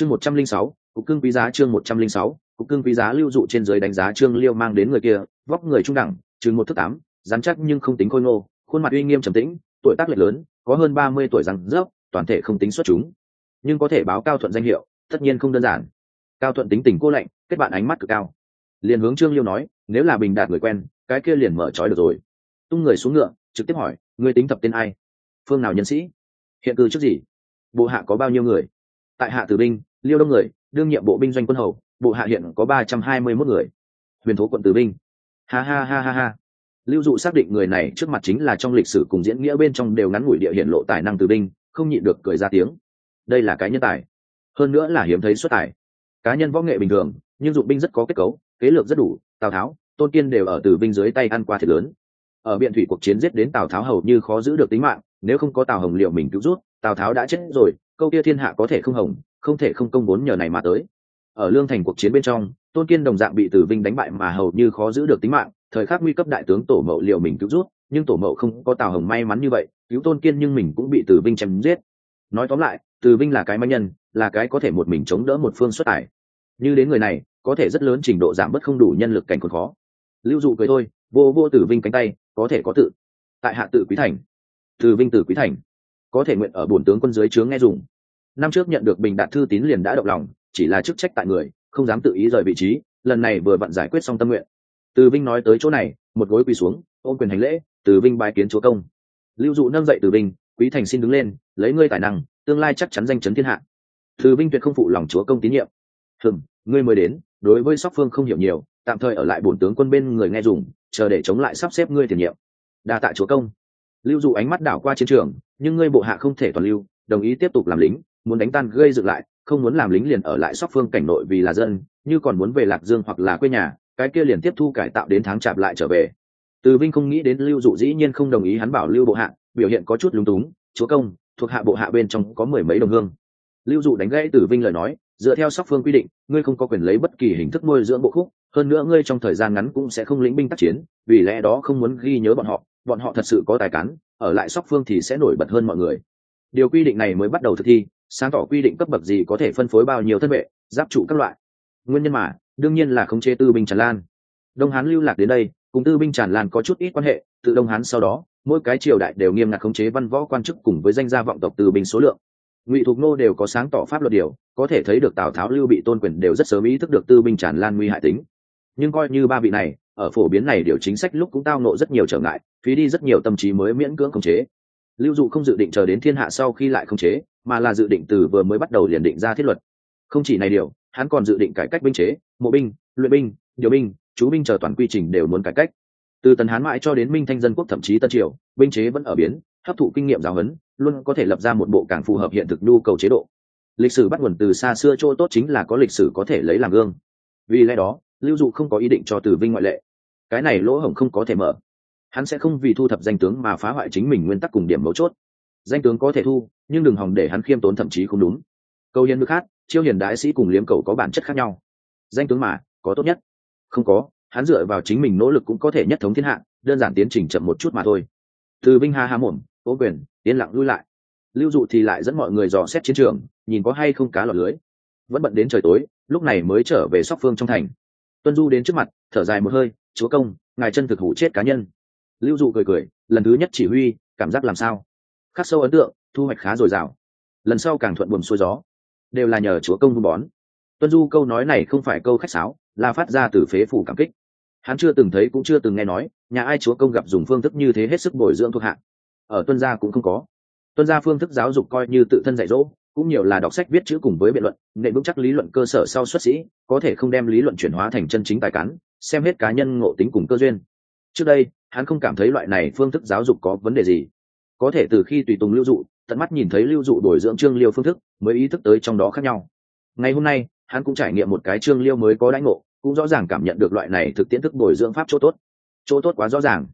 chương một trăm linh sáu, cục cưng quý giá chương một trăm linh sáu, cục cưng quý giá lưu dụ trên dưới đánh giá trương liêu mang đến người kia, vóc người trung đẳng chừng một thước tám dán chắc nhưng không tính khôi ngô, khuôn mặt uy nghiêm trầm tĩnh, tuổi tác lệch lớn, có hơn ba mươi tuổi răng rớp, toàn thể không tính xuất chúng. Nhưng có thể báo cao thuận danh hiệu, tất nhiên không đơn giản. Cao thuận tính tình cô lạnh, kết bạn ánh mắt cực cao. Liền hướng trương liêu nói, nếu là bình đạt người quen, cái kia liền mở trói được rồi. Tung người xuống ngựa, trực tiếp hỏi người tính thập tên ai? Phương nào nhân sĩ? Hiện cư trước gì? Bộ hạ có bao nhiêu người? Tại hạ tử binh liêu đông người, đương nhiệm bộ binh doanh quân hầu, bộ hạ hiện có ba trăm hai mươi mốt người. Huyền thố quận tử binh. Ha ha ha ha ha. Lưu dụ xác định người này trước mặt chính là trong lịch sử cùng diễn nghĩa bên trong đều ngắn ngủi địa hiện lộ tài năng tử binh, không nhịn được cười ra tiếng. Đây là cái nhân tài. Hơn nữa là hiếm thấy xuất tài. Cá nhân võ nghệ bình thường, nhưng dụng binh rất có kết cấu, kế lược rất đủ, tào tháo, tôn kiên đều ở từ binh dưới tay ăn qua thiệt lớn. Ở biện thủy cuộc chiến giết đến tào tháo hầu như khó giữ được tính mạng, nếu không có tào hồng liệu mình cứu rút tào tháo đã chết rồi, câu kia thiên hạ có thể không hồng không thể không công vốn nhờ này mà tới. Ở lương thành cuộc chiến bên trong, tôn kiên đồng dạng bị tử vinh đánh bại mà hầu như khó giữ được tính mạng, thời khắc nguy cấp đại tướng tổ mậu liệu mình cứu rút nhưng tổ mậu không có tào hồng may mắn như vậy, cứu tôn kiên nhưng mình cũng bị tử vinh chém giết. Nói tóm lại tử vinh là cái may nhân, là cái có thể một mình chống đỡ một phương xuất tài. Như đến người này, có thể rất lớn trình độ giảm bớt không đủ nhân lực cảnh còn khó. Lưu dụ cười thôi, vô vô tử vinh cánh tay, có thể có tự. Tại hạ tự quý thành. Tử vinh tử quý thành. Có thể nguyện ở bổn tướng quân dưới trướng nghe dùng năm trước nhận được bình đạt thư tín liền đã động lòng, chỉ là chức trách tại người, không dám tự ý rời vị trí, lần này vừa vặn giải quyết xong tâm nguyện. Từ vinh nói tới chỗ này, một gối quỳ xuống, ôm quyền hành lễ, từ vinh bái kiến chúa công. Lưu dụ nâng dậy từ vinh, quý thành xin đứng lên, lấy ngươi tài năng, tương lai chắc chắn danh chấn thiên hạ. Từ vinh tuyệt không phụ lòng chúa công tín nhiệm. Hừng ngươi mới đến, đối với sóc phương không hiểu nhiều, tạm thời ở lại bổn tướng quân bên người nghe dùng, chờ để chống lại sắp xếp ngươi tiền nhiệm. Đa tạ chúa công. Lưu dụ ánh mắt đảo qua chiến trường, nhưng ngươi bộ hạ không thể toàn lưu, đồng ý tiếp tục làm lính muốn đánh tan, gây dựng lại, không muốn làm lính liền ở lại sóc phương cảnh nội vì là dân, như còn muốn về lạc dương hoặc là quê nhà, cái kia liền tiếp thu cải tạo đến tháng chạp lại trở về. Từ vinh không nghĩ đến lưu dụ dĩ nhiên không đồng ý hắn bảo lưu bộ hạ, biểu hiện có chút lúng túng, chúa công, thuộc hạ bộ hạ bên trong có mười mấy đồng hương. Lưu dụ đánh gãy từ vinh lời nói, dựa theo sóc phương quy định, ngươi không có quyền lấy bất kỳ hình thức nuôi dưỡng bộ khúc, hơn nữa ngươi trong thời gian ngắn cũng sẽ không lĩnh binh tác chiến, vì lẽ đó không muốn ghi nhớ bọn họ bọn họ thật sự có tài cán, ở lại sóc phương thì sẽ nổi bật hơn mọi người. Điều quy định này mới bắt đầu thực thi sáng tỏ quy định cấp bậc gì có thể phân phối bao nhiêu thân vệ, giáp trụ các loại. Nguyên nhân mà, đương nhiên là khống chế tư binh tràn lan. Đông hán lưu lạc đến đây, cùng tư binh tràn lan có chút ít quan hệ từ đông hán sau đó, mỗi cái triều đại đều nghiêm ngặt khống chế văn võ quan chức cùng với danh gia vọng tộc tư binh số lượng. Ngụy thục nô đều có sáng tỏ pháp luật điều, có thể thấy được tào tháo, lưu bị, tôn quyền đều rất sớm ý thức được tư binh tràn lan nguy hại tính. Nhưng coi như ba vị này, ở phổ biến này điều chính sách lúc cũng tao nộ rất nhiều trở ngại, phí đi rất nhiều tâm trí mới miễn cưỡng khống chế. Lưu dụ không dự định chờ đến thiên hạ sau khi lại khống chế mà là dự định từ vừa mới bắt đầu liền định ra thiết luật. Không chỉ này điều, hắn còn dự định cải cách binh chế, mộ binh, luyện binh, điều binh, chú binh chờ toàn quy trình đều muốn cải cách. Từ tần hán mãi cho đến minh thanh dân quốc thậm chí tân triều, binh chế vẫn ở biến, hấp thụ kinh nghiệm giáo huấn, luôn có thể lập ra một bộ càng phù hợp hiện thực nhu cầu chế độ. Lịch sử bắt nguồn từ xa xưa chỗ tốt chính là có lịch sử có thể lấy làm gương. Vì lẽ đó, lưu dụ không có ý định cho từ vinh ngoại lệ. Cái này lỗ hổng không có thể mở. Hắn sẽ không vì thu thập danh tướng mà phá hoại chính mình nguyên tắc cùng điểm mấu chốt. Danh tướng có thể thu nhưng đừng hòng để hắn khiêm tốn thậm chí không đúng. Câu hiền nước khác, chiêu hiền đại sĩ cùng liếm cầu có bản chất khác nhau. Danh tướng mà, có tốt nhất. Không có, hắn dựa vào chính mình nỗ lực cũng có thể nhất thống thiên hạ, đơn giản tiến trình chậm một chút mà thôi. Từ vinh ha ha mồm, ô quyền, yên lặng lui lại. Lưu dụ thì lại dẫn mọi người dò xét chiến trường, nhìn có hay không cá lọt lưới. Vẫn bận đến trời tối, lúc này mới trở về sóc phương trong thành. Tuân du đến trước mặt, thở dài một hơi, chúa công, ngài chân thực hủ chết cá nhân. Lưu dụ cười cười, lần thứ nhất chỉ huy, cảm giác làm sao? Khắc sâu ấn tượng thu hoạch khá dồi dào. Lần sau càng thuận buồm xuôi gió. Đều là nhờ chúa công vun bón. Tuân du câu nói này không phải câu khách sáo, là phát ra từ phế phủ cảm kích. Hắn chưa từng thấy cũng chưa từng nghe nói, nhà ai chúa công gặp dùng phương thức như thế hết sức bồi dưỡng thuộc hạng ở tuân gia cũng không có. Tuân gia phương thức giáo dục coi như tự thân dạy dỗ, cũng nhiều là đọc sách viết chữ cùng với biện luận nệ vững chắc lý luận cơ sở sau xuất sĩ, có thể không đem lý luận chuyển hóa thành chân chính tài cán, xem hết cá nhân ngộ tính cùng cơ duyên. Trước đây, hắn không cảm thấy loại này phương thức giáo dục có vấn đề gì. Có thể từ khi tùy tùng lưu dụ tận mắt nhìn thấy lưu dụ đổi dưỡng trương liêu phương thức, mới ý thức tới trong đó khác nhau. Ngày hôm nay, hắn cũng trải nghiệm một cái trương liêu mới có đãi ngộ, cũng rõ ràng cảm nhận được loại này thực tiễn thức bồi dưỡng pháp chỗ tốt. Chỗ tốt quá rõ ràng.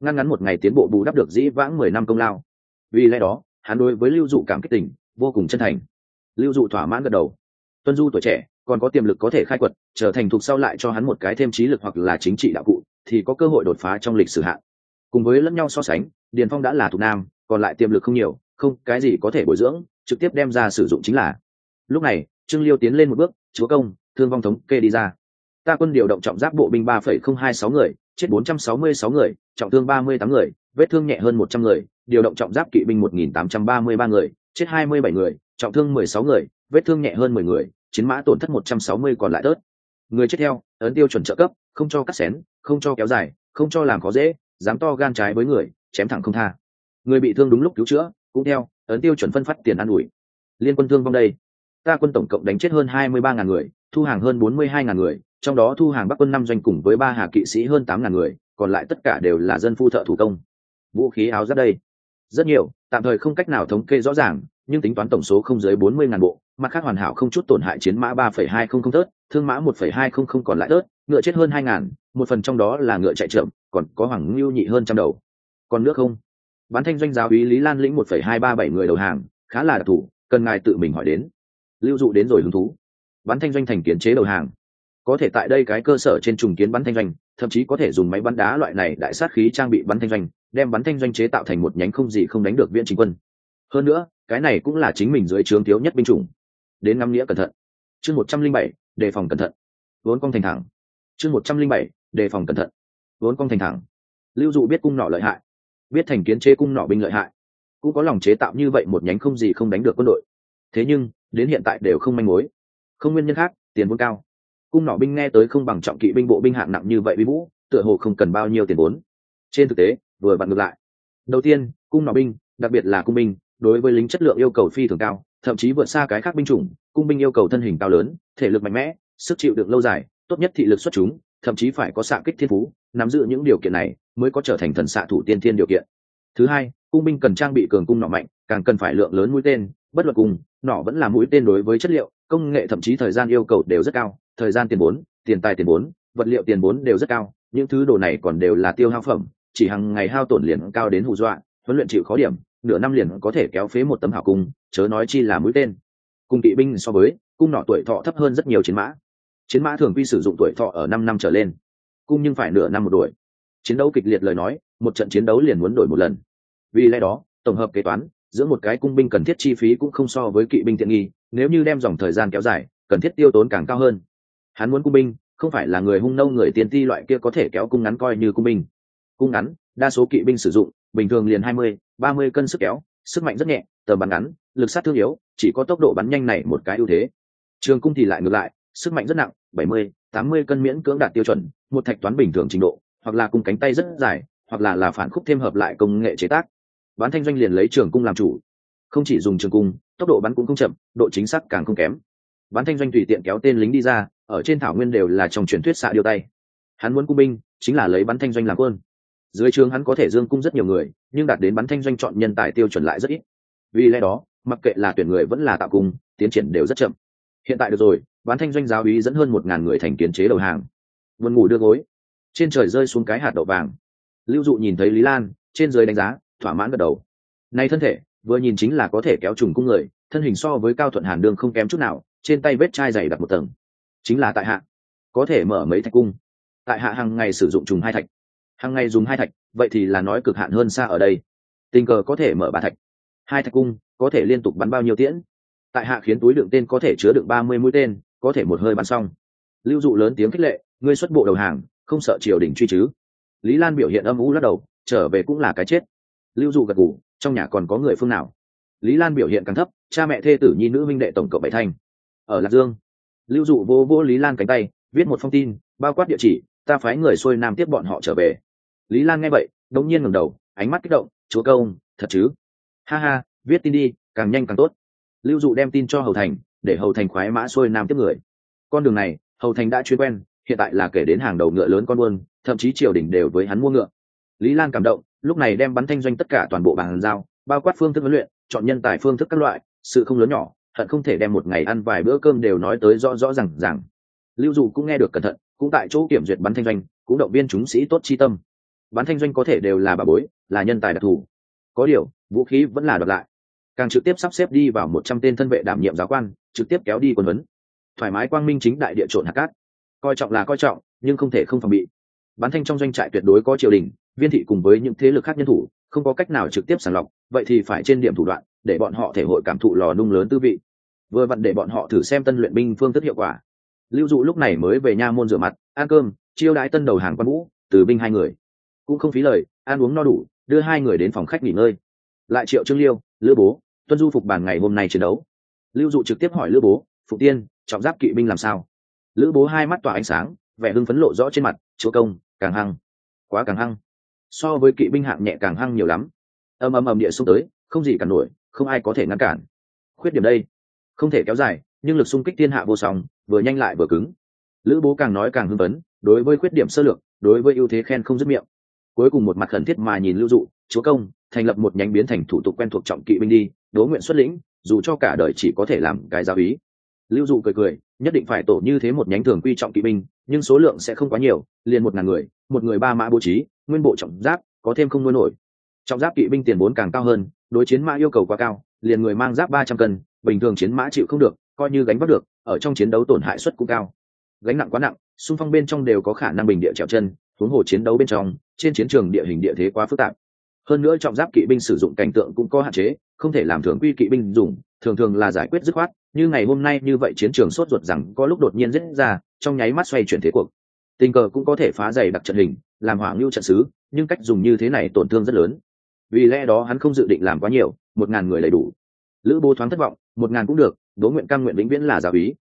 Ngăn ngắn một ngày tiến bộ bù đắp được dĩ vãng mười năm công lao. Vì lẽ đó, hắn đối với lưu dụ cảm kích tình vô cùng chân thành. Lưu dụ thỏa mãn gật đầu. Tuân du tuổi trẻ, còn có tiềm lực có thể khai quật, trở thành thuộc sau lại cho hắn một cái thêm trí lực hoặc là chính trị đạo cụ, thì có cơ hội đột phá trong lịch sử hạn. Cùng với lẫn nhau so sánh, điền phong đã là thuộc nam, còn lại tiềm lực không nhiều không, cái gì có thể bồi dưỡng, trực tiếp đem ra sử dụng chính là. Lúc này, trương liêu tiến lên một bước, chúa công, thương vong thống kê đi ra. Ta quân điều động trọng giáp bộ binh ba phẩy không hai sáu người, chết bốn trăm sáu mươi sáu người, trọng thương ba mươi tám người, vết thương nhẹ hơn một trăm người, điều động trọng giáp kỵ binh một nghìn tám trăm ba mươi ba người, chết hai mươi bảy người, trọng thương mười sáu người, vết thương nhẹ hơn mười người, chiến mã tổn thất một trăm sáu mươi còn lại tớt. Người chết theo, ấn tiêu chuẩn trợ cấp, không cho cắt xén, không cho kéo dài, không cho làm khó dễ, dám to gan trái với người, chém thẳng không tha. Người bị thương đúng lúc cứu chữa cũng theo, ấn tiêu chuẩn phân phát tiền ăn ủi. Liên quân thương vong đây. Ta quân tổng cộng đánh chết hơn hai mươi ba ngàn người, thu hàng hơn bốn mươi hai ngàn người, trong đó thu hàng bắc quân năm doanh cùng với ba hà kỵ sĩ hơn tám ngàn người, còn lại tất cả đều là dân phu thợ thủ công. Vũ khí áo giáp đây. Rất nhiều, tạm thời không cách nào thống kê rõ ràng, nhưng tính toán tổng số không dưới bốn mươi ngàn bộ, mặt khác hoàn hảo không chút tổn hại chiến mã ba phẩy hai không không tớt thương mã một phẩy hai không không còn lại tớt ngựa chết hơn hai ngàn, một phần trong đó là ngựa chạy trượm còn có hoàng ngưu nhị hơn trăm đầu. Còn nước không? Bán thanh doanh giáo ý lý lan lĩnh một phẩy hai ba bảy người đầu hàng, khá là đặc thù, cần ngài tự mình hỏi đến. Lưu dụ đến rồi hứng thú. Bắn thanh doanh thành kiến chế đầu hàng. Có thể tại đây cái cơ sở trên trùng kiến bắn thanh doanh, thậm chí có thể dùng máy bắn đá loại này đại sát khí trang bị bắn thanh doanh, đem bắn thanh doanh chế tạo thành một nhánh không gì không đánh được viện chính quân. Hơn nữa, cái này cũng là chính mình dưới trướng thiếu nhất binh chủng. Đến năm nghĩa cẩn thận. Chương một trăm linh bảy, đề phòng cẩn thận. Vốn cong thành thẳng. Chương một trăm linh bảy, đề phòng cẩn thận. Vốn cong thành thẳng. Lưu dụ biết cung nọ lợi hại biết thành kiến chế cung nọ binh lợi hại, cũng có lòng chế tạo như vậy một nhánh không gì không đánh được quân đội. Thế nhưng, đến hiện tại đều không manh mối. Không nguyên nhân khác, tiền vốn cao. Cung nỏ binh nghe tới không bằng trọng kỵ binh bộ binh hạng nặng như vậy bí vũ, tựa hồ không cần bao nhiêu tiền vốn. Trên thực tế, vừa vặn ngược lại. Đầu tiên, cung nỏ binh, đặc biệt là cung binh, đối với lính chất lượng yêu cầu phi thường cao, thậm chí vượt xa cái khác binh chủng, cung binh yêu cầu thân hình cao lớn, thể lực mạnh mẽ, sức chịu đựng lâu dài, tốt nhất thị lực xuất chúng thậm chí phải có xạ kích thiên phú, nắm giữ những điều kiện này mới có trở thành thần xạ thủ tiên thiên điều kiện. Thứ hai, cung binh cần trang bị cường cung nỏ mạnh, càng cần phải lượng lớn mũi tên, bất luận cùng nỏ vẫn là mũi tên đối với chất liệu, công nghệ thậm chí thời gian yêu cầu đều rất cao, thời gian tiền vốn, tiền tài tiền vốn, vật liệu tiền vốn đều rất cao, những thứ đồ này còn đều là tiêu hao phẩm, chỉ hàng ngày hao tổn liền cao đến hù dọa, huấn luyện chịu khó điểm, nửa năm liền có thể kéo phế một tấm hảo cung, chớ nói chi là mũi tên. Cung kỵ binh so với, cung nỏ tuổi thọ thấp hơn rất nhiều chiến mã chiến mã thường quy sử dụng tuổi thọ ở năm năm trở lên cung nhưng phải nửa năm một đuổi chiến đấu kịch liệt lời nói, một trận chiến đấu liền muốn đổi một lần. Vì lẽ đó, tổng hợp kế toán, giữa một cái cung binh cần thiết chi phí cũng không so với kỵ binh tiện nghi, nếu như đem dòng thời gian kéo dài, cần thiết tiêu tốn càng cao hơn. Hắn muốn cung binh, không phải là người hung nâu người tiên ti loại kia có thể kéo cung ngắn coi như cung binh. Cung ngắn, đa số kỵ binh sử dụng, bình thường liền hai mươi, ba mươi cân sức kéo, sức mạnh rất nhẹ, tầm bắn ngắn, lực sát thương yếu, chỉ có tốc độ bắn nhanh này một cái ưu thế. Trường cung thì lại ngược lại sức mạnh rất nặng, bảy mươi, tám mươi cân miễn cưỡng đạt tiêu chuẩn, một thạch toán bình thường trình độ, hoặc là cung cánh tay rất dài, hoặc là là phản khúc thêm hợp lại công nghệ chế tác. Bán thanh doanh liền lấy trường cung làm chủ. Không chỉ dùng trường cung, tốc độ bắn cũng không chậm, độ chính xác càng không kém. Bán thanh doanh tùy tiện kéo tên lính đi ra, ở trên thảo nguyên đều là trong truyền thuyết xạ điêu tay. Hắn muốn cung binh, chính là lấy bắn thanh doanh làm quân. Dưới trường hắn có thể dương cung rất nhiều người, nhưng đạt đến bắn thanh doanh chọn nhân tài tiêu chuẩn lại rất ít. Vì lẽ đó, mặc kệ là tuyển người vẫn là tạo cung, tiến triển đều rất chậm. Hiện tại được rồi bán thanh doanh giáo ý dẫn hơn một ngàn người thành kiến chế đầu hàng. Vườn ngủ đưa gối. Trên trời rơi xuống cái hạt đậu vàng. Lưu dụ nhìn thấy lý lan, trên dưới đánh giá, thỏa mãn gật đầu. Nay thân thể, vừa nhìn chính là có thể kéo trùng cung người, thân hình so với cao thuận hàn đương không kém chút nào, trên tay vết chai dày đặt một tầng. Chính là tại hạ. Có thể mở mấy thạch cung. Tại hạ hàng ngày sử dụng trùng hai thạch. Hàng ngày dùng hai thạch, vậy thì là nói cực hạn hơn xa ở đây. Tình cờ có thể mở ba thạch. Hai thạch cung, có thể liên tục bắn bao nhiêu tiễn. Tại hạ khiến túi đựng tên có thể chứa được ba mươi mũi tên có thể một hơi bắn xong. Lưu dụ lớn tiếng khích lệ, ngươi xuất bộ đầu hàng, không sợ triều đình truy chứ? Lý lan biểu hiện âm u lắc đầu, trở về cũng là cái chết. Lưu dụ gật ngủ trong nhà còn có người phương nào? Lý lan biểu hiện càng thấp, cha mẹ thê tử nhi nữ minh đệ tổng cộng bảy thanh. Ở lạc dương. Lưu dụ vô vô lý lan cánh tay, viết một phong tin, bao quát địa chỉ, ta phái người xuôi nam tiếp bọn họ trở về. Lý lan nghe vậy, đống nhiên ngẩng đầu, ánh mắt kích động, chúa công, thật chứ? Ha ha, viết tin đi, càng nhanh càng tốt. Lưu dụ đem tin cho hầu thành để hầu thành khoái mã xuôi nam tiếp người. Con đường này, hầu thành đã chuyên quen, hiện tại là kể đến hàng đầu ngựa lớn con buôn, thậm chí triều đình đều với hắn mua ngựa. Lý lan cảm động, lúc này đem bắn thanh doanh tất cả toàn bộ bàn giao, bao quát phương thức huấn luyện, chọn nhân tài phương thức các loại, sự không lớn nhỏ, hận không thể đem một ngày ăn vài bữa cơm đều nói tới rõ rõ rằng rằng lưu dụ cũng nghe được cẩn thận, cũng tại chỗ kiểm duyệt bắn thanh doanh, cũng động viên chúng sĩ tốt chi tâm. Bắn thanh doanh có thể đều là bà bối, là nhân tài đặc thù. Có điều, vũ khí vẫn là đoạt lại. Càng trực tiếp sắp xếp đi vào một trăm tên thân vệ đảm nhiệm giáo quan trực tiếp kéo đi quân huấn. Thoải mái quang minh chính đại địa trộn hạt cát. Coi trọng là coi trọng, nhưng không thể không phòng bị. Bán thanh trong doanh trại tuyệt đối có triều đình, viên thị cùng với những thế lực khác nhân thủ, không có cách nào trực tiếp sàng lọc, vậy thì phải trên điểm thủ đoạn, để bọn họ thể hội cảm thụ lò nung lớn tư vị. Vừa vặn để bọn họ thử xem tân luyện binh phương thức hiệu quả. Lưu dụ lúc này mới về nha môn rửa mặt, ăn cơm, chiêu đãi tân đầu hàng quan vũ, từ binh hai người. Cũng không phí lời, ăn uống no đủ, đưa hai người đến phòng khách nghỉ ngơi. Lại triệu trương liêu, lữ bố, tuân du phục bàn ngày hôm nay chiến đấu lưu dụ trực tiếp hỏi lữ bố, phụ tiên, trọng giáp kỵ binh làm sao? Lữ bố hai mắt tỏa ánh sáng, vẻ hưng phấn lộ rõ trên mặt, chúa công, càng hăng, quá càng hăng. So với kỵ binh hạng nhẹ càng hăng nhiều lắm. Ầm ầm ầm địa xung tới, không gì cản nổi, không ai có thể ngăn cản. Khuyết điểm đây, không thể kéo dài, nhưng lực xung kích thiên hạ vô song, vừa nhanh lại vừa cứng. Lữ bố càng nói càng hưng phấn, đối với khuyết điểm sơ lược, đối với ưu thế khen không dứt miệng. Cuối cùng một mặt khẩn thiết mà nhìn lưu dụ, chúa công, thành lập một nhánh biến thành thủ tục quen thuộc trọng kỵ binh đi đố nguyện xuất lĩnh dù cho cả đời chỉ có thể làm cái giáo ý lưu dụ cười cười, nhất định phải tổ như thế một nhánh thường quy trọng kỵ binh, nhưng số lượng sẽ không quá nhiều, liền một ngàn người, một người ba mã bố trí, nguyên bộ trọng giáp, có thêm không nuôi nổi. Trọng giáp kỵ binh tiền vốn càng cao hơn, đối chiến mã yêu cầu quá cao, liền người mang giáp ba trăm cân, bình thường chiến mã chịu không được, coi như gánh vác được, ở trong chiến đấu tổn hại suất cũng cao. Gánh nặng quá nặng, xung phong bên trong đều có khả năng bình địa trèo chân, huống hồ chiến đấu bên trong, trên chiến trường địa hình địa thế quá phức tạp. Hơn nữa trọng giáp kỵ binh sử dụng cảnh tượng cũng có hạn chế không thể làm thường quy kỵ binh dùng, thường thường là giải quyết dứt khoát, như ngày hôm nay như vậy chiến trường sốt ruột rằng có lúc đột nhiên dứt ra, trong nháy mắt xoay chuyển thế cuộc. Tình cờ cũng có thể phá dày đặc trận hình, làm hỏa ngưu trận xứ, nhưng cách dùng như thế này tổn thương rất lớn. Vì lẽ đó hắn không dự định làm quá nhiều, một ngàn người đầy đủ. Lữ bố thoáng thất vọng, một ngàn cũng được đố nguyện căng nguyện vĩnh viễn là giáo ý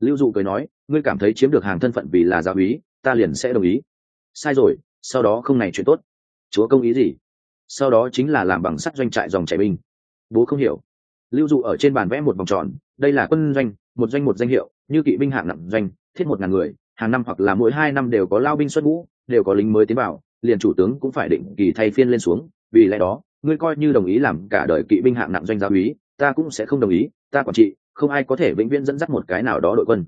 lưu dụ cười nói, ngươi cảm thấy chiếm được hàng thân phận vì là giáo ý ta liền sẽ đồng ý. Sai rồi, sau đó không này chuyện tốt. Chúa công ý gì? Sau đó chính là làm bằng sắt doanh trại dòng chảy binh bố không hiểu. Lưu dụ ở trên bàn vẽ một vòng tròn, đây là quân doanh, một doanh một danh hiệu, như kỵ binh hạng nặng doanh, thiết một ngàn người, hàng năm hoặc là mỗi hai năm đều có lao binh xuất ngũ, đều có lính mới tiến vào, liền chủ tướng cũng phải định kỳ thay phiên lên xuống, vì lẽ đó, ngươi coi như đồng ý làm cả đời kỵ binh hạng nặng doanh giáo úy, ta cũng sẽ không đồng ý, ta quản trị, không ai có thể vĩnh viễn dẫn dắt một cái nào đó đội quân.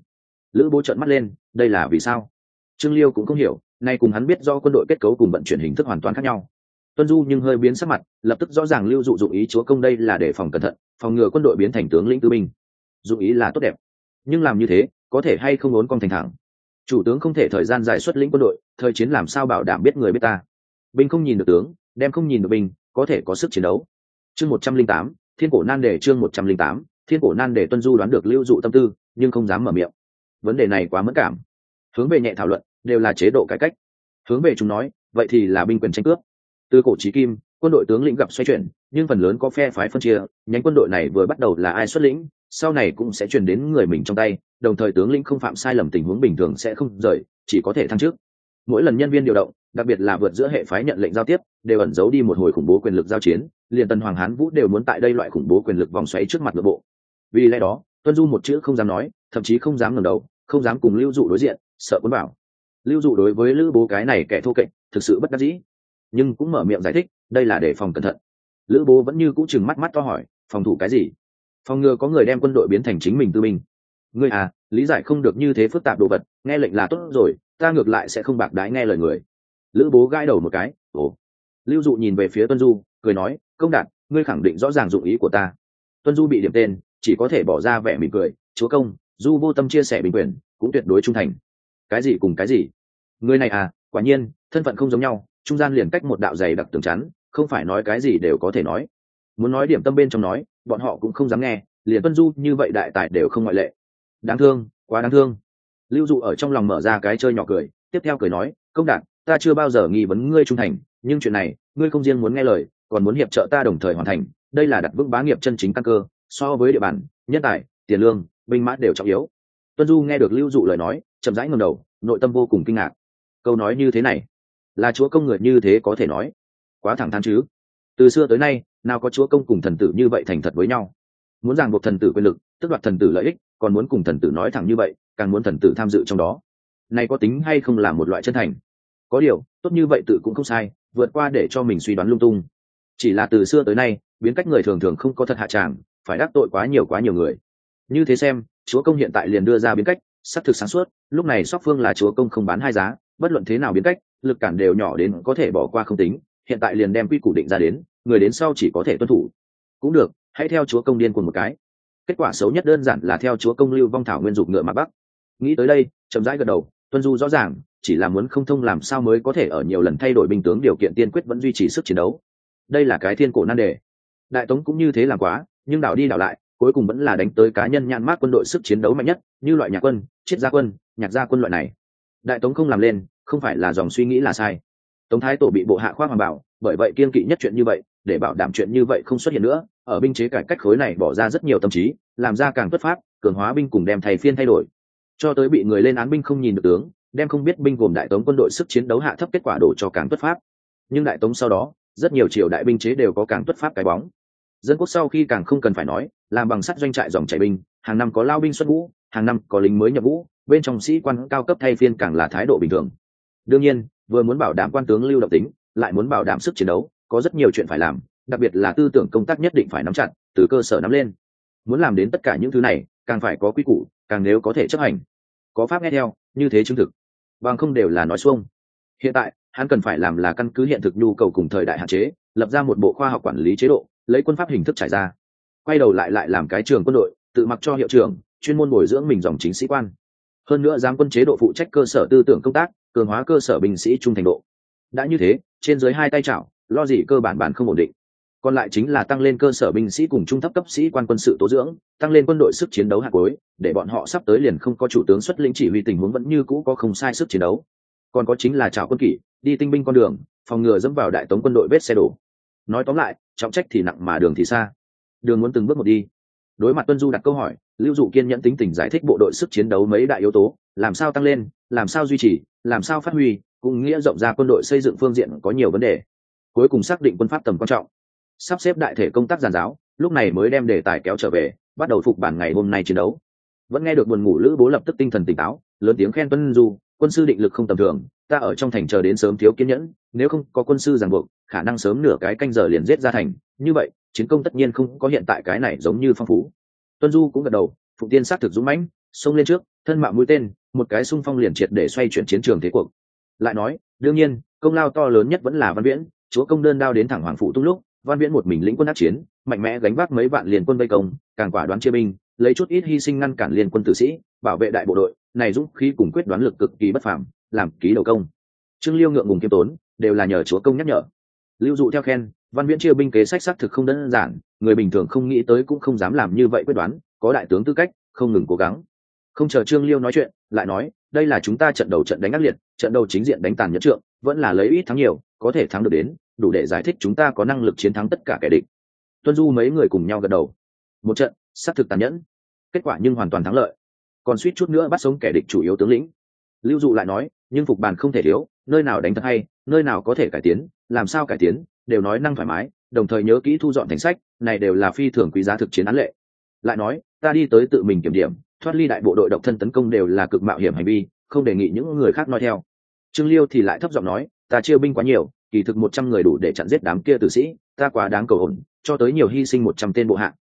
Lữ bố trợn mắt lên, đây là vì sao? Trương liêu cũng không hiểu, nay cùng hắn biết do quân đội kết cấu cùng vận chuyển hình thức hoàn toàn khác nhau tuân du nhưng hơi biến sắc mặt, lập tức rõ ràng lưu dụ dụng ý chúa công đây là để phòng cẩn thận, phòng ngừa quân đội biến thành tướng lĩnh tư binh. Dụng ý là tốt đẹp. Nhưng làm như thế, có thể hay không ốn con thành thẳng? Chủ tướng không thể thời gian dài xuất lĩnh quân đội, thời chiến làm sao bảo đảm biết người biết ta? Binh không nhìn được tướng, đem không nhìn được binh, có thể có sức chiến đấu. Chương một trăm linh tám, thiên cổ nan đề chương một trăm linh tám, thiên cổ nan đề tuân du đoán được lưu dụ tâm tư, nhưng không dám mở miệng. Vấn đề này quá mất cảm. Hướng về nhẹ thảo luận, đều là chế độ cải cách. Hướng về chúng nói, vậy thì là binh quyền tranh cướp từ cổ trí kim, quân đội tướng lĩnh gặp xoay chuyển, nhưng phần lớn có phe phái phân chia, nhánh quân đội này vừa bắt đầu là ai xuất lĩnh, sau này cũng sẽ truyền đến người mình trong tay, đồng thời tướng lĩnh không phạm sai lầm tình huống bình thường sẽ không rời, chỉ có thể thăng trước mỗi lần nhân viên điều động, đặc biệt là vượt giữa hệ phái nhận lệnh giao tiếp, đều ẩn giấu đi một hồi khủng bố quyền lực giao chiến, liền tần hoàng hán vũ đều muốn tại đây loại khủng bố quyền lực vòng xoáy trước mặt nội bộ. Vì lẽ đó, tuân du một chữ không dám nói, thậm chí không dám ngẩng đầu, không dám cùng lưu dụ đối diện, sợ cuốn bảo lưu dụ đối với lữ bố cái này kẻ thô kệch, thực sự bất đắc dĩ nhưng cũng mở miệng giải thích, đây là để phòng cẩn thận. Lữ bố vẫn như cũng chừng mắt mắt to hỏi, phòng thủ cái gì? Phòng ngừa có người đem quân đội biến thành chính mình tư binh. Ngươi à lý giải không được như thế phức tạp đồ vật, nghe lệnh là tốt rồi, ta ngược lại sẽ không bạc đái nghe lời người. Lữ bố gãi đầu một cái, ồ. Lưu dụ nhìn về phía tuân du, cười nói, công đạt, ngươi khẳng định rõ ràng dụng ý của ta. Tuân du bị điểm tên, chỉ có thể bỏ ra vẻ mỉm cười, chúa công, du vô tâm chia sẻ bình quyền, cũng tuyệt đối trung thành. Cái gì cùng cái gì? Người này à quả nhiên, thân phận không giống nhau trung gian liền cách một đạo dày đặc tường chắn, không phải nói cái gì đều có thể nói. Muốn nói điểm tâm bên trong nói, bọn họ cũng không dám nghe, liền tuân du như vậy đại tài đều không ngoại lệ. Đáng thương, quá đáng thương. Lưu dụ ở trong lòng mở ra cái chơi nhỏ cười, tiếp theo cười nói, công đạt ta chưa bao giờ nghi vấn ngươi trung thành, nhưng chuyện này, ngươi không riêng muốn nghe lời, còn muốn hiệp trợ ta đồng thời hoàn thành, đây là đặt vững bá nghiệp chân chính căn cơ, so với địa bàn, nhân tài, tiền lương, binh mã đều trọng yếu. Tuân du nghe được lưu dụ lời nói, chậm rãi ngầm đầu, nội tâm vô cùng kinh ngạc. Câu nói như thế này là chúa công người như thế có thể nói. Quá thẳng thắn chứ. Từ xưa tới nay, nào có chúa công cùng thần tử như vậy thành thật với nhau. Muốn ràng buộc thần tử quyền lực, tức đoạt thần tử lợi ích, còn muốn cùng thần tử nói thẳng như vậy, càng muốn thần tử tham dự trong đó. Này có tính hay không là một loại chân thành? Có điều, tốt như vậy tự cũng không sai, vượt qua để cho mình suy đoán lung tung. Chỉ là từ xưa tới nay, biến cách người thường thường không có thật hạ tràng, phải đắc tội quá nhiều quá nhiều người. Như thế xem, chúa công hiện tại liền đưa ra biến cách, xác thực sáng suốt, lúc này sóc phương là chúa công không bán hai giá, bất luận thế nào biến cách lực cản đều nhỏ đến có thể bỏ qua không tính, hiện tại liền đem quy củ định ra đến, người đến sau chỉ có thể tuân thủ. Cũng được, hãy theo chúa công điên cùng một cái. Kết quả xấu nhất đơn giản là theo chúa công lưu vong thảo nguyên dục ngựa mà bắc nghĩ tới đây, chậm rãi gật đầu, tuân du rõ ràng, chỉ là muốn không thông làm sao mới có thể ở nhiều lần thay đổi binh tướng điều kiện tiên quyết vẫn duy trì sức chiến đấu. Đây là cái thiên cổ nan đề. Đại tống cũng như thế làm quá, nhưng đảo đi đảo lại, cuối cùng vẫn là đánh tới cá nhân nhãn mát quân đội sức chiến đấu mạnh nhất, như loại nhạc quân, triết gia quân, nhạc gia quân loại này. Đại tống không làm lên không phải là dòng suy nghĩ là sai. Tống thái tổ bị bộ hạ khoác hoàng bảo, bởi vậy kiên kỵ nhất chuyện như vậy, để bảo đảm chuyện như vậy không xuất hiện nữa, ở binh chế cải cách khối này bỏ ra rất nhiều tâm trí, làm ra càng tuất pháp, cường hóa binh cùng đem thầy phiên thay đổi. Cho tới bị người lên án binh không nhìn được tướng, đem không biết binh gồm đại tống quân đội sức chiến đấu hạ thấp kết quả đổ cho càng tuất pháp. Nhưng đại tống sau đó, rất nhiều triều đại binh chế đều có càng tuất pháp cái bóng. Dân quốc sau khi càng không cần phải nói, làm bằng sắt doanh trại dòng chảy binh, hàng năm có lao binh xuất ngũ, hàng năm có lính mới nhập ngũ, bên trong sĩ quan cao cấp thay phiên càng là thái độ bình thường đương nhiên, vừa muốn bảo đảm quan tướng lưu động tính, lại muốn bảo đảm sức chiến đấu, có rất nhiều chuyện phải làm, đặc biệt là tư tưởng công tác nhất định phải nắm chặt, từ cơ sở nắm lên. Muốn làm đến tất cả những thứ này, càng phải có quy củ, càng nếu có thể chấp hành. Có pháp nghe theo, như thế chứng thực. Bằng không đều là nói xuông. Hiện tại, hắn cần phải làm là căn cứ hiện thực nhu cầu cùng thời đại hạn chế, lập ra một bộ khoa học quản lý chế độ, lấy quân pháp hình thức trải ra. Quay đầu lại lại làm cái trường quân đội, tự mặc cho hiệu trưởng, chuyên môn bồi dưỡng mình dòng chính sĩ quan. Hơn nữa giám quân chế độ phụ trách cơ sở tư tưởng công tác cường hóa cơ sở binh sĩ trung thành độ. Đã như thế, trên dưới hai tay chảo, lo gì cơ bản bản không ổn định. Còn lại chính là tăng lên cơ sở binh sĩ cùng trung thấp cấp sĩ quan quân sự tố dưỡng, tăng lên quân đội sức chiến đấu hạt cuối, để bọn họ sắp tới liền không có chủ tướng xuất lĩnh chỉ huy tình huống vẫn như cũ có không sai sức chiến đấu. Còn có chính là chảo quân kỷ, đi tinh binh con đường, phòng ngừa dẫm vào đại tống quân đội vết xe đổ. Nói tóm lại, trọng trách thì nặng mà đường thì xa. Đường muốn từng bước một đi. Đối mặt tuân du đặt câu hỏi, lưu dụ kiên nhẫn tính tình giải thích bộ đội sức chiến đấu mấy đại yếu tố, làm sao tăng lên làm sao duy trì, làm sao phát huy, cũng nghĩa rộng ra quân đội xây dựng phương diện có nhiều vấn đề. Cuối cùng xác định quân pháp tầm quan trọng. Sắp xếp đại thể công tác giàn giáo, lúc này mới đem đề tài kéo trở về, bắt đầu phục bản ngày hôm nay chiến đấu. Vẫn nghe được buồn ngủ lữ bố lập tức tinh thần tỉnh táo, lớn tiếng khen tuân du, quân sư định lực không tầm thường, ta ở trong thành chờ đến sớm thiếu kiên nhẫn, nếu không có quân sư ràng buộc, khả năng sớm nửa cái canh giờ liền giết ra thành. Như vậy, chiến công tất nhiên không có hiện tại cái này giống như phong phú. Tuân du cũng gật đầu, phụng tiên xác thực dũng mãnh, xông lên trước, thân mạo mũi tên một cái xung phong liền triệt để xoay chuyển chiến trường thế cuộc. Lại nói, đương nhiên, công lao to lớn nhất vẫn là văn viễn, chúa công đơn đao đến thẳng hoàng phụ tung lúc, văn viễn một mình lĩnh quân đắc chiến, mạnh mẽ gánh vác mấy vạn liền quân vây công, càng quả đoán chia binh, lấy chút ít hy sinh ngăn cản liên quân tử sĩ, bảo vệ đại bộ đội, này dũng khí cùng quyết đoán lực cực kỳ bất phàm, làm ký đầu công. Trương liêu ngượng ngùng kiêm tốn, đều là nhờ chúa công nhắc nhở. Lưu dụ theo khen, văn viễn chia binh kế sách xác thực không đơn giản, người bình thường không nghĩ tới cũng không dám làm như vậy quyết đoán, có đại tướng tư cách, không ngừng cố gắng không chờ trương liêu nói chuyện, lại nói, đây là chúng ta trận đầu trận đánh ác liệt, trận đầu chính diện đánh tàn nhẫn trượng, vẫn là lấy ít thắng nhiều, có thể thắng được đến, đủ để giải thích chúng ta có năng lực chiến thắng tất cả kẻ địch. Tuân du mấy người cùng nhau gật đầu. Một trận, xác thực tàn nhẫn. Kết quả nhưng hoàn toàn thắng lợi. Còn suýt chút nữa bắt sống kẻ địch chủ yếu tướng lĩnh. Lưu dụ lại nói, nhưng phục bàn không thể thiếu, nơi nào đánh thật hay, nơi nào có thể cải tiến, làm sao cải tiến, đều nói năng thoải mái, đồng thời nhớ kỹ thu dọn thành sách, này đều là phi thường quý giá thực chiến án lệ. Lại nói, ta đi tới tự mình kiểm điểm thoát ly đại bộ đội độc thân tấn công đều là cực mạo hiểm hành vi, không đề nghị những người khác nói theo. Trương liêu thì lại thấp giọng nói, ta chia binh quá nhiều, kỳ thực một trăm người đủ để chặn giết đám kia tử sĩ, ta quá đáng cầu ổn cho tới nhiều hy sinh một trăm tên bộ hạ.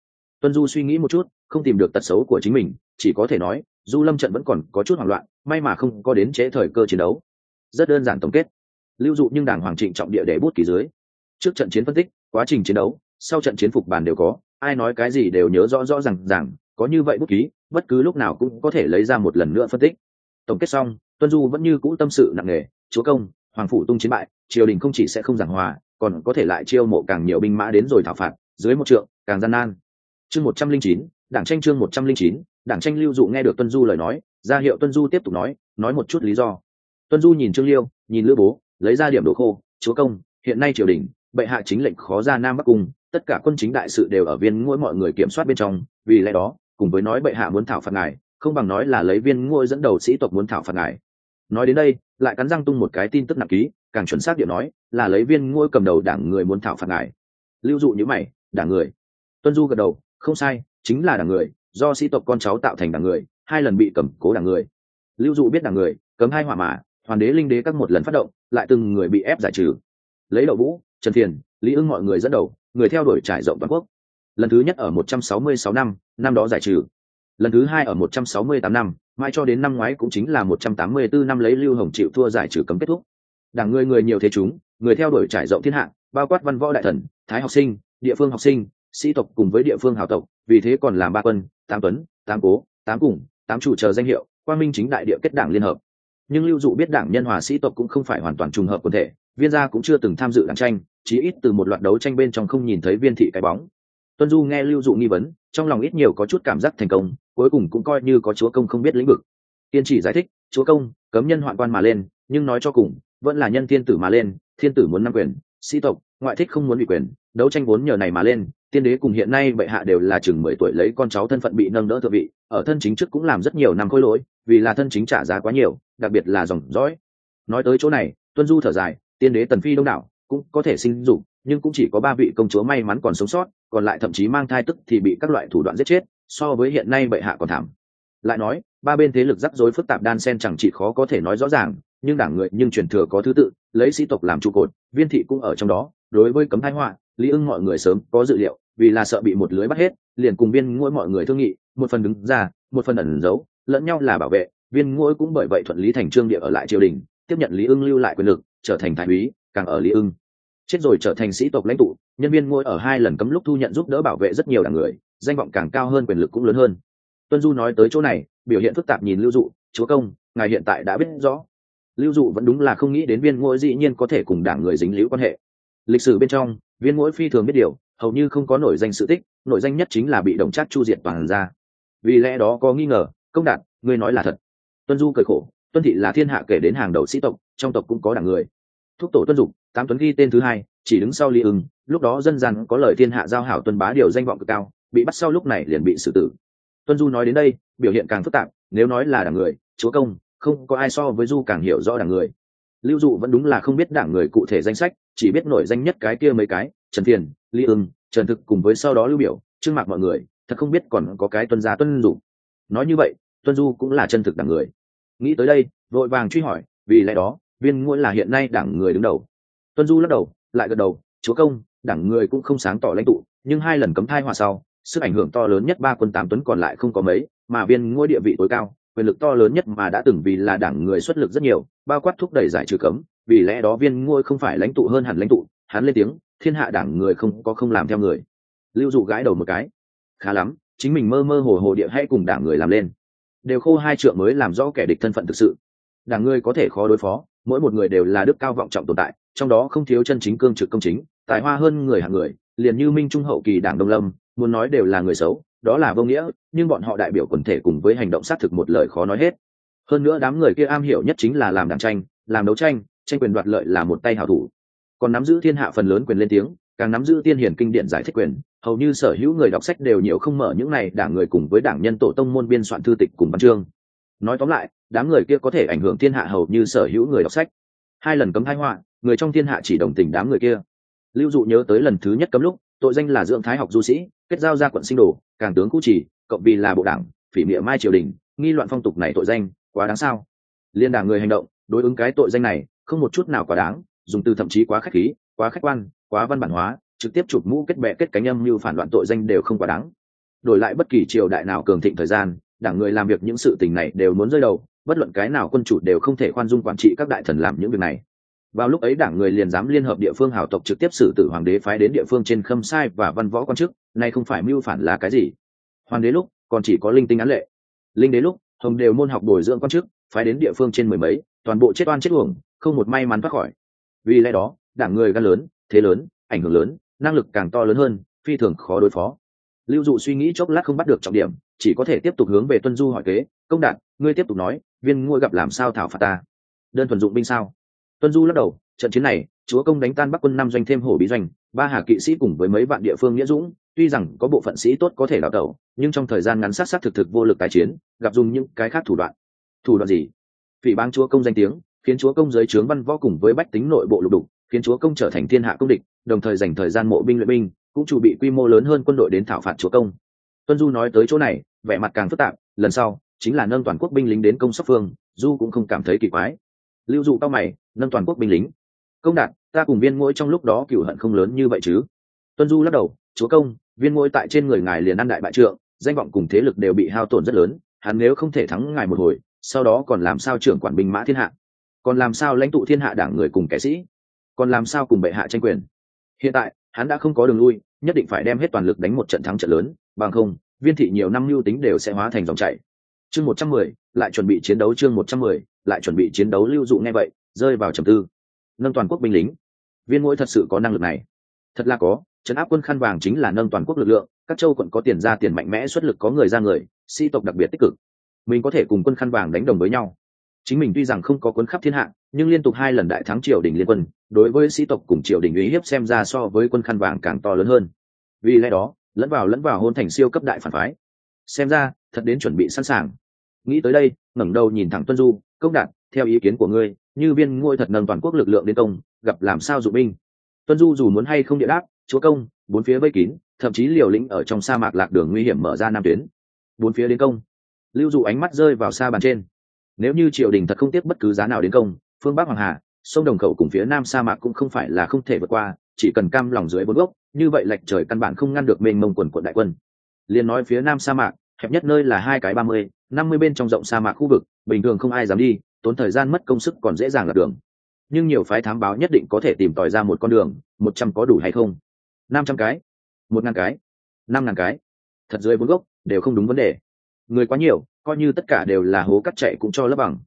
Tuân du suy nghĩ một chút, không tìm được tật xấu của chính mình, chỉ có thể nói, du lâm trận vẫn còn có chút hoảng loạn, may mà không có đến trễ thời cơ chiến đấu. Rất đơn giản tổng kết. Lưu dụ nhưng đảng hoàng trịnh trọng địa để bút kỳ dưới. Trước trận chiến phân tích, quá trình chiến đấu, sau trận chiến phục bàn đều có, ai nói cái gì đều nhớ rõ rõ r à n g rằng có như vậy bút ký, bất cứ lúc nào cũng có thể lấy ra một lần nữa phân tích. Tổng kết xong, tuân du vẫn như cũ tâm sự nặng nề, chúa công, hoàng phủ tung chiến bại, triều đình không chỉ sẽ không giảng hòa, còn có thể lại chiêu mộ càng nhiều binh mã đến rồi thảo phạt, dưới một trượng, càng gian nan. Chương một trăm linh chín, đảng tranh chương một trăm linh chín, đảng tranh lưu dụ nghe được tuân du lời nói, ra hiệu tuân du tiếp tục nói nói một chút lý do. Tuân du nhìn trương liêu, nhìn lữ bố, lấy ra điểm đồ khô, chúa công, hiện nay triều đình, bệ hạ chính lệnh khó ra nam bắc cung, tất cả quân chính đại sự đều ở viên mỗi mọi người kiểm soát bên trong, vì lẽ đó cùng với nói bệ hạ muốn thảo phạt ngài, không bằng nói là lấy viên ngôi dẫn đầu sĩ tộc muốn thảo phạt ngài. Nói đến đây, lại cắn răng tung một cái tin tức nặng ký, càng chuẩn xác điện nói, là lấy viên ngôi cầm đầu đảng người muốn thảo phạt ngài. Lưu dụ như mày, đảng người. Tuân du gật đầu, không sai, chính là đảng người, do sĩ tộc con cháu tạo thành đảng người, hai lần bị cầm cố đảng người. Lưu dụ biết đảng người, cấm hai hỏa mã hoàn đế linh đế các một lần phát động, lại từng người bị ép giải trừ. Lấy đậu vũ, trần thiền, lý ưng mọi người dẫn đầu, người theo đuổi trải rộng toàn quốc lần thứ nhất ở 166 năm năm đó giải trừ. Lần thứ hai ở 168 năm, mãi cho đến năm ngoái cũng chính là 184 năm lấy lưu hồng chịu thua giải trừ cấm kết thúc. Đảng người người nhiều thế chúng, người theo đuổi trải rộng thiên hạ, bao quát văn võ đại thần, thái học sinh, địa phương học sinh, sĩ tộc cùng với địa phương hào tộc, vì thế còn làm ba quân, tám tuấn, tám cố, tám cùng, tám chủ chờ danh hiệu quan minh chính đại địa kết đảng liên hợp. Nhưng lưu dụ biết đảng nhân hòa sĩ tộc cũng không phải hoàn toàn trùng hợp quần thể, viên gia cũng chưa từng tham dự đảng tranh, chí ít từ một loạt đấu tranh bên trong không nhìn thấy viên thị cái bóng tuân du nghe lưu dụ nghi vấn, trong lòng ít nhiều có chút cảm giác thành công, cuối cùng cũng coi như có chúa công không biết lĩnh vực. Tiên chỉ giải thích, chúa công, cấm nhân hoạn quan mà lên, nhưng nói cho cùng, vẫn là nhân thiên tử mà lên, thiên tử muốn nắm quyền, sĩ tộc, ngoại thích không muốn bị quyền, đấu tranh vốn nhờ này mà lên, tiên đế cùng hiện nay bệ hạ đều là chừng mười tuổi lấy con cháu thân phận bị nâng đỡ thượng vị, ở thân chính trước cũng làm rất nhiều năm khối lỗi, vì là thân chính trả giá quá nhiều, đặc biệt là dòng dõi. Nói tới chỗ này, tuân du thở dài, tiên đế tần phi đông đảo cũng có thể sinh dục nhưng cũng chỉ có ba vị công chúa may mắn còn sống sót, còn lại thậm chí mang thai tức thì bị các loại thủ đoạn giết chết, so với hiện nay bệ hạ còn thảm. Lại nói, ba bên thế lực rắc rối phức tạp đan sen chẳng chỉ khó có thể nói rõ ràng, nhưng đảng người nhưng truyền thừa có thứ tự, lấy sĩ tộc làm trụ cột, viên thị cũng ở trong đó, đối với cấm thái họa, lý ưng mọi người sớm có dự liệu, vì là sợ bị một lưới bắt hết, liền cùng viên ngỗi mọi người thương nghị, một phần đứng ra, một phần ẩn giấu, lẫn nhau là bảo vệ, viên ngỗi cũng bởi vậy thuận lý thành trương địa ở lại triều đình, tiếp nhận lý ưng lưu lại quyền lực, trở thành thái úy, càng ở lý ưng chết rồi trở thành sĩ tộc lãnh tụ, nhân viên ngôi ở hai lần cấm lúc thu nhận giúp đỡ bảo vệ rất nhiều đảng người, danh vọng càng cao hơn quyền lực cũng lớn hơn. Tuân du nói tới chỗ này, biểu hiện phức tạp nhìn lưu dụ, chúa công, ngài hiện tại đã biết rõ. Lưu dụ vẫn đúng là không nghĩ đến viên ngôi dĩ nhiên có thể cùng đảng người dính liễu quan hệ. Lịch sử bên trong, viên ngôi phi thường biết điều, hầu như không có nổi danh sự tích, nổi danh nhất chính là bị đồng trác chu diệt toàn ra. Vì lẽ đó có nghi ngờ, công đạt ngươi nói là thật. Tuân du cười khổ, tuân thị là thiên hạ kể đến hàng đầu sĩ tộc, trong tộc cũng có đảng người thúc tổ tuân dục, tám tuấn ghi tên thứ hai, chỉ đứng sau lý ưng, lúc đó dân gian có lời thiên hạ giao hảo tuân bá điều danh vọng cực cao, bị bắt sau lúc này liền bị xử tử. Tuân du nói đến đây, biểu hiện càng phức tạp, nếu nói là đảng người, chúa công, không có ai so với du càng hiểu rõ đảng người. Lưu dụ vẫn đúng là không biết đảng người cụ thể danh sách, chỉ biết nổi danh nhất cái kia mấy cái, trần thiền lý ưng, trần thực cùng với sau đó lưu biểu trước mạc mọi người, thật không biết còn có cái tuân gia tuân dụ nói như vậy, tuân du cũng là chân thực đảng người. Nghĩ tới đây, vội vàng truy hỏi, vì lẽ đó viên ngũi là hiện nay đảng người đứng đầu. Tuân du lắc đầu, lại gật đầu, chúa công, đảng người cũng không sáng tỏ lãnh tụ, nhưng hai lần cấm thai hòa sau, sức ảnh hưởng to lớn nhất ba quân tám tuấn còn lại không có mấy, mà viên ngôi địa vị tối cao, quyền lực to lớn nhất mà đã từng vì là đảng người xuất lực rất nhiều, bao quát thúc đẩy giải trừ cấm, vì lẽ đó viên ngôi không phải lãnh tụ hơn hẳn lãnh tụ, hắn lên tiếng, thiên hạ đảng người không có không làm theo người. Lưu dụ gãi đầu một cái, khá lắm, chính mình mơ mơ hồ hồ địa hay cùng đảng người làm lên. Đều khô hai trượng mới làm rõ kẻ địch thân phận thực sự. Đảng người có thể khó đối phó mỗi một người đều là đức cao vọng trọng tồn tại, trong đó không thiếu chân chính cương trực công chính, tài hoa hơn người hạng người, liền như minh trung hậu kỳ đảng đông lâm, muốn nói đều là người xấu, đó là vô nghĩa, nhưng bọn họ đại biểu quần thể cùng với hành động xác thực một lời khó nói hết. Hơn nữa đám người kia am hiểu nhất chính là làm đảng tranh, làm đấu tranh tranh quyền đoạt lợi là một tay hảo thủ. Còn nắm giữ thiên hạ phần lớn quyền lên tiếng, càng nắm giữ tiên hiển kinh điển giải thích quyền, hầu như sở hữu người đọc sách đều nhiều không mở những này đảng người cùng với đảng nhân tổ tông môn biên soạn thư tịch cùng văn chương. Nói tóm lại đám người kia có thể ảnh hưởng thiên hạ hầu như sở hữu người đọc sách. Hai lần cấm thái họa người trong thiên hạ chỉ đồng tình đám người kia. Lưu dụ nhớ tới lần thứ nhất cấm lúc tội danh là dưỡng thái học du sĩ kết giao ra quận sinh đồ càng tướng cũ trì, cộng vì là bộ đảng phỉ miệng mai triều đình nghi loạn phong tục này tội danh quá đáng sao? Liên đảng người hành động đối ứng cái tội danh này không một chút nào quá đáng dùng từ thậm chí quá khách khí quá khách quan quá văn bản hóa trực tiếp chụp mũ kết bệ kết cánh âm như phản loạn tội danh đều không quá đáng. Đổi lại bất kỳ triều đại nào cường thịnh thời gian đảng người làm việc những sự tình này đều muốn rơi đầu bất luận cái nào quân chủ đều không thể khoan dung quản trị các đại thần làm những việc này. Vào lúc ấy đảng người liền dám liên hợp địa phương hảo tộc trực tiếp xử tử hoàng đế phái đến địa phương trên khâm sai và văn võ quan chức, nay không phải mưu phản là cái gì? Hoàng đế lúc, còn chỉ có linh tinh án lệ. Linh đế lúc, hồng đều môn học bồi dưỡng quan chức, phái đến địa phương trên mười mấy, toàn bộ chết oan chết uổng, không một may mắn thoát khỏi. Vì lẽ đó, đảng người gan lớn, thế lớn, ảnh hưởng lớn, năng lực càng to lớn hơn, phi thường khó đối phó. Lưu dụ suy nghĩ chốc lát không bắt được trọng điểm, chỉ có thể tiếp tục hướng về tuân du hỏi kế, công đạt ngươi tiếp tục nói viên ngôi gặp làm sao thảo phạt ta? Đơn thuần dụng binh sao? Tuân du lắc đầu, trận chiến này, chúa công đánh tan bắc quân năm doanh thêm hổ bí doanh, ba hà kỵ sĩ cùng với mấy vạn địa phương nghĩa dũng, tuy rằng có bộ phận sĩ tốt có thể đào tẩu, nhưng trong thời gian ngắn sát sát thực thực vô lực tái chiến, gặp dùng những cái khác thủ đoạn. Thủ đoạn gì? Phỉ báng chúa công danh tiếng, khiến chúa công giới trướng văn võ cùng với bách tính nội bộ lục đục, khiến chúa công trở thành thiên hạ công địch, đồng thời dành thời gian mộ binh luyện binh, cũng chuẩn bị quy mô lớn hơn quân đội đến thảo phạt chúa công. Tuân du nói tới chỗ này, vẻ mặt càng phức tạp, lần sau chính là nâng toàn quốc binh lính đến công sóc phương, du cũng không cảm thấy kỳ quái. Lưu dụ cao mày, nâng toàn quốc binh lính. Công đạt ta cùng viên mỗi trong lúc đó cựu hận không lớn như vậy chứ? Tuân du lắc đầu, chúa công, viên mỗi tại trên người ngài liền ăn đại bại trượng, danh vọng cùng thế lực đều bị hao tổn rất lớn, hắn nếu không thể thắng ngài một hồi, sau đó còn làm sao trưởng quản binh mã thiên hạ? Còn làm sao lãnh tụ thiên hạ đảng người cùng kẻ sĩ? Còn làm sao cùng bệ hạ tranh quyền? Hiện tại, hắn đã không có đường lui, nhất định phải đem hết toàn lực đánh một trận thắng trận lớn, bằng không, viên thị nhiều năm lưu tính đều sẽ hóa thành dòng chảy chương một trăm mười, lại chuẩn bị chiến đấu chương một trăm mười, lại chuẩn bị chiến đấu lưu dụ nghe vậy, rơi vào trầm tư. Nâng toàn quốc binh lính. Viên mỗi thật sự có năng lực này. Thật là có, trấn áp quân khăn vàng chính là nâng toàn quốc lực lượng, các châu quận có tiền ra tiền mạnh mẽ xuất lực có người ra người, sĩ tộc đặc biệt tích cực. Mình có thể cùng quân khăn vàng đánh đồng với nhau. Chính mình tuy rằng không có quân khắp thiên hạ, nhưng liên tục hai lần đại thắng triều đình liên quân, đối với sĩ tộc cùng triều đình uy hiếp xem ra so với quân khăn vàng càng to lớn hơn. Vì lẽ đó, lẫn vào lẫn vào hôn thành siêu cấp đại phản phái xem ra, thật đến chuẩn bị sẵn sàng. Nghĩ tới đây, ngẩng đầu nhìn thẳng tuân du, công đạt, theo ý kiến của ngươi, như viên ngôi thật nâng toàn quốc lực lượng đến công, gặp làm sao dụ binh? Tuân du dù muốn hay không địa đáp, chúa công, bốn phía vây kín, thậm chí liều lĩnh ở trong sa mạc lạc đường nguy hiểm mở ra nam tuyến. Bốn phía đến công. Lưu dụ ánh mắt rơi vào xa bàn trên. Nếu như triều đình thật không tiếp bất cứ giá nào đến công, phương bắc hoàng hà, sông đồng khẩu cùng phía nam sa mạc cũng không phải là không thể vượt qua, chỉ cần cam lòng dưới bốn gốc, như vậy lệch trời căn bản không ngăn được mênh mông quần quận đại quân liền nói phía nam sa mạc, hẹp nhất nơi là hai cái ba mươi, năm mươi bên trong rộng sa mạc khu vực, bình thường không ai dám đi, tốn thời gian mất công sức còn dễ dàng lạc đường. Nhưng nhiều phái thám báo nhất định có thể tìm tòi ra một con đường, một trăm có đủ hay không? Năm trăm cái, một ngàn cái, năm ngàn cái. Thật dưới bốn gốc, đều không đúng vấn đề. Người quá nhiều, coi như tất cả đều là hố cắt chạy cũng cho lấp bằng.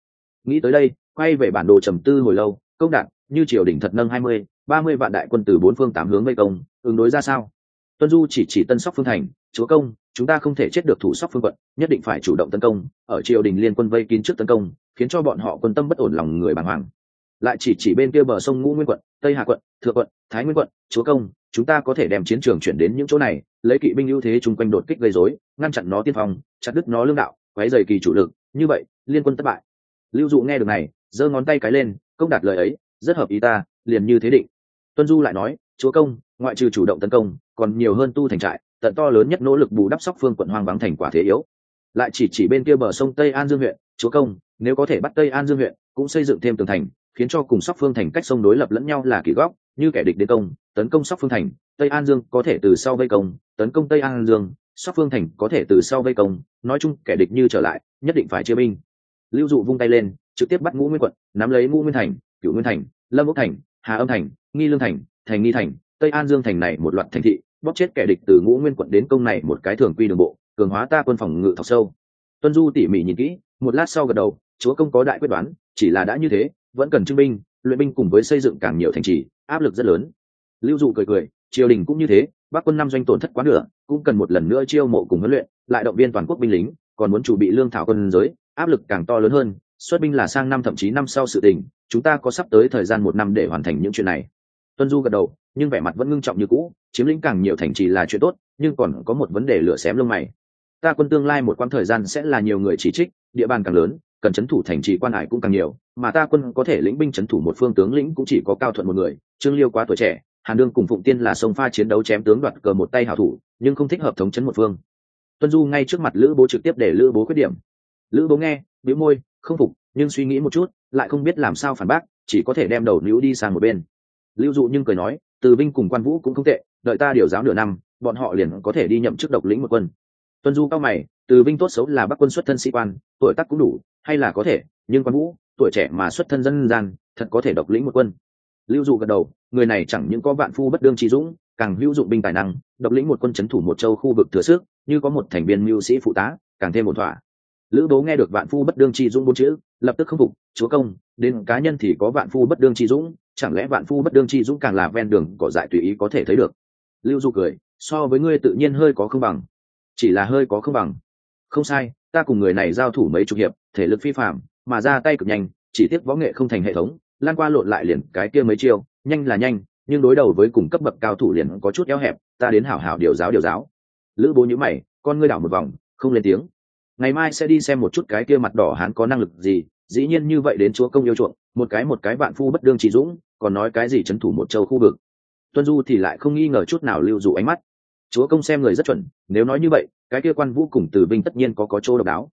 Nghĩ tới đây, quay về bản đồ trầm tư hồi lâu, công đạt như triều đình thật nâng hai mươi, ba mươi vạn đại quân từ bốn phương tám hướng vây công, ứng đối ra sao? Tuân du chỉ chỉ tân sóc phương thành, chúa công, chúng ta không thể chết được thủ sóc phương quận, nhất định phải chủ động tấn công, ở triều đình liên quân vây kín trước tấn công, khiến cho bọn họ quân tâm bất ổn lòng người bàng hoàng. Lại chỉ chỉ bên kia bờ sông ngũ nguyên quận, tây hà quận, thượng quận, thái nguyên quận, chúa công, chúng ta có thể đem chiến trường chuyển đến những chỗ này, lấy kỵ binh ưu thế chung quanh đột kích gây rối, ngăn chặn nó tiên phong, chặt đứt nó lương đạo, quấy dày kỳ chủ lực, như vậy, liên quân thất bại. Lưu dụ nghe được này, giơ ngón tay cái lên, công đạt lời ấy, rất hợp ý ta, liền như thế định. Tuân du lại nói, chúa công, ngoại trừ chủ động tấn công còn nhiều hơn tu thành trại, tận to lớn nhất nỗ lực bù đắp sóc phương quận hoang vắng thành quả thế yếu. Lại chỉ chỉ bên kia bờ sông tây an dương huyện, chúa công, nếu có thể bắt tây an dương huyện, cũng xây dựng thêm tường thành, khiến cho cùng sóc phương thành cách sông đối lập lẫn nhau là kỳ góc, như kẻ địch đến công, tấn công sóc phương thành, tây an dương có thể từ sau vây công, tấn công tây an dương, sóc phương thành có thể từ sau vây công, nói chung kẻ địch như trở lại, nhất định phải chia binh. Lưu dụ vung tay lên, trực tiếp bắt ngũ nguyên quận, nắm lấy ngũ nguyên thành cựu nguyên thành, lâm ốc thành, hà âm thành, nghi lương thành thành nghi thành tây an dương thành này một loạt thành thị bóc chết kẻ địch từ ngũ nguyên quận đến công này một cái thường quy đường bộ, cường hóa ta quân phòng ngự thọc sâu. Tuân du tỉ mỉ nhìn kỹ, một lát sau gật đầu, chúa công có đại quyết đoán, chỉ là đã như thế, vẫn cần trưng binh, luyện binh cùng với xây dựng càng nhiều thành trì, áp lực rất lớn. Lưu dụ cười cười, triều đình cũng như thế, bắc quân năm doanh tổn thất quá nửa, cũng cần một lần nữa chiêu mộ cùng huấn luyện, lại động viên toàn quốc binh lính, còn muốn chuẩn bị lương thảo quân giới, áp lực càng to lớn hơn, xuất binh là sang năm thậm chí năm sau sự tình, chúng ta có sắp tới thời gian một năm để hoàn thành những chuyện này tuân du gật đầu, nhưng vẻ mặt vẫn ngưng trọng như cũ, chiếm lĩnh càng nhiều thành trì là chuyện tốt, nhưng còn có một vấn đề lửa xém lông mày. Ta quân tương lai một quãng thời gian sẽ là nhiều người chỉ trích, địa bàn càng lớn, cần c h ấ n thủ thành trì quan hải cũng càng nhiều, mà ta quân có thể lĩnh binh c h ấ n thủ một phương tướng lĩnh cũng chỉ có cao thuận một người, trương liêu quá tuổi trẻ, hàn đương cùng phụng tiên là sông pha chiến đấu chém tướng đoạt cờ một tay hảo thủ, nhưng không thích hợp thống chấn một phương. Tuân du ngay trước mặt lữ bố trực tiếp để lữ bố khuyết điểm. Lữ bố nghe, bĩu môi, không phục, nhưng suy nghĩ một chút, lại không biết làm sao phản bác, chỉ có thể đem đầu nữ đi sang một bên lưu dụ nhưng cười nói, từ Vinh cùng quan vũ cũng không tệ, đợi ta điều giáo nửa năm, bọn họ liền có thể đi nhậm chức độc lĩnh một quân. Tuân du cao mày, từ Vinh tốt xấu là bắc quân xuất thân sĩ quan, tuổi tác cũng đủ, hay là có thể, nhưng quan vũ, tuổi trẻ mà xuất thân dân gian, thật có thể độc lĩnh một quân. Lưu dụ gật đầu, người này chẳng những có vạn phu bất đương trí dũng, càng hữu dụng binh tài năng, độc lĩnh một quân c h ấ n thủ một châu khu vực thừa sức, như có một thành viên mưu sĩ phụ tá, càng thêm một thỏa. Lữ bố nghe được vạn phu bất đương trí dũng bốn chữ, lập tức khâm phục, chúa công, đến cá nhân thì có vạn phu bất đương trí dũng chẳng lẽ vạn phu bất đương chi dũng càng là ven đường cỏ dại tùy ý có thể thấy được? Lưu du cười, so với ngươi tự nhiên hơi có không bằng. Chỉ là hơi có không bằng. Không sai, ta cùng người này giao thủ mấy chục hiệp, thể lực phi phạm mà ra tay cực nhanh, chỉ tiếc võ nghệ không thành hệ thống, lan qua lộn lại liền cái kia mấy chiêu, nhanh là nhanh, nhưng đối đầu với cùng cấp bậc cao thủ liền có chút éo hẹp, ta đến hảo hảo điều giáo điều giáo. Lữ bố nhữ mày, con ngươi đảo một vòng, không lên tiếng. Ngày mai sẽ đi xem một chút cái kia mặt đỏ hắn có năng lực gì dĩ nhiên như vậy đến chúa công yêu chuộng, một cái một cái bạn phu bất đương chỉ dũng, còn nói cái gì c thủ một châu khu vực. Tuân du thì lại không nghi ngờ chút nào lưu dụ ánh mắt. Chúa công xem người rất chuẩn, nếu nói như vậy, cái kia quan vũ cùng tử binh tất nhiên có có chỗ độc đáo.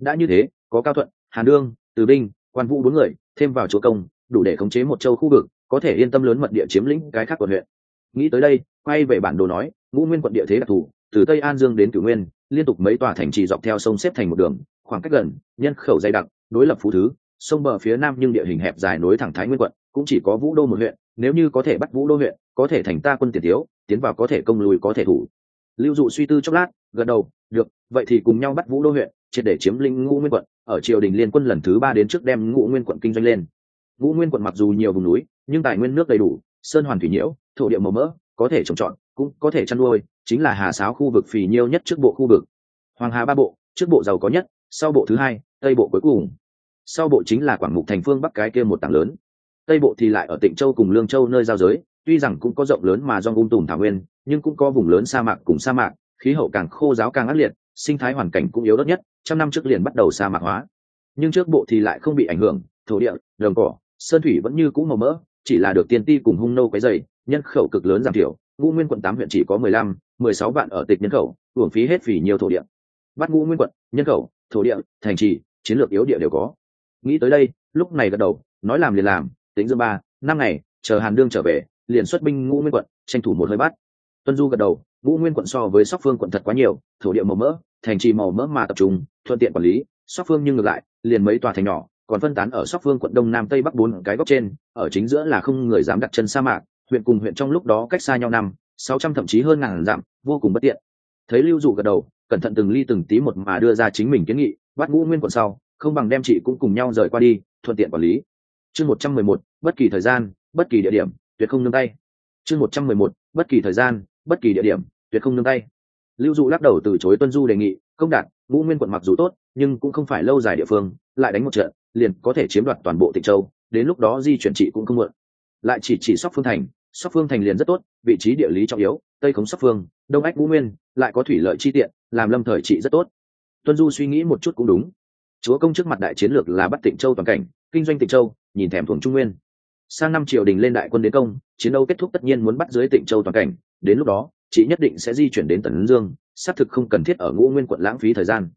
Đã như thế, có cao thuận, hàn đương tử binh, quan vũ bốn người, thêm vào chúa công, đủ để khống chế một châu khu vực, có thể yên tâm lớn mật địa chiếm lĩnh cái khác quận huyện. Nghĩ tới đây, quay về bản đồ nói, ngũ nguyên quận địa thế đặc thù, từ tây an dương đến cửu nguyên, liên tục mấy tòa thành trì dọc theo sông xếp thành một đường, khoảng cách gần, nhân khẩu dày đặc đối lập phú thứ, sông bờ phía nam nhưng địa hình hẹp dài nối thẳng thái nguyên quận, cũng chỉ có vũ đô một huyện, nếu như có thể bắt vũ đô huyện, có thể thành ta quân tiền thiếu, tiến vào có thể công lùi có thể thủ. Lưu dụ suy tư chốc lát, gật đầu, được, vậy thì cùng nhau bắt vũ đô huyện, triệt để chiếm lĩnh ngũ nguyên quận, ở triều đình liên quân lần thứ ba đến trước đem ngũ nguyên quận kinh doanh lên. Ngũ nguyên quận mặc dù nhiều vùng núi, nhưng tài nguyên nước đầy đủ, sơn hoàn thủy nhiễu, thổ địa màu mỡ, có thể trồng trọt, cũng có thể chăn nuôi, chính là hà sáo khu vực phì nhiêu nhất trước bộ khu vực. Hoàng hà ba bộ, trước bộ giàu có nhất, sau bộ thứ hai tây bộ cuối cùng. Sau bộ chính là quảng mục thành phương bắc cái kia một tảng lớn. Tây bộ thì lại ở tịnh châu cùng lương châu nơi giao giới, tuy rằng cũng có rộng lớn mà do ung tùm thảo nguyên, nhưng cũng có vùng lớn sa mạc cùng sa mạc, khí hậu càng khô giáo càng ác liệt, sinh thái hoàn cảnh cũng yếu đất nhất, trăm năm trước liền bắt đầu sa mạc hóa. Nhưng trước bộ thì lại không bị ảnh hưởng, thổ địa, đồng cỏ, sơn thủy vẫn như cũ màu mỡ, chỉ là được tiên ti cùng hung nô quấy dày nhân khẩu cực lớn giảm thiểu, ngũ nguyên quận tám huyện chỉ có mười lăm, mười sáu vạn ở tịch nhân khẩu, hưởng phí hết vì nhiều thổ địa. Bắt ngũ nguyên quận, nhân khẩu, thổ địa, thành trì chiến lược yếu địa đều có. Nghĩ tới đây, lúc này gật đầu, nói làm liền làm, tính dương ba, năm ngày, chờ hàn đương trở về, liền xuất binh ngũ nguyên quận, tranh thủ một hơi bắt tuân du gật đầu, ngũ nguyên quận so với sóc phương quận thật quá nhiều, thổ địa màu mỡ, thành trì màu mỡ mà tập trung, thuận tiện quản lý, sóc phương nhưng ngược lại, liền mấy tòa thành nhỏ, còn phân tán ở sóc phương quận đông nam tây bắc bốn cái góc trên, ở chính giữa là không người dám đặt chân sa mạc, huyện cùng huyện trong lúc đó cách xa nhau năm, sáu trăm thậm chí hơn ngàn dặm, vô cùng bất tiện. Thấy lưu dụ gật đầu, cẩn thận từng ly từng tí một mà đưa ra chính mình kiến nghị bắt ngũ nguyên quận sau, không bằng đem chị cũng cùng nhau rời qua đi, thuận tiện quản lý. Chương một trăm mười một, bất kỳ thời gian, bất kỳ địa điểm, tuyệt không nương tay. Chương một trăm mười một, bất kỳ thời gian, bất kỳ địa điểm, tuyệt không nương tay. Lưu dụ lắc đầu từ chối tuân du đề nghị, công đạt, ngũ nguyên quận mặc dù tốt, nhưng cũng không phải lâu dài địa phương, lại đánh một trận, liền có thể chiếm đoạt toàn bộ tịnh châu, đến lúc đó di chuyển trị cũng không mượn. Lại chỉ chỉ sóc phương thành, sóc phương thành liền rất tốt, vị trí địa lý trọng yếu, tây khống sóc phương, đông ách ngũ nguyên, lại có thủy lợi chi tiện, làm lâm thời trị rất tốt tuân du suy nghĩ một chút cũng đúng. Chúa công trước mặt đại chiến lược là bắt tịnh châu toàn cảnh, kinh doanh tịnh châu, nhìn thèm thuồng trung nguyên. Sang năm triều đình lên đại quân đến công, chiến đấu kết thúc tất nhiên muốn bắt dưới tịnh châu toàn cảnh. Đến lúc đó, chị nhất định sẽ di chuyển đến tần dương, xác thực không cần thiết ở ngũ nguyên quận lãng phí thời gian.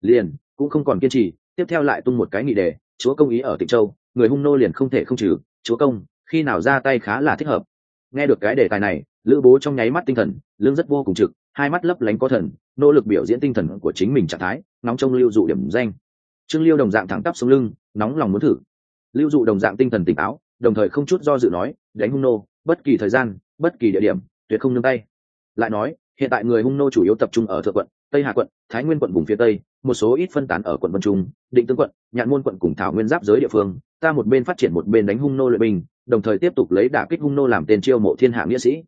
Liền, cũng không còn kiên trì, tiếp theo lại tung một cái nghị đề, chúa công ý ở tịnh châu, người hung nô liền không thể không trừ, chúa công, khi nào ra tay khá là thích hợp. Nghe được cái đề tài này, lữ bố trong nháy mắt tinh thần lương rất vô cùng trực hai mắt lấp lánh có thần nỗ lực biểu diễn tinh thần của chính mình trạng thái nóng trong lưu dụ điểm danh. Trương liêu đồng dạng thẳng tắp xuống lưng nóng lòng muốn thử. Lưu dụ đồng dạng tinh thần tỉnh táo đồng thời không chút do dự nói đánh hung nô bất kỳ thời gian bất kỳ địa điểm tuyệt không nương tay. Lại nói hiện tại người hung nô chủ yếu tập trung ở thượng quận tây hà quận thái nguyên quận vùng phía tây một số ít phân tán ở quận vân trung định tương quận nhạn môn quận cùng thảo nguyên giáp giới địa phương ta một bên phát triển một bên đánh hung nô lợi bình, đồng thời tiếp tục lấy đả kích hung nô làm tên chiêu mộ thiên hạ nghĩa sĩ.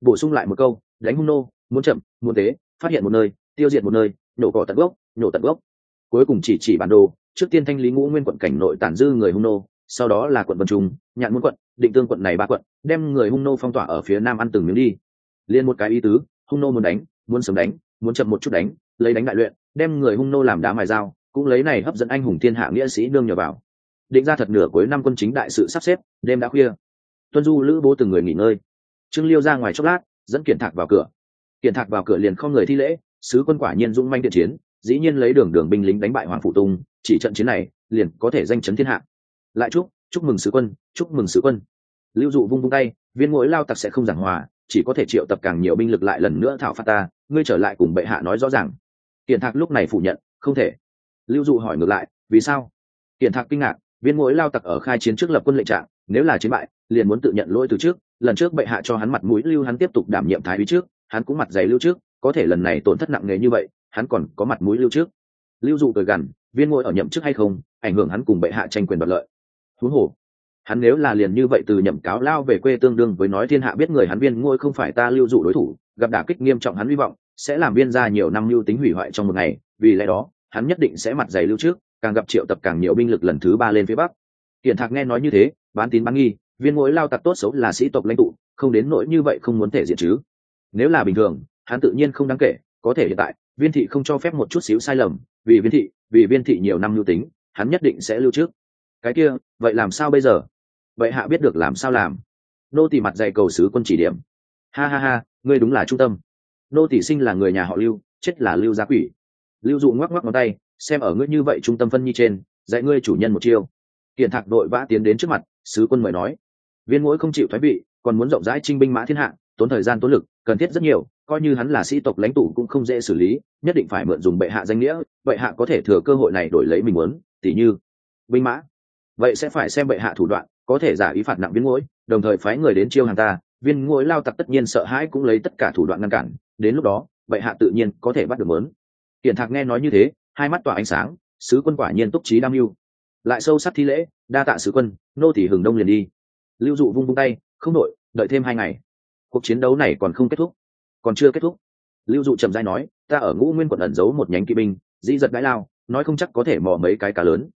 Bổ sung lại một câu đánh hung nô muốn chậm, muốn tế, phát hiện một nơi, tiêu diệt một nơi nhổ cỏ tận gốc nhổ tận gốc. Cuối cùng chỉ chỉ bản đồ, trước tiên thanh lý ngũ nguyên quận cảnh nội tản dư người hung nô, sau đó là quận vân trung, nhạn muốn quận, định tương quận này ba quận, đem người hung nô phong tỏa ở phía nam ăn từng miếng đi. Liên một cái ý tứ, hung nô muốn đánh, muốn sớm đánh, muốn chậm một chút đánh, lấy đánh đại luyện, đem người hung nô làm đá mài dao, cũng lấy này hấp dẫn anh hùng thiên hạ nghĩa sĩ đương nhờ vào. Định ra thật nửa cuối năm quân chính đại sự sắp xếp, đêm đã khuya. Tuân du lữ bố từng người nghỉ ngơi. Trương liêu ra ngoài chốc lát, dẫn kiện thạc vào cửa kiện thạc vào cửa liền không người thi lễ, sứ quân quả nhiên dũng manh điện chiến, dĩ nhiên lấy đường đường binh lính đánh bại hoàng phụ tung, chỉ trận chiến này, liền có thể danh chấn thiên hạ. Lại chúc chúc mừng sứ quân, chúc mừng sứ quân. Lưu dụ vung vung tay, viên mỗi lao tặc sẽ không giảng hòa, chỉ có thể triệu tập càng nhiều binh lực lại lần nữa thảo phạt ta, ngươi trở lại cùng bệ hạ nói rõ ràng. Kiện thạc lúc này phủ nhận, không thể. Lưu dụ hỏi ngược lại, vì sao? Kiện thạc kinh ngạc, viên mỗi lao tặc ở khai chiến trước lập quân lệnh trạng, nếu là chiến bại, liền muốn tự nhận lỗi từ trước, lần trước bệ hạ cho hắn mặt mũi, lưu hắn tiếp tục đảm nhiệm thái úy trước hắn cũng mặt giày lưu trước, có thể lần này tổn thất nặng nề như vậy, hắn còn có mặt mũi lưu trước. Lưu dụ cười gằn, viên ngôi ở nhậm chức hay không, ảnh hưởng hắn cùng bệ hạ tranh quyền đoạt lợi. Thú hồ, hắn nếu là liền như vậy từ nhậm cáo lao về quê tương đương với nói thiên hạ biết người hắn viên ngôi không phải ta lưu dụ đối thủ, gặp đả kích nghiêm trọng hắn hy vọng, sẽ làm viên ra nhiều năm lưu tính hủy hoại trong một ngày, vì lẽ đó, hắn nhất định sẽ mặt giày lưu trước, càng gặp triệu tập càng nhiều binh lực lần thứ ba lên phía bắc. Kiện thạc nghe nói như thế, bán tín bán nghi, viên ngôi lao tặc tốt xấu là sĩ tộc lãnh tụ, không đến nỗi như vậy không muốn thể diện chứ nếu là bình thường, hắn tự nhiên không đáng kể, có thể hiện tại, viên thị không cho phép một chút xíu sai lầm, vì viên thị, vì viên thị nhiều năm lưu tính, hắn nhất định sẽ lưu trước. Cái kia, vậy làm sao bây giờ? Vậy hạ biết được làm sao làm? Nô tỷ mặt dày cầu sứ quân chỉ điểm. Ha ha ha, ngươi đúng là trung tâm. Nô tỷ sinh là người nhà họ lưu, chết là lưu gia quỷ. Lưu dụ ngoắc ngoắc ngón tay, xem ở ngươi như vậy trung tâm phân nhi trên, dạy ngươi chủ nhân một chiêu. Hiện thạc đội vã tiến đến trước mặt, sứ quân mời nói. Viên mũi không chịu thoái vị, còn muốn rộng rãi trinh binh mã thiên hạ, tốn thời gian tốn lực cần thiết rất nhiều, coi như hắn là sĩ tộc lãnh tụ cũng không dễ xử lý, nhất định phải mượn dùng bệ hạ danh nghĩa, bệ hạ có thể thừa cơ hội này đổi lấy mình muốn, tỉ như binh mã. Vậy sẽ phải xem bệ hạ thủ đoạn, có thể giả ý phạt nặng viên mũi đồng thời phái người đến chiêu hàng ta, viên mũi lao tặc tất nhiên sợ hãi cũng lấy tất cả thủ đoạn ngăn cản, đến lúc đó, bệ hạ tự nhiên có thể bắt được mớn. Hiện thạc nghe nói như thế, hai mắt tỏa ánh sáng, sứ quân quả nhiên túc trí đam mưu. Lại sâu sắc thi lễ, đa tạ sứ quân, nô tỷ hừng đông liền đi. Lưu dụ vung vung tay, không đội đợi thêm hai ngày cuộc chiến đấu này còn không kết thúc. Còn chưa kết thúc. Lưu dụ trầm dai nói, ta ở ngũ nguyên quận ẩn giấu một nhánh kỵ binh, dĩ giật gãi lao, nói không chắc có thể mò mấy cái cá lớn.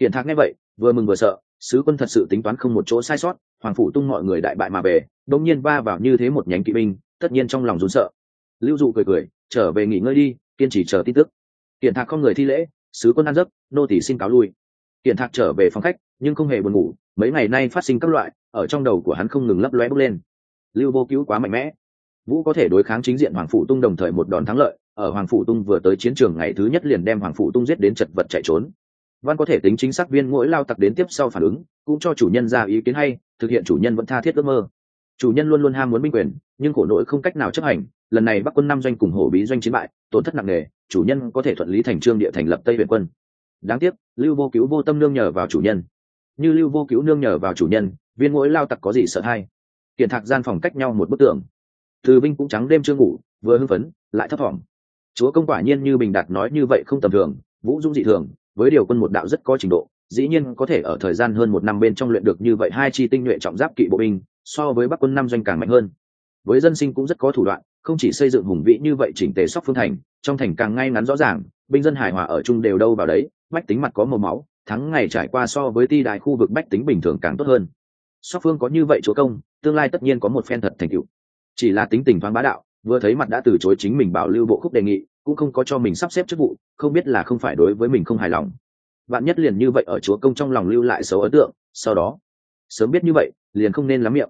Hiện thạc nghe vậy, vừa mừng vừa sợ, sứ quân thật sự tính toán không một chỗ sai sót, hoàng phủ tung mọi người đại bại mà về đông nhiên va vào như thế một nhánh kỵ binh, tất nhiên trong lòng rốn sợ. Lưu dụ cười cười, trở về nghỉ ngơi đi, kiên trì chờ tin tức. Hiện thạc không người thi lễ, sứ quân ăn giấc, nô tỷ xin cáo lui. Hiện thạc trở về phòng khách, nhưng không hề buồn ngủ, mấy ngày nay phát sinh các loại, ở trong đầu của hắn không ngừng lấp lóe bốc lên lưu vô cứu quá mạnh mẽ. Vũ có thể đối kháng chính diện hoàng phủ tung đồng thời một đòn thắng lợi, ở hoàng phủ tung vừa tới chiến trường ngày thứ nhất liền đem hoàng phủ tung giết đến chật vật chạy trốn. Văn có thể tính chính xác viên mỗi lao tặc đến tiếp sau phản ứng, cũng cho chủ nhân ra ý kiến hay, thực hiện chủ nhân vẫn tha thiết ước mơ. Chủ nhân luôn luôn ham muốn binh quyền, nhưng khổ nội không cách nào chấp hành, lần này bắc quân năm doanh cùng hổ bí doanh chiến bại, tổn thất nặng nề, chủ nhân có thể thuận lý thành trương địa thành lập tây viện quân. Đáng tiếc, lưu vô cứu vô tâm nương nhờ vào chủ nhân. Như lưu vô cứu nương nhờ vào chủ nhân, viên mỗi lao tặc có gì sợ hay? Kiện thạc gian phòng cách nhau một bức tường, từ binh cũng trắng đêm chưa ngủ vừa hưng phấn lại thấp thỏm. Chúa công quả nhiên như bình đạt nói như vậy không tầm thường vũ dũng dị thường với điều quân một đạo rất có trình độ dĩ nhiên có thể ở thời gian hơn một năm bên trong luyện được như vậy hai chi tinh nhuệ trọng giáp kỵ bộ binh so với bắc quân năm doanh càng mạnh hơn. Với dân sinh cũng rất có thủ đoạn không chỉ xây dựng hùng vĩ như vậy chỉnh tề sóc phương thành trong thành càng ngay ngắn rõ ràng binh dân hài hòa ở chung đều đâu vào đấy bách tính mặt có màu máu thắng ngày trải qua so với ti đại khu vực bách tính bình thường càng tốt hơn. Sóc phương có như vậy chúa công tương lai tất nhiên có một phen thật thành tựu. Chỉ là tính tình thoáng bá đạo, vừa thấy mặt đã từ chối chính mình bảo lưu bộ khúc đề nghị, cũng không có cho mình sắp xếp chức vụ, không biết là không phải đối với mình không hài lòng. Bạn nhất liền như vậy ở chúa công trong lòng lưu lại xấu ấn tượng, sau đó, sớm biết như vậy, liền không nên lắm miệng.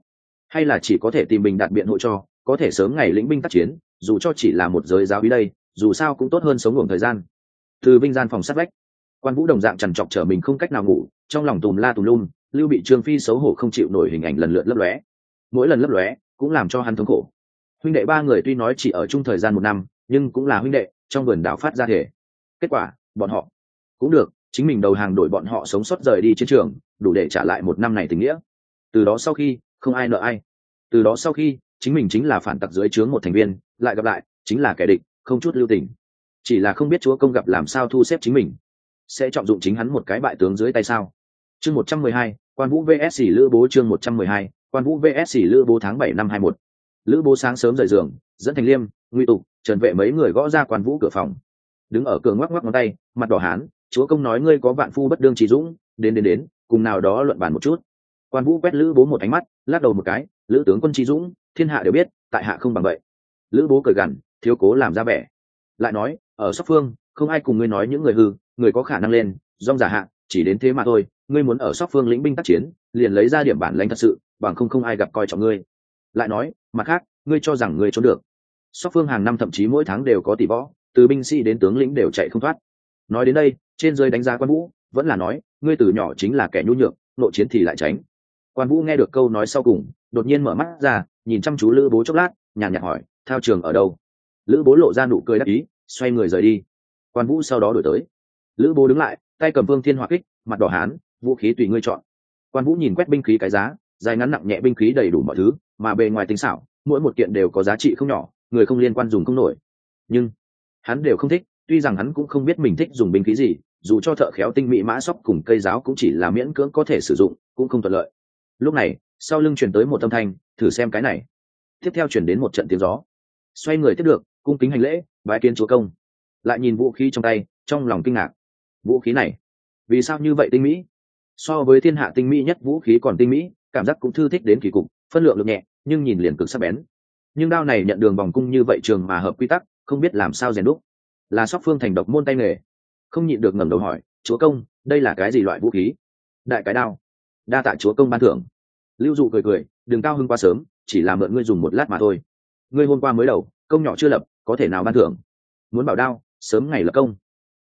Hay là chỉ có thể tìm bình đạt biện hộ cho, có thể sớm ngày lĩnh binh tác chiến, dù cho chỉ là một giới giáo ý đây, dù sao cũng tốt hơn sống ngủ thời gian. Từ vinh gian phòng sát vách, quan vũ đồng dạng trằn trọc trở mình không cách nào ngủ, trong lòng tùm la tùm lum, lưu bị trương phi xấu hổ không chịu nổi hình ảnh lần lượt lấp lóe mỗi lần lấp lóe cũng làm cho hắn thống khổ. Huynh đệ ba người tuy nói chỉ ở chung thời gian một năm, nhưng cũng là huynh đệ, trong vườn đảo phát ra thể. Kết quả, bọn họ cũng được, chính mình đầu hàng đổi bọn họ sống sót rời đi chiến trường, đủ để trả lại một năm này tình nghĩa. Từ đó sau khi, không ai nợ ai. Từ đó sau khi, chính mình chính là phản tặc dưới trướng một thành viên, lại gặp lại, chính là kẻ địch, không chút lưu tình. Chỉ là không biết chúa công gặp làm sao thu xếp chính mình. Sẽ trọng dụng chính hắn một cái bại tướng dưới tay sao? Chương một trăm mười hai, quan vũ vsc lữ bố chương một trăm mười hai quan vũ vsc lữ bố tháng bảy năm hai một. Lữ bố sáng sớm rời giường, dẫn thành liêm nguy tục, trần vệ mấy người gõ ra quan vũ cửa phòng. Đứng ở cửa ngoắc ngoắc ngón tay, mặt đỏ hán, chúa công nói ngươi có vạn phu bất đương trí dũng, đến đến đến, cùng nào đó luận bàn một chút. Quan vũ quét lữ bố một ánh mắt, lắc đầu một cái, lữ tướng quân trí dũng, thiên hạ đều biết, tại hạ không bằng vậy. Lữ bố cười gằn, thiếu cố làm ra vẻ, lại nói, ở sóc phương, không ai cùng ngươi nói những người hư, người có khả năng lên dong giả hạ chỉ đến thế mà thôi, ngươi muốn ở sóc phương lĩnh binh tác chiến, liền lấy ra điểm bản lãnh thật sự, bằng không không ai gặp coi trọng ngươi. Lại nói, mặt khác, ngươi cho rằng ngươi trốn được. Sóc phương hàng năm thậm chí mỗi tháng đều có tỷ võ, từ binh sĩ đến tướng lĩnh đều chạy không thoát. Nói đến đây, trên dưới đánh giá quan vũ, vẫn là nói, ngươi từ nhỏ chính là kẻ nhu nhược, nội chiến thì lại tránh. Quan vũ nghe được câu nói sau cùng, đột nhiên mở mắt ra, nhìn chăm chú lữ bố chốc lát, nhàn nhạt hỏi, thao trường ở đâu? Lữ bố lộ ra nụ cười đắc ý, xoay người rời đi. Quan vũ sau đó đổi tới. Lữ bố đứng lại tay cầm vương thiên hỏa kích, mặt đỏ hán, vũ khí tùy ngươi chọn. Quan vũ nhìn quét binh khí cái giá, dài ngắn nặng nhẹ binh khí đầy đủ mọi thứ, mà bề ngoài tinh xảo, mỗi một kiện đều có giá trị không nhỏ, người không liên quan dùng không nổi. Nhưng, hắn đều không thích, tuy rằng hắn cũng không biết mình thích dùng binh khí gì, dù cho thợ khéo tinh mỹ mã sóc cùng cây giáo cũng chỉ là miễn cưỡng có thể sử dụng, cũng không thuận lợi. Lúc này, sau lưng chuyển tới một âm thanh, thử xem cái này. Tiếp theo chuyển đến một trận tiếng gió. Xoay người tiếp được, cung kính hành lễ, bái kiến chúa công. Lại nhìn vũ khí trong tay, trong lòng kinh ngạc vũ khí này. Vì sao như vậy tinh mỹ? So với thiên hạ tinh mỹ nhất vũ khí còn tinh mỹ, cảm giác cũng thư thích đến kỳ cục, phân lượng lực nhẹ, nhưng nhìn liền cực sắc bén. Nhưng đao này nhận đường vòng cung như vậy trường mà hợp quy tắc, không biết làm sao rèn đúc. Là sóc phương thành độc môn tay nghề. Không nhịn được ngẩng đầu hỏi, chúa công, đây là cái gì loại vũ khí? Đại cái đao. Đa tạ chúa công ban thưởng. Lưu dụ cười cười, đừng cao hơn quá sớm, chỉ là mượn ngươi dùng một lát mà thôi. Ngươi hôm qua mới đầu, công nhỏ chưa lập, có thể nào ban thưởng? Muốn bảo đao, sớm ngày lập công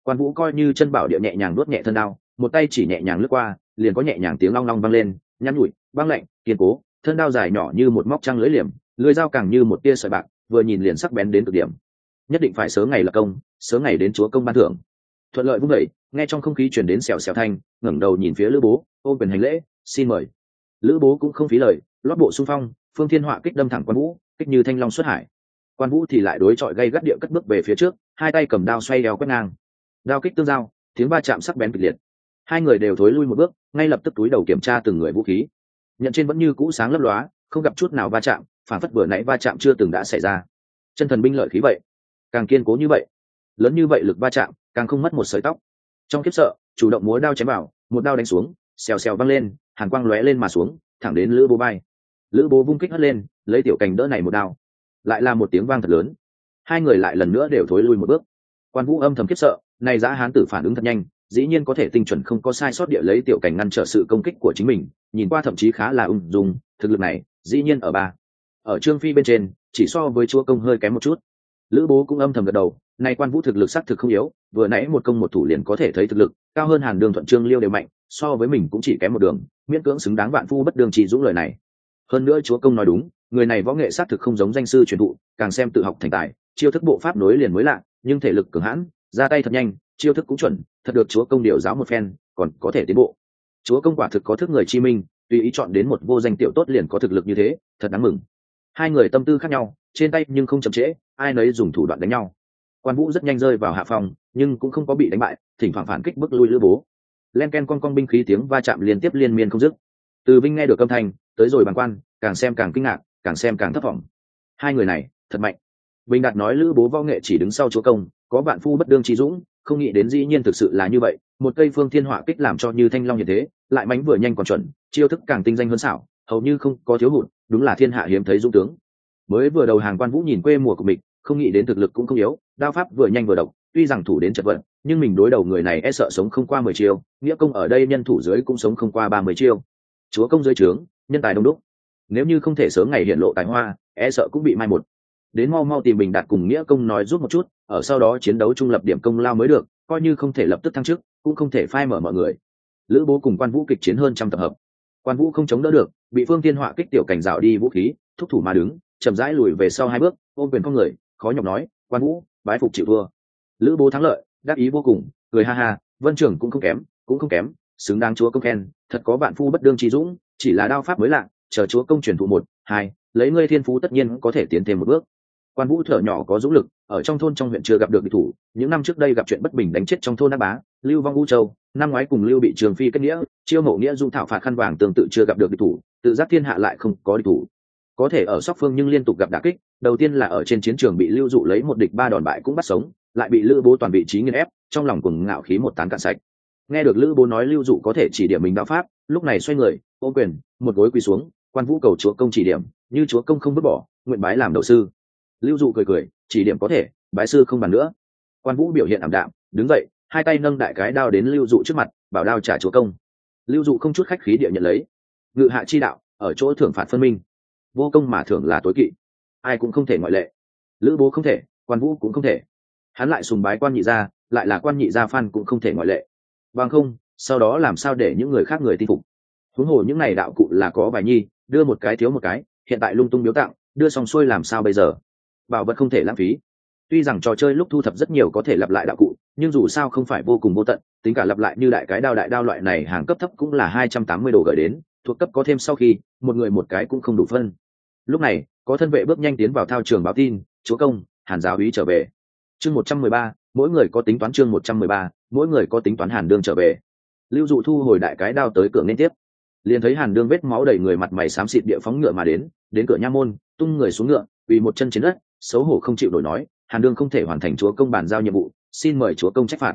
quan vũ coi như chân bảo địa nhẹ nhàng nuốt nhẹ thân đao một tay chỉ nhẹ nhàng lướt qua liền có nhẹ nhàng tiếng long long vang lên nhăn nhủi, băng lạnh kiên cố thân đao dài nhỏ như một móc trăng lưỡi liềm lưỡi dao càng như một tia sợi bạc vừa nhìn liền sắc bén đến cực điểm. Nhất định phải sớm ngày lập công sớm ngày đến chúa công ban thưởng. Thuận lợi vung vẩy nghe trong không khí chuyển đến xèo xèo thanh ngẩng đầu nhìn phía lữ bố ôm quyền hành lễ xin mời. Lữ bố cũng không phí lời lót bộ xung phong phương thiên họa kích đâm thẳng quan vũ kích như thanh long xuất hải. Quan vũ thì lại đối chọi gây gắt địa cất bước về phía trước hai tay cầm đao xoay đeo quét ngang đao kích tương giao, tiếng va chạm sắc bén kịch liệt. Hai người đều thối lui một bước, ngay lập tức túi đầu kiểm tra từng người vũ khí. Nhận trên vẫn như cũ sáng lấp lóa, không gặp chút nào va chạm, phản phất vừa nãy va chạm chưa từng đã xảy ra. Chân thần binh lợi khí vậy, càng kiên cố như vậy. Lớn như vậy lực va chạm, càng không mất một sợi tóc. Trong kiếp sợ, chủ động múa đao chém vào, một đao đánh xuống, xèo xèo văng lên hàng quang lóe lên mà xuống, thẳng đến lữ bố bay. Lữ bố vung kích hất lên, lấy tiểu cành đỡ này một đao. Lại là một tiếng vang thật lớn. Hai người lại lần nữa đều thối lui một bước. Quan vũ âm thầm kiếp sợ này giã hán tử phản ứng thật nhanh, dĩ nhiên có thể tinh chuẩn không có sai sót địa lấy tiểu cảnh ngăn trở sự công kích của chính mình, nhìn qua thậm chí khá là ung dung, thực lực này, dĩ nhiên ở ba. Ở trương phi bên trên, chỉ so với chúa công hơi kém một chút. Lữ bố cũng âm thầm gật đầu, nay quan vũ thực lực xác thực không yếu, vừa nãy một công một thủ liền có thể thấy thực lực, cao hơn hàn đường thuận trương liêu đều mạnh, so với mình cũng chỉ kém một đường, miễn cưỡng xứng đáng vạn phu bất đường chỉ dũng lời này. Hơn nữa chúa công nói đúng, người này võ nghệ xác thực không giống danh sư truyền thụ, càng xem tự học thành tài, chiêu thức bộ pháp nối liền mới lạ, nhưng thể lực cường hãn ra tay thật nhanh, chiêu thức cũng chuẩn, thật được chúa công điều giáo một phen, còn có thể tiến bộ. Chúa công quả thực có thức người chi minh, tùy ý chọn đến một vô danh tiểu tốt liền có thực lực như thế, thật đáng mừng. Hai người tâm tư khác nhau, trên tay nhưng không chậm trễ, ai nấy dùng thủ đoạn đánh nhau. Quan vũ rất nhanh rơi vào hạ phòng, nhưng cũng không có bị đánh bại, thỉnh thoảng phản kích bức lui lữ bố. Len ken con con binh khí tiếng va chạm liên tiếp liên miên không dứt. Từ vinh nghe được âm thanh, tới rồi bàn quan, càng xem càng kinh ngạc, càng xem càng thất vọng. Hai người này, thật mạnh. Bình đạt nói lữ bố võ nghệ chỉ đứng sau chúa công có bạn phu bất đương trí dũng, không nghĩ đến dĩ nhiên thực sự là như vậy, một cây phương thiên họa kích làm cho như thanh long như thế, lại mánh vừa nhanh còn chuẩn, chiêu thức càng tinh danh hơn xảo, hầu như không có thiếu hụt, đúng là thiên hạ hiếm thấy dũng tướng. Mới vừa đầu hàng quan vũ nhìn quê mùa của mình, không nghĩ đến thực lực cũng không yếu, đao pháp vừa nhanh vừa độc, tuy rằng thủ đến chật vật, nhưng mình đối đầu người này e sợ sống không qua mười chiêu, nghĩa công ở đây nhân thủ dưới cũng sống không qua ba mươi chiêu. Chúa công dưới trướng, nhân tài đông đúc. Nếu như không thể sớm ngày hiện lộ tài hoa e sợ cũng bị mai một. Đến mau mau tìm bình đạt cùng nghĩa công nói giúp một chút ở sau đó chiến đấu trung lập điểm công lao mới được, coi như không thể lập tức thăng chức, cũng không thể phai mở mọi người. Lữ bố cùng quan vũ kịch chiến hơn trăm tập hợp. Quan vũ không chống đỡ được, bị phương tiên họa kích tiểu cảnh rào đi vũ khí, thúc thủ mà đứng, chậm rãi lùi về sau hai bước, ôm quyền con người, khó nhọc nói, quan vũ, bái phục chịu thua. Lữ bố thắng lợi, đắc ý vô cùng, cười ha ha, vân trưởng cũng không kém, cũng không kém, xứng đáng chúa công khen, thật có bạn phu bất đương trí dũng, chỉ là đao pháp mới lạ, chờ chúa công truyền thụ một, hai, lấy ngươi thiên phú tất nhiên có thể tiến thêm một bước quan vũ thở nhỏ có dũng lực, ở trong thôn trong huyện chưa gặp được địch thủ, những năm trước đây gặp chuyện bất bình đánh chết trong thôn nam bá, lưu vong u châu, năm ngoái cùng lưu bị trường phi kết nghĩa, chiêu mộ nghĩa dung thảo phạt khăn vàng tương tự chưa gặp được địch thủ, tự giác thiên hạ lại không có địch thủ. Có thể ở sóc phương nhưng liên tục gặp đả kích, đầu tiên là ở trên chiến trường bị lưu dụ lấy một địch ba đòn bại cũng bắt sống, lại bị lữ bố toàn vị trí nghiên ép, trong lòng cùng ngạo khí một tán cạn sạch. Nghe được lữ bố nói lưu dụ có thể chỉ điểm mình đạo pháp, lúc này xoay người, ô quyền, một gối quỳ xuống, quan vũ cầu chúa công chỉ điểm, như chúa công không vứt bỏ, nguyện bái làm đầu sư lưu dụ cười cười, chỉ điểm có thể, bái sư không bàn nữa. Quan vũ biểu hiện ảm đạm, đứng dậy, hai tay nâng đại cái đao đến lưu dụ trước mặt, bảo đao trả chúa công. Lưu dụ không chút khách khí địa nhận lấy. Ngự hạ chi đạo, ở chỗ thưởng phạt phân minh. Vô công mà thưởng là tối kỵ. Ai cũng không thể ngoại lệ. Lữ bố không thể, quan vũ cũng không thể. Hắn lại sùng bái quan nhị gia, lại là quan nhị gia phan cũng không thể ngoại lệ. Bằng không, sau đó làm sao để những người khác người tin phục? Huống hồ những này đạo cụ là có bài nhi, đưa một cái thiếu một cái, hiện tại lung tung biếu tặng, đưa xong xuôi làm sao bây giờ? Bảo vật không thể lãng phí. Tuy rằng trò chơi lúc thu thập rất nhiều có thể lặp lại đạo cụ, nhưng dù sao không phải vô cùng vô tận, tính cả lặp lại như đại cái đao đại đao loại này hàng cấp thấp cũng là hai trăm tám mươi đồ gửi đến, thuộc cấp có thêm sau khi, một người một cái cũng không đủ phân. Lúc này, có thân vệ bước nhanh tiến vào thao trường báo tin, chúa công, hàn giáo ý trở về. Chương một trăm mười ba, mỗi người có tính toán chương một trăm mười ba, mỗi người có tính toán hàn đương trở về. Lưu dụ thu hồi đại cái đao tới cửa liên tiếp. Liền thấy hàn đương vết máu đầy người mặt mày xám xịt địa phóng ngựa mà đến đến cửa nha môn, tung người xuống ngựa vì một chân trên đất xấu hổ không chịu nổi nói, hàn đương không thể hoàn thành chúa công bàn giao nhiệm vụ, xin mời chúa công trách phạt.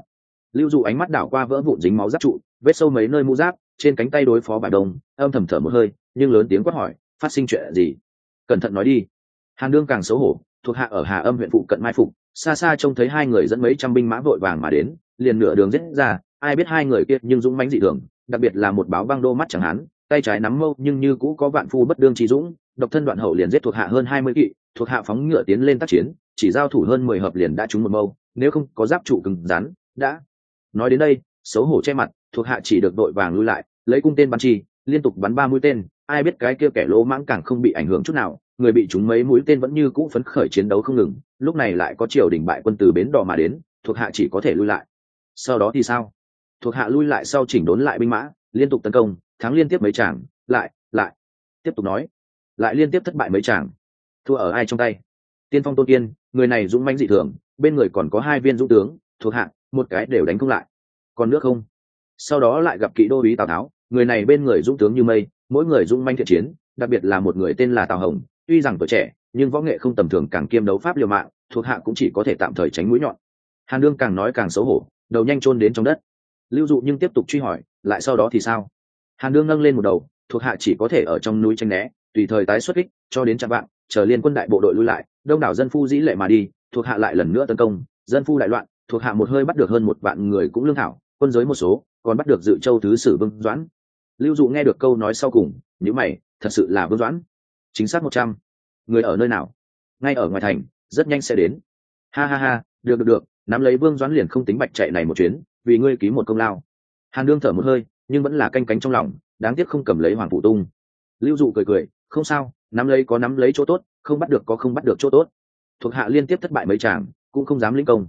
Lưu dụ ánh mắt đảo qua vỡ vụn dính máu giáp trụ, vết sâu mấy nơi mũ giáp, trên cánh tay đối phó bài đông, âm thầm thở một hơi, nhưng lớn tiếng quát hỏi, phát sinh chuyện gì? Cẩn thận nói đi. Hàn đương càng xấu hổ, thuộc hạ ở hà âm huyện phụ cận mai phục, xa xa trông thấy hai người dẫn mấy trăm binh mã vội vàng mà đến, liền nửa đường giết ra, ai biết hai người kia nhưng dũng mãnh dị thường, đặc biệt là một báo băng đô mắt chẳng hắn tay trái nắm mâu nhưng như cũ có vạn phu bất đương trí dũng, độc thân đoạn hậu liền giết thuộc hạ hơn hai mươi kỵ thuộc hạ phóng ngựa tiến lên tác chiến, chỉ giao thủ hơn mười hợp liền đã trúng một mâu, nếu không có giáp trụ cứng rắn, đã. Nói đến đây, xấu hổ che mặt, thuộc hạ chỉ được đội vàng lui lại, lấy cung tên bắn chi, liên tục bắn ba mũi tên, ai biết cái kia kẻ lỗ mãng càng không bị ảnh hưởng chút nào, người bị chúng mấy mũi tên vẫn như cũ phấn khởi chiến đấu không ngừng, lúc này lại có triều đình bại quân từ bến đò mà đến, thuộc hạ chỉ có thể lui lại. Sau đó thì sao? Thuộc hạ lui lại sau chỉnh đốn lại binh mã, liên tục tấn công, thắng liên tiếp mấy chàng lại lại, tiếp tục nói, lại liên tiếp thất bại mấy chàng thua ở ai trong tay? Tiên phong tôn kiên, người này dũng mãnh dị thường, bên người còn có hai viên dũng tướng, thuộc hạ, một cái đều đánh không lại. Còn nước không? Sau đó lại gặp kỵ đô úy tào tháo, người này bên người dũng tướng như mây, mỗi người dũng manh thiện chiến, đặc biệt là một người tên là tào hồng, tuy rằng tuổi trẻ, nhưng võ nghệ không tầm thường càng kiêm đấu pháp liều mạng, thuộc hạ cũng chỉ có thể tạm thời tránh mũi nhọn. Hàn đương càng nói càng xấu hổ, đầu nhanh chôn đến trong đất. Lưu dụ nhưng tiếp tục truy hỏi, lại sau đó thì sao? Hàn đương nâng lên một đầu, thuộc hạ chỉ có thể ở trong núi tranh né, tùy thời tái xuất kích, cho đến chặn bạn chờ liên quân đại bộ đội lui lại, đông đảo dân phu dĩ lệ mà đi, thuộc hạ lại lần nữa tấn công, dân phu đại loạn, thuộc hạ một hơi bắt được hơn một vạn người cũng lương thảo, quân giới một số, còn bắt được dự châu thứ sử vương doãn. Lưu dụ nghe được câu nói sau cùng nhữ mày, thật sự là vương doãn. Chính xác một trăm. Người ở nơi nào? Ngay ở ngoài thành, rất nhanh sẽ đến. Ha ha ha, được được được, nắm lấy vương doãn liền không tính bạch chạy này một chuyến, vì ngươi ký một công lao. Hàn đương thở một hơi, nhưng vẫn là canh cánh trong lòng, đáng tiếc không cầm lấy hoàng phụ tung. Lưu dụ cười cười, không sao nắm lấy có nắm lấy chỗ tốt, không bắt được có không bắt được chỗ tốt. Thuộc hạ liên tiếp thất bại mấy chàng, cũng không dám linh công.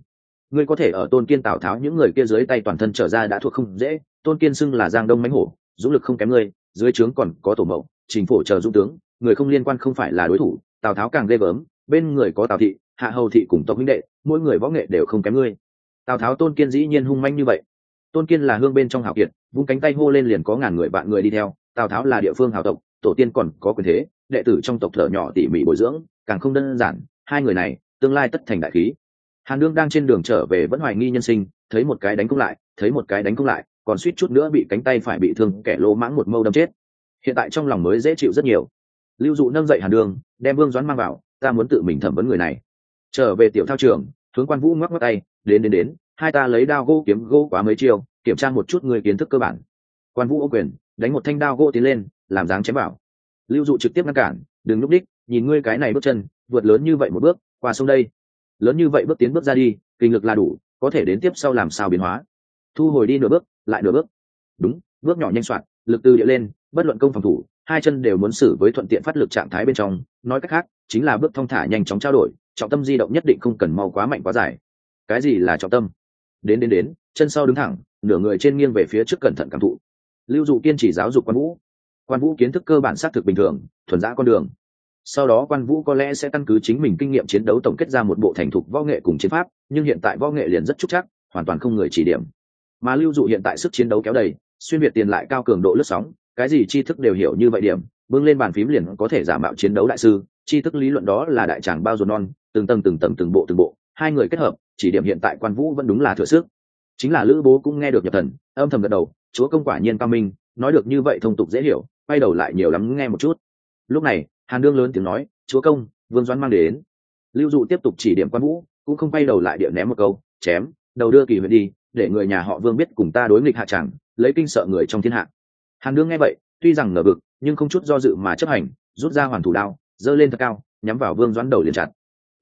Ngươi có thể ở tôn kiên tào tháo những người kia dưới tay toàn thân trở ra đã thuộc không dễ, tôn kiên xưng là giang đông mánh hổ, dũng lực không kém ngươi, dưới trướng còn có tổ mẫu chính phủ chờ dũng tướng, người không liên quan không phải là đối thủ, tào tháo càng ghê gớm, bên người có tào thị, hạ hầu thị cùng tộc huynh đệ, mỗi người võ nghệ đều không kém ngươi. Tào tháo tôn kiên dĩ nhiên hung manh như vậy. Tôn kiên là hương bên trong hào kiệt, vung cánh tay hô lên liền có ngàn người bạn người đi theo, tào tháo là địa phương hào tộc, tổ tiên còn có quyền thế đệ tử trong tộc thở nhỏ tỉ mỉ bồi dưỡng, càng không đơn giản, hai người này, tương lai tất thành đại khí. Hàn đương đang trên đường trở về vẫn hoài nghi nhân sinh, thấy một cái đánh công lại, thấy một cái đánh công lại, còn suýt chút nữa bị cánh tay phải bị thương, kẻ lỗ mãng một mâu đâm chết. Hiện tại trong lòng mới dễ chịu rất nhiều. Lưu dụ nâng dậy hàn đương, đem vương doãn mang vào, ta muốn tự mình thẩm vấn người này. Trở về tiểu thao trường, hướng quan vũ ngoắc ngoắc tay, đến đến đến, hai ta lấy đao gỗ kiếm gỗ quá mấy chiêu, kiểm tra một chút người kiến thức cơ bản. Quan vũ ô quyền, đánh một thanh đao gỗ tiến lên, làm dáng chém bảo lưu dụ trực tiếp ngăn cản, đừng núp đích, nhìn ngươi cái này bước chân, vượt lớn như vậy một bước, qua sông đây. Lớn như vậy bước tiến bước ra đi, kinh lực là đủ, có thể đến tiếp sau làm sao biến hóa. Thu hồi đi nửa bước, lại nửa bước. Đúng, bước nhỏ nhanh soạn, lực từ địa lên, bất luận công phòng thủ, hai chân đều muốn xử với thuận tiện phát lực trạng thái bên trong. Nói cách khác, chính là bước thong thả nhanh chóng trao đổi, trọng tâm di động nhất định không cần mau quá mạnh quá dài. Cái gì là trọng tâm? Đến đến đến, chân sau đứng thẳng, nửa người trên nghiêng về phía trước cẩn thận cảm thụ. Lưu dụ kiên trì giáo dục quan vũ quan vũ kiến thức cơ bản xác thực bình thường, thuần giã con đường. Sau đó quan vũ có lẽ sẽ căn cứ chính mình kinh nghiệm chiến đấu tổng kết ra một bộ thành thục võ nghệ cùng chiến pháp, nhưng hiện tại võ nghệ liền rất trúc chắc, hoàn toàn không người chỉ điểm. Mà lưu dụ hiện tại sức chiến đấu kéo đầy, xuyên việt tiền lại cao cường độ lướt sóng, cái gì tri thức đều hiểu như vậy điểm, bưng lên bàn phím liền có thể giả mạo chiến đấu đại sư, tri thức lý luận đó là đại tràng bao dồn non, từng tầng từng tầng từng bộ từng bộ, hai người kết hợp, chỉ điểm hiện tại quan vũ vẫn đúng là thừa sức. Chính là lữ bố cũng nghe được nhập thần, âm thầm gật đầu, chúa công quả nhiên cao minh, nói được như vậy thông tục dễ hiểu quay đầu lại nhiều lắm nghe một chút. Lúc này, hàn đương lớn tiếng nói, chúa công, vương doãn mang đến. Lưu dụ tiếp tục chỉ điểm quan vũ, cũng không quay đầu lại điện ném một câu, chém, đầu đưa kỳ huyện đi, để người nhà họ vương biết cùng ta đối nghịch hạ chẳng, lấy kinh sợ người trong thiên hạ. Hàn đương nghe vậy, tuy rằng ngờ vực, nhưng không chút do dự mà chấp hành, rút ra hoàn thủ đao, giơ lên thật cao, nhắm vào vương doãn đầu liền chặt.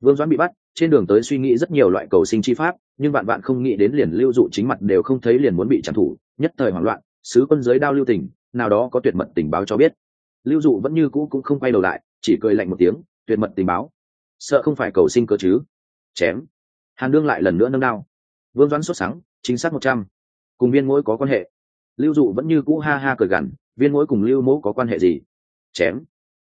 Vương doãn bị bắt, trên đường tới suy nghĩ rất nhiều loại cầu sinh chi pháp, nhưng bạn bạn không nghĩ đến liền lưu dụ chính mặt đều không thấy liền muốn bị trả thủ, nhất thời hoảng loạn, sứ quân giới đao lưu tình nào đó có tuyệt mật tình báo cho biết. Lưu dụ vẫn như cũ cũng không quay đầu lại, chỉ cười lạnh một tiếng, tuyệt mật tình báo. Sợ không phải cầu sinh cơ chứ? Chém. Hàn đương lại lần nữa nâng đao. Vương doãn xuất sắng, chính xác một trăm. Cùng viên mỗi có quan hệ. Lưu dụ vẫn như cũ ha ha cười gằn, viên mỗi cùng lưu mỗ có quan hệ gì? Chém.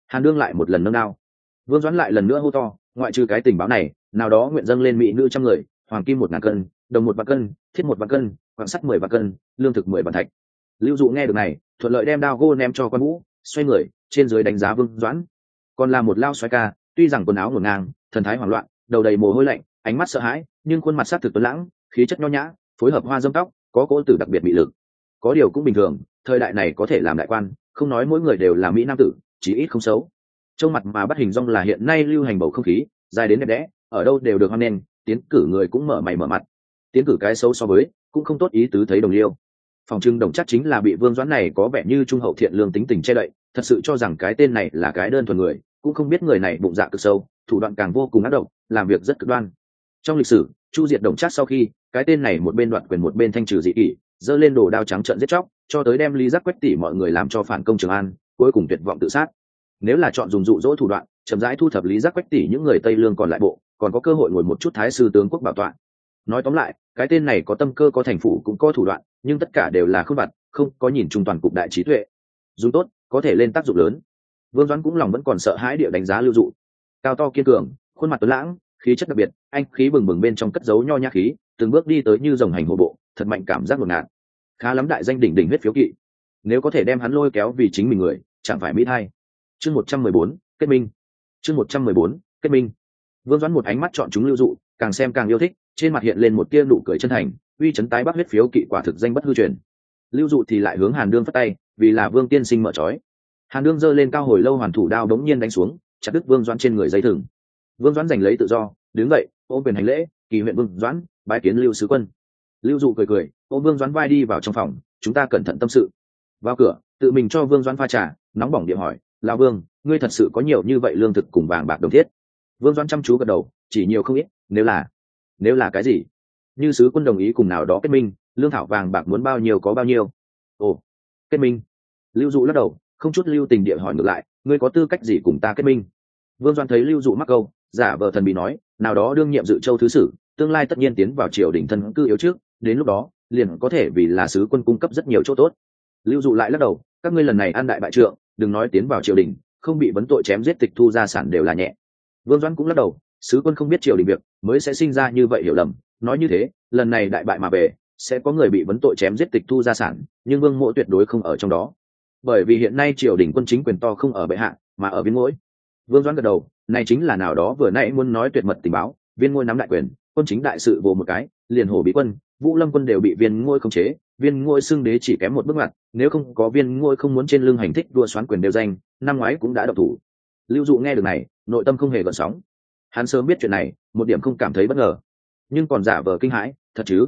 Hàn đương lại một lần nâng đao. Vương doãn lại lần nữa hô to, ngoại trừ cái tình báo này, nào đó nguyện dâng lên mỹ nữ trăm người, hoàng kim một ngàn cân, đồng một vạn cân, thiết một vạn cân quảng sắt mười vạn cân, lương thực mười vạn thạch lưu dụ nghe được này, thuận lợi đem đao gô ném cho quan vũ, xoay người, trên dưới đánh giá vương doãn. Còn là một lao xoay ca, tuy rằng quần áo ngổn ngang, thần thái hoảng loạn, đầu đầy mồ hôi lạnh, ánh mắt sợ hãi, nhưng khuôn mặt sát thực tuấn lãng, khí chất nho nhã, phối hợp hoa dâm tóc, có cỗ tử đặc biệt bị lực. Có điều cũng bình thường, thời đại này có thể làm đại quan, không nói mỗi người đều là mỹ nam tử, chí ít không xấu. Trông mặt mà bắt hình rong là hiện nay lưu hành bầu không khí, dài đến đẹp đẽ, ở đâu đều được hoan nghênh, tiến cử người cũng mở mày mở mặt. Tiến cử cái xấu so với, cũng không tốt ý tứ thấy đồng liêu phòng trưng đồng chắc chính là bị vương doãn này có vẻ như trung hậu thiện lương tính tình che đậy, thật sự cho rằng cái tên này là cái đơn thuần người, cũng không biết người này bụng dạ cực sâu, thủ đoạn càng vô cùng ác độc, làm việc rất cực đoan. Trong lịch sử, chu diệt đồng chắc sau khi, cái tên này một bên đoạt quyền một bên thanh trừ dị kỷ, giơ lên đồ đao trắng trợn giết chóc, cho tới đem lý giác quách tỉ mọi người làm cho phản công trường an, cuối cùng tuyệt vọng tự sát. Nếu là chọn dùng dụ dỗ thủ đoạn, chậm rãi thu thập lý giác quách tỉ những người tây lương còn lại bộ, còn có cơ hội ngồi một chút thái sư tướng quốc bảo tọa nói tóm lại, cái tên này có tâm cơ có thành phủ cũng có thủ đoạn, nhưng tất cả đều là không vặt, không có nhìn trung toàn cục đại trí tuệ. Dùng tốt, có thể lên tác dụng lớn. Vương doãn cũng lòng vẫn còn sợ hãi địa đánh giá lưu dụ. Cao to kiên cường, khuôn mặt tuấn lãng, khí chất đặc biệt, anh khí bừng bừng bên trong cất dấu nho nhã khí, từng bước đi tới như dòng hành hộ bộ, thật mạnh cảm giác ngột ngạt. Khá lắm đại danh đỉnh đỉnh huyết phiếu kỵ. Nếu có thể đem hắn lôi kéo vì chính mình người, chẳng phải mỹ thay chương một trăm mười bốn, kết minh. Chương một trăm mười bốn, kết minh. Vương doãn một ánh mắt chọn chúng lưu dụ càng xem càng yêu thích, trên mặt hiện lên một tia nụ cười chân thành, uy chấn tái bắc huyết phiếu kỵ quả thực danh bất hư truyền. Lưu dụ thì lại hướng hàn đương phất tay, vì là vương tiên sinh mở trói. Hàn đương giơ lên cao hồi lâu hoàn thủ đao đống nhiên đánh xuống, chặt đứt vương doãn trên người dây thừng. Vương doãn giành lấy tự do, đứng dậy, ôm quyền hành lễ, kỳ huyện vương doãn, bái kiến lưu sứ quân. Lưu dụ cười cười, ôm vương doãn vai đi vào trong phòng, chúng ta cẩn thận tâm sự. Vào cửa, tự mình cho vương doãn pha trà, nóng bỏng điện hỏi lao vương, ngươi thật sự có nhiều như vậy lương thực cùng vàng bạc đồng thiết? Vương doãn chăm chú gật đầu chỉ nhiều không ít, nếu là nếu là cái gì? Như sứ quân đồng ý cùng nào đó kết minh, lương thảo vàng bạc muốn bao nhiêu có bao nhiêu. Ồ, kết minh. Lưu dụ lắc đầu, không chút lưu tình địa hỏi ngược lại, ngươi có tư cách gì cùng ta kết minh? Vương doan thấy lưu dụ mắc câu, giả vờ thần bị nói, nào đó đương nhiệm dự châu thứ sử, tương lai tất nhiên tiến vào triều đình thân cư yếu trước, đến lúc đó, liền có thể vì là sứ quân cung cấp rất nhiều chỗ tốt. Lưu dụ lại lắc đầu, các ngươi lần này ăn đại bại trượng, đừng nói tiến vào triều đình, không bị vấn tội chém giết tịch thu gia sản đều là nhẹ. Vương doãn cũng lắc đầu sứ quân không biết triều đình việc, mới sẽ sinh ra như vậy hiểu lầm. Nói như thế, lần này đại bại mà về, sẽ có người bị vấn tội chém giết tịch thu gia sản, nhưng vương mỗ tuyệt đối không ở trong đó. Bởi vì hiện nay triều đình quân chính quyền to không ở bệ hạ, mà ở viên mỗi vương doãn gật đầu, này chính là nào đó vừa nãy muốn nói tuyệt mật tình báo, viên ngôi nắm đại quyền, quân chính đại sự vô một cái, liền hồ bị quân, vũ lâm quân đều bị viên ngôi khống chế, viên ngôi xưng đế chỉ kém một bước ngoặt, nếu không có viên ngôi không muốn trên lưng hành thích đua xoán quyền đều danh, năm ngoái cũng đã độc thủ. Lưu dụ nghe được này, nội tâm không hề gợn sóng hắn sớm biết chuyện này, một điểm không cảm thấy bất ngờ. Nhưng còn giả vờ kinh hãi, thật chứ?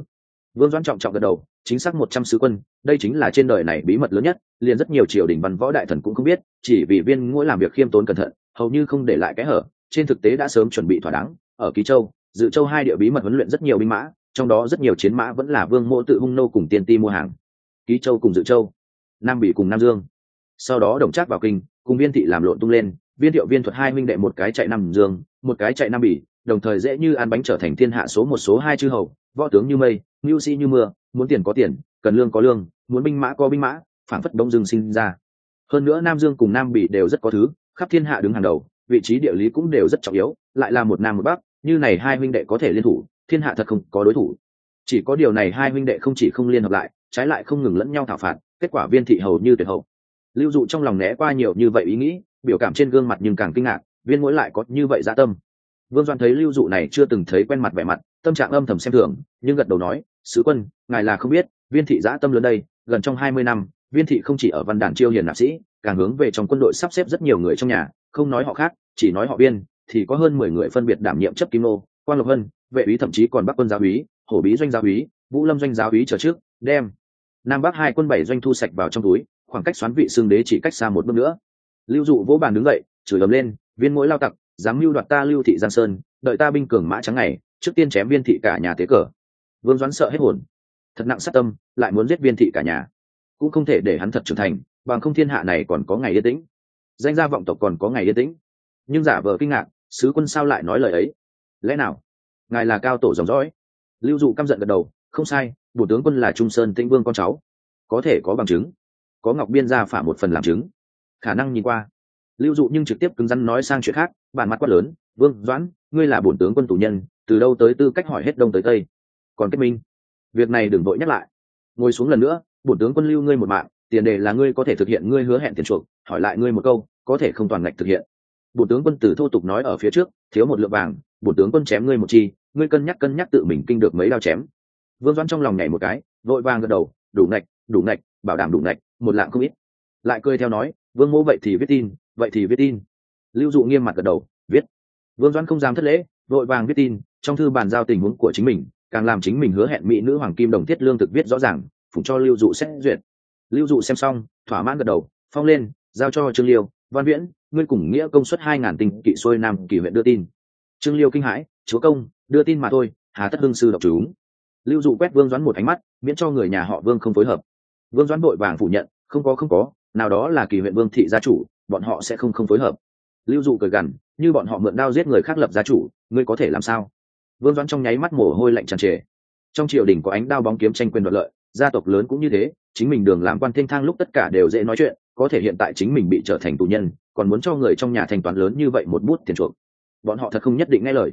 Vương doãn trọng trọng gật đầu, chính xác một trăm sứ quân, đây chính là trên đời này bí mật lớn nhất, liền rất nhiều triều đình văn võ đại thần cũng không biết, chỉ vì viên ngôi làm việc khiêm tốn cẩn thận, hầu như không để lại cái hở, trên thực tế đã sớm chuẩn bị thỏa đáng, ở ký châu, dự châu hai địa bí mật huấn luyện rất nhiều binh mã, trong đó rất nhiều chiến mã vẫn là vương mộ tự hung nô cùng tiên ti mua hàng. Ký châu cùng dự châu, nam bị cùng nam dương. Sau đó đồng trác vào kinh, cùng viên thị làm lộn tung lên, viên thiệu viên thuật hai minh đệ một cái chạy nam dương một cái chạy nam bỉ, đồng thời dễ như ăn bánh trở thành thiên hạ số một số hai chư hầu, võ tướng như mây mưu sĩ như mưa, muốn tiền có tiền, cần lương có lương, muốn binh mã có binh mã phản phất đông dương sinh ra. Hơn nữa nam dương cùng nam bỉ đều rất có thứ, khắp thiên hạ đứng hàng đầu, vị trí địa lý cũng đều rất trọng yếu, lại là một nam một bắc, như này hai huynh đệ có thể liên thủ, thiên hạ thật không có đối thủ. Chỉ có điều này hai huynh đệ không chỉ không liên hợp lại, trái lại không ngừng lẫn nhau thảo phạt, kết quả viên thị hầu như tuyệt hậu. Lưu dụ trong lòng né qua nhiều như vậy ý nghĩ, biểu cảm trên gương mặt nhưng càng kinh ngạc viên mỗi lại có như vậy dạ tâm. Vương doan thấy lưu dụ này chưa từng thấy quen mặt vẻ mặt, tâm trạng âm thầm xem thường, nhưng gật đầu nói, sứ quân, ngài là không biết, viên thị dã tâm lớn đây, gần trong hai mươi năm, viên thị không chỉ ở văn đàn chiêu hiền nạp sĩ, càng hướng về trong quân đội sắp xếp rất nhiều người trong nhà, không nói họ khác, chỉ nói họ viên thì có hơn mười người phân biệt đảm nhiệm chấp kim nô quan lộc hân, vệ úy thậm chí còn bắc quân giáo úy, hổ bí doanh giáo úy, vũ lâm doanh giáo úy trở trước, đem nam bắc hai quân bảy doanh thu sạch vào trong túi, khoảng cách xoán vị xương đế chỉ cách xa một bước nữa. Lưu dụ vỗ bàn đứng dậy, chửi ầm lên viên mỗi lao tặc, dám mưu đoạt ta lưu thị giang sơn, đợi ta binh cường mã trắng ngày, trước tiên chém viên thị cả nhà thế cờ. Vương doãn sợ hết hồn. Thật nặng sát tâm, lại muốn giết viên thị cả nhà. Cũng không thể để hắn thật trưởng thành, bằng không thiên hạ này còn có ngày yên tĩnh. Danh gia vọng tộc còn có ngày yên tĩnh. Nhưng giả vờ kinh ngạc, sứ quân sao lại nói lời ấy? Lẽ nào? Ngài là cao tổ dòng dõi. Lưu dụ căm giận gật đầu, không sai, bổ tướng quân là trung sơn tĩnh vương con cháu. Có thể có bằng chứng. Có ngọc biên gia phả một phần làm chứng. Khả năng nhìn qua lưu dụ nhưng trực tiếp cứng rắn nói sang chuyện khác, bản mặt quát lớn, vương doãn, ngươi là bổn tướng quân tù nhân, từ đâu tới tư cách hỏi hết đông tới tây? Còn kết minh? Việc này đừng vội nhắc lại. Ngồi xuống lần nữa, bổn tướng quân lưu ngươi một mạng, tiền đề là ngươi có thể thực hiện ngươi hứa hẹn tiền chuộc, hỏi lại ngươi một câu, có thể không toàn ngạch thực hiện. Bổn tướng quân từ thô tục nói ở phía trước, thiếu một lượng vàng, bổn tướng quân chém ngươi một chi, ngươi cân nhắc cân nhắc tự mình kinh được mấy đao chém. Vương doãn trong lòng nhảy một cái, vội vàng gật đầu, đủ ngạch đủ ngạch, bảo đảm đủ ngạch, một lạng không ít. Lại cười theo nói, vương mỗ vậy thì viết tin vậy thì viết tin. Lưu dụ nghiêm mặt gật đầu, viết. Vương doãn không dám thất lễ, vội vàng viết tin, trong thư bàn giao tình huống của chính mình, càng làm chính mình hứa hẹn mỹ nữ hoàng kim đồng thiết lương thực viết rõ ràng phụng cho lưu dụ xét duyệt. Lưu dụ xem xong, thỏa mãn gật đầu, phong lên, giao cho trương liêu. Văn viễn, ngươi cùng nghĩa công suất hai ngàn tinh kỵ xuôi nam kỳ huyện đưa tin. Trương liêu kinh hãi, chúa công, đưa tin mà thôi, hà tất hương sư đọc chúng. Lưu dụ quét vương doãn một ánh mắt, miễn cho người nhà họ vương không phối hợp. Vương doãn vội vàng phủ nhận, không có không có, nào đó là kỳ huyện vương thị gia chủ bọn họ sẽ không không phối hợp. Lưu dụ cười gằn, như bọn họ mượn đao giết người khác lập gia chủ, ngươi có thể làm sao? Vương doãn trong nháy mắt mồ hôi lạnh tràn trề. Trong triều đình có ánh đao bóng kiếm tranh quyền đoạt lợi, gia tộc lớn cũng như thế, chính mình đường làm quan thênh thang lúc tất cả đều dễ nói chuyện, có thể hiện tại chính mình bị trở thành tù nhân, còn muốn cho người trong nhà thanh toán lớn như vậy một bút tiền chuộc. Bọn họ thật không nhất định nghe lời.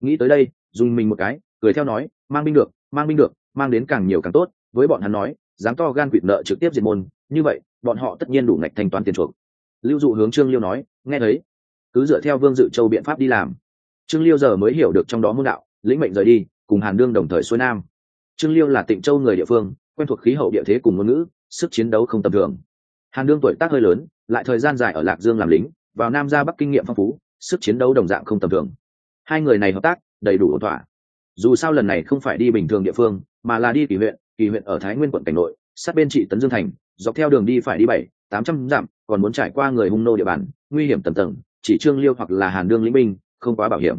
Nghĩ tới đây, dùng mình một cái, cười theo nói, mang binh được, mang binh được, mang đến càng nhiều càng tốt. Với bọn hắn nói, dám to gan quỵt nợ trực tiếp diệt môn, như vậy, bọn họ tất nhiên đủ ngạch thanh toán tiền chuộc lưu dụ hướng trương liêu nói, nghe thấy. Cứ dựa theo vương dự châu biện pháp đi làm. Trương liêu giờ mới hiểu được trong đó môn đạo, lĩnh mệnh rời đi, cùng hàn đương đồng thời xuôi nam. Trương liêu là tịnh châu người địa phương, quen thuộc khí hậu địa thế cùng ngôn ngữ, sức chiến đấu không tầm thường. Hàn đương tuổi tác hơi lớn, lại thời gian dài ở lạc dương làm lính, vào nam ra bắc kinh nghiệm phong phú, sức chiến đấu đồng dạng không tầm thường. Hai người này hợp tác, đầy đủ ổn thỏa. Dù sao lần này không phải đi bình thường địa phương, mà là đi kỳ huyện kỳ huyện ở thái nguyên quận cảnh nội, sát bên trị tấn dương thành, dọc theo đường đi phải đi bảy, tám trăm dặm còn muốn trải qua người hung nô địa bàn, nguy hiểm tầm tầng, chỉ trương liêu hoặc là hàn đương lĩnh binh không quá bảo hiểm.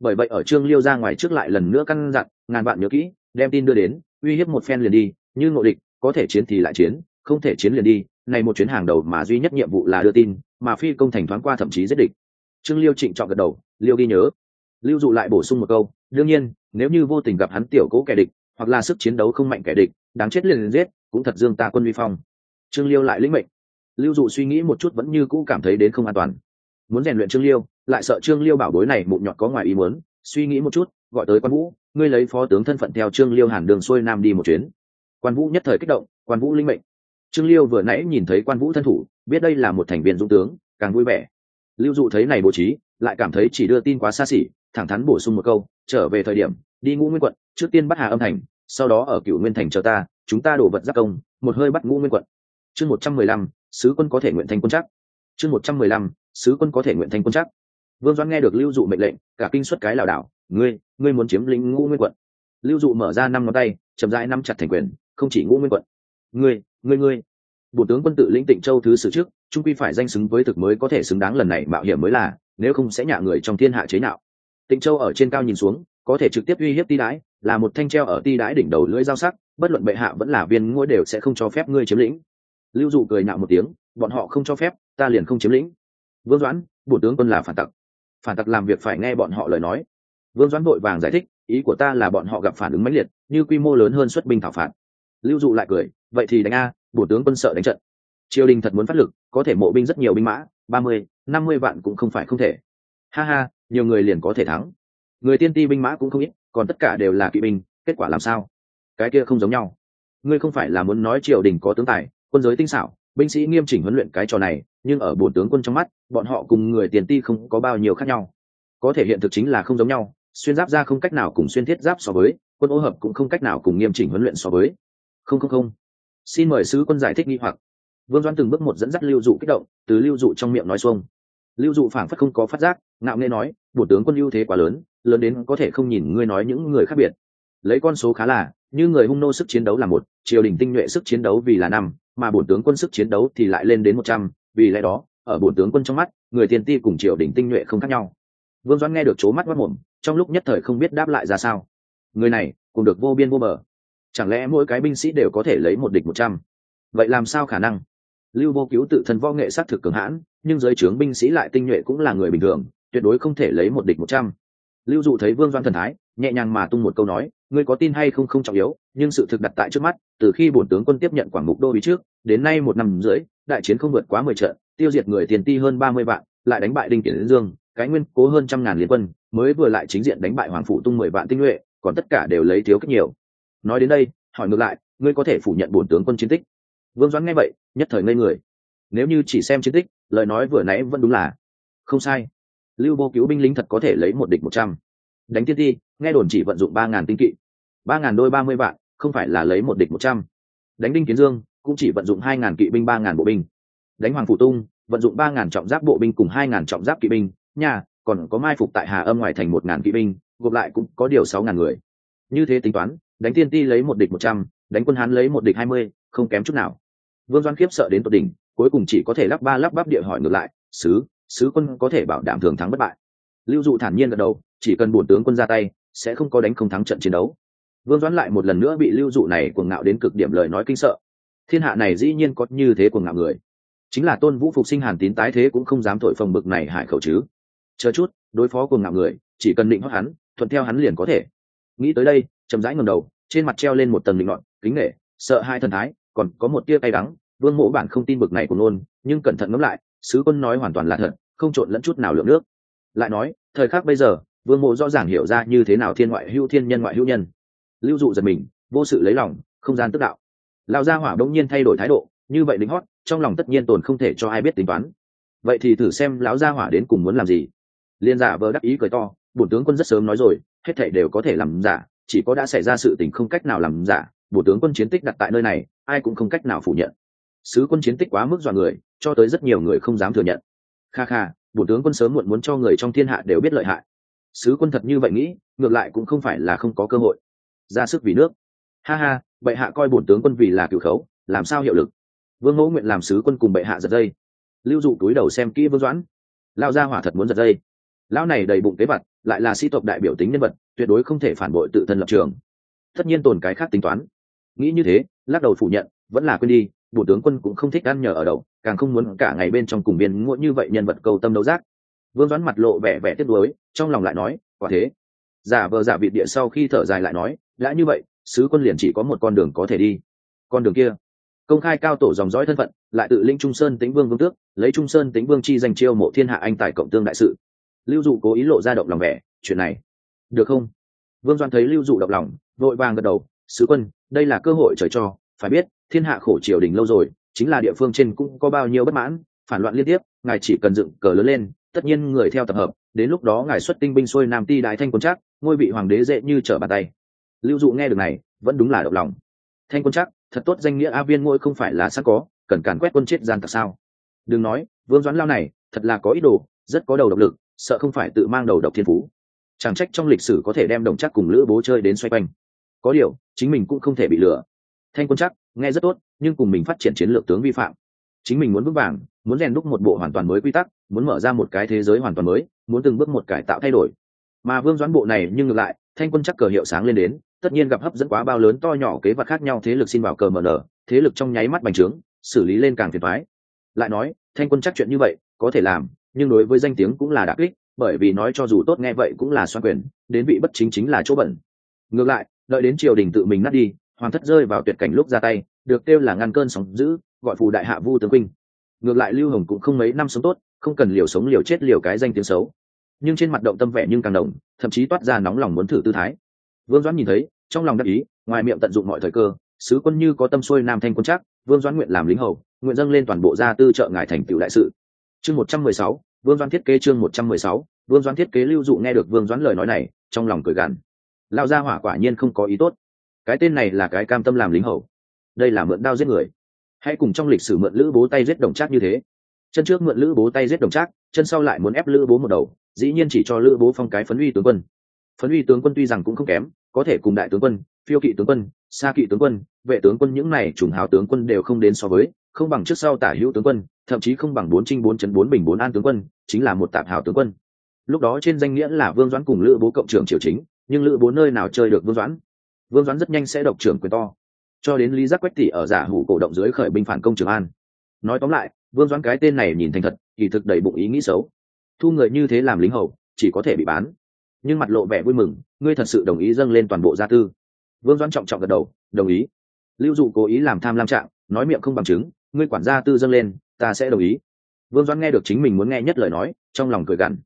Bởi vậy ở trương liêu ra ngoài trước lại lần nữa căn dặn, ngàn bạn nhớ kỹ, đem tin đưa đến, uy hiếp một phen liền đi, như ngộ địch, có thể chiến thì lại chiến, không thể chiến liền đi, này một chuyến hàng đầu mà duy nhất nhiệm vụ là đưa tin, mà phi công thành thoáng qua thậm chí giết địch. Trương liêu trịnh trọng gật đầu, liêu ghi nhớ. Lưu dụ lại bổ sung một câu, đương nhiên, nếu như vô tình gặp hắn tiểu cố kẻ địch, hoặc là sức chiến đấu không mạnh kẻ địch, đáng chết liền giết, cũng thật dương ta quân vi phong. Trương liêu lại lĩnh mệnh lưu dụ suy nghĩ một chút vẫn như cũ cảm thấy đến không an toàn. Muốn rèn luyện trương liêu, lại sợ trương liêu bảo bối này mụn nhọt có ngoài ý muốn, suy nghĩ một chút, gọi tới quan vũ, ngươi lấy phó tướng thân phận theo trương liêu hàn đường xuôi nam đi một chuyến. Quan vũ nhất thời kích động, quan vũ linh mệnh. Trương liêu vừa nãy nhìn thấy quan vũ thân thủ, biết đây là một thành viên dũng tướng, càng vui vẻ. Lưu dụ thấy này bố trí, lại cảm thấy chỉ đưa tin quá xa xỉ, thẳng thắn bổ sung một câu, trở về thời điểm, đi ngũ nguyên quận, trước tiên bắt hà âm thành, sau đó ở cựu nguyên thành chờ ta, chúng ta đổ vật giác công, một hơi bắt ngũ nguyên quận. Chương một trăm mười lăm sứ quân có thể nguyện thành quân chắc. Chương một trăm mười lăm, sứ quân có thể nguyện thành quân chắc. Vương doãn nghe được lưu dụ mệnh lệnh, cả kinh xuất cái lảo đảo, ngươi ngươi muốn chiếm lĩnh ngũ nguyên quận? Lưu dụ mở ra năm ngón tay, chậm rãi năm chặt thành quyền, không chỉ ngũ nguyên quận. Ngươi ngươi ngươi. Bộ tướng quân tự lĩnh tịnh châu thứ sử trước, trung quy phải danh xứng với thực mới có thể xứng đáng lần này mạo hiểm mới là, nếu không sẽ nhạ người trong thiên hạ chế nào tịnh châu ở trên cao nhìn xuống, có thể trực tiếp uy hiếp ti đái là một thanh treo ở ti đái đỉnh đầu lưỡi dao sắc, bất luận bệ hạ vẫn là viên ngôi đều sẽ không cho phép ngươi chiếm lĩnh lưu dụ cười nạo một tiếng, bọn họ không cho phép, ta liền không chiếm lĩnh. Vương doãn, bộ tướng quân là phản tặc. Phản tặc làm việc phải nghe bọn họ lời nói. Vương doãn vội vàng giải thích, ý của ta là bọn họ gặp phản ứng mãnh liệt, như quy mô lớn hơn xuất binh thảo phạt. Lưu dụ lại cười, vậy thì đánh a bổ tướng quân sợ đánh trận. Triều đình thật muốn phát lực, có thể mộ binh rất nhiều binh mã, ba mươi, năm mươi vạn cũng không phải không thể. Ha ha, nhiều người liền có thể thắng. Người tiên ti binh mã cũng không ít, còn tất cả đều là kỵ binh, kết quả làm sao? Cái kia không giống nhau. Ngươi không phải là muốn nói triều đình có tướng tài quân giới tinh xảo, binh sĩ nghiêm chỉnh huấn luyện cái trò này, nhưng ở bổn tướng quân trong mắt, bọn họ cùng người tiền ti không có bao nhiêu khác nhau. Có thể hiện thực chính là không giống nhau, xuyên giáp ra không cách nào cùng xuyên thiết giáp so với, quân ô hợp cũng không cách nào cùng nghiêm chỉnh huấn luyện so với. Không không không. Xin mời sứ quân giải thích nghi hoặc. Vương doan từng bước một dẫn dắt lưu dụ kích động, từ lưu dụ trong miệng nói xuông. Lưu dụ phảng phất không có phát giác, ngạo nghe nói bổ tướng quân ưu thế quá lớn lớn đến có thể không nhìn ngươi nói những người khác biệt. Lấy con số khá là, như người hung nô sức chiến đấu là một, triều đình tinh nhuệ sức chiến đấu vì là năm mà bổn tướng quân sức chiến đấu thì lại lên đến một trăm, vì lẽ đó, ở bổn tướng quân trong mắt, người tiền ti cùng triều đình tinh nhuệ không khác nhau. Vương doãn nghe được c mắt mất mồm, trong lúc nhất thời không biết đáp lại ra sao. Người này cũng được vô biên vô bờ. Chẳng lẽ mỗi cái binh sĩ đều có thể lấy một địch một trăm? Vậy làm sao khả năng? Lưu vô cứu tự thân võ nghệ s á thực cường hãn, nhưng giới trướng binh sĩ lại tinh nhuệ cũng là người bình thường, tuyệt đối không thể lấy một địch một trăm lưu dụ thấy vương doan thần thái, nhẹ nhàng mà tung một câu nói, ngươi có tin hay không không trọng yếu, nhưng sự thực đặt tại trước mắt, từ khi bổn tướng quân tiếp nhận quảng mục đô bí trước, đến nay một năm rưỡi, đại chiến không vượt quá mười trận, tiêu diệt người tiền ti hơn ba mươi vạn, lại đánh bại đinh kiển dương, cái nguyên cố hơn trăm ngàn liên quân, mới vừa lại chính diện đánh bại hoàng phụ tung mười vạn tinh nhuệ, còn tất cả đều lấy thiếu cách nhiều. Nói đến đây, hỏi ngược lại, ngươi có thể phủ nhận bổn tướng quân chiến tích? Vương doãn nghe vậy, nhất thời ngây người. Nếu như chỉ xem chiến tích, lời nói vừa nãy vẫn đúng là không sai lưu vô cứu binh lính thật có thể lấy một địch một trăm. Đánh tiên ti, nghe đồn chỉ vận dụng ba ngàn tinh kỵ. Ba ngàn đôi ba mươi vạn, không phải là lấy một địch một trăm. Đánh đinh kiến dương, cũng chỉ vận dụng hai ngàn kỵ binh, ba ngàn bộ binh. Đánh hoàng phủ tung, vận dụng ba ngàn trọng giáp bộ binh cùng hai ngàn trọng giáp kỵ binh. Nhà, còn có mai phục tại hà âm ngoài thành một ngàn kỵ binh, gộp lại cũng có điều sáu ngàn người. Như thế tính toán, đánh tiên ti lấy một địch một trăm, đánh quân hán lấy một địch hai mươi, không kém chút nào. Vương doan khiếp sợ đến tột đỉnh, cuối cùng chỉ có thể lắp ba lắp bắp địa hỏi ngược lại, sứ sứ quân có thể bảo đảm thường thắng bất bại. Lưu dụ thản nhiên gật đầu, chỉ cần bổn tướng quân ra tay, sẽ không có đánh không thắng trận chiến đấu. Vương doãn lại một lần nữa bị lưu dụ này cuồng ngạo đến cực điểm lời nói kinh sợ. Thiên hạ này dĩ nhiên có như thế cuồng ngạo người. Chính là tôn vũ phục sinh hàn tín tái thế cũng không dám thổi phồng bực này hại khẩu chứ. Chờ chút, đối phó cuồng ngạo người, chỉ cần định hót hắn, thuận theo hắn liền có thể. Nghĩ tới đây, chậm rãi ngầm đầu, trên mặt treo lên một tầng định luận kính nghệ sợ hai thần thái, còn có một tia cay đắng, vương mộ bản không tin bực này của nôn, nhưng cẩn thận ngẫm lại sứ quân nói hoàn toàn là thật, không trộn lẫn chút nào lượng nước. Lại nói, thời khắc bây giờ, vương mộ rõ ràng hiểu ra như thế nào thiên ngoại hữu thiên nhân ngoại hữu nhân. Lưu dụ giật mình, vô sự lấy lòng, không gian tức đạo. Lao gia hỏa đông nhiên thay đổi thái độ, như vậy lính hót, trong lòng tất nhiên tồn không thể cho ai biết tính toán. Vậy thì thử xem lão gia hỏa đến cùng muốn làm gì. Liên giả vờ đắc ý cười to, bổn tướng quân rất sớm nói rồi, hết thảy đều có thể làm giả, chỉ có đã xảy ra sự tình không cách nào làm giả, bổn tướng quân chiến tích đặt tại nơi này, ai cũng không cách nào phủ nhận. Sứ quân chiến tích quá mức dọa người cho tới rất nhiều người không dám thừa nhận. Kha kha, bổ tướng quân sớm muộn muốn cho người trong thiên hạ đều biết lợi hại. Sứ quân thật như vậy nghĩ, ngược lại cũng không phải là không có cơ hội. Ra sức vì nước. Ha ha, bệ hạ coi bổn tướng quân vì là cựu khấu, làm sao hiệu lực? Vương mẫu nguyện làm sứ quân cùng bệ hạ giật dây. Lưu dụ túi đầu xem kỹ vương doãn. Lao ra hỏa thật muốn giật dây. Lão này đầy bụng kế vật, lại là sĩ tộc đại biểu tính nhân vật, tuyệt đối không thể phản bội tự thân lập trường. Tất nhiên tồn cái khác tính toán. Nghĩ như thế, lắc đầu phủ nhận, vẫn là quên đi bộ tướng quân cũng không thích ăn nhờ ở đậu càng không muốn cả ngày bên trong cùng biên ngũ như vậy nhân vật cầu tâm đấu giác. Vương doãn mặt lộ vẻ vẻ tiếc nuối, trong lòng lại nói, quả thế. Giả vờ giả vị địa sau khi thở dài lại nói, đã như vậy, sứ quân liền chỉ có một con đường có thể đi. Con đường kia. Công khai cao tổ dòng dõi thân phận, lại tự linh trung sơn tính vương vương tước, lấy trung sơn tính vương chi danh chiêu mộ thiên hạ anh tài cộng tương đại sự. Lưu dụ cố ý lộ ra động lòng vẻ, chuyện này, được không? Vương doan thấy lưu dụ động lòng, vội vàng gật đầu, sứ quân, đây là cơ hội trời cho, phải biết, thiên hạ khổ triều đình lâu rồi chính là địa phương trên cũng có bao nhiêu bất mãn, phản loạn liên tiếp, ngài chỉ cần dựng cờ lớn lên, tất nhiên người theo tập hợp, đến lúc đó ngài xuất tinh binh xuôi nam ti đại thanh quân chắc ngôi vị hoàng đế dễ như trở bàn tay. Lưu dụ nghe được này, vẫn đúng là động lòng. Thanh quân chắc thật tốt danh nghĩa a viên ngôi không phải là sẵn có, cần càn quét quân chết gian tặc sao? Đừng nói, vương doãn lao này, thật là có ý đồ, rất có đầu độc lực, sợ không phải tự mang đầu độc thiên phú. Chẳng trách trong lịch sử có thể đem đồng chắc cùng lữ bố chơi đến xoay quanh. Có điều, chính mình cũng không thể bị lừa thanh quân chắc, nghe rất tốt, nhưng cùng mình phát triển chiến lược tướng vi phạm. Chính mình muốn vững vàng, muốn rèn đúc một bộ hoàn toàn mới quy tắc, muốn mở ra một cái thế giới hoàn toàn mới, muốn từng bước một cải tạo thay đổi. Mà vương doãn bộ này nhưng ngược lại, thanh quân chắc cờ hiệu sáng lên đến, tất nhiên gặp hấp dẫn quá bao lớn to nhỏ kế vật khác nhau thế lực xin vào cờ mở nở, thế lực trong nháy mắt bành trướng, xử lý lên càng phiền thoái lại nói, thanh quân chắc chuyện như vậy, có thể làm, nhưng đối với danh tiếng cũng là đặc kích, bởi vì nói cho dù tốt nghe vậy cũng là xoan quyền, đến vị bất chính chính là chỗ bẩn. Ngược lại, đợi đến triều đình tự mình nát đi hoàng thất rơi vào tuyệt cảnh lúc ra tay được kêu là ngăn cơn sóng dữ gọi phù đại hạ vu tướng quynh ngược lại lưu hồng cũng không mấy năm sống tốt không cần liều sống liều chết liều cái danh tiếng xấu. Nhưng trên mặt động tâm vẻ nhưng càng động, thậm chí toát ra nóng lòng muốn thử tư thái. Vương doãn nhìn thấy trong lòng đắc ý ngoài miệng tận dụng mọi thời cơ sứ quân như có tâm xuôi nam thanh quân chắc vương doãn nguyện làm lính hầu nguyện dâng lên toàn bộ gia tư trợ ngài thành tựu đại sự. Chương một trăm mười sáu vương doãn thiết kế chương một trăm mười sáu vương doãn thiết kế lưu dụ nghe được vương doãn lời nói này trong lòng cười gằn. Lao gia hỏa quả nhiên không có ý tốt cái tên này là cái cam tâm làm lính hầu. Đây là mượn đao giết người. Hãy cùng trong lịch sử mượn lữ bố tay giết đồng trác như thế. Chân trước mượn lữ bố tay giết đồng trác, chân sau lại muốn ép lữ bố một đầu, dĩ nhiên chỉ cho lữ bố phong cái phấn uy tướng quân. Phấn uy tướng quân tuy rằng cũng không kém, có thể cùng đại tướng quân, phiêu kỵ tướng quân xa kỵ tướng quân, vệ tướng quân những này trùng hào tướng quân đều không đến so với, không bằng trước sau tả hữu tướng quân, thậm chí không bằng bốn trinh bốn chấn bốn bình bốn an tướng quân, chính là một tạp hào tướng quân. Lúc đó trên danh nghĩa là vương doãn cùng lữ bố cộng trưởng triều chính, nhưng lữ bố nơi nào chơi được vương doãn vương doãn rất nhanh sẽ độc trưởng quyền to. Cho đến lý giác quách tỷ ở giả hủ cổ động dưới khởi binh phản công trường an. Nói tóm lại, vương doãn cái tên này nhìn thành thật, kỳ thực đầy bụng ý nghĩ xấu. Thu người như thế làm lính hầu, chỉ có thể bị bán. Nhưng mặt lộ vẻ vui mừng, ngươi thật sự đồng ý dâng lên toàn bộ gia tư. Vương doãn trọng trọng gật đầu, đồng ý. Lưu dụ cố ý làm tham lam trạng, nói miệng không bằng chứng, ngươi quản gia tư dâng lên, ta sẽ đồng ý. Vương doãn nghe được chính mình muốn nghe nhất lời nói, trong lòng cười gằn.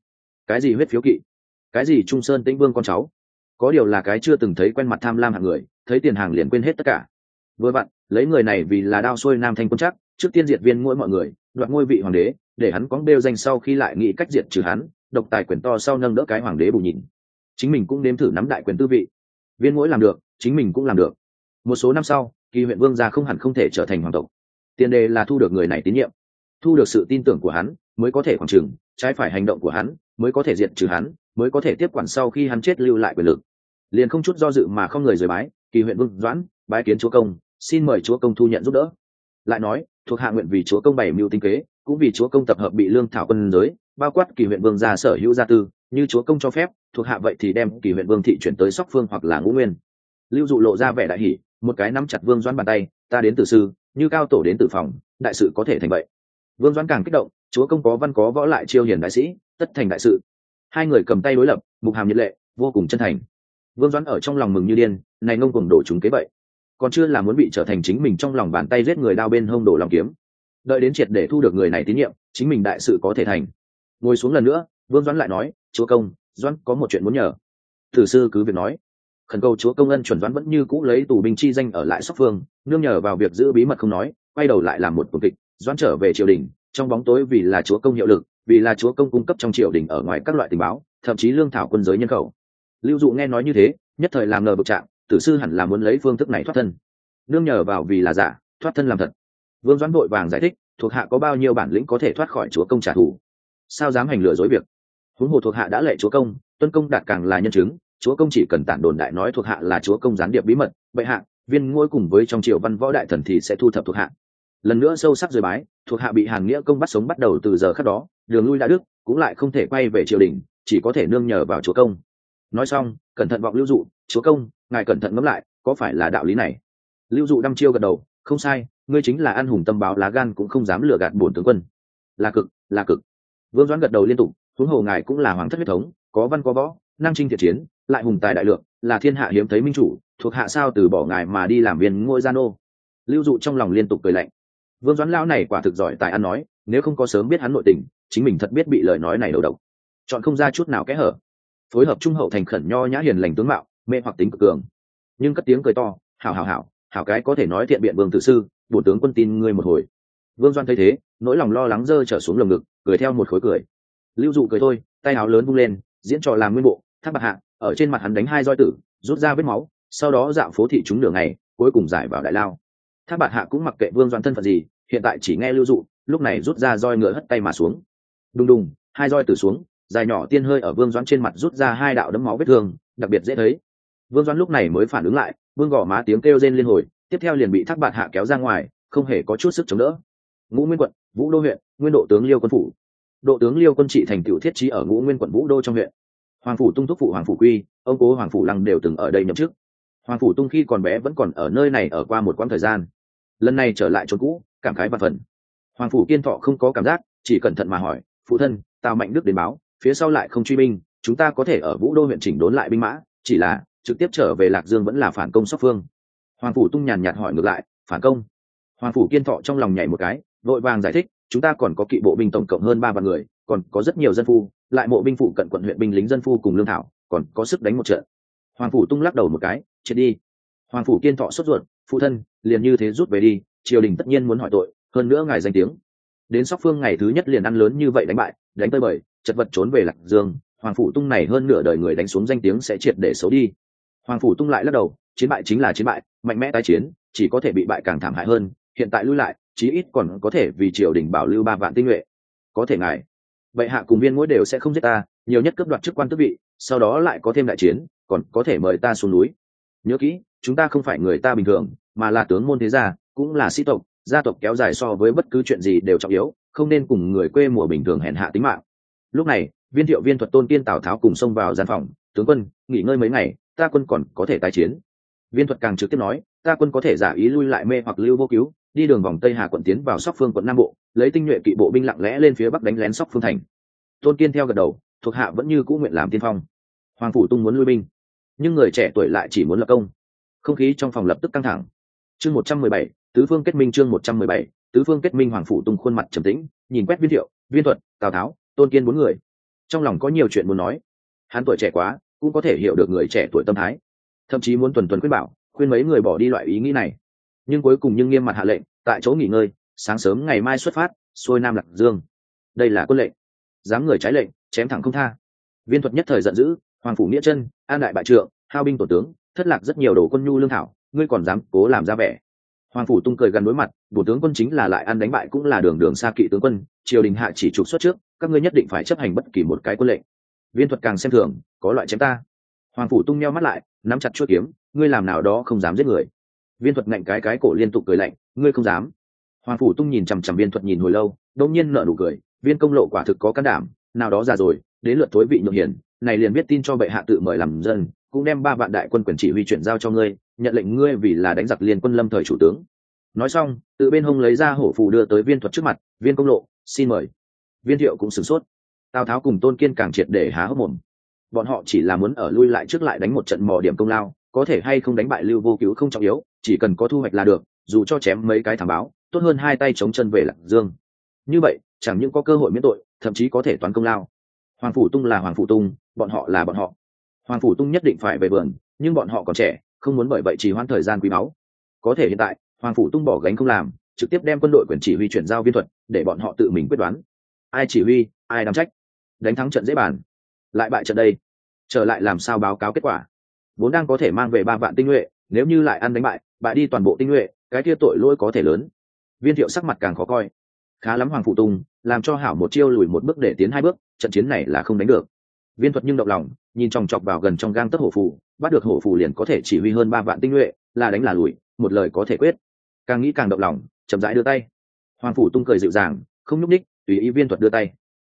Cái gì huyết phiếu kỵ? Cái gì trung sơn tĩnh vương con cháu? Có điều là cái chưa từng thấy quen mặt tham lam hạng người, thấy tiền hàng liền quên hết tất cả. Vừa vặn, lấy người này vì là đao xuôi nam thanh quân chắc, trước tiên diệt viên mỗi mọi người, đoạt ngôi vị hoàng đế, để hắn có bêu danh sau khi lại nghĩ cách diệt trừ hắn, độc tài quyền to sau nâng đỡ cái hoàng đế bù nhìn. Chính mình cũng nếm thử nắm đại quyền tư vị. Viên mỗi làm được, chính mình cũng làm được. Một số năm sau, kỳ huyện vương gia không hẳn không thể trở thành hoàng tộc. Tiền đề là thu được người này tín nhiệm. Thu được sự tin tưởng của hắn, mới có thể khoảng trừng trái phải hành động của hắn, mới có thể diệt trừ hắn mới có thể tiếp quản sau khi hắn chết lưu lại quyền lực. Liền không chút do dự mà không người rời bái, kỳ huyện vương doãn, bái kiến chúa công, xin mời chúa công thu nhận giúp đỡ. Lại nói, thuộc hạ nguyện vì chúa công bày mưu tinh kế, cũng vì chúa công tập hợp bị lương thảo quân giới, bao quát kỳ huyện vương gia sở hữu gia tư, như chúa công cho phép, thuộc hạ vậy thì đem kỳ huyện vương thị chuyển tới sóc phương hoặc là ngũ nguyên. Lưu dụ lộ ra vẻ đại hỷ một cái nắm chặt vương doãn bàn tay, ta đến từ sư, như cao tổ đến từ phòng, đại sự có thể thành vậy. Vương doãn càng kích động, chúa công có văn có võ lại chiêu hiền đại sĩ, tất thành đại sự hai người cầm tay đối lập, mục hàm nhiệt lệ, vô cùng chân thành. Vương doãn ở trong lòng mừng như điên, này ngông cùng đổ chúng kế vậy. Còn chưa là muốn bị trở thành chính mình trong lòng bàn tay giết người đao bên hông đổ lòng kiếm. Đợi đến triệt để thu được người này tín nhiệm, chính mình đại sự có thể thành. Ngồi xuống lần nữa, vương doãn lại nói, chúa công, doãn, có một chuyện muốn nhờ. Thử sư cứ việc nói. Khẩn cầu chúa công ân chuẩn doãn vẫn như cũ lấy tù binh chi danh ở lại sóc phương nương nhờ vào việc giữ bí mật không nói, quay đầu lại làm một cuộc kịch. Doãn trở về triều đình, trong bóng tối vì là chúa công hiệu lực vì là chúa công cung cấp trong triều đình ở ngoài các loại tình báo, thậm chí lương thảo quân giới nhân khẩu. Lưu dụ nghe nói như thế, nhất thời làm ngờ bực trạng, tử sư hẳn là muốn lấy phương thức này thoát thân. Nương nhờ vào vì là giả, thoát thân làm thật. Vương doãn vội vàng giải thích, thuộc hạ có bao nhiêu bản lĩnh có thể thoát khỏi chúa công trả thù? Sao dám hành lừa dối việc? Huống hồ thuộc hạ đã lệ chúa công, tuân công đạt càng là nhân chứng, chúa công chỉ cần tản đồn đại nói thuộc hạ là chúa công gián điệp bí mật, bệ hạ, viên ngôi cùng với trong triều văn võ đại thần thì sẽ thu thập thuộc hạ lần nữa sâu sắc rời bái, thuộc hạ bị hàn nghĩa công bắt sống bắt đầu từ giờ khắc đó, đường lui đã đức, cũng lại không thể quay về triều đình, chỉ có thể nương nhờ vào chúa công. Nói xong, cẩn thận vọng lưu dụ, chúa công, ngài cẩn thận ngẫm lại, có phải là đạo lý này? Lưu dụ đăm chiêu gật đầu, không sai, ngươi chính là an hùng tâm báo lá gan cũng không dám lừa gạt bổn tướng quân. Là cực là cực. Vương doãn gật đầu liên tục, huống hồ ngài cũng là hoàng thất huyết thống, có văn có võ, năng trinh thiện chiến, lại hùng tài đại lượng, là thiên hạ hiếm thấy minh chủ, thuộc hạ sao từ bỏ ngài mà đi làm viên ngôi gia nô? Lưu dụ trong lòng liên tục cười lạnh vương doãn lão này quả thực giỏi tài ăn nói, nếu không có sớm biết hắn nội tình, chính mình thật biết bị lời nói này đầu độc. Chọn không ra chút nào kẽ hở. Phối hợp trung hậu thành khẩn nho nhã hiền lành tướng mạo, mê hoặc tính cực cường. Nhưng cất tiếng cười to, hảo hảo hảo hảo cái có thể nói thiện biện vương tự sư, bổ tướng quân tin ngươi một hồi. Vương doan thấy thế, nỗi lòng lo lắng dơ trở xuống lồng ngực, cười theo một khối cười. Lưu dụ cười thôi, tay áo lớn vung lên, diễn trò làm nguyên bộ thác bạc hạ, ở trên mặt hắn đánh hai roi tử, rút ra vết máu, sau đó dạo phố thị chúng đường này cuối cùng giải vào đại lao thác Bạt hạ cũng mặc kệ vương doan thân phận gì, hiện tại chỉ nghe lưu dụ, lúc này rút ra roi ngựa hất tay mà xuống. Đùng đùng, hai roi từ xuống, dài nhỏ tiên hơi ở vương doãn trên mặt rút ra hai đạo đấm máu vết thương, đặc biệt dễ thấy. Vương doãn lúc này mới phản ứng lại, vương gò má tiếng kêu rên liên hồi, tiếp theo liền bị thác bạt hạ kéo ra ngoài, không hề có chút sức chống đỡ. Ngũ nguyên quận, vũ đô huyện, nguyên độ tướng liêu quân phủ. Độ tướng liêu quân trị thành Cựu thiết trí ở ngũ nguyên quận vũ đô trong huyện. Hoàng phủ tung thúc phụ hoàng phủ quy, ông cố hoàng phủ lăng đều từng ở đây nhậm chức. Hoàng phủ tung khi còn bé vẫn còn ở nơi này ở qua một quãng thời gian lần này trở lại chỗ cũ, cảm khái và phần. Hoàng phủ kiên thọ không có cảm giác, chỉ cẩn thận mà hỏi, phụ thân, tào mạnh đức đến báo, phía sau lại không truy binh, chúng ta có thể ở vũ đô huyện chỉnh đốn lại binh mã, chỉ là trực tiếp trở về lạc dương vẫn là phản công sóc phương. Hoàng phủ tung nhàn nhạt hỏi ngược lại, phản công? Hoàng phủ kiên thọ trong lòng nhảy một cái, vội vàng giải thích, chúng ta còn có kỵ bộ binh tổng cộng hơn ba vạn người, còn có rất nhiều dân phu, lại mộ binh phụ cận quận huyện binh lính dân phu cùng lương thảo, còn có sức đánh một trận. Hoàng phủ tung lắc đầu một cái, chết đi. Hoàng phủ kiên thọ sốt ruột phụ thân, liền như thế rút về đi, triều đình tất nhiên muốn hỏi tội, hơn nữa ngài danh tiếng. Đến sóc phương ngày thứ nhất liền ăn lớn như vậy đánh bại, đánh tơi bời chật vật trốn về lạc dương, hoàng phủ tung này hơn nửa đời người đánh xuống danh tiếng sẽ triệt để xấu đi. Hoàng phủ tung lại lắc đầu, chiến bại chính là chiến bại, mạnh mẽ tái chiến, chỉ có thể bị bại càng thảm hại hơn, hiện tại lui lại, chí ít còn có thể vì triều đình bảo lưu ba vạn tinh nhuệ. Có thể ngài. Bệ hạ cùng viên mỗi đều sẽ không giết ta, nhiều nhất cấp đoạt chức quan tước vị, sau đó lại có thêm đại chiến, còn có thể mời ta xuống núi. Nhớ kỹ chúng ta không phải người ta bình thường, mà là tướng môn thế gia, cũng là sĩ tộc, gia tộc kéo dài so với bất cứ chuyện gì đều trọng yếu, không nên cùng người quê mùa bình thường hèn hạ tính mạng. Lúc này, viên thiệu viên thuật tôn tiên tào tháo cùng xông vào gian phòng, tướng quân, nghỉ ngơi mấy ngày, ta quân còn có thể tái chiến. Viên thuật càng trực tiếp nói, ta quân có thể giả ý lui lại mê hoặc lưu vô cứu, đi đường vòng tây hà quận tiến vào sóc phương quận nam bộ, lấy tinh nhuệ kỵ bộ binh lặng lẽ lên phía bắc đánh lén sóc phương thành. Tôn kiên theo gật đầu, thuộc hạ vẫn như cũ nguyện làm tiên phong. Hoàng phủ tung muốn lui binh. Nhưng người trẻ tuổi lại chỉ muốn lập công không khí trong phòng lập tức căng thẳng. Chương một trăm mười bảy, tứ phương kết minh chương một trăm mười bảy, tứ phương kết minh hoàng phủ tung khuôn mặt trầm tĩnh, nhìn quét viên thiệu, viên thuật, tào tháo, tôn kiên bốn người. Trong lòng có nhiều chuyện muốn nói. Hắn tuổi trẻ quá, cũng có thể hiểu được người trẻ tuổi tâm thái. Thậm chí muốn tuần tuần khuyên bảo, khuyên mấy người bỏ đi loại ý nghĩ này. Nhưng cuối cùng nhưng nghiêm mặt hạ lệnh, tại chỗ nghỉ ngơi, sáng sớm ngày mai xuất phát, xuôi nam lạc dương. Đây là quân lệnh. Dám người trái lệnh, chém thẳng không tha. Viên thuật nhất thời giận dữ, hoàng phủ nghĩa chân, an đại bại trượng, hao binh tổ tướng thất lạc rất nhiều đồ quân nhu lương thảo, ngươi còn dám cố làm ra vẻ. Hoàng phủ tung cười gần đối mặt, bổ tướng quân chính là lại ăn đánh bại cũng là đường đường xa kỵ tướng quân, triều đình hạ chỉ trục xuất trước, các ngươi nhất định phải chấp hành bất kỳ một cái quân lệnh. Viên thuật càng xem thường, có loại chém ta. Hoàng phủ tung meo mắt lại, nắm chặt chuốt kiếm, ngươi làm nào đó không dám giết người. Viên thuật ngạnh cái cái cổ liên tục cười lạnh, ngươi không dám. Hoàng phủ tung nhìn chằm chằm viên thuật nhìn hồi lâu đông nhiên nợ nụ cười, viên công lộ quả thực có can đảm, nào đó già rồi, đến lượt thối vị nhượng hiển này liền biết tin cho bệ hạ tự mời làm dân cũng đem ba vạn đại quân quyền chỉ huy chuyển giao cho ngươi, nhận lệnh ngươi vì là đánh giặc liên quân lâm thời chủ tướng. Nói xong tự bên hông lấy ra hổ phù đưa tới viên thuật trước mặt, viên công lộ, xin mời. Viên thiệu cũng sửng sốt. Tào tháo cùng tôn kiên càng triệt để há hốc mồm. Bọn họ chỉ là muốn ở lui lại trước lại đánh một trận mò điểm công lao, có thể hay không đánh bại lưu vô cứu không trọng yếu, chỉ cần có thu hoạch là được, dù cho chém mấy cái thảm báo, tốt hơn hai tay chống chân về lạc dương. Như vậy, chẳng những có cơ hội miễn tội, thậm chí có thể toán công lao. Hoàng phủ tung là hoàng phủ tung, bọn họ là bọn họ hoàng phủ tung nhất định phải về vườn, nhưng bọn họ còn trẻ, không muốn bởi vậy chỉ hoãn thời gian quý báu. Có thể hiện tại, hoàng phủ tung bỏ gánh không làm, trực tiếp đem quân đội quyền chỉ huy chuyển giao viên thuật, để bọn họ tự mình quyết đoán. Ai chỉ huy, ai đảm trách. Đánh thắng trận dễ bàn. Lại bại trận đây. Trở lại làm sao báo cáo kết quả? Vốn đang có thể mang về ba vạn tinh nhuệ, nếu như lại ăn đánh bại bại đi toàn bộ tinh nhuệ, cái kia tội lỗi có thể lớn. Viên thiệu sắc mặt càng khó coi. Khá lắm hoàng phụ tùng làm cho hảo một chiêu lùi một bước để tiến hai bước, trận chiến này là không đánh được. Viên thuật nhưng động lòng nhìn chòng chọc vào gần trong gang tấc hổ phù, bắt được hổ phù liền có thể chỉ huy hơn ba vạn tinh nhuệ, là đánh là lùi, một lời có thể quyết. Càng nghĩ càng động lòng, chậm rãi đưa tay. Hoàng phủ tung cười dịu dàng, không nhúc ních tùy ý viên thuật đưa tay.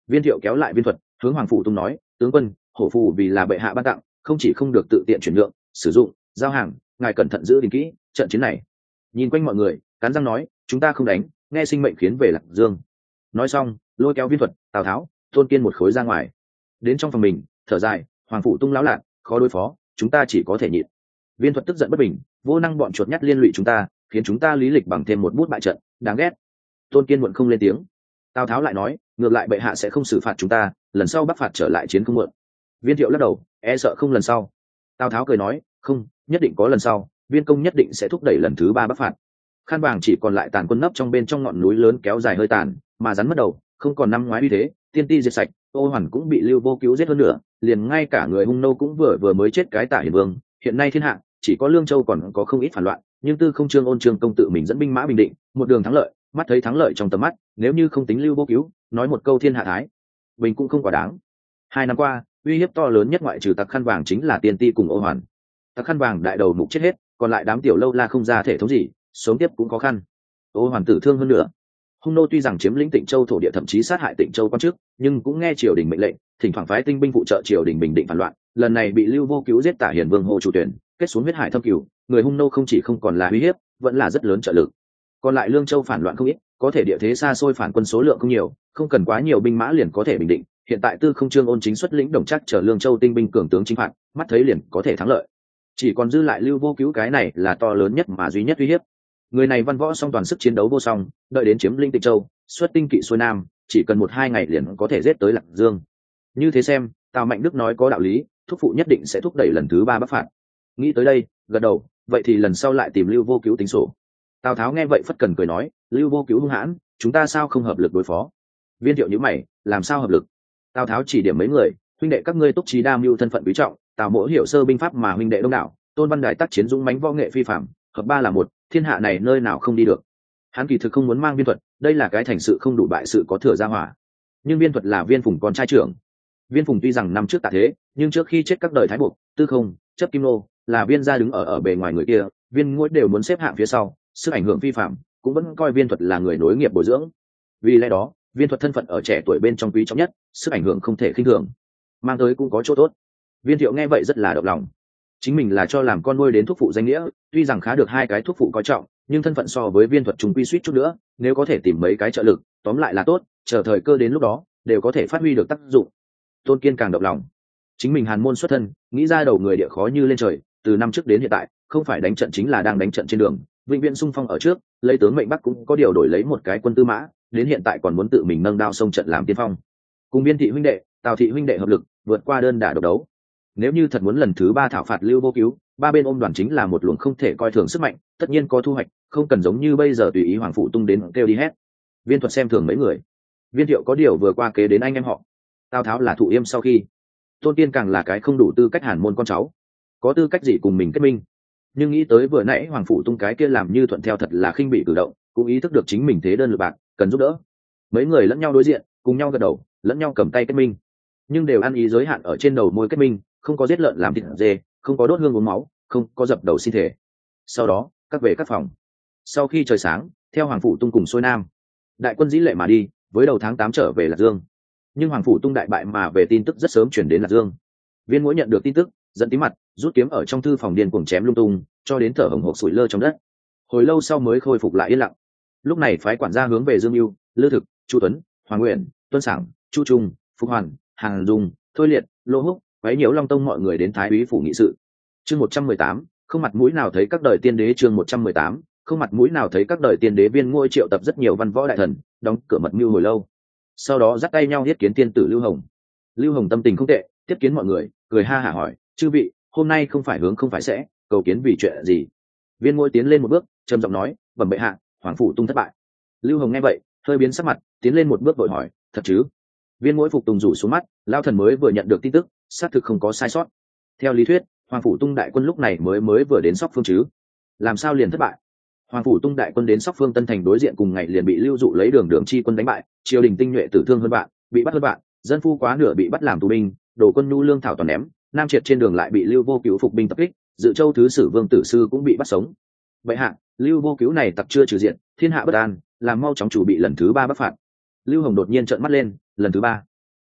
Viên thiệu kéo lại viên thuật, hướng hoàng phủ tung nói, tướng quân, hổ phù vì là bệ hạ ban tặng, không chỉ không được tự tiện chuyển nhượng, sử dụng, giao hàng, ngài cẩn thận giữ đình kỹ, trận chiến này. Nhìn quanh mọi người, cắn răng nói, chúng ta không đánh, nghe sinh mệnh khiến về lạc dương. Nói xong, lôi kéo viên thuật, tào tháo, tôn kiên một khối ra ngoài. Đến trong phòng mình, thở dài hoàng phủ tung lão lạc khó đối phó, chúng ta chỉ có thể nhịn. Viên thuật tức giận bất bình, vô năng bọn chuột nhắt liên lụy chúng ta, khiến chúng ta lý lịch bằng thêm một bút bại trận, đáng ghét. Tôn kiên muộn không lên tiếng. Tào tháo lại nói, ngược lại bệ hạ sẽ không xử phạt chúng ta, lần sau bắc phạt trở lại chiến không muộn. Viên thiệu lắc đầu e sợ không lần sau. Tào tháo cười nói, không, nhất định có lần sau, viên công nhất định sẽ thúc đẩy lần thứ ba bắc phạt. Khăn vàng chỉ còn lại tàn quân nấp trong bên trong ngọn núi lớn kéo dài hơi tàn, mà rắn mất đầu, không còn năm ngoái uy thế, tiên ti diệt sạch, ô hoàn cũng bị lưu vô cứu giết hơn nữa liền ngay cả người hung nô cũng vừa vừa mới chết cái tả hiền vương, hiện nay thiên hạ, chỉ có lương châu còn có không ít phản loạn, nhưng tư không trương ôn trương công tự mình dẫn binh mã bình định, một đường thắng lợi, mắt thấy thắng lợi trong tầm mắt, nếu như không tính lưu vô cứu, nói một câu thiên hạ thái bình cũng không quá đáng. Hai năm qua, uy hiếp to lớn nhất ngoại trừ tặc khăn vàng chính là tiên ti cùng ô hoàn. Tặc khăn vàng đại đầu mục chết hết, còn lại đám tiểu lâu la không ra thể thống gì, sống tiếp cũng khó khăn. Ô hoàn tử thương hơn nữa hung nô tuy rằng chiếm lĩnh tịnh châu thổ địa thậm chí sát hại tịnh châu quan chức, nhưng cũng nghe triều đình mệnh lệnh, thỉnh thoảng phái tinh binh phụ trợ triều đình bình định phản loạn. Lần này bị lưu vô cứu giết tả hiền vương hồ chủ tuyển, kết xuống huyết hải thâm cửu, người hung nô không chỉ không còn là uy hiếp, vẫn là rất lớn trợ lực. Còn lại lương châu phản loạn không ít, có thể địa thế xa xôi phản quân số lượng không nhiều, không cần quá nhiều binh mã liền có thể bình định. Hiện tại tư không trương ôn chính xuất lĩnh đồng chắc chở lương châu tinh binh cường tướng chính phạt, mắt thấy liền có thể thắng lợi. Chỉ còn dư lại lưu vô cứu cái này là to lớn nhất mà duy nhất uy hiếp người này văn võ song toàn sức chiến đấu vô song, đợi đến chiếm linh tịnh châu, xuất tinh kỵ xuôi nam, chỉ cần một hai ngày liền có thể giết tới lạc dương. Như thế xem, tào mạnh đức nói có đạo lý, thúc phụ nhất định sẽ thúc đẩy lần thứ ba bắc phạt. Nghĩ tới đây, gật đầu, vậy thì lần sau lại tìm lưu vô cứu tính sổ. Tào tháo nghe vậy phất cần cười nói, lưu vô cứu hung hãn, chúng ta sao không hợp lực đối phó? Viên thiệu nhữ mày, làm sao hợp lực? Tào tháo chỉ điểm mấy người, huynh đệ các ngươi túc trí đa mưu thân phận quý trọng, tào mỗ hiểu sơ binh pháp mà huynh đệ đông đảo, tôn văn đại tác chiến dũng mánh võ nghệ phi phạm, hợp ba là một thiên hạ này nơi nào không đi được. Hắn kỳ thực không muốn mang viên thuật, đây là cái thành sự không đủ bại sự có thừa ra hỏa. Nhưng viên thuật là viên phùng con trai trưởng. Viên phùng tuy rằng năm trước tạ thế, nhưng trước khi chết các đời thái buộc tư không, chấp kim nô, là viên gia đứng ở ở bề ngoài người kia, viên ngũi đều muốn xếp hạng phía sau, sức ảnh hưởng vi phạm, cũng vẫn coi viên thuật là người nối nghiệp bồi dưỡng. Vì lẽ đó, viên thuật thân phận ở trẻ tuổi bên trong quý trọng nhất, sức ảnh hưởng không thể khinh thường. Mang tới cũng có chỗ tốt. Viên thiệu nghe vậy rất là động lòng chính mình là cho làm con nuôi đến thuốc phụ danh nghĩa, tuy rằng khá được hai cái thuốc phụ coi trọng, nhưng thân phận so với viên thuật chúng quy suýt chút nữa, nếu có thể tìm mấy cái trợ lực, tóm lại là tốt, chờ thời cơ đến lúc đó, đều có thể phát huy được tác dụng. Tôn kiên càng động lòng. Chính mình hàn môn xuất thân, nghĩ ra đầu người địa khó như lên trời, từ năm trước đến hiện tại, không phải đánh trận chính là đang đánh trận trên đường, vĩnh viễn sung phong ở trước, lấy tướng mệnh bắc cũng có điều đổi lấy một cái quân tư mã, đến hiện tại còn muốn tự mình nâng đao sông trận làm tiên phong. Cùng biên thị huynh đệ, tào thị huynh đệ hợp lực, vượt qua đơn đả độc đấu nếu như thật muốn lần thứ ba thảo phạt lưu vô cứu, ba bên ôm đoàn chính là một luồng không thể coi thường sức mạnh, tất nhiên có thu hoạch, không cần giống như bây giờ tùy ý hoàng phụ tung đến kêu đi hết. Viên thuật xem thường mấy người. Viên thiệu có điều vừa qua kế đến anh em họ. Tào tháo là thụ yêm sau khi. Tôn tiên càng là cái không đủ tư cách hàn môn con cháu. Có tư cách gì cùng mình kết minh? Nhưng nghĩ tới vừa nãy hoàng phụ tung cái kia làm như thuận theo thật là khinh bị cử động, cũng ý thức được chính mình thế đơn lượt bạc cần giúp đỡ. Mấy người lẫn nhau đối diện, cùng nhau gật đầu, lẫn nhau cầm tay kết minh. Nhưng đều ăn ý giới hạn ở trên đầu môi kết minh không có giết lợn làm thịt dê, không có đốt hương uống máu, không có dập đầu xin thể. Sau đó, các về các phòng. Sau khi trời sáng, theo hoàng phủ tung cùng xuôi nam, đại quân dĩ lệ mà đi, với đầu tháng tám trở về lạc dương. Nhưng hoàng phủ tung đại bại mà về tin tức rất sớm chuyển đến lạc dương. Viên mũi nhận được tin tức, dẫn tí mặt, rút kiếm ở trong thư phòng điên cuồng chém lung tung, cho đến thở hồng hộc sủi lơ trong đất. Hồi lâu sau mới khôi phục lại yên lặng. Lúc này phái quản gia hướng về dương mưu lư thực, chu tuấn, hoàng nguyện, tuân sản chu trung phúc hoàn, hàng dung, thôi liệt, lô húc quấy nhiễu long tông mọi người đến thái úy phủ nghị sự. Chương một trăm mười tám, không mặt mũi nào thấy các đời tiên đế chương một trăm mười tám, không mặt mũi nào thấy các đời tiên đế viên ngôi triệu tập rất nhiều văn võ đại thần, đóng cửa mật mưu hồi lâu. Sau đó dắt tay nhau thiết kiến tiên tử lưu hồng. Lưu hồng tâm tình không tệ tiếp kiến mọi người, cười ha hả hỏi, chư vị, hôm nay không phải hướng không phải sẽ, cầu kiến vì chuyện gì? Viên ngôi tiến lên một bước, trầm giọng nói, bẩm bệ hạ, hoàng phủ tung thất bại. Lưu hồng nghe vậy, hơi biến sắc mặt, tiến lên một bước vội hỏi, thật chứ? Viên mỗi phục tùng rủ xuống mắt lao thần mới vừa nhận được tin tức xác thực không có sai sót. Theo lý thuyết, hoàng phủ tung đại quân lúc này mới mới vừa đến sóc phương chứ. Làm sao liền thất bại? Hoàng phủ tung đại quân đến sóc phương tân thành đối diện cùng ngày liền bị lưu dụ lấy đường đường chi quân đánh bại, triều đình tinh nhuệ tử thương hơn bạn, bị bắt hơn bạn, dân phu quá nửa bị bắt làm tù binh đổ quân nhu lương thảo toàn ném, nam triệt trên đường lại bị lưu vô cứu phục binh tập kích, dự châu thứ sử vương tử sư cũng bị bắt sống. Vậy hạ, lưu vô cứu này tặc chưa trừ diện, thiên hạ bất an, làm mau chóng chủ bị lần thứ ba bắc phạt. Lưu hồng đột nhiên trợn mắt lên, lần thứ ba.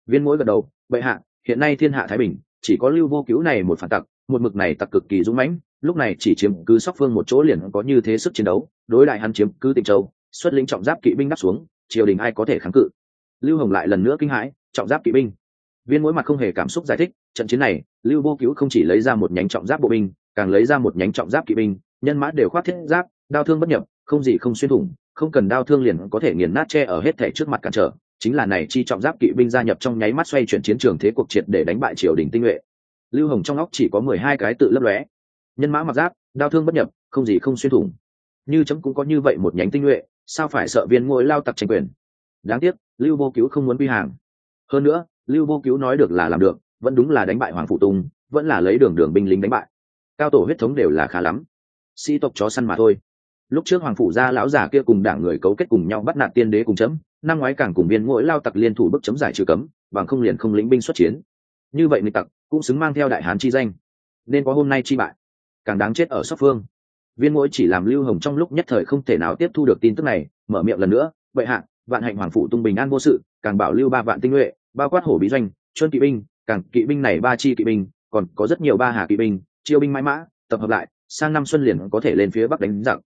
Viên mỗi gật đầu, vậy hạ hiện nay thiên hạ thái bình, chỉ có lưu vô cứu này một phản tặc, một mực này tặc cực kỳ dũng mãnh, lúc này chỉ chiếm cứ sóc phương một chỗ liền có như thế sức chiến đấu, đối đại hắn chiếm cứ tịnh châu, xuất lĩnh trọng giáp kỵ binh đáp xuống, triều đình ai có thể kháng cự. Lưu hồng lại lần nữa kinh hãi, trọng giáp kỵ binh. Viên mỗi mặt không hề cảm xúc giải thích, trận chiến này, lưu vô cứu không chỉ lấy ra một nhánh trọng giáp bộ binh, càng lấy ra một nhánh trọng giáp kỵ binh, nhân mã đều khoác thiết giáp, đao thương bất nhập, không gì không xuyên thủng, không cần đao thương liền có thể nghiền nát che ở hết thể trước mặt cản trở chính là này chi trọng giáp kỵ binh gia nhập trong nháy mắt xoay chuyển chiến trường thế cuộc triệt để đánh bại triều đình tinh nhuệ. Lưu hồng trong óc chỉ có mười hai cái tự lấp lóe. Nhân mã mặc giáp, đao thương bất nhập, không gì không xuyên thủng. Như chấm cũng có như vậy một nhánh tinh nhuệ, sao phải sợ viên ngôi lao tặc tranh quyền? Đáng tiếc, lưu vô cứu không muốn quy hàng. Hơn nữa, lưu vô cứu nói được là làm được, vẫn đúng là đánh bại hoàng phụ tùng, vẫn là lấy đường đường binh lính đánh bại. Cao tổ huyết thống đều là khá lắm. Sĩ tộc chó săn mà thôi. Lúc trước hoàng phủ gia lão già kia cùng đảng người cấu kết cùng nhau bắt nạt tiên đế cùng chấm năm ngoái càng cùng viên mỗi lao tặc liên thủ bức chấm giải trừ cấm, bằng không liền không lĩnh binh xuất chiến. Như vậy nghịch tặc cũng xứng mang theo đại hán chi danh, nên có hôm nay chi bại. Càng đáng chết ở sóc phương. Viên mỗi chỉ làm lưu hồng trong lúc nhất thời không thể nào tiếp thu được tin tức này, mở miệng lần nữa vậy hạ, vạn hạnh hoàng phủ tung bình an vô sự, càng bảo lưu ba vạn tinh nhuệ, bao quát hổ bí doanh chuân kỵ binh, càng kỵ binh này ba chi kỵ binh, còn có rất nhiều ba hà kỵ binh, chiêu binh mãi mã, tập hợp lại, sang năm xuân liền có thể lên phía bắc đánh giặc.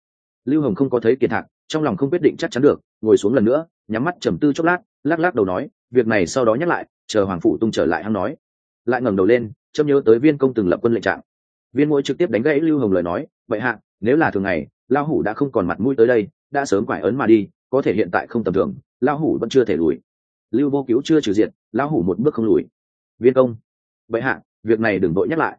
Lưu hồng không có thấy kiệt hạc trong lòng không quyết định chắc chắn được, ngồi xuống lần nữa, nhắm mắt trầm tư chốc lát, lắc lắc đầu nói, việc này sau đó nhắc lại, chờ hoàng phụ tung trở lại hắn nói. Lại ngẩng đầu lên châm nhớ tới viên công từng lập quân lệnh trạng. Viên mũi trực tiếp đánh gãy lưu hồng lời nói vậy hạ, nếu là thường ngày lao hủ đã không còn mặt mũi tới đây, đã sớm quải ấn mà đi, có thể hiện tại không tầm thường lao hủ vẫn chưa thể lùi. Lưu vô cứu chưa trừ diện lao hủ một bước không lùi. Viên công vậy hạ, việc này đừng đội nhắc lại.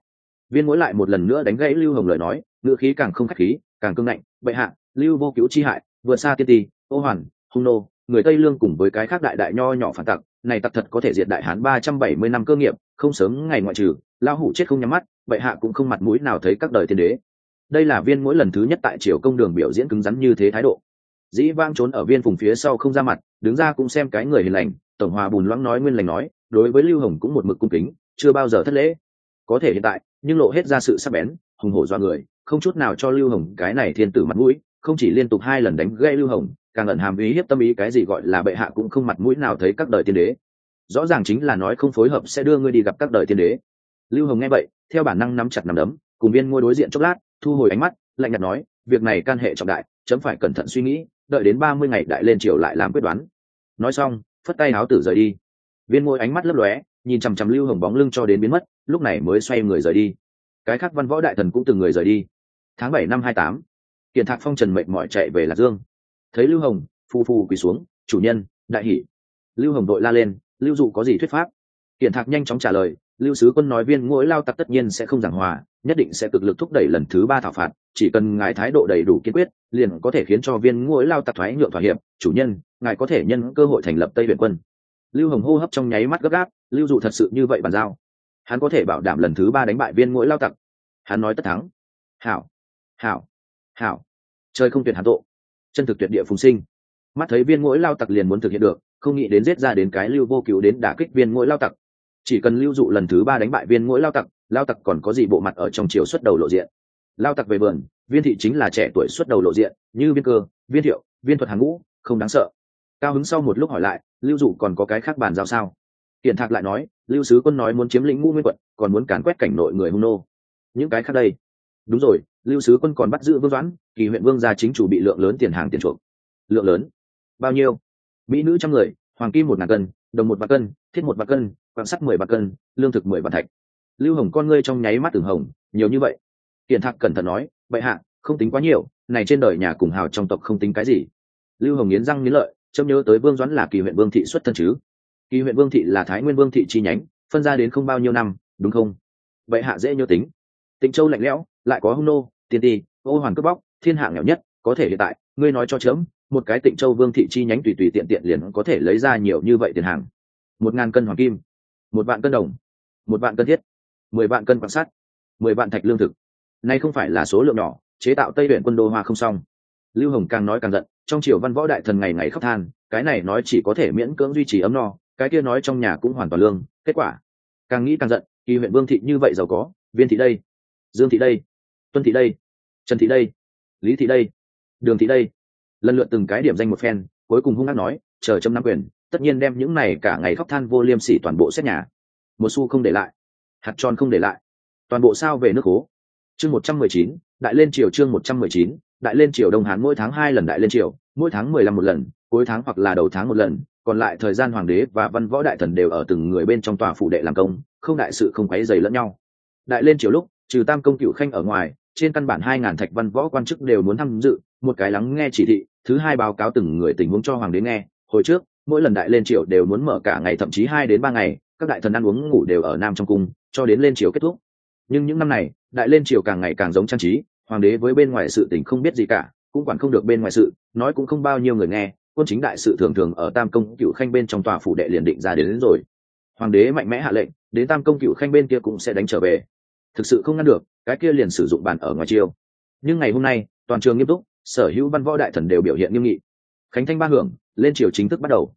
Viên mũi lại một lần nữa đánh gãy lưu hồng lời nói, ngữ khí càng không khách khí, càng cương ngạnh, bệ hạ, lưu vô cứu chi hại vượt xa tiên ti, ô hoàn, hung nô, người tây lương cùng với cái khác đại đại nho nhỏ phản tặc, này tặc thật có thể diệt đại hán ba trăm bảy mươi năm cơ nghiệp, không sớm ngày ngoại trừ lao hủ chết không nhắm mắt, bệ hạ cũng không mặt mũi nào thấy các đời tiên đế. Đây là viên mỗi lần thứ nhất tại triều công đường biểu diễn cứng rắn như thế thái độ. Dĩ vang trốn ở viên vùng phía sau không ra mặt, đứng ra cũng xem cái người hiền lành, tổng hòa bùn loãng nói nguyên lành nói, đối với lưu hồng cũng một mực cung kính, chưa bao giờ thất lễ. Có thể hiện tại, nhưng lộ hết ra sự sắc bén, hùng hổ do người, không chút nào cho lưu hồng cái này thiên tử mặt mũi không chỉ liên tục hai lần đánh gây lưu hồng, càng ẩn hàm ý hiếp tâm ý cái gì gọi là bệ hạ cũng không mặt mũi nào thấy các đời tiên đế. Rõ ràng chính là nói không phối hợp sẽ đưa ngươi đi gặp các đời tiên đế. Lưu hồng nghe vậy, theo bản năng nắm chặt nắm đấm, cùng viên ngôi đối diện chốc lát, thu hồi ánh mắt, lạnh nhạt nói, việc này can hệ trọng đại, chấm phải cẩn thận suy nghĩ, đợi đến ba mươi ngày đại lên triều lại làm quyết đoán. Nói xong, phất tay áo tử rời đi. Viên ngôi ánh mắt lấp lóe, nhìn chằm chằm lưu hồng bóng lưng cho đến biến mất, lúc này mới xoay người rời đi. Cái khác văn võ đại thần cũng từng người rời đi. Tháng bảy năm hai tám kiện thạc phong trần mệnh mỏi chạy về lạc dương. Thấy lưu hồng, phu phu quỳ xuống, chủ nhân, đại hỷ. Lưu hồng đội la lên, lưu dụ có gì thuyết pháp? Kiện thạc nhanh chóng trả lời, lưu sứ quân nói viên mỗi lao tặc tất nhiên sẽ không giảng hòa, nhất định sẽ cực lực thúc đẩy lần thứ ba thảo phạt, chỉ cần ngài thái độ đầy đủ kiên quyết, liền có thể khiến cho viên ngỗi lao tặc thoái nhượng thỏa hiệp. Chủ nhân, ngài có thể nhân cơ hội thành lập tây viện quân. Lưu hồng hô hấp trong nháy mắt gấp gáp, lưu dụ thật sự như vậy bàn giao. Hắn có thể bảo đảm lần thứ ba đánh bại viên ngỗi lao tặc. Hắn nói tất thắng. Hảo hảo hảo. Chơi không tuyệt hạ tộ chân thực tuyệt địa phùng sinh. Mắt thấy viên mỗi lao tặc liền muốn thực hiện được, không nghĩ đến giết ra đến cái lưu vô cứu đến đả kích viên mỗi lao tặc. Chỉ cần lưu dụ lần thứ ba đánh bại viên mỗi lao tặc lao tặc còn có gì bộ mặt ở trong chiều xuất đầu lộ diện. Lao tặc về vườn, viên thị chính là trẻ tuổi xuất đầu lộ diện, như viên cơ, viên thiệu, viên thuật hàng ngũ, không đáng sợ. Cao hứng sau một lúc hỏi lại, lưu dụ còn có cái khác bàn giao sao? Hiện thạc lại nói, lưu sứ quân nói muốn chiếm lĩnh ngũ nguyên quận, còn muốn càn quét cảnh nội người hung nô. Những cái khác đây? Đúng rồi, lưu sứ quân còn bắt giữ vương doãn, kỳ huyện vương gia chính chủ bị lượng lớn tiền hàng tiền chuộc. Lượng lớn? Bao nhiêu? Mỹ nữ trăm người, hoàng kim một ngàn cân, đồng một bạc cân, thiết một bạc cân quan sắt mười bạc cân, lương thực mười bạc thạch. Lưu hồng con ngươi trong nháy mắt từng hồng, nhiều như vậy. Tiền thạc cẩn thận nói vậy hạ, không tính quá nhiều, này trên đời nhà cùng hào trong tộc không tính cái gì. Lưu hồng nghiến răng nghiến lợi trông nhớ tới vương doãn là kỳ huyện vương thị xuất thân chứ. Kỳ huyện vương thị là thái nguyên vương thị chi nhánh, phân ra đến không bao nhiêu năm, đúng không? Vậy hạ dễ nhớ tính. Tịnh châu lạnh lẽo lại có hung nô, tiên ti, ô hoàn cướp bóc, thiên hạ nghèo nhất có thể hiện tại. Ngươi nói cho chớm, một cái tịnh châu vương thị chi nhánh tùy tùy tiện tiện liền có thể lấy ra nhiều như vậy tiền hàng. Một ngàn cân hoàng kim, một vạn cân đồng, một vạn cân thiết, mười vạn cân quan sát mười vạn thạch lương thực. Nay không phải là số lượng nhỏ, chế tạo tây huyện quân đô hoa không xong. Lưu hồng càng nói càng giận, trong triều văn võ đại thần ngày ngày khóc than, cái này nói chỉ có thể miễn cưỡng duy trì ấm no, cái kia nói trong nhà cũng hoàn toàn lương, kết quả. Càng nghĩ càng giận kỳ huyện vương thị như vậy giàu có, viên thị đây, dương thị đây tuân thị đây, trần thị đây, lý thị đây, đường thị đây. Lần lượt từng cái điểm danh một phen, cuối cùng hung hăng nói, chờ chấm năm quyền, tất nhiên đem những này cả ngày khóc than vô liêm sỉ toàn bộ xét nhà. Một xu không để lại, hạt tròn không để lại. Toàn bộ sao về nước hố. Chương một trăm mười chín, đại lên triều chương một trăm mười chín, đại lên triều đông hán mỗi tháng hai lần đại lên triều, mỗi tháng mười lăm một lần, cuối tháng hoặc là đầu tháng một lần, còn lại thời gian hoàng đế và văn võ đại thần đều ở từng người bên trong tòa phủ đệ làm công, không đại sự không quấy dày lẫn nhau. Đại lên triều lúc, trừ tam công cựu khanh ở ngoài trên căn bản hai ngàn thạch văn võ quan chức đều muốn tham dự một cái lắng nghe chỉ thị thứ hai báo cáo từng người tình huống cho hoàng đế nghe. Hồi trước mỗi lần đại lên triều đều muốn mở cả ngày thậm chí hai đến ba ngày các đại thần ăn uống ngủ đều ở nam trong cung cho đến lên triều kết thúc. Nhưng những năm này đại lên triều càng ngày càng giống trang trí hoàng đế với bên ngoài sự tình không biết gì cả cũng quản không được bên ngoài sự nói cũng không bao nhiêu người nghe quân chính đại sự thường thường ở tam công cựu khanh bên trong tòa phủ đệ liền định ra đến, đến rồi. Hoàng đế mạnh mẽ hạ lệnh đến tam công cựu khanh bên kia cũng sẽ đánh trở về thực sự không ngăn được, cái kia liền sử dụng bàn ở ngoài chiêu. Nhưng ngày hôm nay, toàn trường nghiêm túc, sở hữu văn võ đại thần đều biểu hiện nghiêm nghị. Khánh thanh ba hưởng, lên triều chính thức bắt đầu.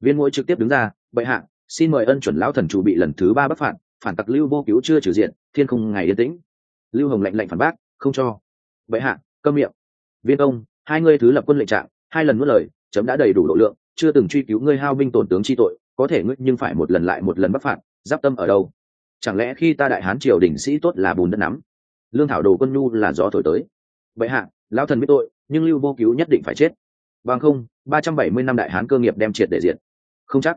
Viên mũi trực tiếp đứng ra, bệ hạ, xin mời ân chuẩn lão thần chủ bị lần thứ ba bất phạt, phản tặc lưu vô cứu chưa trừ diện, thiên không ngày yên tĩnh. Lưu hồng lạnh lạnh phản bác, không cho. Bệ hạ, câm miệng. Viên công, hai ngươi thứ lập quân lệnh trạng, hai lần nuốt lời, chấm đã đầy đủ độ lượng, chưa từng truy cứu ngươi hao binh tổn tướng chi tội, có thể ngươi nhưng phải một lần lại một lần bắt phạt, giáp tâm ở đâu? Chẳng lẽ khi ta đại hán triều đình sĩ tốt là bùn đất nắm? Lương thảo đồ quân nhu là gió thổi tới. Vậy hạ, lão thần biết tội, nhưng lưu vô cứu nhất định phải chết. Bằng không, ba trăm bảy mươi năm đại hán cơ nghiệp đem triệt để diệt. Không chắc.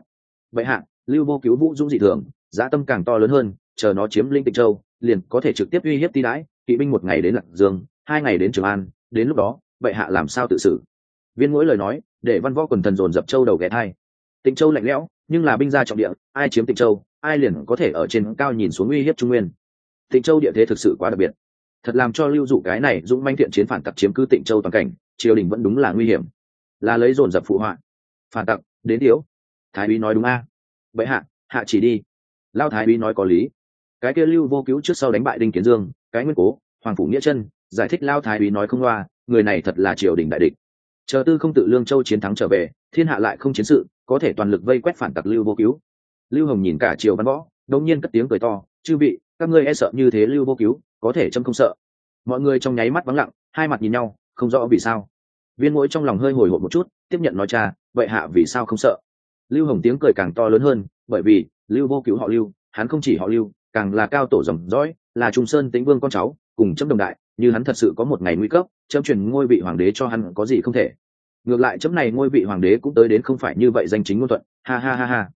Vậy hạ, lưu vô cứu vũ dũng dị thường, giá tâm càng to lớn hơn, chờ nó chiếm linh tịch châu, liền có thể trực tiếp uy hiếp ti đãi, kỵ binh một ngày đến lạc dương, hai ngày đến trường an, đến lúc đó vậy hạ làm sao tự xử? Viên mỗi lời nói, để văn võ quần thần dồn dập châu đầu ghé thai. Tịnh châu lạnh lẽo, nhưng là binh gia trọng địa, ai chiếm tịnh châu? Ai liền có thể ở trên cao nhìn xuống uy hiếp trung nguyên? Tịnh châu địa thế thực sự quá đặc biệt. Thật làm cho lưu dụ cái này dũng manh thiện chiến phản tặc chiếm cứ tịnh châu toàn cảnh, triều đình vẫn đúng là nguy hiểm. Là lấy dồn dập phụ họa. Phản tặc, đến thiếu thái úy nói đúng a. À. vậy hạ hạ chỉ đi. Lao thái úy nói có lý. Cái kia lưu vô cứu trước sau đánh bại đinh kiến dương, cái nguyên cố, hoàng phủ nghĩa chân, giải thích lao thái úy nói không loa, người này thật là triều đình đại địch. Chờ tư không tự lương châu chiến thắng trở về, thiên hạ lại không chiến sự, có thể toàn lực vây quét phản tặc lưu vô cứu lưu hồng nhìn cả triều văn võ, đột nhiên cất tiếng cười to, chư vị, các ngươi e sợ như thế lưu vô cứu, có thể châm không sợ. Mọi người trong nháy mắt vắng lặng, hai mặt nhìn nhau, không rõ vì sao. Viên mũi trong lòng hơi hồi hộp một chút, tiếp nhận nói cha, vậy hạ vì sao không sợ? Lưu hồng tiếng cười càng to lớn hơn, bởi vì, lưu vô cứu họ lưu, hắn không chỉ họ lưu, càng là cao tổ dòng dõi, là trung sơn tĩnh vương con cháu, cùng chấm đồng đại, như hắn thật sự có một ngày nguy cấp, chấm truyền ngôi vị hoàng đế cho hắn có gì không thể. Ngược lại chấm này ngôi vị hoàng đế cũng tới đến không phải như vậy danh chính ngôn thuận. Ha ha ha ha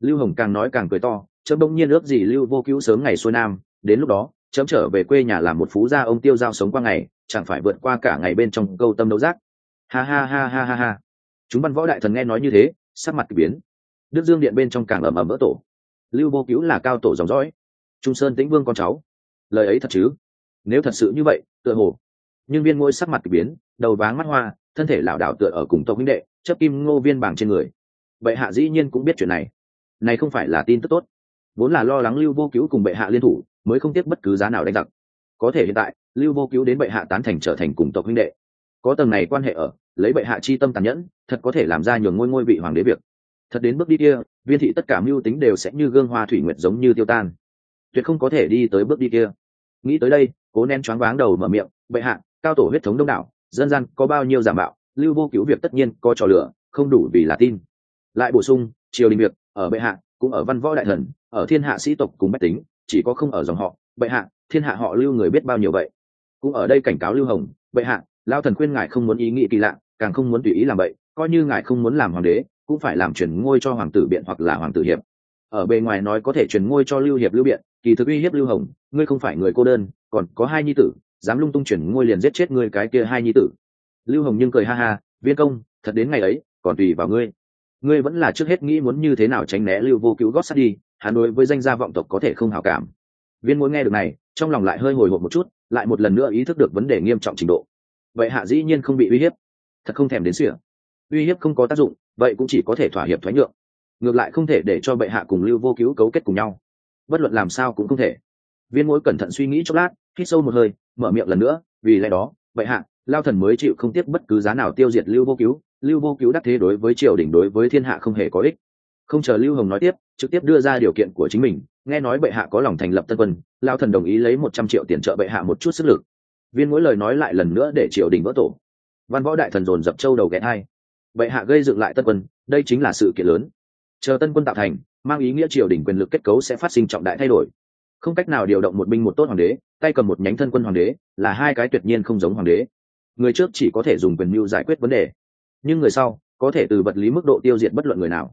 lưu hồng càng nói càng cười to chấm bỗng nhiên ước gì lưu vô cứu sớm ngày xuôi nam, đến lúc đó chấm trở về quê nhà làm một phú gia ông tiêu giao sống qua ngày, chẳng phải vượt qua cả ngày bên trong câu tâm đấu giác. Ha ha ha ha ha ha. Chúng văn võ đại thần nghe nói như thế, sắc mặt biến. Đức dương điện bên trong càng ầm ầm vỡ tổ. Lưu vô cứu là cao tổ dòng dõi. Trung sơn tĩnh vương con cháu. Lời ấy thật chứ? Nếu thật sự như vậy, tựa hồ. Nhưng viên ngôi sắc mặt biến, đầu váng mắt hoa, thân thể lảo đảo tựa ở cùng tộc huynh đệ chấp kim ngô viên bảng trên người. Vậy hạ dĩ nhiên cũng biết chuyện này này không phải là tin tức tốt. Vốn là lo lắng lưu vô cứu cùng bệ hạ liên thủ, mới không tiếc bất cứ giá nào đánh giặc. Có thể hiện tại, lưu vô cứu đến bệ hạ tán thành trở thành cùng tộc huynh đệ. Có tầng này quan hệ ở, lấy bệ hạ chi tâm tàn nhẫn, thật có thể làm ra nhường ngôi ngôi vị hoàng đế việc. Thật đến bước đi kia, viên thị tất cả mưu tính đều sẽ như gương hoa thủy nguyệt giống như tiêu tan. Tuyệt không có thể đi tới bước đi kia. Nghĩ tới đây, cố nén choáng váng đầu mở miệng, bệ hạ, cao tổ huyết thống đông đảo, dân gian có bao nhiêu giả mạo, lưu vô cứu việc tất nhiên có trò lửa, không đủ vì là tin. Lại bổ sung, triều đình việc ở bệ hạ, cũng ở văn võ đại thần, ở thiên hạ sĩ tộc cùng bách tính, chỉ có không ở dòng họ. Bệ hạ, thiên hạ họ lưu người biết bao nhiêu vậy? Cũng ở đây cảnh cáo lưu hồng, bệ hạ lao thần khuyên ngài không muốn ý nghĩ kỳ lạ, càng không muốn tùy ý làm vậy coi như ngài không muốn làm hoàng đế, cũng phải làm truyền ngôi cho hoàng tử biện hoặc là hoàng tử hiệp. Ở bề ngoài nói có thể truyền ngôi cho lưu hiệp lưu biện, kỳ thực uy hiếp lưu hồng, ngươi không phải người cô đơn, còn có hai nhi tử, dám lung tung chuyển ngôi liền giết chết ngươi cái kia hai nhi tử. Lưu hồng nhưng cười ha ha, viên công, thật đến ngày ấy, còn tùy vào ngươi ngươi vẫn là trước hết nghĩ muốn như thế nào tránh né lưu vô cứu gót sắt đi, hắn đối với danh gia vọng tộc có thể không hảo cảm. Viên muốn nghe được này, trong lòng lại hơi hồi hộp một chút, lại một lần nữa ý thức được vấn đề nghiêm trọng trình độ. Vậy hạ dĩ nhiên không bị uy hiếp. Thật không thèm đến sỉa uy hiếp không có tác dụng, vậy cũng chỉ có thể thỏa hiệp thoái nhượng. Ngược lại không thể để cho bệ hạ cùng lưu vô cứu cấu kết cùng nhau. Bất luận làm sao cũng không thể. Viên mỗi cẩn thận suy nghĩ chốc lát, hít sâu một hơi, mở miệng lần nữa, vì lẽ đó, bệ hạ, lao thần mới chịu không tiếc bất cứ giá nào tiêu diệt lưu vô cứu lưu vô cứu đắc thế đối với triều đình đối với thiên hạ không hề có ích. Không chờ lưu hồng nói tiếp, trực tiếp đưa ra điều kiện của chính mình, nghe nói bệ hạ có lòng thành lập tân quân lao thần đồng ý lấy một trăm triệu tiền trợ bệ hạ một chút sức lực. Viên mỗi lời nói lại lần nữa để triều đình vỡ tổ. Văn võ đại thần dồn dập châu đầu ghé hai bệ hạ gây dựng lại tân quân, đây chính là sự kiện lớn. Chờ tân quân tạo thành, mang ý nghĩa triều đình quyền lực kết cấu sẽ phát sinh trọng đại thay đổi. Không cách nào điều động một binh một tốt hoàng đế, tay cầm một nhánh thân quân hoàng đế, là hai cái tuyệt nhiên không giống hoàng đế. Người trước chỉ có thể dùng quyền mưu giải quyết vấn đề nhưng người sau, có thể từ vật lý mức độ tiêu diệt bất luận người nào.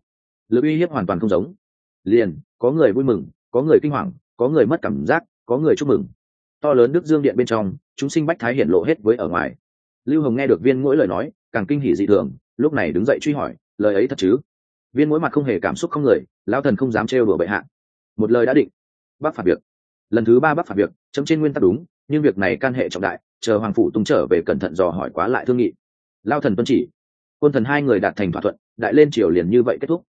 Lực uy hiếp hoàn toàn không giống. Liền, có người vui mừng, có người kinh hoàng, có người mất cảm giác, có người chúc mừng. To lớn đức dương điện bên trong, chúng sinh bách thái hiện lộ hết với ở ngoài. Lưu hồng nghe được viên mỗi lời nói, càng kinh hỉ dị thường, lúc này đứng dậy truy hỏi, lời ấy thật chứ? Viên mỗi mặt không hề cảm xúc không người lao thần không dám trêu đùa bệ hạ. Một lời đã định. Bác phạt việc. Lần thứ ba bác phạt việc, chấm trên nguyên tắc đúng, nhưng việc này can hệ trọng đại, chờ hoàng phủ tung trở về cẩn thận dò hỏi quá lại thương nghị. Lao thần tuân chỉ quân thần hai người đạt thành thỏa thuận, đại lên triều liền như vậy kết thúc.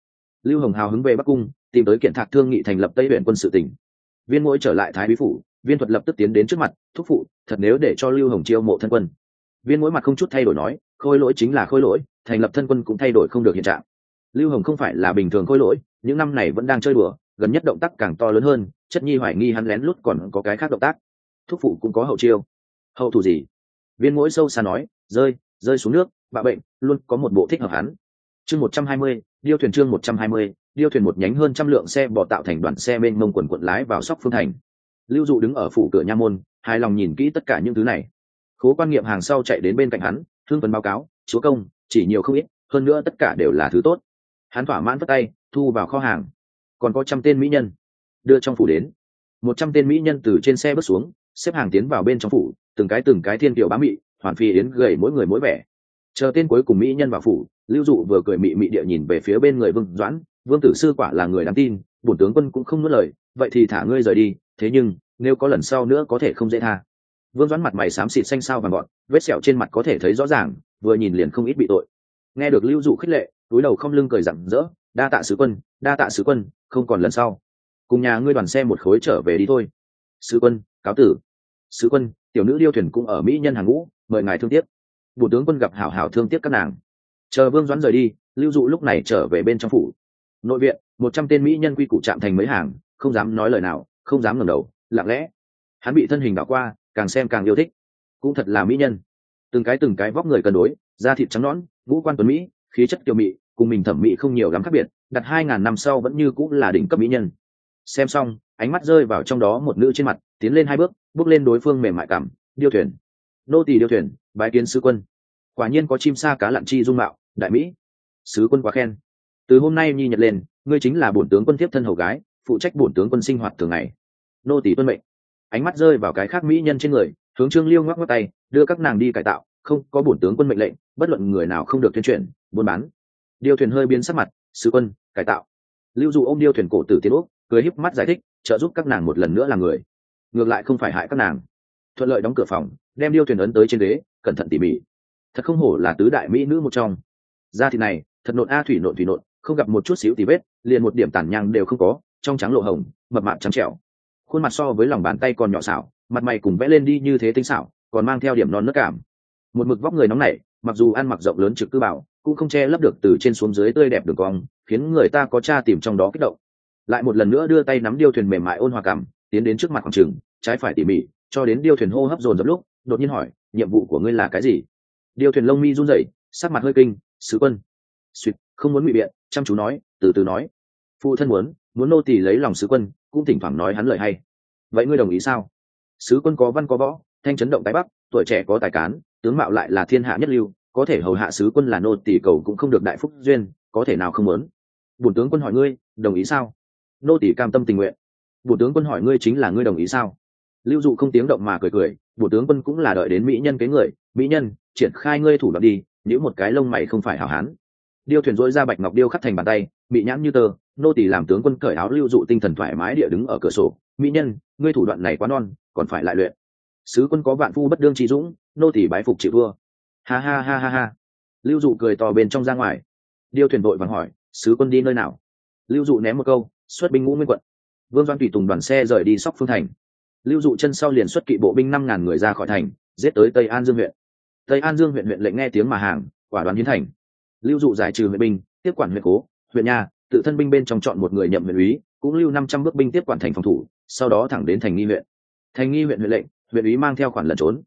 Lưu hồng hào hứng về bắc cung, tìm tới kiện thạc thương nghị thành lập tây huyện quân sự tỉnh. Viên mỗi trở lại thái bí phủ, viên thuật lập tức tiến đến trước mặt, thúc phụ, thật nếu để cho lưu hồng chiêu mộ thân quân. Viên mỗi mặt không chút thay đổi nói, khôi lỗi chính là khôi lỗi, thành lập thân quân cũng thay đổi không được hiện trạng. Lưu hồng không phải là bình thường khôi lỗi, những năm này vẫn đang chơi đùa, gần nhất động tác càng to lớn hơn, chất nhi hoài nghi hắn lén lút còn có cái khác động tác. Thúc phụ cũng có hậu chiêu. Hậu thủ gì? Viên mỗi sâu xa nói, rơi rơi xuống nước bạ bệnh luôn có một bộ thích hợp hắn. Chương một trăm hai mươi, điêu thuyền chương một trăm hai mươi, điêu thuyền một nhánh hơn trăm lượng xe bỏ tạo thành đoàn xe bên mông quần quận lái vào sóc phương thành. Lưu dụ đứng ở phủ cửa nha môn, hài lòng nhìn kỹ tất cả những thứ này. Khố quan nghiệm hàng sau chạy đến bên cạnh hắn, thương vấn báo cáo, chúa công, chỉ nhiều không ít, hơn nữa tất cả đều là thứ tốt. Hắn thỏa mãn vất tay, thu vào kho hàng. Còn có trăm tên mỹ nhân. Đưa trong phủ đến. Một trăm tên mỹ nhân từ trên xe bước xuống, xếp hàng tiến vào bên trong phủ, từng cái từng cái thiên kiều bá mị, hoàn phi đến gầy mỗi người mỗi vẻ chờ tên cuối cùng mỹ nhân vào phủ, lưu dụ vừa cười mị mị địa nhìn về phía bên người vương doãn, vương tử sư quả là người đáng tin, bổn tướng quân cũng không nuốt lời, vậy thì thả ngươi rời đi, thế nhưng, nếu có lần sau nữa có thể không dễ tha. Vương doãn mặt mày xám xịt xanh sao và gọn vết sẹo trên mặt có thể thấy rõ ràng, vừa nhìn liền không ít bị tội. Nghe được lưu dụ khích lệ, túi đầu không lưng cười rặng rỡ, đa tạ sứ quân, đa tạ sứ quân, không còn lần sau. Cùng nhà ngươi đoàn xe một khối trở về đi thôi. Sứ quân, cáo tử. Sứ quân, tiểu nữ điêu thuyền cũng ở mỹ nhân hàng ngũ, mời ngài thương tiếc bộ tướng quân gặp hảo hảo thương tiếc các nàng. Chờ vương doãn rời đi, lưu dụ lúc này trở về bên trong phủ. Nội viện, một trăm tên mỹ nhân quy củ chạm thành mấy hàng, không dám nói lời nào, không dám ngẩng đầu, lặng lẽ. Hắn bị thân hình đảo qua, càng xem càng yêu thích. Cũng thật là mỹ nhân. Từng cái từng cái vóc người cân đối, da thịt trắng nõn, ngũ quan tuấn mỹ, khí chất kiều mỹ cùng mình thẩm mỹ không nhiều lắm khác biệt, đặt hai ngàn năm sau vẫn như cũng là đỉnh cấp mỹ nhân. Xem xong, ánh mắt rơi vào trong đó một nữ trên mặt, tiến lên hai bước bước lên đối phương mềm mại cảm, điêu thuyền nô tỳ điêu thuyền, bái kiến sứ quân. Quả nhiên có chim sa cá lặn chi dung mạo, đại mỹ. Sứ quân quá khen. Từ hôm nay nhi nhật lên, ngươi chính là bổn tướng quân tiếp thân hầu gái, phụ trách bổn tướng quân sinh hoạt thường ngày. Nô tỳ tuân mệnh. Ánh mắt rơi vào cái khác mỹ nhân trên người, hướng trương liêu ngoắc ngoắc tay, đưa các nàng đi cải tạo, không có bổn tướng quân mệnh lệnh, bất luận người nào không được tuyên truyền, buôn bán. Điêu thuyền hơi biến sắc mặt, sứ quân, cải tạo. Lưu dụ ôm điêu thuyền cổ tử tiến úc, cười híp mắt giải thích, trợ giúp các nàng một lần nữa là người. Ngược lại không phải hại các nàng thuận lợi đóng cửa phòng, đem điêu thuyền ấn tới trên ghế, cẩn thận tỉ mỉ. Thật không hổ là tứ đại mỹ nữ một trong. Da thịt này, thật nộn a thủy nộn thủy nộn, không gặp một chút xíu tì vết, liền một điểm tàn nhang đều không có, trong trắng lộ hồng, mập mạp trắng trẻo. Khuôn mặt so với lòng bàn tay còn nhỏ xảo, mặt mày cùng vẽ lên đi như thế tinh xảo, còn mang theo điểm non nước cảm. Một mực vóc người nóng nảy, mặc dù ăn mặc rộng lớn trực cư bảo, cũng không che lấp được từ trên xuống dưới tươi đẹp đường cong, khiến người ta có cha tìm trong đó kích động. Lại một lần nữa đưa tay nắm điêu thuyền mềm mại ôn hòa cảm, tiến đến trước mặt khoảng trừng trái phải tỉ mỉ cho đến điêu thuyền hô hấp dồn dập lúc, đột nhiên hỏi, nhiệm vụ của ngươi là cái gì? Điêu thuyền lông mi run rẩy, sắc mặt hơi kinh, sứ quân. Suýt không muốn bị biện, chăm chú nói, từ từ nói. Phụ thân muốn muốn nô tỳ lấy lòng sứ quân, cũng thỉnh thoảng nói hắn lời hay. Vậy ngươi đồng ý sao? Sứ quân có văn có võ, thanh chấn động tái bắc, tuổi trẻ có tài cán, tướng mạo lại là thiên hạ nhất lưu, có thể hầu hạ sứ quân là nô tỳ cầu cũng không được đại phúc duyên, có thể nào không muốn? Bùn tướng quân hỏi ngươi, đồng ý sao? Nô tỳ cam tâm tình nguyện. Bùn tướng quân hỏi ngươi chính là ngươi đồng ý sao? Lưu dụ không tiếng động mà cười cười bộ tướng quân cũng là đợi đến mỹ nhân cái người, mỹ nhân, triển khai ngươi thủ đoạn đi, nếu một cái lông mày không phải hảo hán. Điêu thuyền dối ra bạch ngọc điêu khắc thành bàn tay bị nhãn như tơ, nô tỷ làm tướng quân cởi áo lưu dụ tinh thần thoải mái địa đứng ở cửa sổ, mỹ nhân, ngươi thủ đoạn này quá non, còn phải lại luyện. Sứ quân có vạn phu bất đương trí dũng, nô tỷ bái phục chịu vua ha ha ha ha ha. Lưu dụ cười to bên trong ra ngoài. Điêu thuyền vội vàng hỏi, sứ quân đi nơi nào? Lưu dụ ném một câu, xuất binh ngũ nguyên quận. Vương doan tùy tùng đoàn xe rời đi sóc phương thành lưu dụ chân sau liền xuất kỵ bộ binh năm ngàn người ra khỏi thành, giết tới tây an dương huyện. Tây an dương huyện huyện lệnh nghe tiếng mà hàng, quả đoán hiến thành. Lưu dụ giải trừ huyện binh, tiếp quản huyện cố, huyện nha tự thân binh bên trong chọn một người nhậm huyện úy, cũng lưu năm trăm bước binh tiếp quản thành phòng thủ, sau đó thẳng đến thành nghi huyện. Thành nghi huyện huyện lệnh, huyện úy mang theo khoản lẩn trốn.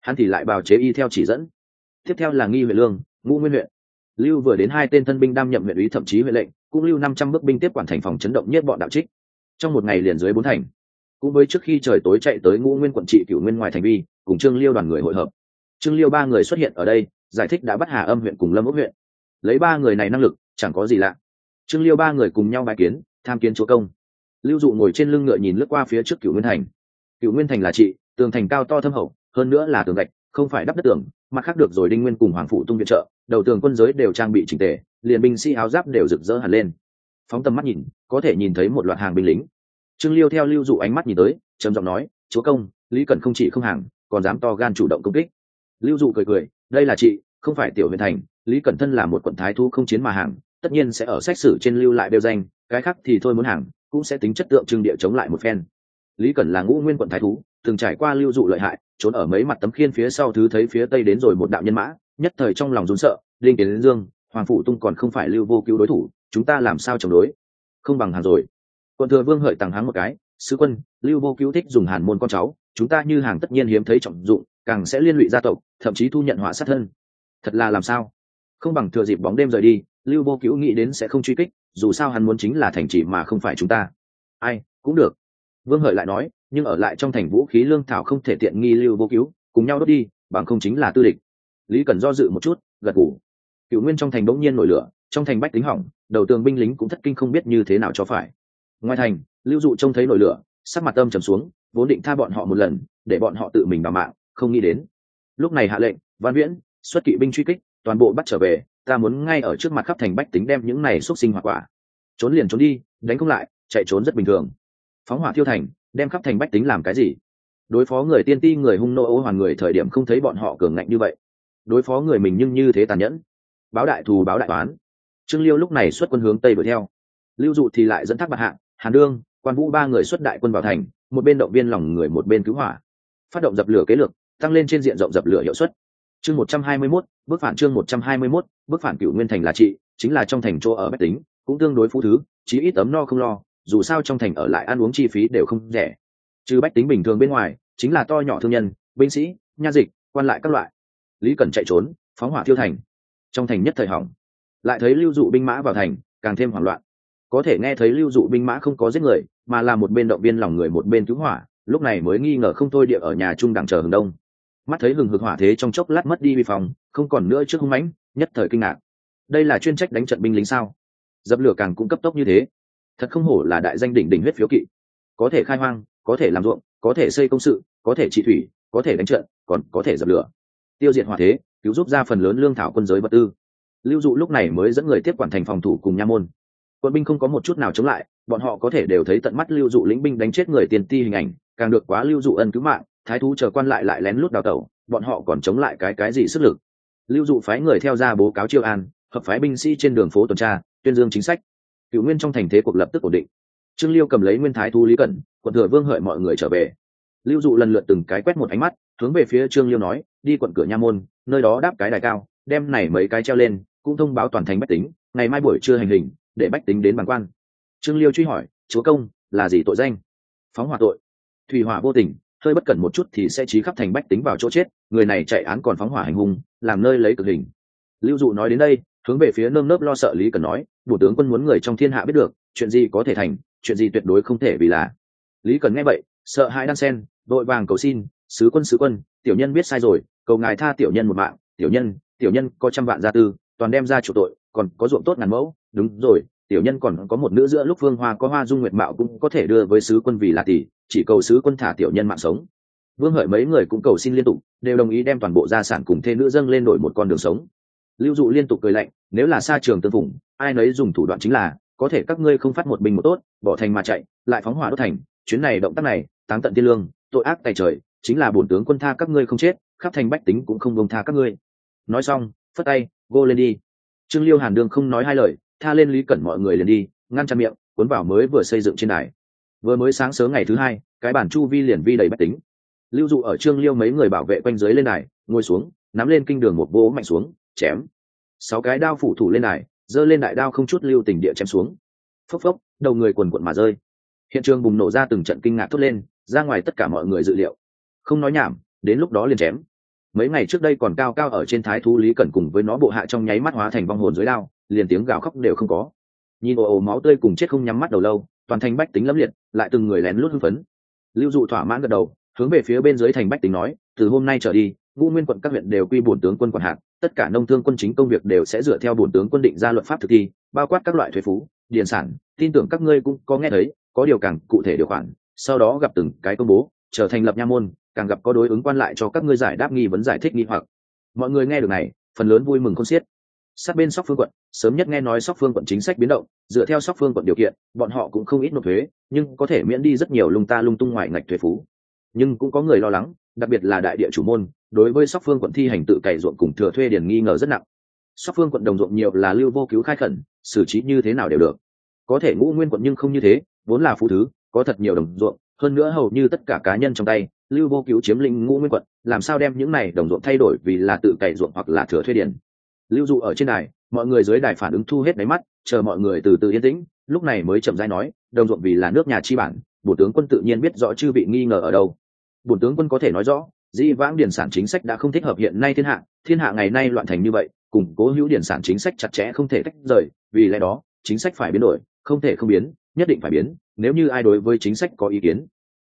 Hắn thì lại bào chế y theo chỉ dẫn. Tiếp theo là nghi huyện lương, ngũ nguyên huyện. Lưu vừa đến hai tên thân binh đam nhậm huyện úy thậm chí huyện lệnh, cũng lưu năm trăm bước binh tiếp quản thành phòng chấn động nhất bọn đạo trích. Trong một ngày liền dưới bốn thành cũng với trước khi trời tối chạy tới ngũ nguyên quận trị cửu nguyên ngoài thành vi, cùng trương liêu đoàn người hội hợp. Trương liêu ba người xuất hiện ở đây, giải thích đã bắt hà âm huyện cùng lâm ốc huyện. Lấy ba người này năng lực, chẳng có gì lạ. Trương liêu ba người cùng nhau bài kiến, tham kiến chúa công. Lưu dụ ngồi trên lưng ngựa nhìn lướt qua phía trước cửu nguyên thành. Cửu nguyên thành là trị, tường thành cao to thâm hậu, hơn nữa là tường gạch, không phải đắp đất tường, mà khác được rồi đinh nguyên cùng hoàng phụ tung viện trợ, đầu tường quân giới đều trang bị chỉnh tề, liền binh sĩ áo giáp đều rực rỡ hẳn lên. Phóng tầm mắt nhìn, có thể nhìn thấy một loạt hàng binh lính trương liêu theo lưu dụ ánh mắt nhìn tới, trầm giọng nói, chúa công, lý cần không chỉ không hàng, còn dám to gan chủ động công kích. Lưu dụ cười cười, đây là chị, không phải tiểu huyền thành, lý cẩn thân là một quận thái thu không chiến mà hàng, tất nhiên sẽ ở xét xử trên lưu lại đều danh, cái khác thì thôi muốn hàng, cũng sẽ tính chất tượng trưng địa chống lại một phen. Lý cẩn là ngũ nguyên quận thái thú, từng trải qua lưu dụ lợi hại, trốn ở mấy mặt tấm khiên phía sau thứ thấy phía tây đến rồi một đạo nhân mã, nhất thời trong lòng run sợ, linh tiến đến dương, hoàng phụ tung còn không phải lưu vô cứu đối thủ, chúng ta làm sao chống đối? Không bằng hàng rồi quận thừa vương hợi tàng háng một cái, sứ quân, lưu vô cứu thích dùng hàn môn con cháu, chúng ta như hàng tất nhiên hiếm thấy trọng dụng, càng sẽ liên lụy gia tộc, thậm chí thu nhận họa sát thân. Thật là làm sao? Không bằng thừa dịp bóng đêm rời đi, lưu vô cứu nghĩ đến sẽ không truy kích, dù sao hắn muốn chính là thành trì mà không phải chúng ta. Ai, cũng được. Vương hợi lại nói, nhưng ở lại trong thành vũ khí lương thảo không thể tiện nghi lưu vô cứu, cùng nhau đốt đi, bằng không chính là tư địch. Lý cần do dự một chút, gật ngủ cựu nguyên trong thành bỗng nhiên nổi lửa, trong thành bách tính hỏng, đầu tường binh lính cũng thất kinh không biết như thế nào cho phải ngoài thành, lưu dụ trông thấy nổi lửa, sắc mặt tâm trầm xuống, vốn định tha bọn họ một lần, để bọn họ tự mình vào mạng, không nghĩ đến. Lúc này hạ lệnh, văn viễn, xuất kỵ binh truy kích, toàn bộ bắt trở về, ta muốn ngay ở trước mặt khắp thành bách tính đem những này xuất sinh hoạt quả. Trốn liền trốn đi, đánh không lại, chạy trốn rất bình thường. Phóng hỏa thiêu thành, đem khắp thành bách tính làm cái gì? Đối phó người tiên ti, người hung nô ô hoàn người thời điểm không thấy bọn họ cường ngạnh như vậy. Đối phó người mình nhưng như thế tàn nhẫn. Báo đại thù, báo đại toán. Trương liêu lúc này xuất quân hướng tây đuổi theo. Lưu dụ thì lại dẫn thác bạc hạng hàn đương quan vũ ba người xuất đại quân vào thành một bên động viên lòng người một bên cứu hỏa. Phát động dập lửa kế lược tăng lên trên diện rộng dập lửa hiệu suất. Chương một trăm hai mươi 121, bước phản chương một trăm hai mươi 121, bước phản cựu nguyên thành là trị chính là trong thành chỗ ở bách tính cũng tương đối phú thứ chí ít ấm no không lo dù sao trong thành ở lại ăn uống chi phí đều không rẻ. Trừ bách tính bình thường bên ngoài chính là to nhỏ thương nhân binh sĩ nha dịch quan lại các loại. Lý cần chạy trốn phóng hỏa thiêu thành. Trong thành nhất thời hỏng. Lại thấy lưu dụ binh mã vào thành càng thêm hoảng loạn có thể nghe thấy lưu dụ binh mã không có giết người, mà là một bên động viên lòng người một bên cứu hỏa, lúc này mới nghi ngờ không thôi địa ở nhà trung đẳng chờ hừng đông. Mắt thấy hừng hực hỏa thế trong chốc lát mất đi vi phòng không còn nữa trước hung mãnh, nhất thời kinh ngạc. Đây là chuyên trách đánh trận binh lính sao? Dập lửa càng cũng cấp tốc như thế. Thật không hổ là đại danh đỉnh đỉnh huyết phiếu kỵ. Có thể khai hoang, có thể làm ruộng, có thể xây công sự, có thể trị thủy, có thể đánh trận, còn có thể dập lửa. Tiêu diệt hỏa thế, cứu giúp ra phần lớn lương thảo quân giới vật tư. Lưu dụ lúc này mới dẫn người tiếp quản thành phòng thủ cùng nha môn quân binh không có một chút nào chống lại, bọn họ có thể đều thấy tận mắt lưu dụ lĩnh binh đánh chết người tiền ti hình ảnh, càng được quá lưu dụ ân cứu mạng, thái thú chờ quan lại lại lén lút đào tẩu, bọn họ còn chống lại cái cái gì sức lực. Lưu dụ phái người theo ra bố cáo chiêu an, hợp phái binh sĩ trên đường phố tuần tra, tuyên dương chính sách. Cựu nguyên trong thành thế cuộc lập tức ổn định. Trương liêu cầm lấy nguyên thái thú lý cẩn, quận thừa vương hợi mọi người trở về. Lưu dụ lần lượt từng cái quét một ánh mắt, hướng về phía trương liêu nói, đi quận cửa nha môn, nơi đó đáp cái đài cao, đem này mấy cái treo lên, cũng thông báo toàn thành bách tính, ngày mai buổi trưa hành hình để bách tính đến bàn quan. Trương liêu truy hỏi, chúa công, là gì tội danh? Phóng hỏa tội. Thủy hỏa vô tình, hơi bất cẩn một chút thì sẽ trí khắp thành bách tính vào chỗ chết, người này chạy án còn phóng hỏa hành hung, làm nơi lấy cực hình. Lưu dụ nói đến đây, hướng về phía nơm nớp lo sợ lý cần nói bộ tướng quân muốn người trong thiên hạ biết được, chuyện gì có thể thành, chuyện gì tuyệt đối không thể vì là. Lý cần nghe vậy, sợ hãi đan sen đội vàng cầu xin, sứ quân sứ quân, tiểu nhân biết sai rồi, cầu ngài tha tiểu nhân một mạng, tiểu nhân tiểu nhân có trăm vạn gia tư, toàn đem ra chủ tội còn có ruộng tốt ngàn mẫu, đúng rồi, tiểu nhân còn có một nữ giữa lúc vương hoa có hoa dung nguyệt mạo cũng có thể đưa với sứ quân vì là tỷ, chỉ cầu sứ quân thả tiểu nhân mạng sống. Vương hợi mấy người cũng cầu xin liên tục, đều đồng ý đem toàn bộ gia sản cùng thê nữ dâng lên đổi một con đường sống. Lưu dụ liên tục cười lạnh, nếu là xa trường tương phủng ai nấy dùng thủ đoạn chính là, có thể các ngươi không phát một bình một tốt, bỏ thành mà chạy, lại phóng hỏa đốt thành, chuyến này động tác này, táng tận tiên lương, tội ác tài trời, chính là bổn tướng quân tha các ngươi không chết, khắp thành bách tính cũng không bông tha các ngươi. Nói xong, phất tay, vô lên đi trương liêu hàn đương không nói hai lời, tha lên lý cẩn mọi người liền đi, ngăn chặn miệng, cuốn vào mới vừa xây dựng trên đài. Vừa mới sáng sớm ngày thứ hai, cái bản chu vi liền vi đầy bách tính. Lưu dụ ở trương liêu mấy người bảo vệ quanh dưới lên đài, ngồi xuống, nắm lên kinh đường một vỗ mạnh xuống, chém. Sáu cái đao phủ thủ lên đài, giơ lên đại đao không chút lưu tình địa chém xuống. Phốc phốc, đầu người quần quận mà rơi. Hiện trường bùng nổ ra từng trận kinh ngạc thốt lên, ra ngoài tất cả mọi người dự liệu. Không nói nhảm, đến lúc đó liền chém mấy ngày trước đây còn cao cao ở trên thái thú lý cẩn cùng với nó bộ hạ trong nháy mắt hóa thành vong hồn dưới đao, liền tiếng gào khóc đều không có. Nhìn ồ ồ máu tươi cùng chết không nhắm mắt đầu lâu, toàn thành bách tính lâm liệt, lại từng người lén lút hưng phấn. Lưu dụ thỏa mãn gật đầu, hướng về phía bên dưới thành bách tính nói, từ hôm nay trở đi, ngũ nguyên quận các huyện đều quy bổn tướng quân quản hạt, tất cả nông thương quân chính công việc đều sẽ dựa theo bổn tướng quân định ra luật pháp thực thi, bao quát các loại thuế phú, điền sản, tin tưởng các ngươi cũng có nghe thấy, có điều càng cụ thể điều khoản, sau đó gặp từng cái công bố, trở thành lập nha môn càng gặp có đối ứng quan lại cho các ngươi giải đáp nghi vấn giải thích nghi hoặc. Mọi người nghe được này, phần lớn vui mừng không xiết. Sát bên sóc phương quận, sớm nhất nghe nói sóc phương quận chính sách biến động, dựa theo sóc phương quận điều kiện, bọn họ cũng không ít nộp thuế, nhưng có thể miễn đi rất nhiều lung ta lung tung ngoài ngạch thuế phú. Nhưng cũng có người lo lắng, đặc biệt là đại địa chủ môn, đối với sóc phương quận thi hành tự cày ruộng cùng thừa thuê điền nghi ngờ rất nặng. Sóc phương quận đồng ruộng nhiều là lưu vô cứu khai khẩn, xử trí như thế nào đều được. Có thể ngũ nguyên quận nhưng không như thế, vốn là phú thứ, có thật nhiều đồng ruộng, hơn nữa hầu như tất cả cá nhân trong tay lưu vô cứu chiếm lĩnh ngũ nguyên quận, làm sao đem những này đồng ruộng thay đổi vì là tự cày ruộng hoặc là thừa thuê điền lưu dụ ở trên đài, mọi người dưới đài phản ứng thu hết đáy mắt, chờ mọi người từ từ yên tĩnh, lúc này mới chậm rãi nói, đồng ruộng vì là nước nhà chi bản bổ tướng quân tự nhiên biết rõ chư vị nghi ngờ ở đâu. Bổn tướng quân có thể nói rõ, dĩ vãng điển sản chính sách đã không thích hợp hiện nay thiên hạ thiên hạ ngày nay loạn thành như vậy, củng cố hữu điển sản chính sách chặt chẽ không thể tách rời, vì lẽ đó, chính sách phải biến đổi, không thể không biến, nhất định phải biến, nếu như ai đối với chính sách có ý kiến.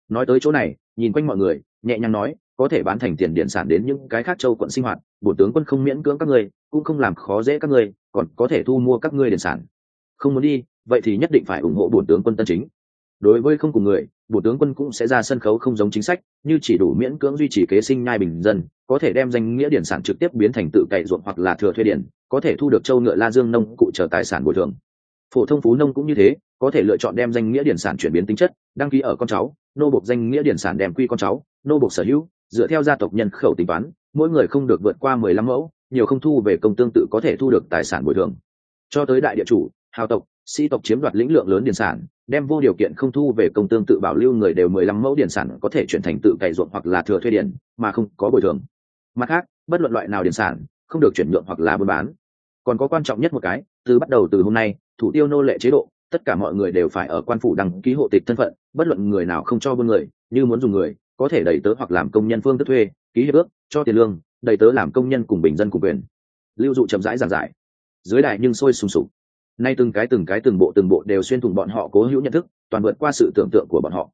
Nói tới chỗ này nhìn quanh mọi người, nhẹ nhàng nói, có thể bán thành tiền điện sản đến những cái khác châu quận sinh hoạt bổn tướng quân không miễn cưỡng các ngươi, cũng không làm khó dễ các ngươi, còn có thể thu mua các ngươi điện sản. Không muốn đi, vậy thì nhất định phải ủng hộ bổn tướng quân tân chính. Đối với không cùng người bộ tướng quân cũng sẽ ra sân khấu không giống chính sách, như chỉ đủ miễn cưỡng duy trì kế sinh nhai bình dân, có thể đem danh nghĩa điển sản trực tiếp biến thành tự cậy ruộng hoặc là thừa thuê điển có thể thu được châu ngựa la dương nông cụ trở tài sản bồi thường. Phổ thông phú nông cũng như thế, có thể lựa chọn đem danh nghĩa điển sản chuyển biến tính chất, đăng ký ở con cháu nô bộc danh nghĩa điển sản đem quy con cháu, nô bộc sở hữu, dựa theo gia tộc nhân khẩu tính toán, mỗi người không được vượt qua mười lăm mẫu, nhiều không thu về công tương tự có thể thu được tài sản bồi thường. Cho tới đại địa chủ, hào tộc, sĩ tộc chiếm đoạt lĩnh lượng lớn điển sản, đem vô điều kiện không thu về công tương tự bảo lưu người đều mười lăm mẫu điển sản có thể chuyển thành tự cày ruộng hoặc là thừa thuê điển, mà không có bồi thường. Mặt khác, bất luận loại nào điển sản, không được chuyển nhượng hoặc là buôn bán. Còn có quan trọng nhất một cái, từ bắt đầu từ hôm nay, thủ tiêu nô lệ chế độ, tất cả mọi người đều phải ở quan phủ đăng ký hộ tịch thân phận bất luận người nào không cho buôn người, như muốn dùng người, có thể đẩy tớ hoặc làm công nhân phương thức thuê, ký hiệp ước, cho tiền lương, đẩy tớ làm công nhân cùng bình dân cùng quyền. Lưu dụ chậm rãi giảng giải. Dưới đại nhưng sôi sùng sục. Nay từng cái từng cái từng bộ từng bộ đều xuyên thủng bọn họ cố hữu nhận thức, toàn vượt qua sự tưởng tượng của bọn họ.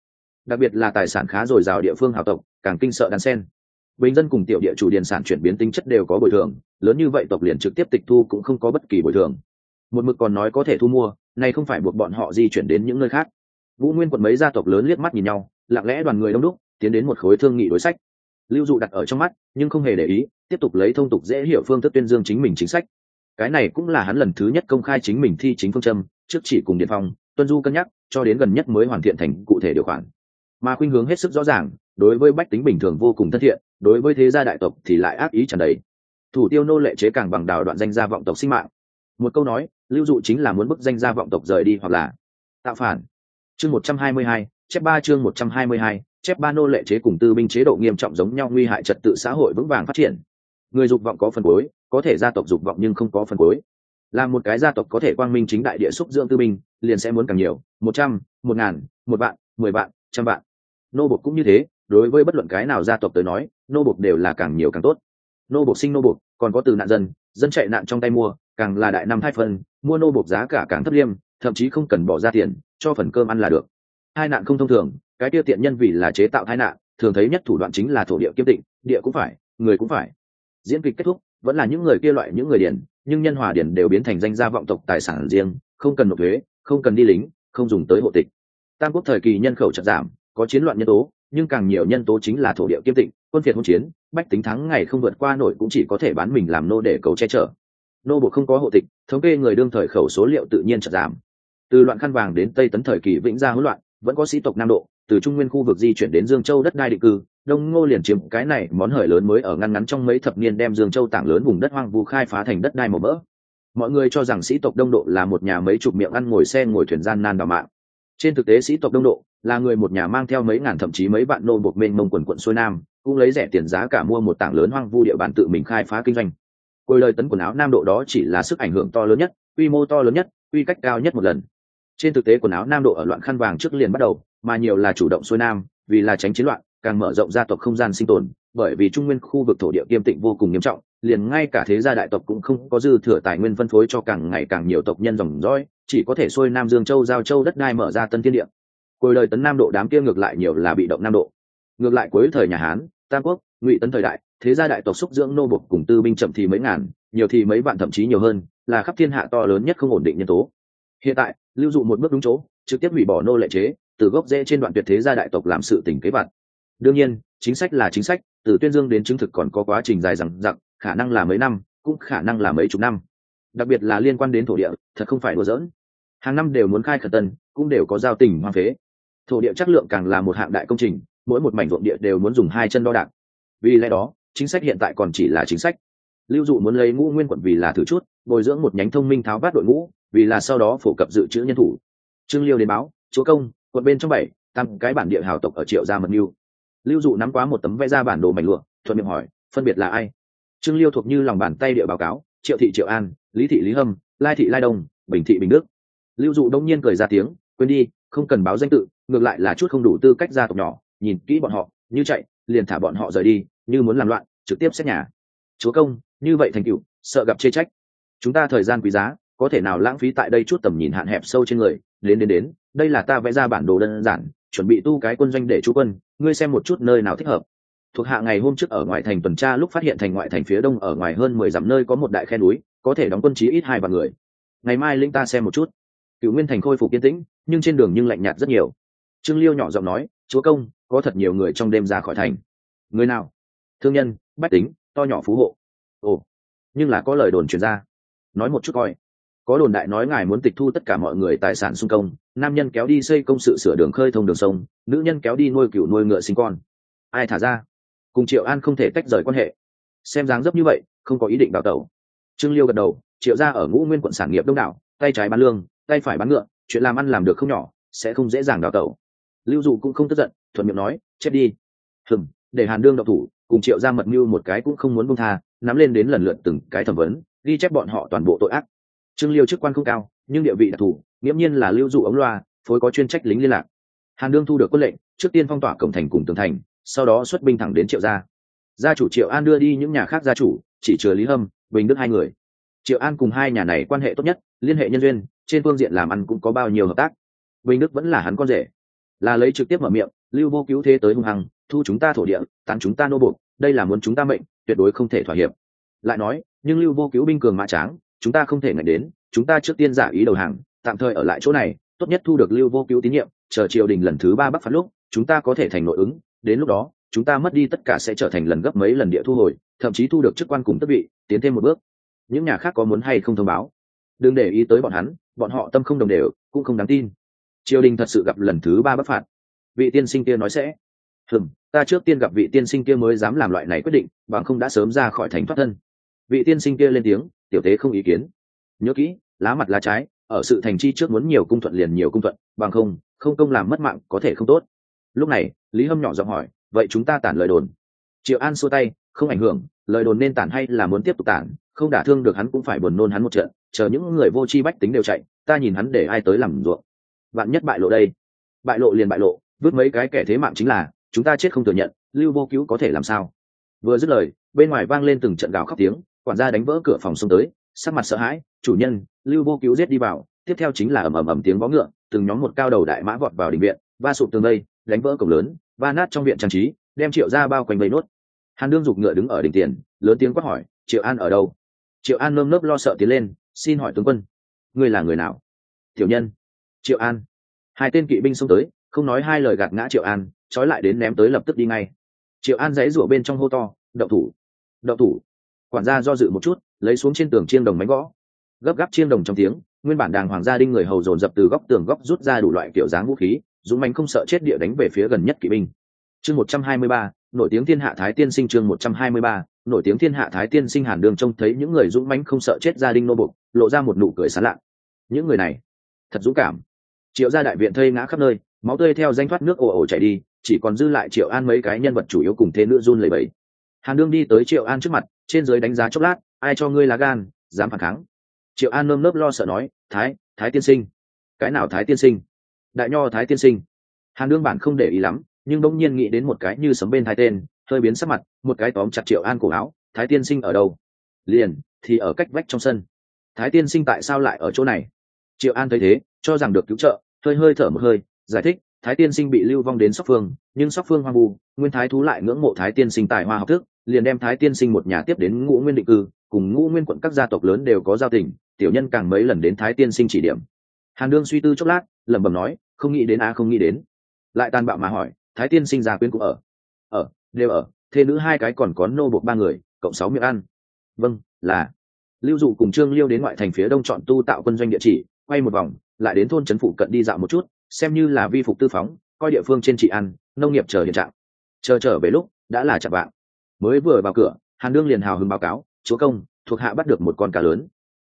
Đặc biệt là tài sản khá dồi dào địa phương hào tộc, càng kinh sợ đan sen. Bình dân cùng tiểu địa chủ điền sản chuyển biến tính chất đều có bồi thường, lớn như vậy tộc liền trực tiếp tịch thu cũng không có bất kỳ bồi thường. Một mực còn nói có thể thu mua, nay không phải buộc bọn họ di chuyển đến những nơi khác vũ nguyên quận mấy gia tộc lớn liếc mắt nhìn nhau, lặng lẽ đoàn người đông đúc, tiến đến một khối thương nghị đối sách. Lưu dụ đặt ở trong mắt, nhưng không hề để ý, tiếp tục lấy thông tục dễ hiểu phương thức tuyên dương chính mình chính sách. Cái này cũng là hắn lần thứ nhất công khai chính mình thi chính phương châm, trước chỉ cùng điện phong, tuân du cân nhắc, cho đến gần nhất mới hoàn thiện thành cụ thể điều khoản. Mà khuynh hướng hết sức rõ ràng, đối với bách tính bình thường vô cùng thân thiện, đối với thế gia đại tộc thì lại ác ý trần đấy thủ tiêu nô lệ chế càng bằng đào đoạn danh gia vọng tộc sinh mạng. Một câu nói, lưu dụ chính là muốn bức danh gia vọng tộc rời đi hoặc là tạo phản chương một trăm hai mươi hai, chép ba chương một trăm hai mươi hai, chép ba nô lệ chế cùng tư binh chế độ nghiêm trọng giống nhau nguy hại trật tự xã hội vững vàng phát triển. Người dục vọng có phần cuối, có thể gia tộc dục vọng nhưng không có phần cuối. Là một cái gia tộc có thể quang minh chính đại địa xúc dưỡng tư binh, liền sẽ muốn càng nhiều, một trăm, một ngàn, một vạn, mười vạn, trăm vạn. Nô bộc cũng như thế, đối với bất luận cái nào gia tộc tới nói, nô bộc đều là càng nhiều càng tốt. Nô bộc sinh nô bộc, còn có từ nạn dân dân chạy nạn trong tay mua, càng là đại năm thai phần, mua nô bộc giá cả càng thấp liêm thậm chí không cần bỏ ra tiền, cho phần cơm ăn là được. Hai nạn không thông thường, cái tiêu tiện nhân vì là chế tạo hai nạn, thường thấy nhất thủ đoạn chính là thổ địa kiêm tịnh, địa cũng phải, người cũng phải. Diễn kịch kết thúc, vẫn là những người kia loại những người điển, nhưng nhân hòa điển đều biến thành danh gia vọng tộc tài sản riêng, không cần nộp thuế, không cần đi lính, không dùng tới hộ tịch. Tam quốc thời kỳ nhân khẩu chật giảm, có chiến loạn nhân tố, nhưng càng nhiều nhân tố chính là thổ địa kiêm tịnh, quân phiệt hỗn chiến, bách tính thắng ngày không vượt qua nổi cũng chỉ có thể bán mình làm nô để cầu che chở. Nô buộc không có hộ tịch, thống kê người đương thời khẩu số liệu tự nhiên chật giảm từ loạn khăn vàng đến tây tấn thời kỳ vĩnh gia hỗn loạn, vẫn có sĩ tộc nam độ, từ trung nguyên khu vực di chuyển đến dương châu đất đai định cư, đông ngô liền chiếm cái này món hời lớn mới ở ngăn ngắn trong mấy thập niên đem dương châu tảng lớn vùng đất hoang vu khai phá thành đất đai màu mỡ. Mọi người cho rằng sĩ tộc đông độ là một nhà mấy chục miệng ăn ngồi xe ngồi thuyền gian nan đào mạng. Trên thực tế sĩ tộc đông độ là người một nhà mang theo mấy ngàn thậm chí mấy vạn nô buộc mênh mông quần quận xuôi nam, cũng lấy rẻ tiền giá cả mua một tảng lớn hoang vu địa bàn tự mình khai phá kinh doanh. Côi lời tấn quần áo nam độ đó chỉ là sức ảnh hưởng to lớn nhất, quy mô to lớn nhất, quy cách cao nhất một lần trên thực tế quần áo nam độ ở loạn khăn vàng trước liền bắt đầu, mà nhiều là chủ động xuôi nam, vì là tránh chiến loạn, càng mở rộng gia tộc không gian sinh tồn, bởi vì trung nguyên khu vực thổ địa kiêm tịnh vô cùng nghiêm trọng, liền ngay cả thế gia đại tộc cũng không có dư thừa tài nguyên phân phối cho càng ngày càng nhiều tộc nhân dòng dõi, chỉ có thể xuôi nam dương châu giao châu đất đai mở ra tân thiên địa. Cuối đời tấn nam độ đám kia ngược lại nhiều là bị động nam độ. Ngược lại cuối thời nhà hán, tam quốc, ngụy tấn thời đại, thế gia đại tộc xúc dưỡng nô bục cùng tư binh chậm thì mấy ngàn, nhiều thì mấy vạn thậm chí nhiều hơn, là khắp thiên hạ to lớn nhất không ổn định nhân tố. Hiện tại lưu dụ một bước đúng chỗ, trực tiếp hủy bỏ nô lệ chế, từ gốc rễ trên đoạn tuyệt thế gia đại tộc làm sự tỉnh kế vặt. Đương nhiên, chính sách là chính sách, từ tuyên dương đến chứng thực còn có quá trình dài rằng dặc, khả năng là mấy năm, cũng khả năng là mấy chục năm. Đặc biệt là liên quan đến thổ địa, thật không phải đùa giỡn. Hàng năm đều muốn khai khẩn tân, cũng đều có giao tình hoang phế. Thổ địa chất lượng càng là một hạng đại công trình, mỗi một mảnh ruộng địa đều muốn dùng hai chân đo đạc. Vì lẽ đó, chính sách hiện tại còn chỉ là chính sách lưu dụ muốn lấy ngũ nguyên quận vì là thử chút, bồi dưỡng một nhánh thông minh tháo vát đội ngũ, vì là sau đó phổ cập dự trữ nhân thủ. Trương liêu đến báo, chúa công, quận bên trong bảy tăng cái bản địa hào tộc ở triệu gia mật mưu lưu dụ nắm quá một tấm vẽ ra bản đồ mảnh lụa, thuận miệng hỏi, phân biệt là ai? Trương liêu thuộc như lòng bàn tay địa báo cáo, triệu thị triệu an, lý thị lý hâm, lai thị lai đông, bình thị bình đức. Lưu dụ đông nhiên cười ra tiếng, quên đi, không cần báo danh tự, ngược lại là chút không đủ tư cách gia tộc nhỏ, nhìn kỹ bọn họ, như chạy, liền thả bọn họ rời đi, như muốn làm loạn, trực tiếp xét nhà. Chúa công như vậy thành cựu sợ gặp chê trách. Chúng ta thời gian quý giá, có thể nào lãng phí tại đây chút tầm nhìn hạn hẹp sâu trên người, đến đến đến, đây là ta vẽ ra bản đồ đơn giản, chuẩn bị tu cái quân doanh để chú quân, ngươi xem một chút nơi nào thích hợp. Thuộc hạ ngày hôm trước ở ngoại thành tuần tra lúc phát hiện thành ngoại thành phía đông ở ngoài hơn mười dặm nơi có một đại khe núi, có thể đóng quân chí ít hai vạn người. Ngày mai linh ta xem một chút. Cựu nguyên thành khôi phục yên tĩnh, nhưng trên đường nhưng lạnh nhạt rất nhiều. Trương liêu nhỏ giọng nói, chúa công, có thật nhiều người trong đêm ra khỏi thành. Người nào? Thương nhân, bách tính, to nhỏ phú hộ ồ, nhưng là có lời đồn truyền ra. Nói một chút coi. Có đồn đại nói ngài muốn tịch thu tất cả mọi người tài sản xung công, nam nhân kéo đi xây công sự sửa đường khơi thông đường sông, nữ nhân kéo đi nuôi cựu nuôi ngựa sinh con. Ai thả ra? Cùng triệu an không thể tách rời quan hệ. Xem dáng dấp như vậy, không có ý định đào tẩu. Trương liêu gật đầu, triệu ra ở ngũ nguyên quận sản nghiệp đông đảo, tay trái bán lương, tay phải bán ngựa, chuyện làm ăn làm được không nhỏ, sẽ không dễ dàng đào tẩu. Lưu dụ cũng không tức giận, thuận miệng nói, chết đi. Hừng để hàn đương độc thủ, cùng triệu ra mật mưu một cái cũng không muốn bông tha nắm lên đến lần lượt từng cái thẩm vấn, ghi chép bọn họ toàn bộ tội ác. Trương liêu chức quan không cao, nhưng địa vị đặc thù, nghiễm nhiên là lưu dụ ống loa, phối có chuyên trách lính liên lạc. Hàn đương thu được quân lệnh, trước tiên phong tỏa cổng thành cùng tường thành, sau đó xuất binh thẳng đến triệu gia. Gia chủ triệu an đưa đi những nhà khác gia chủ, chỉ chứa lý hâm, bình đức hai người. Triệu an cùng hai nhà này quan hệ tốt nhất, liên hệ nhân duyên, trên phương diện làm ăn cũng có bao nhiêu hợp tác. Bình đức vẫn là hắn con rể. Là lấy trực tiếp mở miệng, lưu vô cứu thế tới hung hăng, thu chúng ta thổ địa, tán chúng ta nô buộc, đây là muốn chúng ta mệnh tuyệt đối không thể thỏa hiệp. Lại nói, nhưng lưu vô cứu binh cường mã tráng, chúng ta không thể ngại đến, chúng ta trước tiên giả ý đầu hàng, tạm thời ở lại chỗ này, tốt nhất thu được lưu vô cứu tín nhiệm, chờ triều đình lần thứ ba bắc phạt lúc, chúng ta có thể thành nội ứng, đến lúc đó, chúng ta mất đi tất cả sẽ trở thành lần gấp mấy lần địa thu hồi, thậm chí thu được chức quan cùng tất vị, tiến thêm một bước. Những nhà khác có muốn hay không thông báo? Đừng để ý tới bọn hắn, bọn họ tâm không đồng đều, cũng không đáng tin. Triều đình thật sự gặp lần thứ ba bắc phạt. Vị tiên sinh kia nói sẽ hừm, ta trước tiên gặp vị tiên sinh kia mới dám làm loại này quyết định, bằng không đã sớm ra khỏi thành thoát thân. Vị tiên sinh kia lên tiếng, tiểu tế không ý kiến. Nhớ kỹ, lá mặt lá trái, ở sự thành chi trước muốn nhiều cung thuận liền nhiều cung thuận, bằng không không công làm mất mạng có thể không tốt. Lúc này, lý hâm nhỏ giọng hỏi, vậy chúng ta tản lời đồn. Triệu an xua tay, không ảnh hưởng, lời đồn nên tản hay là muốn tiếp tục tản, không đả thương được hắn cũng phải buồn nôn hắn một trận, chờ những người vô tri bách tính đều chạy, ta nhìn hắn để ai tới làm ruộng. Bạn nhất bại lộ đây. Bại lộ liền bại lộ, vứt mấy cái kẻ thế mạng chính là chúng ta chết không thừa nhận, lưu vô cứu có thể làm sao? Vừa dứt lời, bên ngoài vang lên từng trận gào khóc tiếng, quản gia đánh vỡ cửa phòng xông tới, sắc mặt sợ hãi, chủ nhân, lưu vô cứu giết đi vào. Tiếp theo chính là ầm ầm ầm tiếng vó ngựa, từng nhóm một cao đầu đại mã vọt vào đình viện, va sụp tường đây, đánh vỡ cổng lớn, va nát trong viện trang trí, đem triệu ra bao quanh vây nốt. Hàn đương giục ngựa đứng ở đỉnh tiền, lớn tiếng quát hỏi, triệu an ở đâu? Triệu an nơm nớp lo sợ tiến lên, xin hỏi tướng quân, ngươi là người nào? Tiểu nhân. Triệu an. Hai tên kỵ binh xông tới, không nói hai lời gạt ngã triệu an trói lại đến ném tới lập tức đi ngay. Triệu an dãy rủa bên trong hô to đậu thủ đậu thủ. Quản gia do dự một chút, lấy xuống trên tường chiêng đồng máy gõ. Gấp gáp chiêng đồng trong tiếng, nguyên bản đàng hoàng gia đinh người hầu dồn dập từ góc tường góc rút ra đủ loại kiểu dáng vũ khí, dũng mánh không sợ chết địa đánh về phía gần nhất kỵ binh. Chương một trăm hai mươi ba, nổi tiếng thiên hạ thái tiên sinh chương một trăm hai mươi ba, nổi tiếng thiên hạ thái tiên sinh hàn đường trông thấy những người dũng mãnh không sợ chết gia đình nô bục lộ ra một nụ cười sán lạ. Những người này, thật dũng cảm. Triệu gia đại viện thây ngã khắp nơi, máu tươi theo danh thoát nước ồ ồ chảy đi chỉ còn dư lại triệu an mấy cái nhân vật chủ yếu cùng thế nữ run lẩy bẩy. Hàn đương đi tới triệu an trước mặt, trên dưới đánh giá chốc lát, ai cho ngươi lá gan, dám phản kháng? Triệu an nơm nớp lo sợ nói, thái thái tiên sinh. Cái nào thái tiên sinh? Đại nho thái tiên sinh. Hàn đương bản không để ý lắm, nhưng bỗng nhiên nghĩ đến một cái như sấm bên thái tên, hơi biến sắc mặt, một cái tóm chặt triệu an cổ áo, thái tiên sinh ở đâu? Liền, thì ở cách vách trong sân. Thái tiên sinh tại sao lại ở chỗ này? Triệu an thấy thế, cho rằng được cứu trợ, hơi hơi thở một hơi, giải thích thái tiên sinh bị lưu vong đến sóc phương, nhưng sóc phương hoang vu, nguyên thái thú lại ngưỡng mộ thái tiên sinh tài hoa học thức, liền đem thái tiên sinh một nhà tiếp đến ngũ nguyên định cư, cùng ngũ nguyên quận các gia tộc lớn đều có giao tình, tiểu nhân càng mấy lần đến thái tiên sinh chỉ điểm. Hàn đương suy tư chốc lát, lẩm bẩm nói, không nghĩ đến á không nghĩ đến. Lại tàn bạo mà hỏi, thái tiên sinh gia quyến cũng ở? Ở, đều ở, thế nữ hai cái còn có nô buộc ba người, cộng sáu miệng ăn. Vâng là. Lưu dụ cùng trương liêu đến ngoại thành phía đông chọn tu tạo quân doanh địa chỉ, quay một vòng, lại đến thôn trấn phụ cận đi dạo một chút xem như là vi phục tư phóng, coi địa phương trên trị ăn, nông nghiệp chờ hiện trạng. Chờ trở về lúc, đã là chặt bạn mới vừa vào cửa, hàn đương liền hào hứng báo cáo, chúa công, thuộc hạ bắt được một con cá lớn.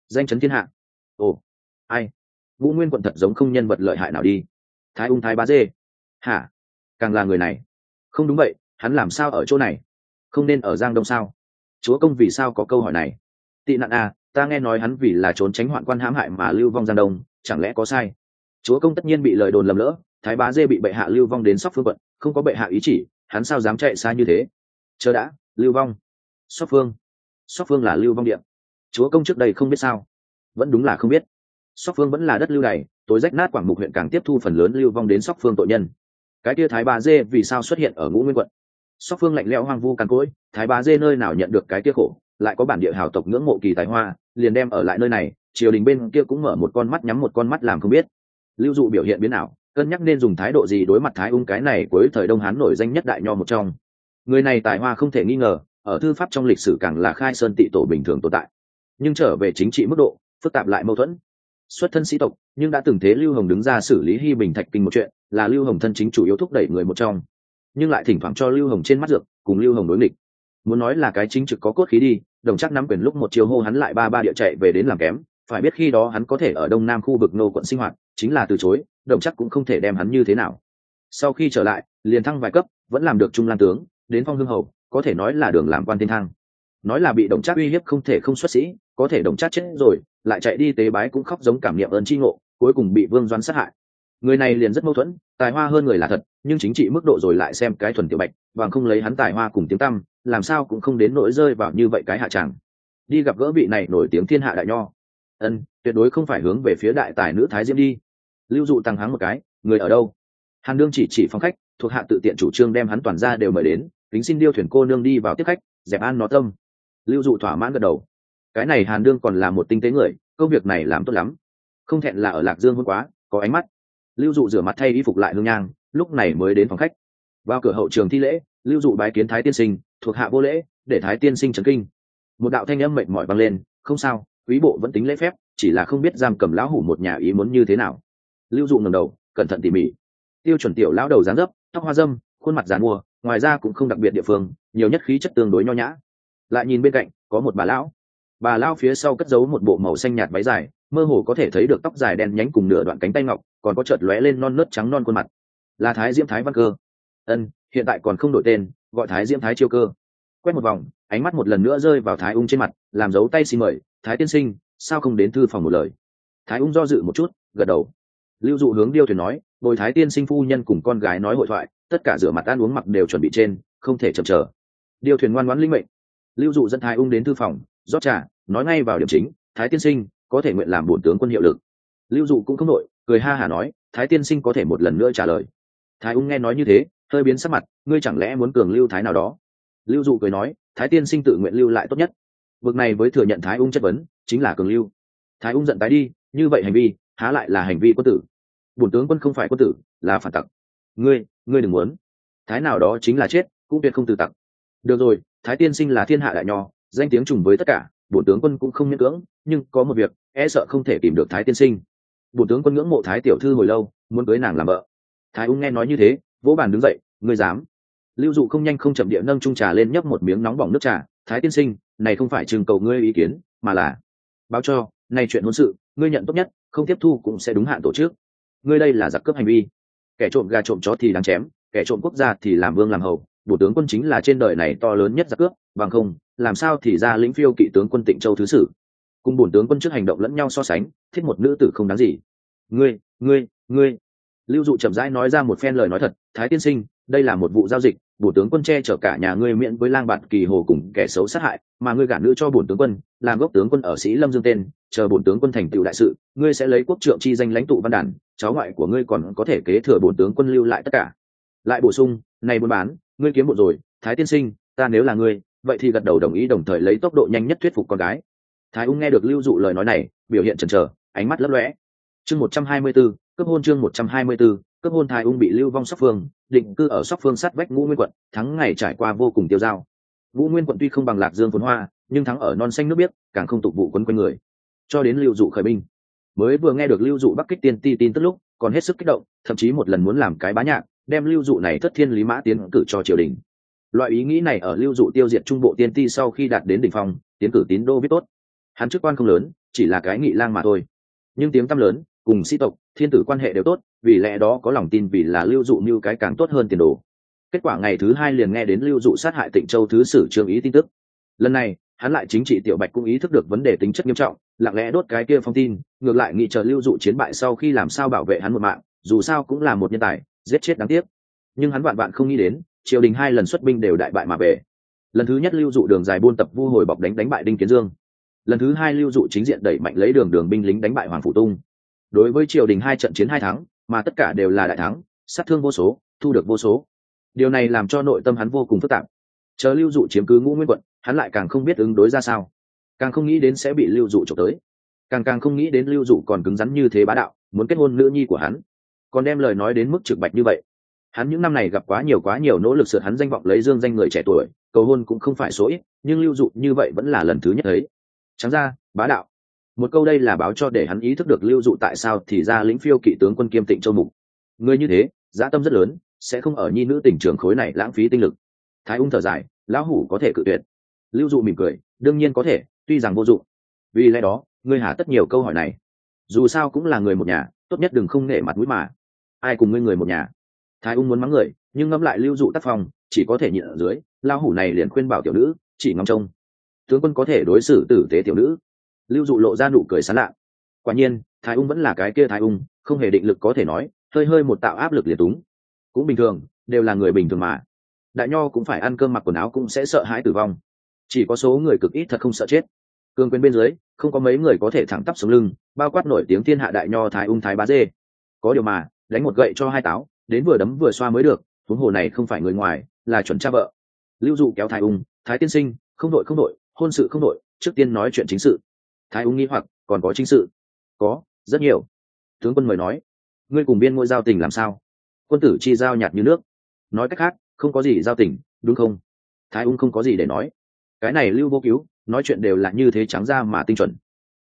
Danh chấn thiên hạ. Ồ, ai? Vũ nguyên quận thật giống không nhân vật lợi hại nào đi. Thái ung thái bá dê. Hả? Càng là người này. Không đúng vậy, hắn làm sao ở chỗ này? Không nên ở giang đông sao? Chúa công vì sao có câu hỏi này? Tị nạn à ta nghe nói hắn vì là trốn tránh hoạn quan hãm hại mà lưu vong giang đông, chẳng lẽ có sai? Chúa công tất nhiên bị lời đồn lầm lỡ, thái bá dê bị bệ hạ lưu vong đến sóc phương quận, không có bệ hạ ý chỉ, hắn sao dám chạy xa như thế? Chờ đã, lưu vong. Sóc phương. Sóc phương là lưu vong điện chúa công trước đây không biết sao. Vẫn đúng là không biết. Sóc phương vẫn là đất lưu này tối rách nát quảng mục huyện càng tiếp thu phần lớn lưu vong đến sóc phương tội nhân. Cái kia thái bà dê vì sao xuất hiện ở ngũ nguyên quận? Sóc phương lạnh lẽo hoang vu càn cỗi, thái bà dê nơi nào nhận được cái kia khổ, lại có bản địa hào tộc ngưỡng mộ kỳ tài hoa, liền đem ở lại nơi này, triều đình bên kia cũng mở một con mắt nhắm một con mắt làm không biết lưu dụ biểu hiện biến nào cân nhắc nên dùng thái độ gì đối mặt thái ung cái này cuối thời đông hán nổi danh nhất đại nho một trong. Người này tài hoa không thể nghi ngờ, ở thư pháp trong lịch sử càng là khai sơn tị tổ bình thường tồn tại. Nhưng trở về chính trị mức độ, phức tạp lại mâu thuẫn. Xuất thân sĩ tộc, nhưng đã từng thế lưu hồng đứng ra xử lý hy bình thạch kinh một chuyện, là lưu hồng thân chính chủ yếu thúc đẩy người một trong. Nhưng lại thỉnh thoảng cho lưu hồng trên mắt dược, cùng lưu hồng đối nghịch. Muốn nói là cái chính trực có cốt khí đi, đồng chắc nắm quyền lúc một chiều hô hắn lại ba ba địa chạy về đến làm kém phải biết khi đó hắn có thể ở đông nam khu vực nô quận sinh hoạt, chính là từ chối, đồng chắc cũng không thể đem hắn như thế nào. Sau khi trở lại, liền thăng vài cấp, vẫn làm được trung lan tướng, đến phong hương hầu, có thể nói là đường làm quan tiên thăng nói là bị đồng chắc uy hiếp không thể không xuất sĩ, có thể đồng chắc chết rồi, lại chạy đi tế bái cũng khóc giống cảm niệm ơn tri ngộ, cuối cùng bị vương doan sát hại. Người này liền rất mâu thuẫn, tài hoa hơn người là thật, nhưng chính trị mức độ rồi lại xem cái thuần tiểu bạch và không lấy hắn tài hoa cùng tiếng tăm, làm sao cũng không đến nỗi rơi vào như vậy cái hạ tràng. Đi gặp gỡ vị này nổi tiếng thiên hạ đại nho ân, tuyệt đối không phải hướng về phía đại tài nữ thái diễm đi. Lưu dụ tăng hắng một cái, người ở đâu? Hàn đương chỉ chỉ phong khách, thuộc hạ tự tiện chủ trương đem hắn toàn ra đều mời đến tính xin điêu thuyền cô nương đi vào tiếp khách, dẹp an nó tâm. Lưu dụ thỏa mãn gật đầu. Cái này hàn đương còn là một tinh tế người, công việc này làm tốt lắm. Không thẹn là ở lạc dương hơn quá, có ánh mắt. Lưu dụ rửa mặt thay y phục lại hương nhang, lúc này mới đến phòng khách. Vào cửa hậu trường thi lễ, lưu dụ bái kiến thái tiên sinh, thuộc hạ vô lễ, để thái tiên sinh trấn kinh. Một đạo thanh âm mệnh mỏi vang lên, không sao quý bộ vẫn tính lễ phép, chỉ là không biết giam cầm lão hủ một nhà ý muốn như thế nào. Lưu dụ ngầm đầu, cẩn thận tỉ mỉ. Tiêu chuẩn tiểu lão đầu dáng dấp, tóc hoa dâm, khuôn mặt dán mua, ngoài ra cũng không đặc biệt địa phương, nhiều nhất khí chất tương đối nho nhã. Lại nhìn bên cạnh, có một bà lão. Bà lão phía sau cất giấu một bộ màu xanh nhạt váy dài, mơ hồ có thể thấy được tóc dài đen nhánh cùng nửa đoạn cánh tay ngọc, còn có chợt lóe lên non nớt trắng non khuôn mặt. Là thái diễm thái văn cơ. Ân, hiện tại còn không đổi tên, gọi thái diễm thái chiêu cơ. Quét một vòng ánh mắt một lần nữa rơi vào thái ung trên mặt, làm dấu tay xin mời, thái tiên sinh, sao không đến thư phòng một lời? Thái ung do dự một chút, gật đầu. Lưu dụ hướng điêu thuyền nói, bồi thái tiên sinh phu nhân cùng con gái nói hội thoại, tất cả rửa mặt ăn uống mặc đều chuẩn bị trên, không thể chậm chờ. Điêu thuyền ngoan ngoãn linh mệnh. Lưu dụ dẫn thái ung đến thư phòng, rót trà, nói ngay vào điểm chính, thái tiên sinh, có thể nguyện làm bổn tướng quân hiệu lực. Lưu dụ cũng không nội cười ha hả nói, thái tiên sinh có thể một lần nữa trả lời. Thái ung nghe nói như thế, hơi biến sắc mặt, ngươi chẳng lẽ muốn cường lưu thái nào đó? Lưu dụ cười nói thái tiên sinh tự nguyện lưu lại tốt nhất. Vực này với thừa nhận thái ung chất vấn, chính là cường lưu. Thái ung giận tái đi, như vậy hành vi, há lại là hành vi quân tử. Bổn tướng quân không phải quân tử, là phản tặc. Ngươi ngươi đừng muốn. Thái nào đó chính là chết, cũng tuyệt không từ tặc. Được rồi, thái tiên sinh là thiên hạ đại nho, danh tiếng trùng với tất cả, bổn tướng quân cũng không miễn cưỡng, nhưng có một việc e sợ không thể tìm được thái tiên sinh. Bổn tướng quân ngưỡng mộ thái tiểu thư hồi lâu, muốn cưới nàng làm vợ. Thái ung nghe nói như thế, vỗ bàn đứng dậy, ngươi dám lưu dụ không nhanh không chậm địa nâng trung trà lên nhấp một miếng nóng bỏng nước trà. Thái tiên sinh, này không phải trừng cầu ngươi ý kiến, mà là báo cho này chuyện hôn sự, ngươi nhận tốt nhất, không tiếp thu cũng sẽ đúng hạn tổ chức. Ngươi đây là giặc cướp hành vi. Kẻ trộm gà trộm chó thì đáng chém, kẻ trộm quốc gia thì làm vương làm hầu. Bộ tướng quân chính là trên đời này to lớn nhất giặc cướp, bằng không, làm sao thì ra lĩnh phiêu kỵ tướng quân tịnh châu thứ sử? Cùng bổn tướng quân trước hành động lẫn nhau so sánh, thiết một nữ tử không đáng gì. Ngươi ngươi ngươi. Lưu dụ chậm rãi nói ra một phen lời nói thật. Thái tiên sinh đây là một vụ giao dịch bổ tướng quân che chở cả nhà ngươi miễn với lang bạt kỳ hồ cùng kẻ xấu sát hại mà ngươi gả nữ cho bổn tướng quân làm gốc tướng quân ở sĩ lâm dương tên chờ bổn tướng quân thành tựu đại sự ngươi sẽ lấy quốc trượng chi danh lãnh tụ văn đản cháu ngoại của ngươi còn có thể kế thừa bổn tướng quân lưu lại tất cả. Lại bổ sung này buôn bán ngươi kiếm bộ rồi thái tiên sinh ta nếu là ngươi vậy thì gật đầu đồng ý đồng thời lấy tốc độ nhanh nhất thuyết phục con gái. Thái ung nghe được lưu dụ lời nói này biểu hiện chần chờ ánh mắt lấp lóe. Chương một trăm hai mươi 124, cấp hôn chương một trăm hai mươi 124, cấp hôn thái ung bị lưu vong sóc phương, định cư ở sóc phương sát vách ngũ nguyên quận, thắng ngày trải qua vô cùng tiêu dao. Ngũ nguyên quận tuy không bằng lạc dương phồn hoa, nhưng thắng ở non xanh nước biếc, càng không tục vụ quấn quanh người. Cho đến lưu dụ khởi binh. Mới vừa nghe được lưu dụ bắc kích tiên ti tin tức lúc, còn hết sức kích động, thậm chí một lần muốn làm cái bá nhạc, đem lưu dụ này thất thiên lý mã tiến cử cho triều đình. Loại ý nghĩ này ở lưu dụ tiêu diệt trung bộ tiên ti sau khi đạt đến đỉnh phong, tiến cử tín đô viết tốt. Hắn chức quan không lớn, chỉ là cái nghị lang mà thôi. Nhưng tiếng tăm lớn, cùng sĩ tộc, thiên tử quan hệ đều tốt vì lẽ đó có lòng tin vì là lưu dụ như cái càng tốt hơn tiền đồ. Kết quả ngày thứ hai liền nghe đến lưu dụ sát hại tịnh châu thứ sử trương ý tin tức. Lần này, hắn lại chính trị tiểu bạch cũng ý thức được vấn đề tính chất nghiêm trọng, lặng lẽ đốt cái kia phong tin, ngược lại nghị chờ lưu dụ chiến bại sau khi làm sao bảo vệ hắn một mạng, dù sao cũng là một nhân tài, giết chết đáng tiếc. Nhưng hắn vạn vạn không nghĩ đến, triều đình hai lần xuất binh đều đại bại mà về. Lần thứ nhất lưu dụ đường dài buôn tập vu hồi bọc đánh đánh bại đinh kiến dương. Lần thứ hai lưu dụ chính diện đẩy mạnh lấy đường đường binh lính đánh bại hoàng phủ tung. Đối với triều đình hai trận chiến hai tháng mà tất cả đều là đại thắng, sát thương vô số, thu được vô số. Điều này làm cho nội tâm hắn vô cùng phức tạp. Chờ lưu dụ chiếm cứ ngũ nguyên quận, hắn lại càng không biết ứng đối ra sao. Càng không nghĩ đến sẽ bị lưu dụ trộm tới. Càng càng không nghĩ đến lưu dụ còn cứng rắn như thế bá đạo, muốn kết hôn nữ nhi của hắn. Còn đem lời nói đến mức trực bạch như vậy. Hắn những năm này gặp quá nhiều quá nhiều nỗ lực sửa hắn danh vọng lấy dương danh người trẻ tuổi, cầu hôn cũng không phải số ít, nhưng lưu dụ như vậy vẫn là lần thứ nhất thấy. Trắng ra, bá đạo một câu đây là báo cho để hắn ý thức được lưu dụ tại sao thì ra lĩnh phiêu kỵ tướng quân kiêm tịnh châu mục. Người như thế, dã tâm rất lớn, sẽ không ở nhi nữ tỉnh trường khối này lãng phí tinh lực. Thái ung thở dài, lão hủ có thể cự tuyệt. Lưu dụ mỉm cười, đương nhiên có thể, tuy rằng vô dụng vì lẽ đó, ngươi hà tất nhiều câu hỏi này. Dù sao cũng là người một nhà, tốt nhất đừng không nể mặt mũi mà. Ai cùng ngươi người một nhà? Thái ung muốn mắng người, nhưng ngẫm lại lưu dụ tác phong, chỉ có thể nhịn ở dưới, lão hủ này liền khuyên bảo tiểu nữ, chỉ ngóng trông. Tướng quân có thể đối xử tử tế tiểu nữ lưu dụ lộ ra nụ cười sán lạ. Quả nhiên, thái ung vẫn là cái kia thái ung, không hề định lực có thể nói, hơi hơi một tạo áp lực liệt túng. Cũng bình thường, đều là người bình thường mà. Đại nho cũng phải ăn cơm mặc quần áo cũng sẽ sợ hãi tử vong. Chỉ có số người cực ít thật không sợ chết. Cương quyền bên dưới, không có mấy người có thể thẳng tắp xuống lưng, bao quát nổi tiếng thiên hạ đại nho thái ung thái bá dê. Có điều mà, đánh một gậy cho hai táo, đến vừa đấm vừa xoa mới được, huống hồ này không phải người ngoài, là chuẩn cha vợ. Lưu dụ kéo thái ung, thái tiên sinh, không đội không đội, hôn sự không đội, trước tiên nói chuyện chính sự thái ung nghĩ hoặc, còn có chính sự. Có, rất nhiều. Tướng quân mời nói. Ngươi cùng biên ngôi giao tình làm sao? Quân tử chi giao nhạt như nước. Nói cách khác, không có gì giao tình, đúng không? Thái ung không có gì để nói. Cái này lưu vô cứu, nói chuyện đều là như thế trắng ra mà tinh chuẩn.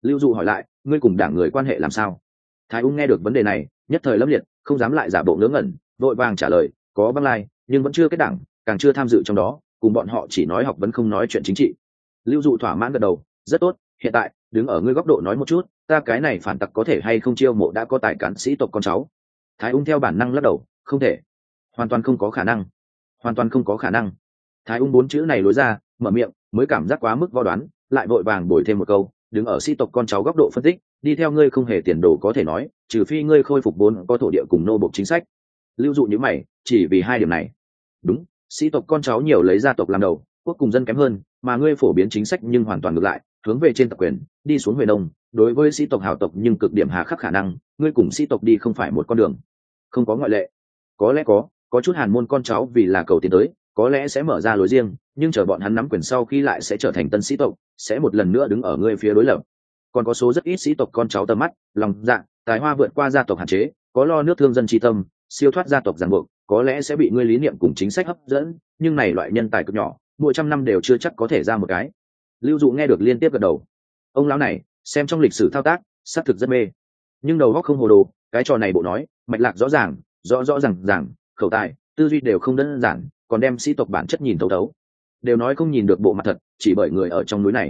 Lưu dụ hỏi lại, ngươi cùng đảng người quan hệ làm sao? Thái ung nghe được vấn đề này, nhất thời lâm liệt, không dám lại giả bộ ngớ ngẩn, vội vàng trả lời, có băng lai, nhưng vẫn chưa kết đảng, càng chưa tham dự trong đó, cùng bọn họ chỉ nói học vẫn không nói chuyện chính trị. Lưu dụ thỏa mãn gật đầu, rất tốt hiện tại, đứng ở ngươi góc độ nói một chút, ta cái này phản tặc có thể hay không chiêu mộ đã có tài cán sĩ tộc con cháu? Thái ung theo bản năng lắc đầu, không thể. Hoàn toàn không có khả năng. Hoàn toàn không có khả năng. Thái ung bốn chữ này lối ra, mở miệng, mới cảm giác quá mức vo đoán, lại vội vàng bồi thêm một câu, đứng ở sĩ tộc con cháu góc độ phân tích, đi theo ngươi không hề tiền đồ có thể nói, trừ phi ngươi khôi phục vốn có thổ địa cùng nô bộc chính sách. Lưu dụ như mày, chỉ vì hai điểm này. Đúng, sĩ tộc con cháu nhiều lấy gia tộc làm đầu, quốc cùng dân kém hơn, mà ngươi phổ biến chính sách nhưng hoàn toàn ngược lại hướng về trên tập quyền, đi xuống huệ nông đối với sĩ tộc hảo tộc nhưng cực điểm hà khắc khả năng, ngươi cùng sĩ tộc đi không phải một con đường. Không có ngoại lệ. Có lẽ có có chút hàn môn con cháu vì là cầu tiến tới, có lẽ sẽ mở ra lối riêng, nhưng chờ bọn hắn nắm quyền sau khi lại sẽ trở thành tân sĩ tộc, sẽ một lần nữa đứng ở ngươi phía đối lập. Còn có số rất ít sĩ tộc con cháu tầm mắt, lòng dạ tài hoa vượt qua gia tộc hạn chế, có lo nước thương dân tri tâm, siêu thoát gia tộc ràng buộc, có lẽ sẽ bị ngươi lý niệm cùng chính sách hấp dẫn, nhưng này loại nhân tài cực nhỏ, mỗi trăm năm đều chưa chắc có thể ra một cái lưu dụ nghe được liên tiếp gật đầu. Ông lão này, xem trong lịch sử thao tác, xác thực rất mê. Nhưng đầu góc không hồ đồ, cái trò này bộ nói, mạch lạc rõ ràng, rõ rõ r à n g r à n g khẩu tài, tư duy đều không đơn giản, còn đem sĩ tộc bản chất nhìn thấu thấu. Đều nói không nhìn được bộ mặt thật, chỉ bởi người ở trong núi này.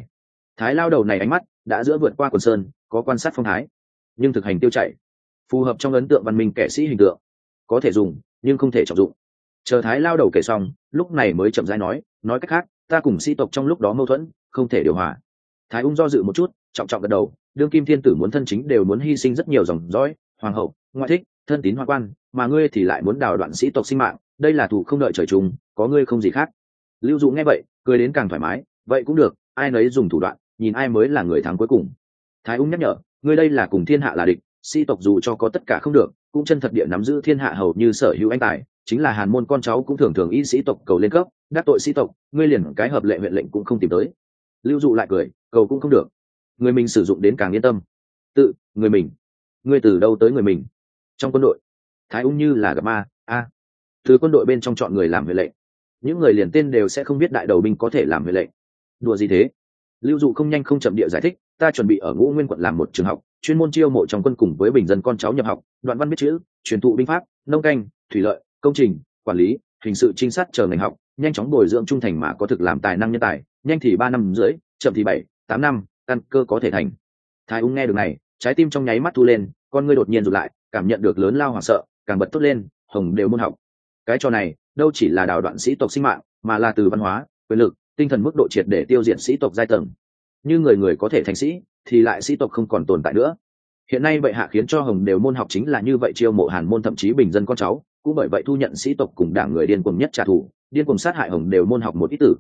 Thái lao đầu này ánh mắt đã giữa vượt qua quần sơn, có quan sát phong thái, nhưng thực hành tiêu chảy, phù hợp trong ấn tượng văn minh kẻ sĩ hình tượng. Có thể dùng, nhưng không thể trọng dụng. Chờ thái lao đầu kể xong, lúc này mới chậm rãi nói nói cách khác ta cùng sĩ tộc trong lúc đó mâu thuẫn, không thể điều hòa. Thái ung do dự một chút, trọng trọng gật đầu, đương kim thiên tử muốn thân chính đều muốn hy sinh rất nhiều dòng dõi, hoàng hậu, ngoại thích, thân tín hoa quan, mà ngươi thì lại muốn đào đoạn sĩ tộc sinh mạng, đây là thủ không đợi trời chung, có ngươi không gì khác. Lưu dụ nghe vậy, cười đến càng thoải mái, vậy cũng được, ai nấy dùng thủ đoạn, nhìn ai mới là người thắng cuối cùng. Thái ung nhắc nhở, ngươi đây là cùng thiên hạ là địch, sĩ tộc dù cho có tất cả không được, cũng chân thật địa nắm giữ thiên hạ hầu như sở hữu anh tài chính là hàn môn con cháu cũng thường thường y sĩ tộc cầu lên cấp, đắc tội sĩ tộc, ngươi liền cái hợp lệ huyện lệnh cũng không tìm tới. Lưu dụ lại cười, cầu cũng không được. Người mình sử dụng đến càng yên tâm. Tự, người mình. Ngươi từ đâu tới người mình? Trong quân đội. Thái ung như là gặp ma, a. Từ quân đội bên trong chọn người làm huệ lệnh. Những người liền tên đều sẽ không biết đại đầu binh có thể làm huệ lệnh. Đùa gì thế? Lưu dụ không nhanh không chậm địa giải thích, ta chuẩn bị ở ngũ nguyên quận làm một trường học, chuyên môn chiêu mộ trong quân cùng với bình dân con cháu nhập học, đoạn văn biết chữ, truyền thụ binh pháp, nông canh, thủy lợi công trình, quản lý, hình sự trinh sát chờ ngành học, nhanh chóng bồi dưỡng trung thành mà có thực làm tài năng nhân tài, nhanh thì ba năm rưỡi, chậm thì bảy, tám năm, căn cơ có thể thành. Thái ung nghe được này, trái tim trong nháy mắt thu lên, con ngươi đột nhiên rụt lại, cảm nhận được lớn lao hoảng sợ, càng bật tốt lên, hồng đều môn học. Cái trò này, đâu chỉ là đào đoạn sĩ tộc sinh mạng, mà là từ văn hóa, quyền lực, tinh thần mức độ triệt để tiêu diệt sĩ tộc giai tầng. Như người người có thể thành sĩ, thì lại sĩ tộc không còn tồn tại nữa. Hiện nay bệ hạ khiến cho hồng đều môn học chính là như vậy chiêu mộ hàn môn thậm chí bình dân con cháu cũng bởi vậy thu nhận sĩ tộc cùng đảng người điên cuồng nhất trả thù, điên cuồng sát hại hồng đều môn học một ít tử.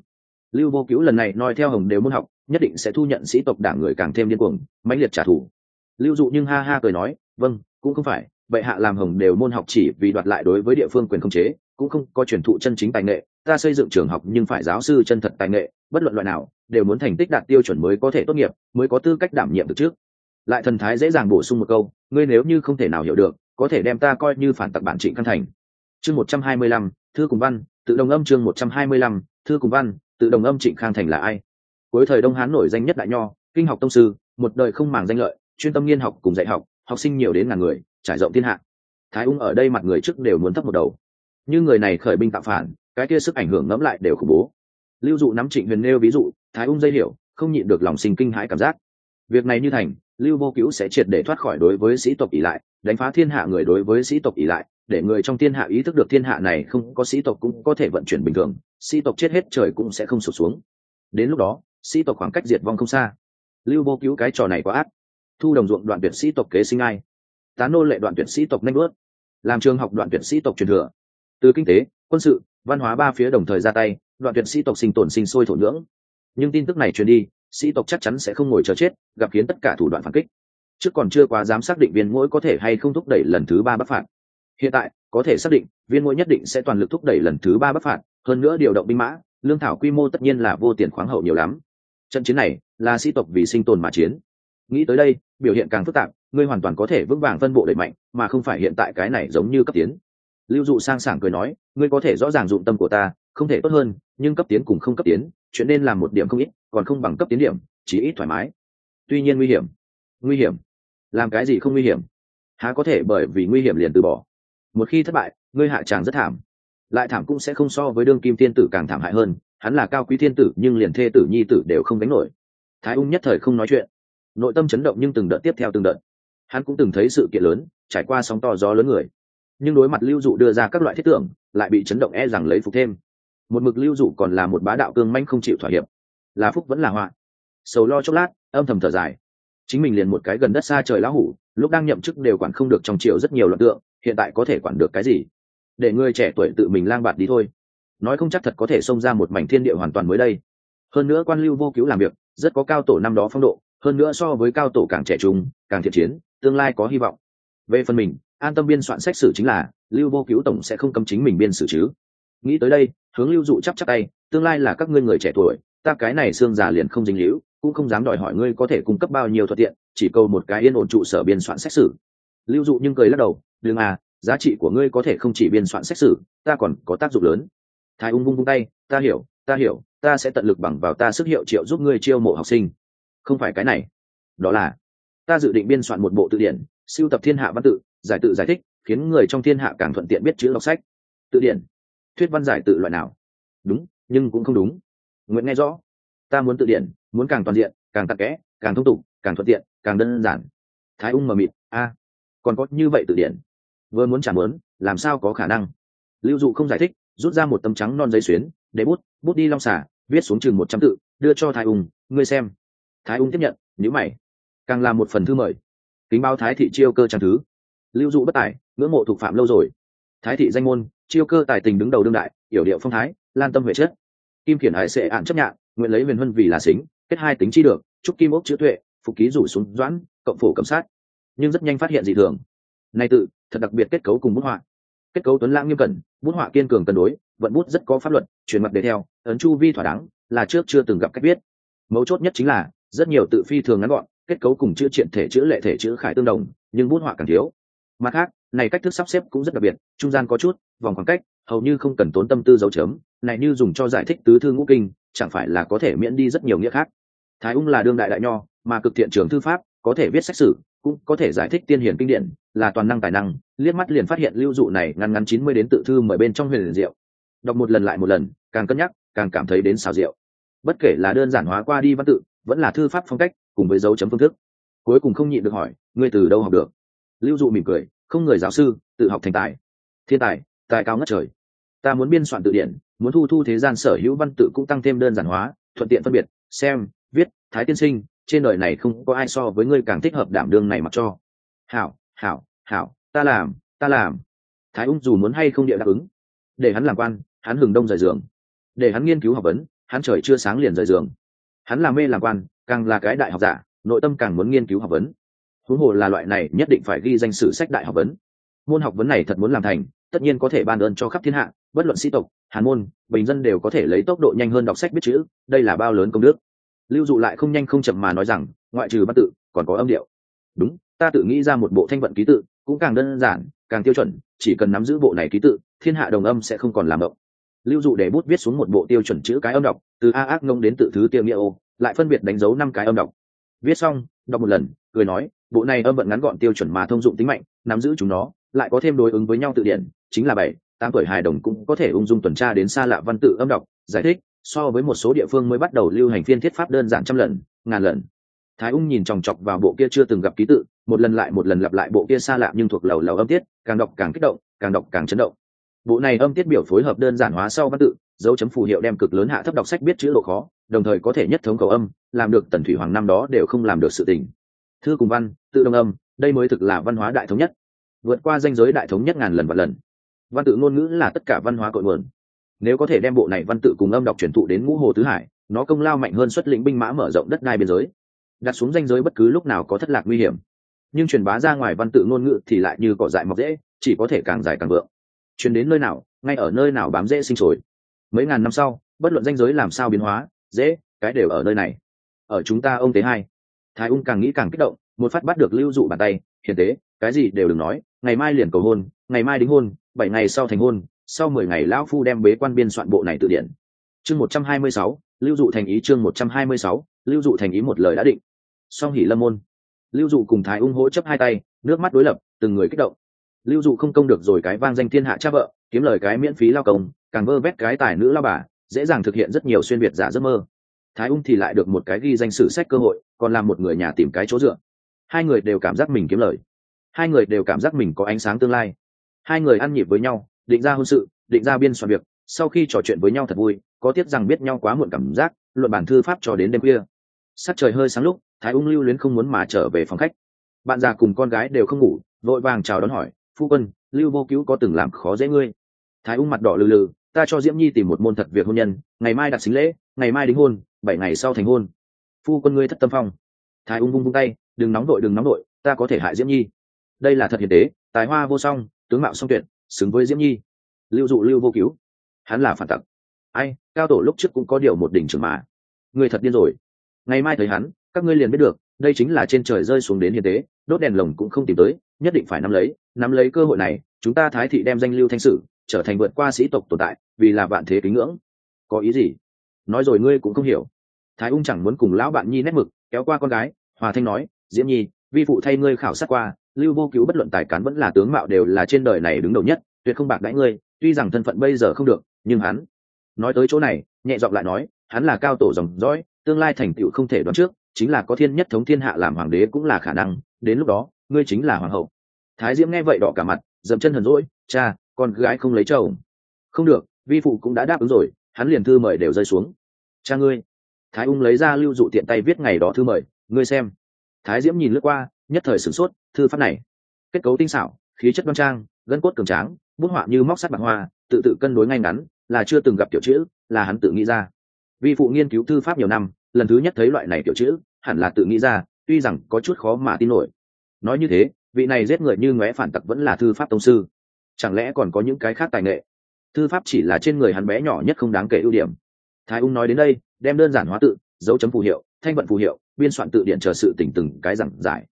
Lưu vô cứu lần này nói theo hồng đều môn học, nhất định sẽ thu nhận sĩ tộc đảng người càng thêm điên cuồng, mãnh liệt trả thù. Lưu dụ nhưng ha ha cười nói vâng cũng không phải bệ hạ làm hồng đều môn học chỉ vì đoạt lại đối với địa phương quyền khống chế, cũng không có truyền thụ chân chính tài nghệ, ta xây dựng trường học nhưng phải giáo sư chân thật tài nghệ, bất luận loại nào, đều muốn thành tích đạt tiêu chuẩn mới có thể tốt nghiệp, mới có tư cách đảm nhiệm được trước. Lại thần thái dễ dàng bổ sung một câu, ngươi nếu như không thể nào hiểu được có thể đem ta coi như phản tặc bản trịnh khang thành. Chương một trăm hai mươi lăm, thư cùng văn, tự đồng âm chương một trăm hai mươi lăm, thư cùng văn, tự đồng âm trịnh khang thành là ai? Cuối thời đông hán nổi danh nhất đại nho, kinh học tông sư, một đời không màng danh lợi, chuyên tâm nghiên học cùng dạy học học sinh nhiều đến ngàn người, trải rộng thiên hạ. Thái ung ở đây mặt người trước đều muốn thấp một đầu. Như người này khởi binh tạo phản, cái kia sức ảnh hưởng ngẫm lại đều khủng bố. Lưu dụ nắm trịnh huyền nêu ví dụ, thái ung dây hiểu, không nhịn được lòng sinh kinh hãi cảm giác. Việc này như thành lưu vô cứu sẽ triệt để thoát khỏi đối với sĩ tộc ỷ lại, đánh phá thiên hạ người đối với sĩ tộc ỷ lại, để người trong thiên hạ ý thức được thiên hạ này không có sĩ tộc cũng có thể vận chuyển bình thường, sĩ tộc chết hết trời cũng sẽ không sụp xuống. Đến lúc đó, sĩ tộc khoảng cách diệt vong không xa. Lưu vô cứu cái trò này quá ác. Thu đồng ruộng đoạn tuyệt sĩ tộc kế sinh ai? Tán nô lệ đoạn tuyệt sĩ tộc nanh bớt làm trường học đoạn tuyệt sĩ tộc truyền thừa. Từ kinh tế, quân sự, văn hóa ba phía đồng thời ra tay, đoạn tuyệt sĩ tộc sinh tồn sinh sôi thổ nhưỡng. Nhưng tin tức này truyền đi sĩ tộc chắc chắn sẽ không ngồi chờ chết, gặp khiến tất cả thủ đoạn phản kích. Chứ còn chưa quá dám xác định viên mỗi có thể hay không thúc đẩy lần thứ ba bắc phạt. Hiện tại, có thể xác định, viên mỗi nhất định sẽ toàn lực thúc đẩy lần thứ ba bắc phạt, hơn nữa điều động binh mã, lương thảo quy mô tất nhiên là vô tiền khoáng hậu nhiều lắm. Trận chiến này, là sĩ tộc vì sinh tồn mà chiến. Nghĩ tới đây, biểu hiện càng phức tạp, ngươi hoàn toàn có thể vững vàng phân bộ đẩy mạnh, mà không phải hiện tại cái này giống như cấp tiến. Lưu dụ sang sảng cười nói, ngươi có thể rõ ràng dụng tâm của ta, không thể tốt hơn, nhưng cấp tiến cùng không cấp tiến chuyện nên làm một điểm không ít, còn không bằng cấp tiến điểm, chỉ ít thoải mái. Tuy nhiên nguy hiểm. Nguy hiểm? Làm cái gì không nguy hiểm? Há có thể bởi vì nguy hiểm liền từ bỏ? Một khi thất bại, ngươi hạ tràng rất thảm. Lại thảm cũng sẽ không so với đương kim thiên tử càng thảm hại hơn, hắn là cao quý thiên tử nhưng liền thê tử nhi tử đều không đánh nổi. Thái ung nhất thời không nói chuyện. Nội tâm chấn động nhưng từng đợt tiếp theo từng đợt. Hắn cũng từng thấy sự kiện lớn, trải qua sóng to gió lớn người. Nhưng đối mặt lưu dụ đưa ra các loại thiết tưởng, lại bị chấn động e rằng lấy phục thêm một mực lưu dụ còn là một bá đạo cương manh không chịu thỏa hiệp. Là phúc vẫn là họa. Sầu lo chốc lát, âm thầm thở dài. Chính mình liền một cái gần đất xa trời lão hủ, lúc đang nhậm chức đều quản không được trong triều rất nhiều luận tượng, hiện tại có thể quản được cái gì? Để người trẻ tuổi tự mình lang bạt đi thôi. Nói không chắc thật có thể xông ra một mảnh thiên địa hoàn toàn mới đây. Hơn nữa quan lưu vô cứu làm việc, rất có cao tổ năm đó phong độ, hơn nữa so với cao tổ càng trẻ trung, càng thiện chiến, tương lai có hy vọng. Về phần mình, an tâm biên soạn sách sử chính là, lưu vô cứu tổng sẽ không cấm chính mình biên sử chứ nghĩ tới đây, hướng lưu dụ chắp chắp tay, tương lai là các ngươi người trẻ tuổi, ta cái này xương già liền không dính hữu cũng không dám đòi hỏi ngươi có thể cung cấp bao nhiêu thuận tiện, chỉ câu một cái yên ổn trụ sở biên soạn xét xử. Lưu dụ nhưng cười lắc đầu, đừng à giá trị của ngươi có thể không chỉ biên soạn xét xử, ta còn có tác dụng lớn. Thái ung vung vung tay, ta hiểu ta hiểu, ta sẽ tận lực bằng vào ta sức hiệu triệu giúp ngươi chiêu mộ học sinh. Không phải cái này, đó là, ta dự định biên soạn một bộ tự điển, siêu tập thiên hạ văn tự, giải tự giải thích, khiến người trong thiên hạ càng thuận tiện biết chữ đọc sách. Tự điển? Thuyết văn giải tự loại nào? Đúng, nhưng cũng không đúng. Nguyện nghe rõ. Ta muốn tự điển, muốn càng toàn diện, càng tắc kẽ, càng thông tục, càng thuận tiện, càng đơn giản. Thái ung mờ mịt, a. Còn có như vậy tự điển. Vừa muốn trả mớn, làm sao có khả năng? Lưu dụ không giải thích, rút ra một tấm trắng non giấy xuyến, để bút bút đi long xả viết xuống chừng một trăm tự, đưa cho thái ung, ngươi xem. Thái ung tiếp nhận nhữ mày. Càng làm một phần thư mời. Kính báo thái thị chiêu cơ trang thứ. Lưu dụ bất tài, ngưỡng mộ thuộc phạm lâu rồi thái thị danh môn, chiêu cơ tài tình đứng đầu đương đại, yểu điệu phong thái, lan tâm huệ chất. Kim khiển hải sệ ạn chấp nhạn nguyện lấy huyền huân vì là xính, kết hai tính chi được, chúc kim ốc chữ tuệ, phục ký rủ xuống doãn, cộng phổ cộng sát. Nhưng rất nhanh phát hiện dị thường. Này tự, thật đặc biệt kết cấu cùng bút họa. Kết cấu tuấn lãng nghiêm cẩn, bút họa kiên cường cân đối, vận bút rất có pháp luật, truyền mặt đề theo, ấn chu vi thỏa đáng, là trước chưa từng gặp cách viết. Mấu chốt nhất chính là, rất nhiều tự phi thường ngắn gọn, kết cấu cùng chữ triện thể chữ lệ thể chữ khải tương đồng, nhưng bút họa càng thiếu. Mặt khác này cách thức sắp xếp cũng rất đặc biệt, trung gian có chút, vòng khoảng cách, hầu như không cần tốn tâm tư dấu chấm, này như dùng cho giải thích tứ thư ngũ kinh, chẳng phải là có thể miễn đi rất nhiều nghĩa khác. Thái ung là đương đại đại nho, mà cực thiện trường thư pháp, có thể viết sách sử, cũng có thể giải thích tiên hiển kinh điển, là toàn năng tài năng, liếc mắt liền phát hiện lưu dụ này ngăn ngắn chín mươi đến tự thư mời bên trong huyền diệu. Đọc một lần lại một lần, càng cân nhắc, càng cảm thấy đến xào diệu. Bất kể là đơn giản hóa qua đi văn tự, vẫn là thư pháp phong cách, cùng với dấu chấm phương thức, cuối cùng không nhịn được hỏi, ngươi từ đâu học được? Lưu dụ mỉm cười không người giáo sư, tự học thành tài. Thiên tài tài cao ngất trời. Ta muốn biên soạn tự điển, muốn thu thu thế gian sở hữu văn tự cũng tăng thêm đơn giản hóa, thuận tiện phân biệt, xem, viết, thái tiên sinh, trên đời này không có ai so với ngươi càng thích hợp đảm đương này mặc cho. Hảo hảo hảo, ta làm ta làm. Thái ung dù muốn hay không địa đáp ứng. Để hắn làm quan, hắn hừng đông rời giường. Để hắn nghiên cứu học vấn, hắn trời chưa sáng liền rời giường. Hắn làm mê làm quan, càng là cái đại học giả, nội tâm càng muốn nghiên cứu học vấn huống hồ là loại này nhất định phải ghi danh sử sách đại học vấn. Môn học vấn này thật muốn làm thành, tất nhiên có thể ban ơn cho khắp thiên hạ, bất luận sĩ tộc, hàn môn, bình dân đều có thể lấy tốc độ nhanh hơn đọc sách biết chữ, đây là bao lớn công đức. Lưu dụ lại không nhanh không chậm mà nói rằng, ngoại trừ văn tự, còn có âm điệu. Đúng, ta tự nghĩ ra một bộ thanh vận ký tự, cũng càng đơn giản, càng tiêu chuẩn, chỉ cần nắm giữ bộ này ký tự, thiên hạ đồng âm sẽ không còn làm động. Lưu dụ để bút viết xuống một bộ tiêu chuẩn chữ cái âm đọc, từ a ác ngông đến tự thứ tiêu nghĩa ô, lại phân biệt đánh dấu năm cái âm đọc. Viết xong, đọc một lần, cười nói bộ này âm vận ngắn gọn tiêu chuẩn mà thông dụng tính mạnh, nắm giữ chúng nó, lại có thêm đối ứng với nhau tự điển, chính là bảy, tám tuổi hài đồng cũng có thể ung dung tuần tra đến xa lạ văn tự âm đọc, giải thích, so với một số địa phương mới bắt đầu lưu hành phiên thiết pháp đơn giản trăm lần, ngàn lần. Thái ung nhìn chòng chọc vào bộ kia chưa từng gặp ký tự, một lần lại một lần lặp lại bộ kia xa lạ nhưng thuộc lầu lầu âm tiết, càng đọc càng kích động, càng đọc càng chấn động. Bộ này âm tiết biểu phối hợp đơn giản hóa sau văn tự, dấu chấm phù hiệu đem cực lớn hạ thấp đọc sách biết chữ độ khó, đồng thời có thể nhất thống cầu âm, làm được tần thủy hoàng năm đó đều không làm được sự tình thư cùng văn, tự đồng âm, đây mới thực là văn hóa đại thống nhất. Vượt qua danh giới đại thống nhất ngàn lần và lần. Văn tự ngôn ngữ là tất cả văn hóa cội nguồn. Nếu có thể đem bộ này văn tự cùng âm đọc truyền thụ đến ngũ hồ tứ hải, nó công lao mạnh hơn xuất lĩnh binh mã mở rộng đất đai biên giới. Đặt xuống danh giới bất cứ lúc nào có thất lạc nguy hiểm. Nhưng truyền bá ra ngoài văn tự ngôn ngữ thì lại như cỏ dại mọc dễ, chỉ có thể càng dài càng vượng. Truyền đến nơi nào, ngay ở nơi nào bám dễ sinh sôi. Mấy ngàn năm sau, bất luận danh giới làm sao biến hóa, dễ, cái đều ở nơi này. Ở chúng ta ông thế hai thái ung càng nghĩ càng kích động, một phát bắt được lưu dụ bàn tay, hiền tế, cái gì đều đừng nói, ngày mai liền cầu hôn, ngày mai đính hôn, bảy ngày sau thành hôn, sau mười ngày lão phu đem bế quan biên soạn bộ này tự điển. Chương một trăm hai mươi sáu, lưu dụ thành ý chương một trăm hai mươi sáu, lưu dụ thành ý một lời đã định. Song hỉ lâm môn. Lưu dụ cùng thái ung hỗ chấp hai tay, nước mắt đối lập, từng người kích động. Lưu dụ không công được rồi cái vang danh thiên hạ cha vợ, kiếm lời cái miễn phí lao công, càng vơ vét cái tài nữ lao bà, dễ dàng thực hiện rất nhiều xuyên việt giả giấc mơ thái ung thì lại được một cái ghi danh sử sách cơ hội, còn làm một người nhà tìm cái chỗ dựa. Hai người đều cảm giác mình kiếm lời. Hai người đều cảm giác mình có ánh sáng tương lai. Hai người ăn nhịp với nhau, định ra hôn sự, định ra biên soạn việc, sau khi trò chuyện với nhau thật vui, có tiếc rằng biết nhau quá muộn cảm giác, luận bản thư pháp cho đến đêm khuya. Sắc trời hơi sáng lúc, thái ung lưu luyến không muốn mà trở về phòng khách. Bạn già cùng con gái đều không ngủ, vội vàng chào đón hỏi, phu quân, lưu vô cứu có từng làm khó dễ ngươi? Thái ung mặt đỏ lừ lừ, ta cho diễm nhi tìm một môn thật việc hôn nhân, ngày mai đặt xính lễ, ngày mai đính hôn bảy ngày sau thành hôn. Phu quân ngươi thất tâm phong. Thái ung vung vung tay, đừng nóng đội, đừng nóng đội, ta có thể hại diễm nhi. Đây là thật hiền tế, tài hoa vô song, tướng mạo song tuyệt, xứng với diễm nhi. Lưu dụ lưu vô cứu. Hắn là phản tặc. Ai, cao tổ lúc trước cũng có điều một đỉnh trưởng mà. Người thật điên rồi. Ngày mai thấy hắn, các ngươi liền biết được, đây chính là trên trời rơi xuống đến hiền tế, đốt đèn lồng cũng không tìm tới, nhất định phải nắm lấy nắm lấy cơ hội này, chúng ta thái thị đem danh lưu thanh sử, trở thành vượt qua sĩ tộc tồn tại, vì là vạn thế kính ngưỡng. Có ý gì? Nói rồi ngươi cũng không hiểu. Thái ung chẳng muốn cùng lão bạn nhi nét mực, kéo qua con gái, hòa thanh nói, diễm nhi, vi phụ thay ngươi khảo sát qua, lưu vô cứu bất luận tài cán vẫn là tướng mạo đều là trên đời này đứng đầu nhất, tuyệt không bạc đãi ngươi, tuy rằng thân phận bây giờ không được, nhưng hắn nói tới chỗ này, nhẹ giọng lại nói, hắn là cao tổ dòng dõi, tương lai thành tựu không thể đoán trước, chính là có thiên nhất thống thiên hạ làm hoàng đế cũng là khả năng, đến lúc đó, ngươi chính là hoàng hậu. Thái diễm nghe vậy đỏ cả mặt, dậm chân hờn rỗi cha, con gái không lấy chồng. Không được, vi phụ cũng đã đáp ứng rồi hắn liền thư mời đều rơi xuống. Cha ngươi. Thái ung lấy ra lưu dụ tiện tay viết ngày đó thư mời, ngươi xem. Thái diễm nhìn lướt qua, nhất thời sửng sốt, thư pháp này. Kết cấu tinh xảo, khí chất đoan trang, gân cốt cường tráng, bút họa như móc sắt bạc hoa, tự tự cân đối ngay ngắn, là chưa từng gặp tiểu chữ, là hắn tự nghĩ ra. Vi phụ nghiên cứu thư pháp nhiều năm, lần thứ nhất thấy loại này tiểu chữ, hẳn là tự nghĩ ra, tuy rằng có chút khó mà tin nổi. Nói như thế, vị này giết người như ngóe phản tặc vẫn là thư pháp tông sư. Chẳng lẽ còn có những cái khác tài nghệ? Thư pháp chỉ là trên người hắn bé nhỏ nhất không đáng kể ưu điểm. Thái ung nói đến đây, đem đơn giản hóa tự, dấu chấm phù hiệu, thanh vận phù hiệu, biên soạn tự điện chờ sự tỉnh từng cái giảng giải.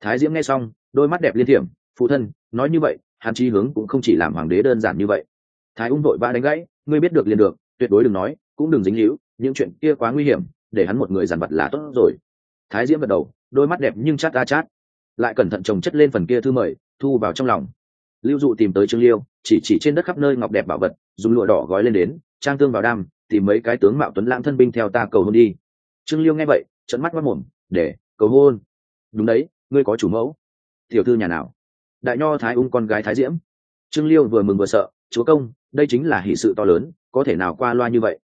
Thái diễm nghe xong, đôi mắt đẹp liên thiểm, phụ thân, nói như vậy, hắn chi hướng cũng không chỉ làm hoàng đế đơn giản như vậy. Thái ung vội vã đánh gãy, ngươi biết được liền được, tuyệt đối đừng nói, cũng đừng dính hữu những chuyện kia quá nguy hiểm, để hắn một người giàn vật là tốt rồi. Thái diễm gật đầu, đôi mắt đẹp nhưng chát ta chát. Lại cẩn thận trồng chất lên phần kia thư mời, thu vào trong lòng. Lưu dụ tìm tới trương liêu chỉ chỉ trên đất khắp nơi ngọc đẹp bảo vật, dùng lụa đỏ gói lên đến, trang tương vào đam, tìm mấy cái tướng mạo tuấn lãng thân binh theo ta cầu hôn đi. Trương liêu nghe vậy trận mắt mất mồm, để, cầu hôn. Đúng đấy, ngươi có chủ mẫu. Tiểu thư nhà nào? Đại nho thái ung con gái thái diễm. Trương liêu vừa mừng vừa sợ, chúa công, đây chính là hỷ sự to lớn, có thể nào qua loa như vậy?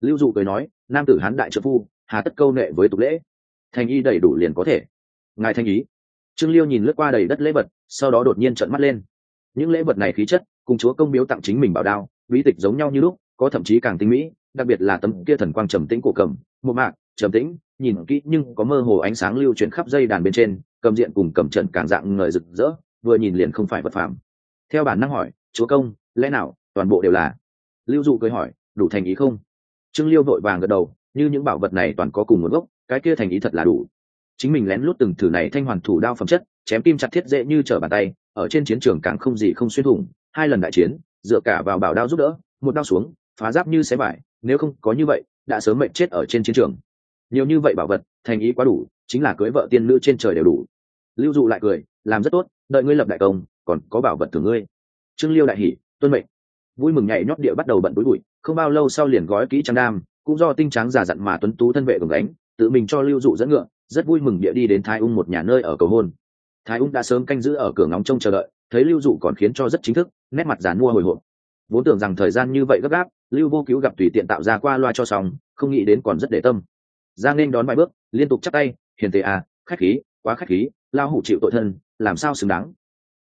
Lưu dụ cười nói, nam tử hán đại trợ phu, hà tất câu nệ với tục lễ. Thành y đầy đủ liền có thể. Ngài thanh ý. Trương liêu nhìn lướt qua đầy đất lễ vật, sau đó đột nhiên trợn mắt lên. Những lễ vật này khí chất cùng chúa công biếu tặng chính mình bảo đao, bí tịch giống nhau như lúc, có thậm chí càng tinh mỹ, đặc biệt là tấm kia thần quang trầm tĩnh cổ cầm một mạc, trầm tĩnh, nhìn kỹ nhưng có mơ hồ ánh sáng lưu chuyển khắp dây đàn bên trên, cầm diện cùng cầm trận càng dạng ngời rực rỡ, vừa nhìn liền không phải vật phạm theo bản năng hỏi, chúa công, lẽ nào toàn bộ đều là? Lưu dụ cười hỏi, đủ thành ý không? Trương liêu vội vàng gật đầu, như những bảo vật này toàn có cùng nguồn gốc, cái kia thành ý thật là đủ. Chính mình lén lút từng thử này thanh hoàn thủ đao phẩm chất, chém kim chặt thiết dễ như trở bàn tay, ở trên chiến trường càng không gì không xuyên thủng hai lần đại chiến, dựa cả vào bảo đao giúp đỡ, một đao xuống, phá giáp như xé vải, nếu không có như vậy, đã sớm mệnh chết ở trên chiến trường. Nhiều như vậy bảo vật, thành ý quá đủ, chính là cưới vợ tiên nữ trên trời đều đủ. Lưu dụ lại cười, làm rất tốt, đợi ngươi lập đại công, còn có bảo vật từ ngươi. Trương liêu đại hỷ tuân mệnh. Vui mừng nhảy nhót địa bắt đầu bận bối bụi, không bao lâu sau liền gói kỹ trang đam, cũng do tinh trắng giả dặn mà tuấn tú thân vệ gồng đánh tự mình cho lưu dụ dẫn ngựa, rất vui mừng địa đi đến thái ung một nhà nơi ở cầu hôn. Thái ung đã sớm canh giữ ở cửa ngóng trông chờ đợi thấy lưu dụ còn khiến cho rất chính thức, nét mặt giàn mua hồi hộp. Vốn tưởng rằng thời gian như vậy gấp gáp, lưu vô cứu gặp tùy tiện tạo ra qua loa cho xong, không nghĩ đến còn rất để tâm. Giang nên đón vài bước, liên tục chắp tay, hiền tề à khách khí, quá khách khí, lao hủ chịu tội thân, làm sao xứng đáng?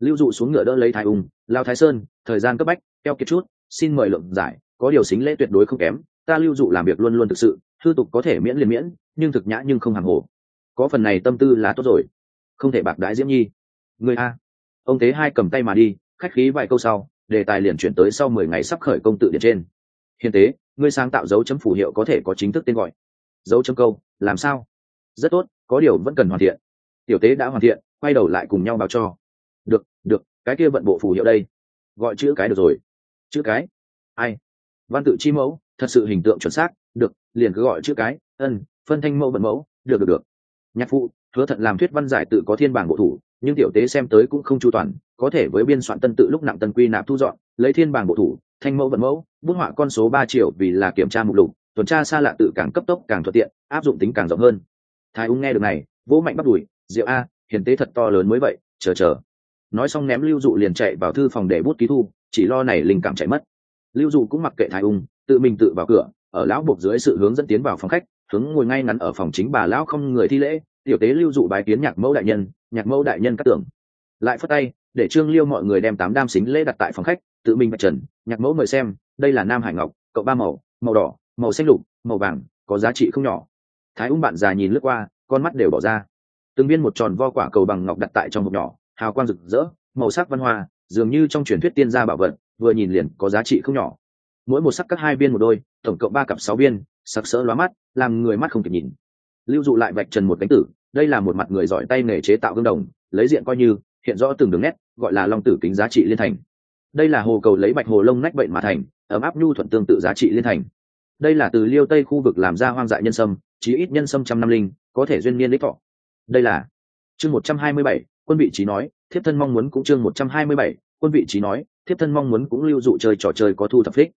Lưu dụ xuống ngựa đỡ lấy thái ung, lao thái sơn, thời gian cấp bách, keo kiệt chút, xin mời lượng giải, có điều xính lễ tuyệt đối không kém, ta lưu dụ làm việc luôn luôn thực sự thư tục có thể miễn liền miễn, nhưng thực nhã nhưng không hàng hồ. Có phần này tâm tư là tốt rồi. Không thể bạc đái diễm nhi. Người a ông thế hai cầm tay mà đi, khách khí vài câu sau, đề tài liền chuyển tới sau mười ngày sắp khởi công tự điện trên. Hiền tế, ngươi sáng tạo dấu chấm phủ hiệu có thể có chính thức tên gọi. Dấu chấm câu, làm sao? Rất tốt, có điều vẫn cần hoàn thiện. Tiểu tế đã hoàn thiện, quay đầu lại cùng nhau báo cho. Được được, cái kia vận bộ phù hiệu đây. Gọi chữ cái được rồi. Chữ cái. Ai? Văn tự chi mẫu, thật sự hình tượng chuẩn xác. Được, liền cứ gọi chữ cái. Ân, phân thanh mẫu vận mẫu. Được được được. Nhạc phụ, hứa thận làm thuyết văn giải tự có thiên bảng bộ thủ nhưng tiểu tế xem tới cũng không chu toàn, có thể với biên soạn tân tự lúc nặng tân quy nạp thu dọn, lấy thiên bảng bộ thủ, thanh mẫu vận mẫu, bút họa con số ba triệu vì là kiểm tra mục lục, tuần tra xa lạ tự càng cấp tốc càng thuận tiện, áp dụng tính càng rộng hơn. Thái ung nghe được này, vỗ mạnh bắt đùi, diệu a, hiền tế thật to lớn mới vậy, chờ chờ. Nói xong ném lưu dụ liền chạy vào thư phòng để bút ký thu, chỉ lo này linh cảm chạy mất. Lưu dụ cũng mặc kệ thái ung, tự mình tự vào cửa, ở lão buộc dưới sự hướng dẫn tiến vào phòng khách, hướng ngồi ngay ngắn ở phòng chính bà lão không người thi lễ, tiểu tế lưu dụ bài kiến nhạc mẫu đại nhân nhạc mẫu đại nhân cắt tưởng lại phất tay, để trương liêu mọi người đem tám đam xính lễ đặt tại phòng khách, tự mình vạch trần, nhạc mẫu mời xem, đây là nam hải ngọc, cậu ba màu màu đỏ, màu xanh lục, màu vàng, có giá trị không nhỏ. Thái ung bạn già nhìn lướt qua, con mắt đều bỏ ra. Từng viên một tròn vo quả cầu bằng ngọc đặt tại trong hộp nhỏ, hào quang rực rỡ, màu sắc văn hoa, dường như trong truyền thuyết tiên gia bảo vật, vừa nhìn liền có giá trị không nhỏ. Mỗi một sắc các hai viên một đôi, tổng cộng ba cặp sáu viên, sặc sỡ lóa mắt, làm người mắt không kịp nhìn. Lưu dụ lại vạch trần một cánh tử đây là một mặt người giỏi tay nghề chế tạo gương đồng, lấy diện coi như, hiện rõ từng đường nét, gọi là long tử kính giá trị liên thành. Đây là hồ cầu lấy bạch hồ lông nách bệnh mà thành, ấm áp nhu thuận tương tự giá trị liên thành. Đây là từ liêu tây khu vực làm ra hoang dại nhân sâm, chí ít nhân sâm trăm năm linh, có thể duyên niên đích thọ. Đây là chương một trăm hai mươi bảy, quân vị trí nói, thiếp thân mong muốn cũng chương một trăm hai mươi bảy, quân vị trí nói, thiếp thân mong muốn cũng lưu dụ chơi trò chơi có thu thập thích.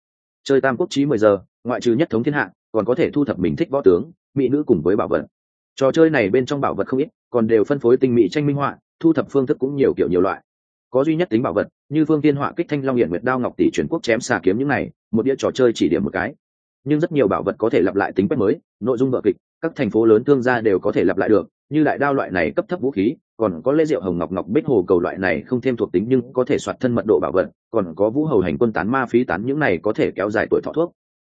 Chơi tam quốc trí mười giờ, ngoại trừ nhất thống thiên hạ, còn có thể thu thập mình thích võ tướng, mỹ nữ cùng với bảo vật trò chơi này bên trong bảo vật không ít, còn đều phân phối tinh mỹ tranh minh họa, thu thập phương thức cũng nhiều kiểu nhiều loại. Có duy nhất tính bảo vật, như phương tiên họa kích thanh long hiển nguyệt đao ngọc tỷ chuyển quốc chém xà kiếm những này, một đĩa trò chơi chỉ điểm một cái. Nhưng rất nhiều bảo vật có thể lặp lại tính quét mới, nội dung vợ kịch, các thành phố lớn thương gia đều có thể lặp lại được, như đại đao loại này cấp thấp vũ khí, còn có lễ rượu hồng ngọc ngọc bích hồ cầu loại này không thêm thuộc tính nhưng có thể soạt thân mật độ bảo vật, còn có vũ hầu hành quân tán ma phí tán những này có thể kéo dài tuổi thọ thuốc.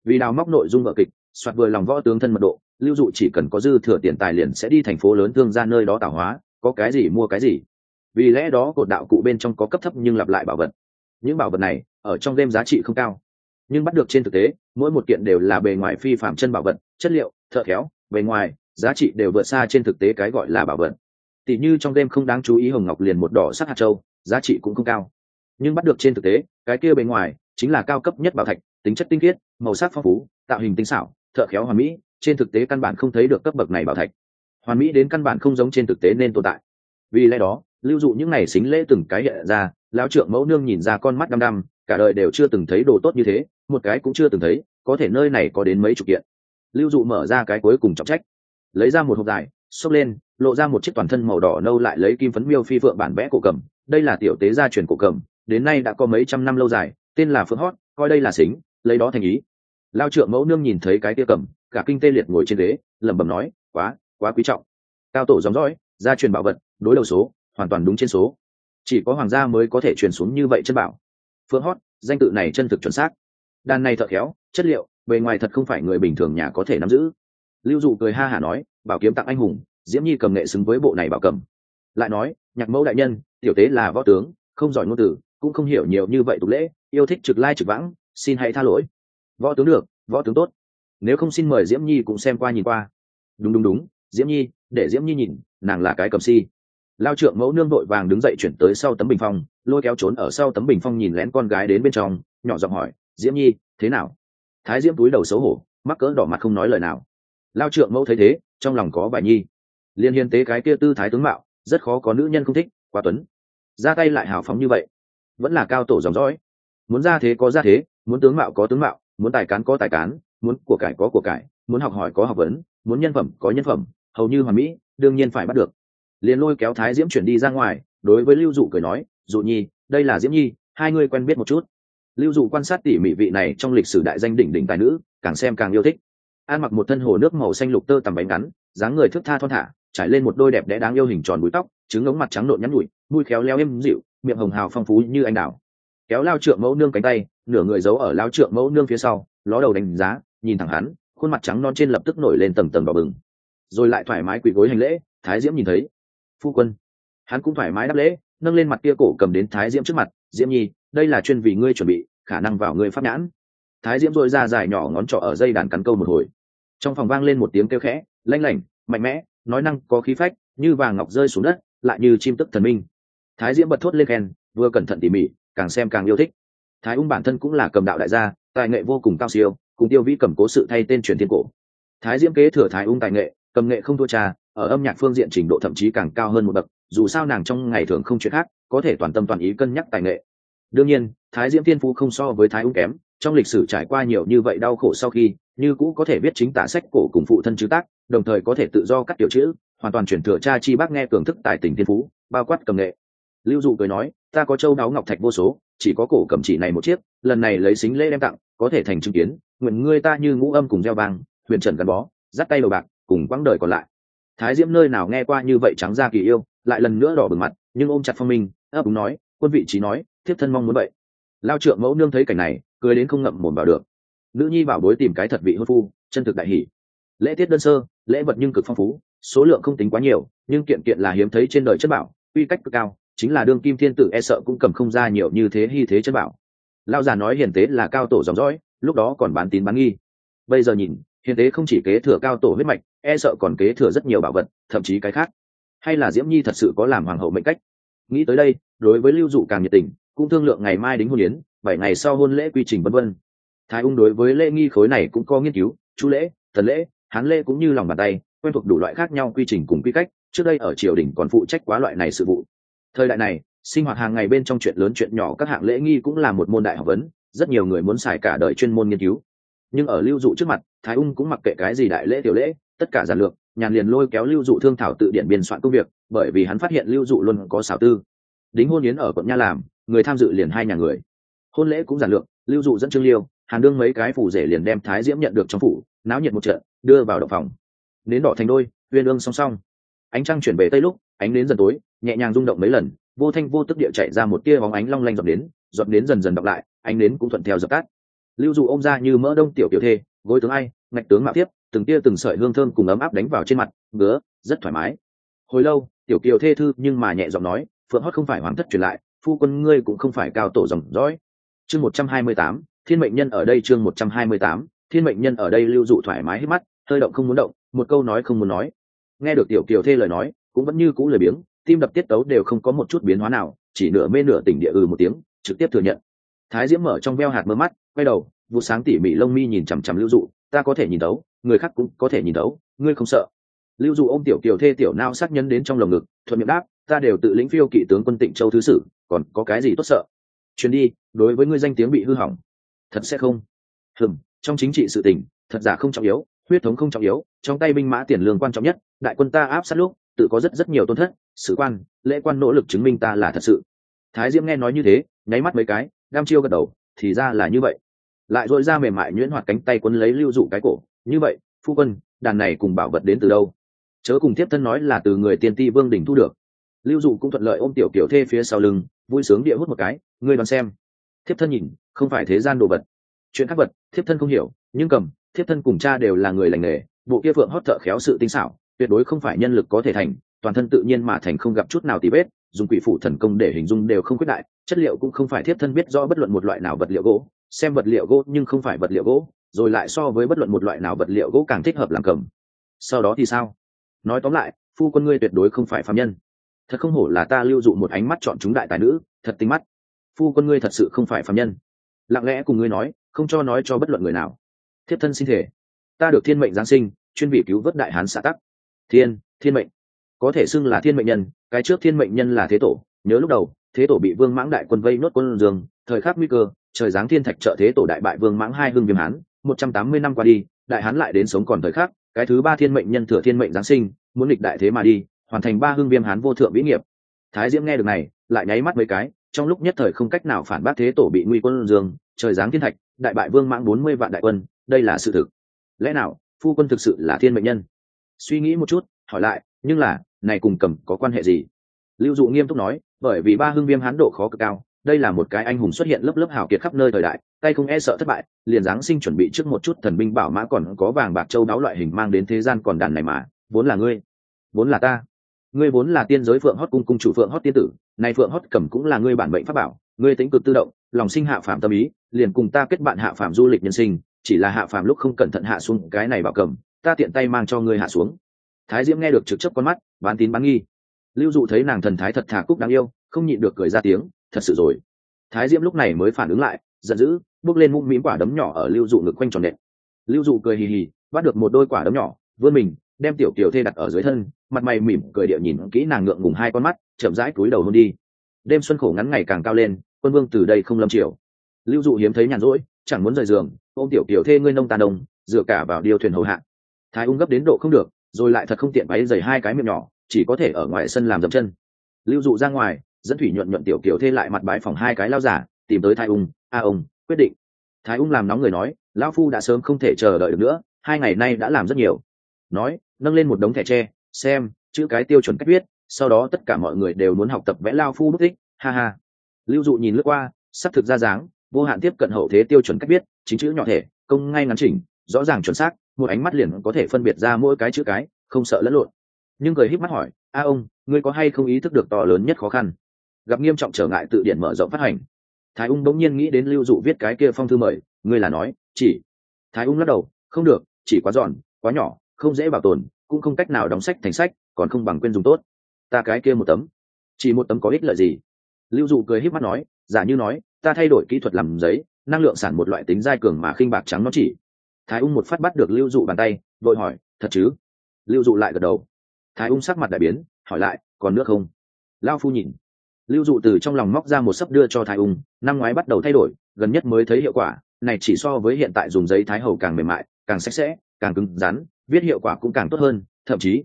Vì đào móc nội dung vợ kịch, soạt vừa lòng võ tướng thân mật độ lưu dụ chỉ cần có dư thừa tiền tài liền sẽ đi thành phố lớn thương ra nơi đó tạo hóa, có cái gì mua cái gì. Vì lẽ đó cột đạo cụ bên trong có cấp thấp nhưng lặp lại bảo vật. Những bảo vật này, ở trong game giá trị không cao. Nhưng bắt được trên thực tế, mỗi một kiện đều là bề ngoài phi phạm chân bảo vật, chất liệu, thợ khéo, bề ngoài, giá trị đều vượt xa trên thực tế cái gọi là bảo vật. Tỷ như trong game không đáng chú ý hồng ngọc liền một đỏ sắc hạt châu, giá trị cũng không cao. Nhưng bắt được trên thực tế, cái kia bề ngoài, chính là cao cấp nhất bảo thạch, tính chất tinh khiết, màu sắc phong phú, tạo hình tinh xảo, thợ khéo hoàn mỹ trên thực tế căn bản không thấy được cấp bậc này bảo thạch. Hoàn mỹ đến căn bản không giống trên thực tế nên tồn tại. Vì lẽ đó, lưu dụ những ngày xính lễ từng cái hiện ra, lão trượng mẫu nương nhìn ra con mắt đăm đăm, cả đời đều chưa từng thấy đồ tốt như thế, một cái cũng chưa từng thấy, có thể nơi này có đến mấy chục kiện. Lưu dụ mở ra cái cuối cùng trọng trách, lấy ra một hộp dài, xốc lên, lộ ra một chiếc toàn thân màu đỏ nâu lại lấy kim phấn miêu phi phượng bản vẽ cổ cầm, đây là tiểu tế gia truyền cổ cầm, đến nay đã có mấy trăm năm lâu dài, tên là phượng hót, coi đây là xính, lấy đó thành ý. Lao trượng mẫu nương nhìn thấy cái tia cầm cả kinh tê liệt ngồi trên ghế, lẩm bẩm nói, quá quá quý trọng. Cao tổ dòng dõi, gia truyền bảo vật, đối đầu số, hoàn toàn đúng trên số. Chỉ có hoàng gia mới có thể truyền xuống như vậy chân bảo. Phương hót danh tự này chân thực chuẩn xác. Đàn này thợ khéo, chất liệu, bề ngoài thật không phải người bình thường nhà có thể nắm giữ. Lưu dụ cười ha hả nói, bảo kiếm tặng anh hùng, diễm nhi cầm nghệ xứng với bộ này bảo cầm. Lại nói, nhạc mẫu đại nhân, tiểu tế là võ tướng, không giỏi ngôn từ, cũng không hiểu nhiều như vậy tục lễ, yêu thích trực lai trực vãng, xin hãy tha lỗi. Võ tướng được, võ tướng tốt nếu không xin mời diễm nhi cũng xem qua nhìn qua. Đúng đúng đúng. Diễm nhi, để diễm nhi nhìn, nàng là cái cầm si. Lao trượng mẫu nương vội vàng đứng dậy chuyển tới sau tấm bình phong, lôi kéo trốn ở sau tấm bình phong nhìn lén con gái đến bên trong, nhỏ giọng hỏi, diễm nhi, thế nào? Thái diễm túi đầu xấu hổ, mắc cỡ đỏ mặt không nói lời nào. Lao trượng mẫu thấy thế, trong lòng có bài nhi. Liên hiên tế cái kia tư thái tướng mạo, rất khó có nữ nhân không thích, quá tuấn. Ra tay lại hào phóng như vậy, vẫn là cao tổ dòng dõi. Muốn ra thế có ra thế, muốn tướng mạo có tướng mạo, muốn tài cán có tài cán muốn của cải có của cải, muốn học hỏi có học vấn, muốn nhân phẩm có nhân phẩm, hầu như hoàn mỹ, đương nhiên phải bắt được. Liền lôi kéo thái diễm chuyển đi ra ngoài, đối với lưu dụ cười nói, dụ nhi, đây là diễm nhi, hai ngươi quen biết một chút. Lưu dụ quan sát tỉ mỉ vị này trong lịch sử đại danh đỉnh đỉnh tài nữ, càng xem càng yêu thích. An mặc một thân hồ nước màu xanh lục tơ tằm bánh ngắn, dáng người thước tha thon thả, trải lên một đôi đẹp đẽ đáng yêu hình tròn búi tóc, trứng ống mặt trắng nộn nhắn nhụi mũi khéo leo êm dịu, miệng hồng hào phong phú như anh đào. Kéo lao trượng mẫu nương cánh tay, nửa người giấu ở lao trượng mẫu nương phía sau, ló đầu đánh giá nhìn thẳng hắn, khuôn mặt trắng non trên lập tức nổi lên tầng tầng đỏ bừng. Rồi lại thoải mái quỳ gối hành lễ, thái diễm nhìn thấy. Phu quân. Hắn cũng thoải mái đáp lễ, nâng lên mặt kia cổ cầm đến thái diễm trước mặt, diễm nhi, đây là chuyên vì ngươi chuẩn bị, khả năng vào ngươi pháp nhãn. Thái diễm dội ra dài nhỏ ngón trỏ ở dây đàn cắn câu một hồi. Trong phòng vang lên một tiếng kêu khẽ, lanh lảnh, mạnh mẽ, nói năng có khí phách, như vàng ngọc rơi xuống đất, lại như chim tức thần minh. Thái diễm bật thốt lên khen, vừa cẩn thận tỉ mỉ, càng xem càng yêu thích. Thái ung bản thân cũng là cầm đạo đại gia, tài nghệ vô cùng cao siêu cùng tiêu vĩ cầm cố sự thay tên truyền thiên cổ. Thái diễm kế thừa thái ung tài nghệ, cầm nghệ không thua cha, ở âm nhạc phương diện trình độ thậm chí càng cao hơn một bậc, dù sao nàng trong ngày thường không chuyện khác, có thể toàn tâm toàn ý cân nhắc tài nghệ. Đương nhiên, thái diễm thiên phú không so với thái ung kém, trong lịch sử trải qua nhiều như vậy đau khổ sau khi, như cũ có thể viết chính tả sách cổ cùng phụ thân chữ tác, đồng thời có thể tự do cắt tiểu chữ, hoàn toàn chuyển thừa cha chi bác nghe cường thức tài tình thiên phú, bao quát cầm nghệ. Lưu dụ cười nói, ta có châu đáo ngọc thạch vô số, chỉ có cổ cầm chỉ này một chiếc, lần này lấy xính lễ đem tặng, có thể thành chứng kiến nguyện ngươi ta như ngũ âm cùng gieo vang, huyền trần gắn bó, dắt tay đầu bạc, cùng quãng đời còn lại. Thái diễm nơi nào nghe qua như vậy trắng ra kỳ yêu, lại lần nữa đỏ bừng mặt, nhưng ôm chặt phong minh, ấp đúng nói, quân vị trí nói, thiếp thân mong muốn vậy. Lao trượng mẫu nương thấy cảnh này, cười đến không ngậm mồm vào được. Nữ nhi bảo bối tìm cái thật vị hôn phu, chân thực đại hỷ lễ tiết đơn sơ, lễ vật nhưng cực phong phú, số lượng không tính quá nhiều, nhưng kiện kiện là hiếm thấy trên đời chất bảo, quy cách cực cao, chính là đương kim thiên tử e sợ cũng cầm không ra nhiều như thế hy thế chất bảo. Lao già nói hiền tế là cao tổ dòng dõi lúc đó còn bán tín bán nghi. Bây giờ nhìn hiền tế không chỉ kế thừa cao tổ huyết mạch e sợ còn kế thừa rất nhiều bảo vật, thậm chí cái khác. Hay là diễm nhi thật sự có làm hoàng hậu mệnh cách? Nghĩ tới đây, đối với lưu dụ càng nhiệt tình, cũng thương lượng ngày mai đính hôn yến, bảy ngày sau hôn lễ quy trình vân vân. Thái ung đối với lễ nghi khối này cũng có nghiên cứu, chu lễ, thần lễ, hán lễ cũng như lòng bàn tay, quen thuộc đủ loại khác nhau quy trình cùng quy cách, trước đây ở triều đình còn phụ trách quá loại này sự vụ. Thời đại này, sinh hoạt hàng ngày bên trong chuyện lớn chuyện nhỏ các hạng lễ nghi cũng là một môn đại học vấn rất nhiều người muốn xài cả đời chuyên môn nghiên cứu. Nhưng ở lưu dụ trước mặt, thái ung cũng mặc kệ cái gì đại lễ tiểu lễ, tất cả giản lược, nhàn liền lôi kéo lưu dụ thương thảo tự điện biên soạn công việc, bởi vì hắn phát hiện lưu dụ luôn có xảo tư. Đính hôn yến ở quận nha làm, người tham dự liền hai nhà người. Hôn lễ cũng giản lược, lưu dụ dẫn trương liêu, hàn đương mấy cái phủ rể liền đem thái diễm nhận được trong phủ, náo nhiệt một trận, đưa vào động phòng. Nến đỏ thành đôi, uyên ương song song. Ánh trăng chuyển về tây lúc, ánh đến dần tối, nhẹ nhàng rung động mấy lần, vô thanh vô tức địa chạy ra một tia bóng ánh long lanh dọc đến dọn đến dần dần đọc lại, ánh đến cũng thuận theo dập tắt. Lưu dụ ôm ra như mỡ đông tiểu tiểu thê, gối tướng ai, ngạch tướng mạo tiếp, từng tia từng sợi hương thơm cùng ấm áp đánh vào trên mặt, ngứa, rất thoải mái. Hồi lâu, tiểu kiều thê thư nhưng mà nhẹ giọng nói, phượng hót không phải hoàng thất truyền lại, phu quân ngươi cũng không phải cao tổ dòng dõi. Chương một trăm hai mươi tám, thiên mệnh nhân ở đây chương một trăm hai mươi tám, thiên mệnh nhân ở đây lưu dụ thoải mái hết mắt, hơi động không muốn động, một câu nói không muốn nói. Nghe được tiểu kiều thê lời nói, cũng vẫn như cũ lời biếng, tim đập tiết tấu đều không có một chút biến hóa nào, chỉ nửa mê nửa tỉnh địa ừ một tiếng trực tiếp thừa nhận. Thái diễm mở trong veo hạt mơ mắt, quay đầu vụ sáng tỉ mỉ lông mi nhìn chằm chằm lưu dụ, ta có thể nhìn đấu người khác cũng có thể nhìn đấu ngươi không sợ. Lưu dụ ô m tiểu kiều thê tiểu nao sắc nhấn đến trong lồng ngực, thuận miệng đáp, ta đều tự lĩnh phiêu kỵ tướng quân tịnh châu thứ sử, còn có cái gì tốt sợ? Chuyến đi, đối với ngươi danh tiếng bị hư hỏng. Thật sẽ không. Hừm, trong chính trị sự tình, thật giả không trọng yếu, huyết thống không trọng yếu, trong tay binh mã tiền lương quan trọng nhất, đại quân ta áp sát lúc, tự có rất rất nhiều tôn thất sử quan, lễ quan nỗ lực chứng minh ta là thật sự. Thái diễm nghe nói như thế nháy mắt mấy cái, đam chiêu gật đầu, thì ra là như vậy. Lại dội ra mềm mại nhuyễn hoạt cánh tay quấn lấy lưu dụ cái cổ, như vậy, phu quân, đàn này cùng bảo vật đến từ đâu? Chớ cùng tiếp thân nói là từ người tiên ti vương đình thu được. Lưu dụ cũng thuận lợi ôm tiểu kiểu thê phía sau lưng, vui sướng địa hút một cái, ngươi đoán xem. Thiếp thân nhìn, không phải thế gian đồ vật. Chuyện khác vật, thiếp thân không hiểu, nhưng cầm, thiếp thân cùng cha đều là người lành nghề, bộ kia phượng hót thợ khéo sự tinh xảo, tuyệt đối không phải nhân lực có thể thành, toàn thân tự nhiên mà thành không gặp chút nào tí vết, dùng quỷ phụ thần công để hình dung đều không quyết đại chất liệu cũng không phải thiếp thân biết rõ bất luận một loại nào vật liệu gỗ, xem vật liệu gỗ nhưng không phải vật liệu gỗ, rồi lại so với bất luận một loại nào vật liệu gỗ càng thích hợp làm cầm sau đó thì sao? Nói tóm lại, phu quân ngươi tuyệt đối không phải phạm nhân. Thật không hổ là ta lưu dụ một ánh mắt chọn chúng đại tài nữ, thật tinh mắt. Phu quân ngươi thật sự không phải phạm nhân. Lặng lẽ cùng ngươi nói, không cho nói cho bất luận người nào. Thiếp thân sinh thể. Ta được thiên mệnh giáng sinh, chuyên vị cứu vớt đại hán xã tắc. Thiên thiên mệnh. Có thể xưng là thiên mệnh nhân, cái trước thiên mệnh nhân là thế tổ, nhớ lúc đầu thế tổ bị vương mãng đại quân vây nốt quân dương, thời khắc nguy cơ, trời giáng thiên thạch trợ thế tổ đại bại vương mãng hai hương viêm hán, một trăm tám mươi năm qua đi, đại hán lại đến sống còn thời khắc, cái thứ ba thiên mệnh nhân thừa thiên mệnh giáng sinh, muốn lịch đại thế mà đi, hoàn thành ba hương viêm hán vô thượng vĩ nghiệp. Thái diễm nghe được này, lại nháy mắt mấy cái, trong lúc nhất thời không cách nào phản bác thế tổ bị nguy quân dương, trời giáng thiên thạch, đại bại vương mãng bốn mươi vạn đại quân, đây là sự thực. Lẽ nào, phu quân thực sự là thiên mệnh nhân? Suy nghĩ một chút, hỏi lại, nhưng là, này cùng cầm có quan hệ gì? Lưu dụ nghiêm túc nói bởi vì ba hương viêm hán độ khó cực cao, đây là một cái anh hùng xuất hiện lớp lớp hào kiệt khắp nơi thời đại, tay không e sợ thất bại, liền giáng sinh chuẩn bị trước một chút thần binh bảo mã còn có vàng bạc châu đáo loại hình mang đến thế gian còn đàn này mà, vốn là ngươi, vốn là ta, ngươi vốn là tiên giới phượng hót cung cung chủ phượng hót tiên tử này phượng hót cầm cũng là ngươi bản mệnh pháp bảo, ngươi tính cực tự động, lòng sinh hạ phạm tâm ý, liền cùng ta kết bạn hạ phạm du lịch nhân sinh, chỉ là hạ phạm lúc không cẩn thận hạ xuống cái này bảo cầm, ta tiện tay mang cho ngươi hạ xuống. Thái diễm nghe được trực chấp con mắt, bán tín bán nghi lưu dụ thấy nàng thần thái thật thà cúc đáng yêu, không nhịn được cười ra tiếng, thật sự rồi. Thái diễm lúc này mới phản ứng lại, giận dữ, bước lên mũm mĩm quả đấm nhỏ ở lưu dụ ngực quanh tròn đệm lưu dụ cười hì hì, bắt được một đôi quả đấm nhỏ, vươn mình, đem tiểu tiểu thê đặt ở dưới thân, mặt mày mỉm cười điệu nhìn kỹ nàng ngượng ngùng hai con mắt, chậm rãi cúi đầu hôn đi. Đêm xuân khổ ngắn ngày càng cao lên, quân vương từ đây không lâm chiều lưu dụ hiếm thấy nhàn rỗi, chẳng muốn rời giường, ôm tiểu tiểu thê ngươi nông tàn đông dựa cả vào điêu thuyền hầu hạ. Thái ung gấp đến độ không được, rồi lại thật không tiện váy dày hai cái miệng nhỏ chỉ có thể ở ngoài sân làm dậm chân. Lưu dụ ra ngoài, dẫn thủy nhuận nhuận tiểu kiểu thê lại mặt bãi phòng hai cái lao giả, tìm tới thái ung, a ông, quyết định. Thái ung làm nóng người nói, lão phu đã sớm không thể chờ đợi được nữa, hai ngày nay đã làm rất nhiều. Nói, nâng lên một đống thẻ tre, xem, chữ cái tiêu chuẩn cách viết, sau đó tất cả mọi người đều muốn học tập vẽ lao phu bút tích, ha ha. Lưu dụ nhìn lướt qua, sắp thực ra dáng, vô hạn tiếp cận hậu thế tiêu chuẩn cách viết, chính chữ nhỏ thể, công ngay ngắn chỉnh, rõ ràng chuẩn xác, một ánh mắt liền có thể phân biệt ra mỗi cái chữ cái, không sợ lẫn lộn nhưng cười híp mắt hỏi, a ông, ngươi có hay không ý thức được to lớn nhất khó khăn? Gặp nghiêm trọng trở ngại tự điển mở rộng phát hành, thái ung bỗng nhiên nghĩ đến lưu dụ viết cái kia phong thư mời, ngươi là nói, chỉ. Thái ung lắc đầu, không được, chỉ quá giòn, quá nhỏ, không dễ bảo tồn, cũng không cách nào đóng sách thành sách, còn không bằng quên dùng tốt. Ta cái kia một tấm. Chỉ một tấm có ích lợi gì? Lưu dụ cười híp mắt nói, giả như nói, ta thay đổi kỹ thuật làm giấy, năng lượng sản một loại tính dai cường mà khinh bạc trắng nó chỉ. Thái ung một phát bắt được lưu dụ bàn tay, vội hỏi, thật chứ? Lưu dụ lại gật đầu thái ung sắc mặt đại biến, hỏi lại, còn nước không? Lao phu nhìn. Lưu dụ từ trong lòng móc ra một sấp đưa cho thái ung, năm ngoái bắt đầu thay đổi, gần nhất mới thấy hiệu quả, này chỉ so với hiện tại dùng giấy thái hầu càng mềm mại, càng sạch sẽ, càng cứng rắn, viết hiệu quả cũng càng tốt hơn, thậm chí,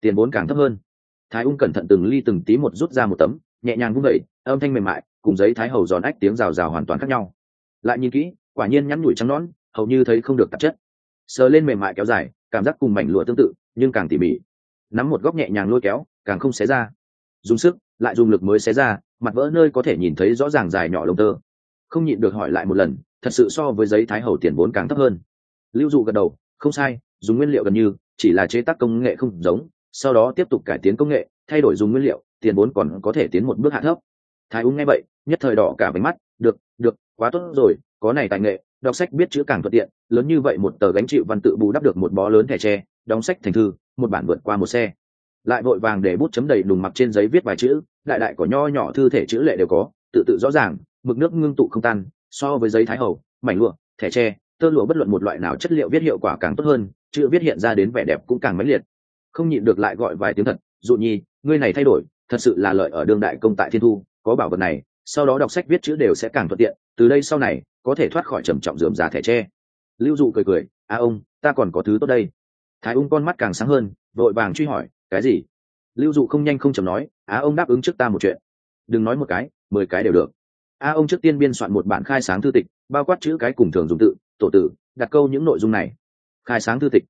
tiền vốn càng thấp hơn. Thái ung cẩn thận từng ly từng tí một rút ra một tấm, nhẹ nhàng vung vẩy âm thanh mềm mại, cùng giấy thái hầu giòn ách tiếng rào rào hoàn toàn khác nhau. Lại nhìn kỹ, quả nhiên nhắn nhủi trắng nón hầu như thấy không được tạp chất. Sờ lên mềm mại kéo dài, cảm giác cùng mảnh lụa tương tự, nhưng càng tỉ mỉ nắm một góc nhẹ nhàng lôi kéo, càng không xé ra. Dùng sức, lại dùng lực mới xé ra, mặt vỡ nơi có thể nhìn thấy rõ ràng dài nhỏ lông tơ. Không nhịn được hỏi lại một lần, thật sự so với giấy thái hầu tiền vốn càng thấp hơn. Lưu dụ gật đầu, không sai, dùng nguyên liệu gần như, chỉ là chế tác công nghệ không giống, sau đó tiếp tục cải tiến công nghệ, thay đổi dùng nguyên liệu, tiền vốn còn có thể tiến một bước hạ thấp. Thái úng nghe vậy, nhất thời đỏ cả váy mắt, được được, quá tốt rồi, có này tài nghệ, đọc sách biết chữ càng thuận tiện, lớn như vậy một tờ gánh chịu văn tự bù đắp được một bó lớn thẻ tre đóng sách thành thư, một bản vượt qua một xe. Lại vội vàng để bút chấm đầy đùng mặc trên giấy viết vài chữ, đại đại có nho nhỏ thư thể chữ lệ đều có, tự tự rõ ràng, mực nước ngưng tụ không tan, so với giấy thái hầu mảnh lụa, thẻ tre, tơ lụa bất luận một loại nào chất liệu viết hiệu quả càng tốt hơn, chữ viết hiện ra đến vẻ đẹp cũng càng mãnh liệt. Không nhịn được lại gọi vài tiếng thật, dụ nhi, ngươi này thay đổi, thật sự là lợi ở đương đại công tại thiên thu, có bảo vật này, sau đó đọc sách viết chữ đều sẽ càng thuận tiện, từ đây sau này, có thể thoát khỏi trầm trọng dườm già thẻ tre. Lưu dụ cười cười, a ông, ta còn có thứ tốt đây thái ung con mắt càng sáng hơn, vội vàng truy hỏi, cái gì? Lưu dụ không nhanh không chầm nói, á ông đáp ứng trước ta một chuyện. Đừng nói một cái, mười cái đều được. A ông trước tiên biên soạn một bản khai sáng thư tịch, bao quát chữ cái cùng thường dùng tự, tổ tử, đặt câu những nội dung này. Khai sáng thư tịch.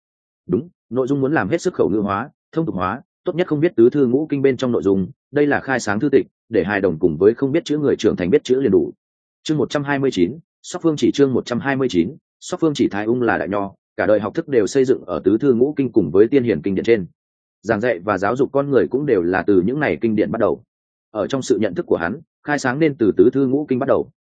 Đúng, nội dung muốn làm hết sức khẩu ngữ hóa, thông tục hóa, tốt nhất không biết tứ thư ngũ kinh bên trong nội dung, đây là khai sáng thư tịch, để hài đồng cùng với không biết chữ người trưởng thành biết chữ liền đủ. Chương một trăm hai mươi chín, sóc phương chỉ chương một trăm hai mươi chín, sóc phương chỉ thái ung là đại nho cả đời học thức đều xây dựng ở tứ thư ngũ kinh cùng với tiên hiển kinh điển trên. Giảng dạy và giáo dục con người cũng đều là từ những này kinh điển bắt đầu. Ở trong sự nhận thức của hắn, khai sáng nên từ tứ thư ngũ kinh bắt đầu.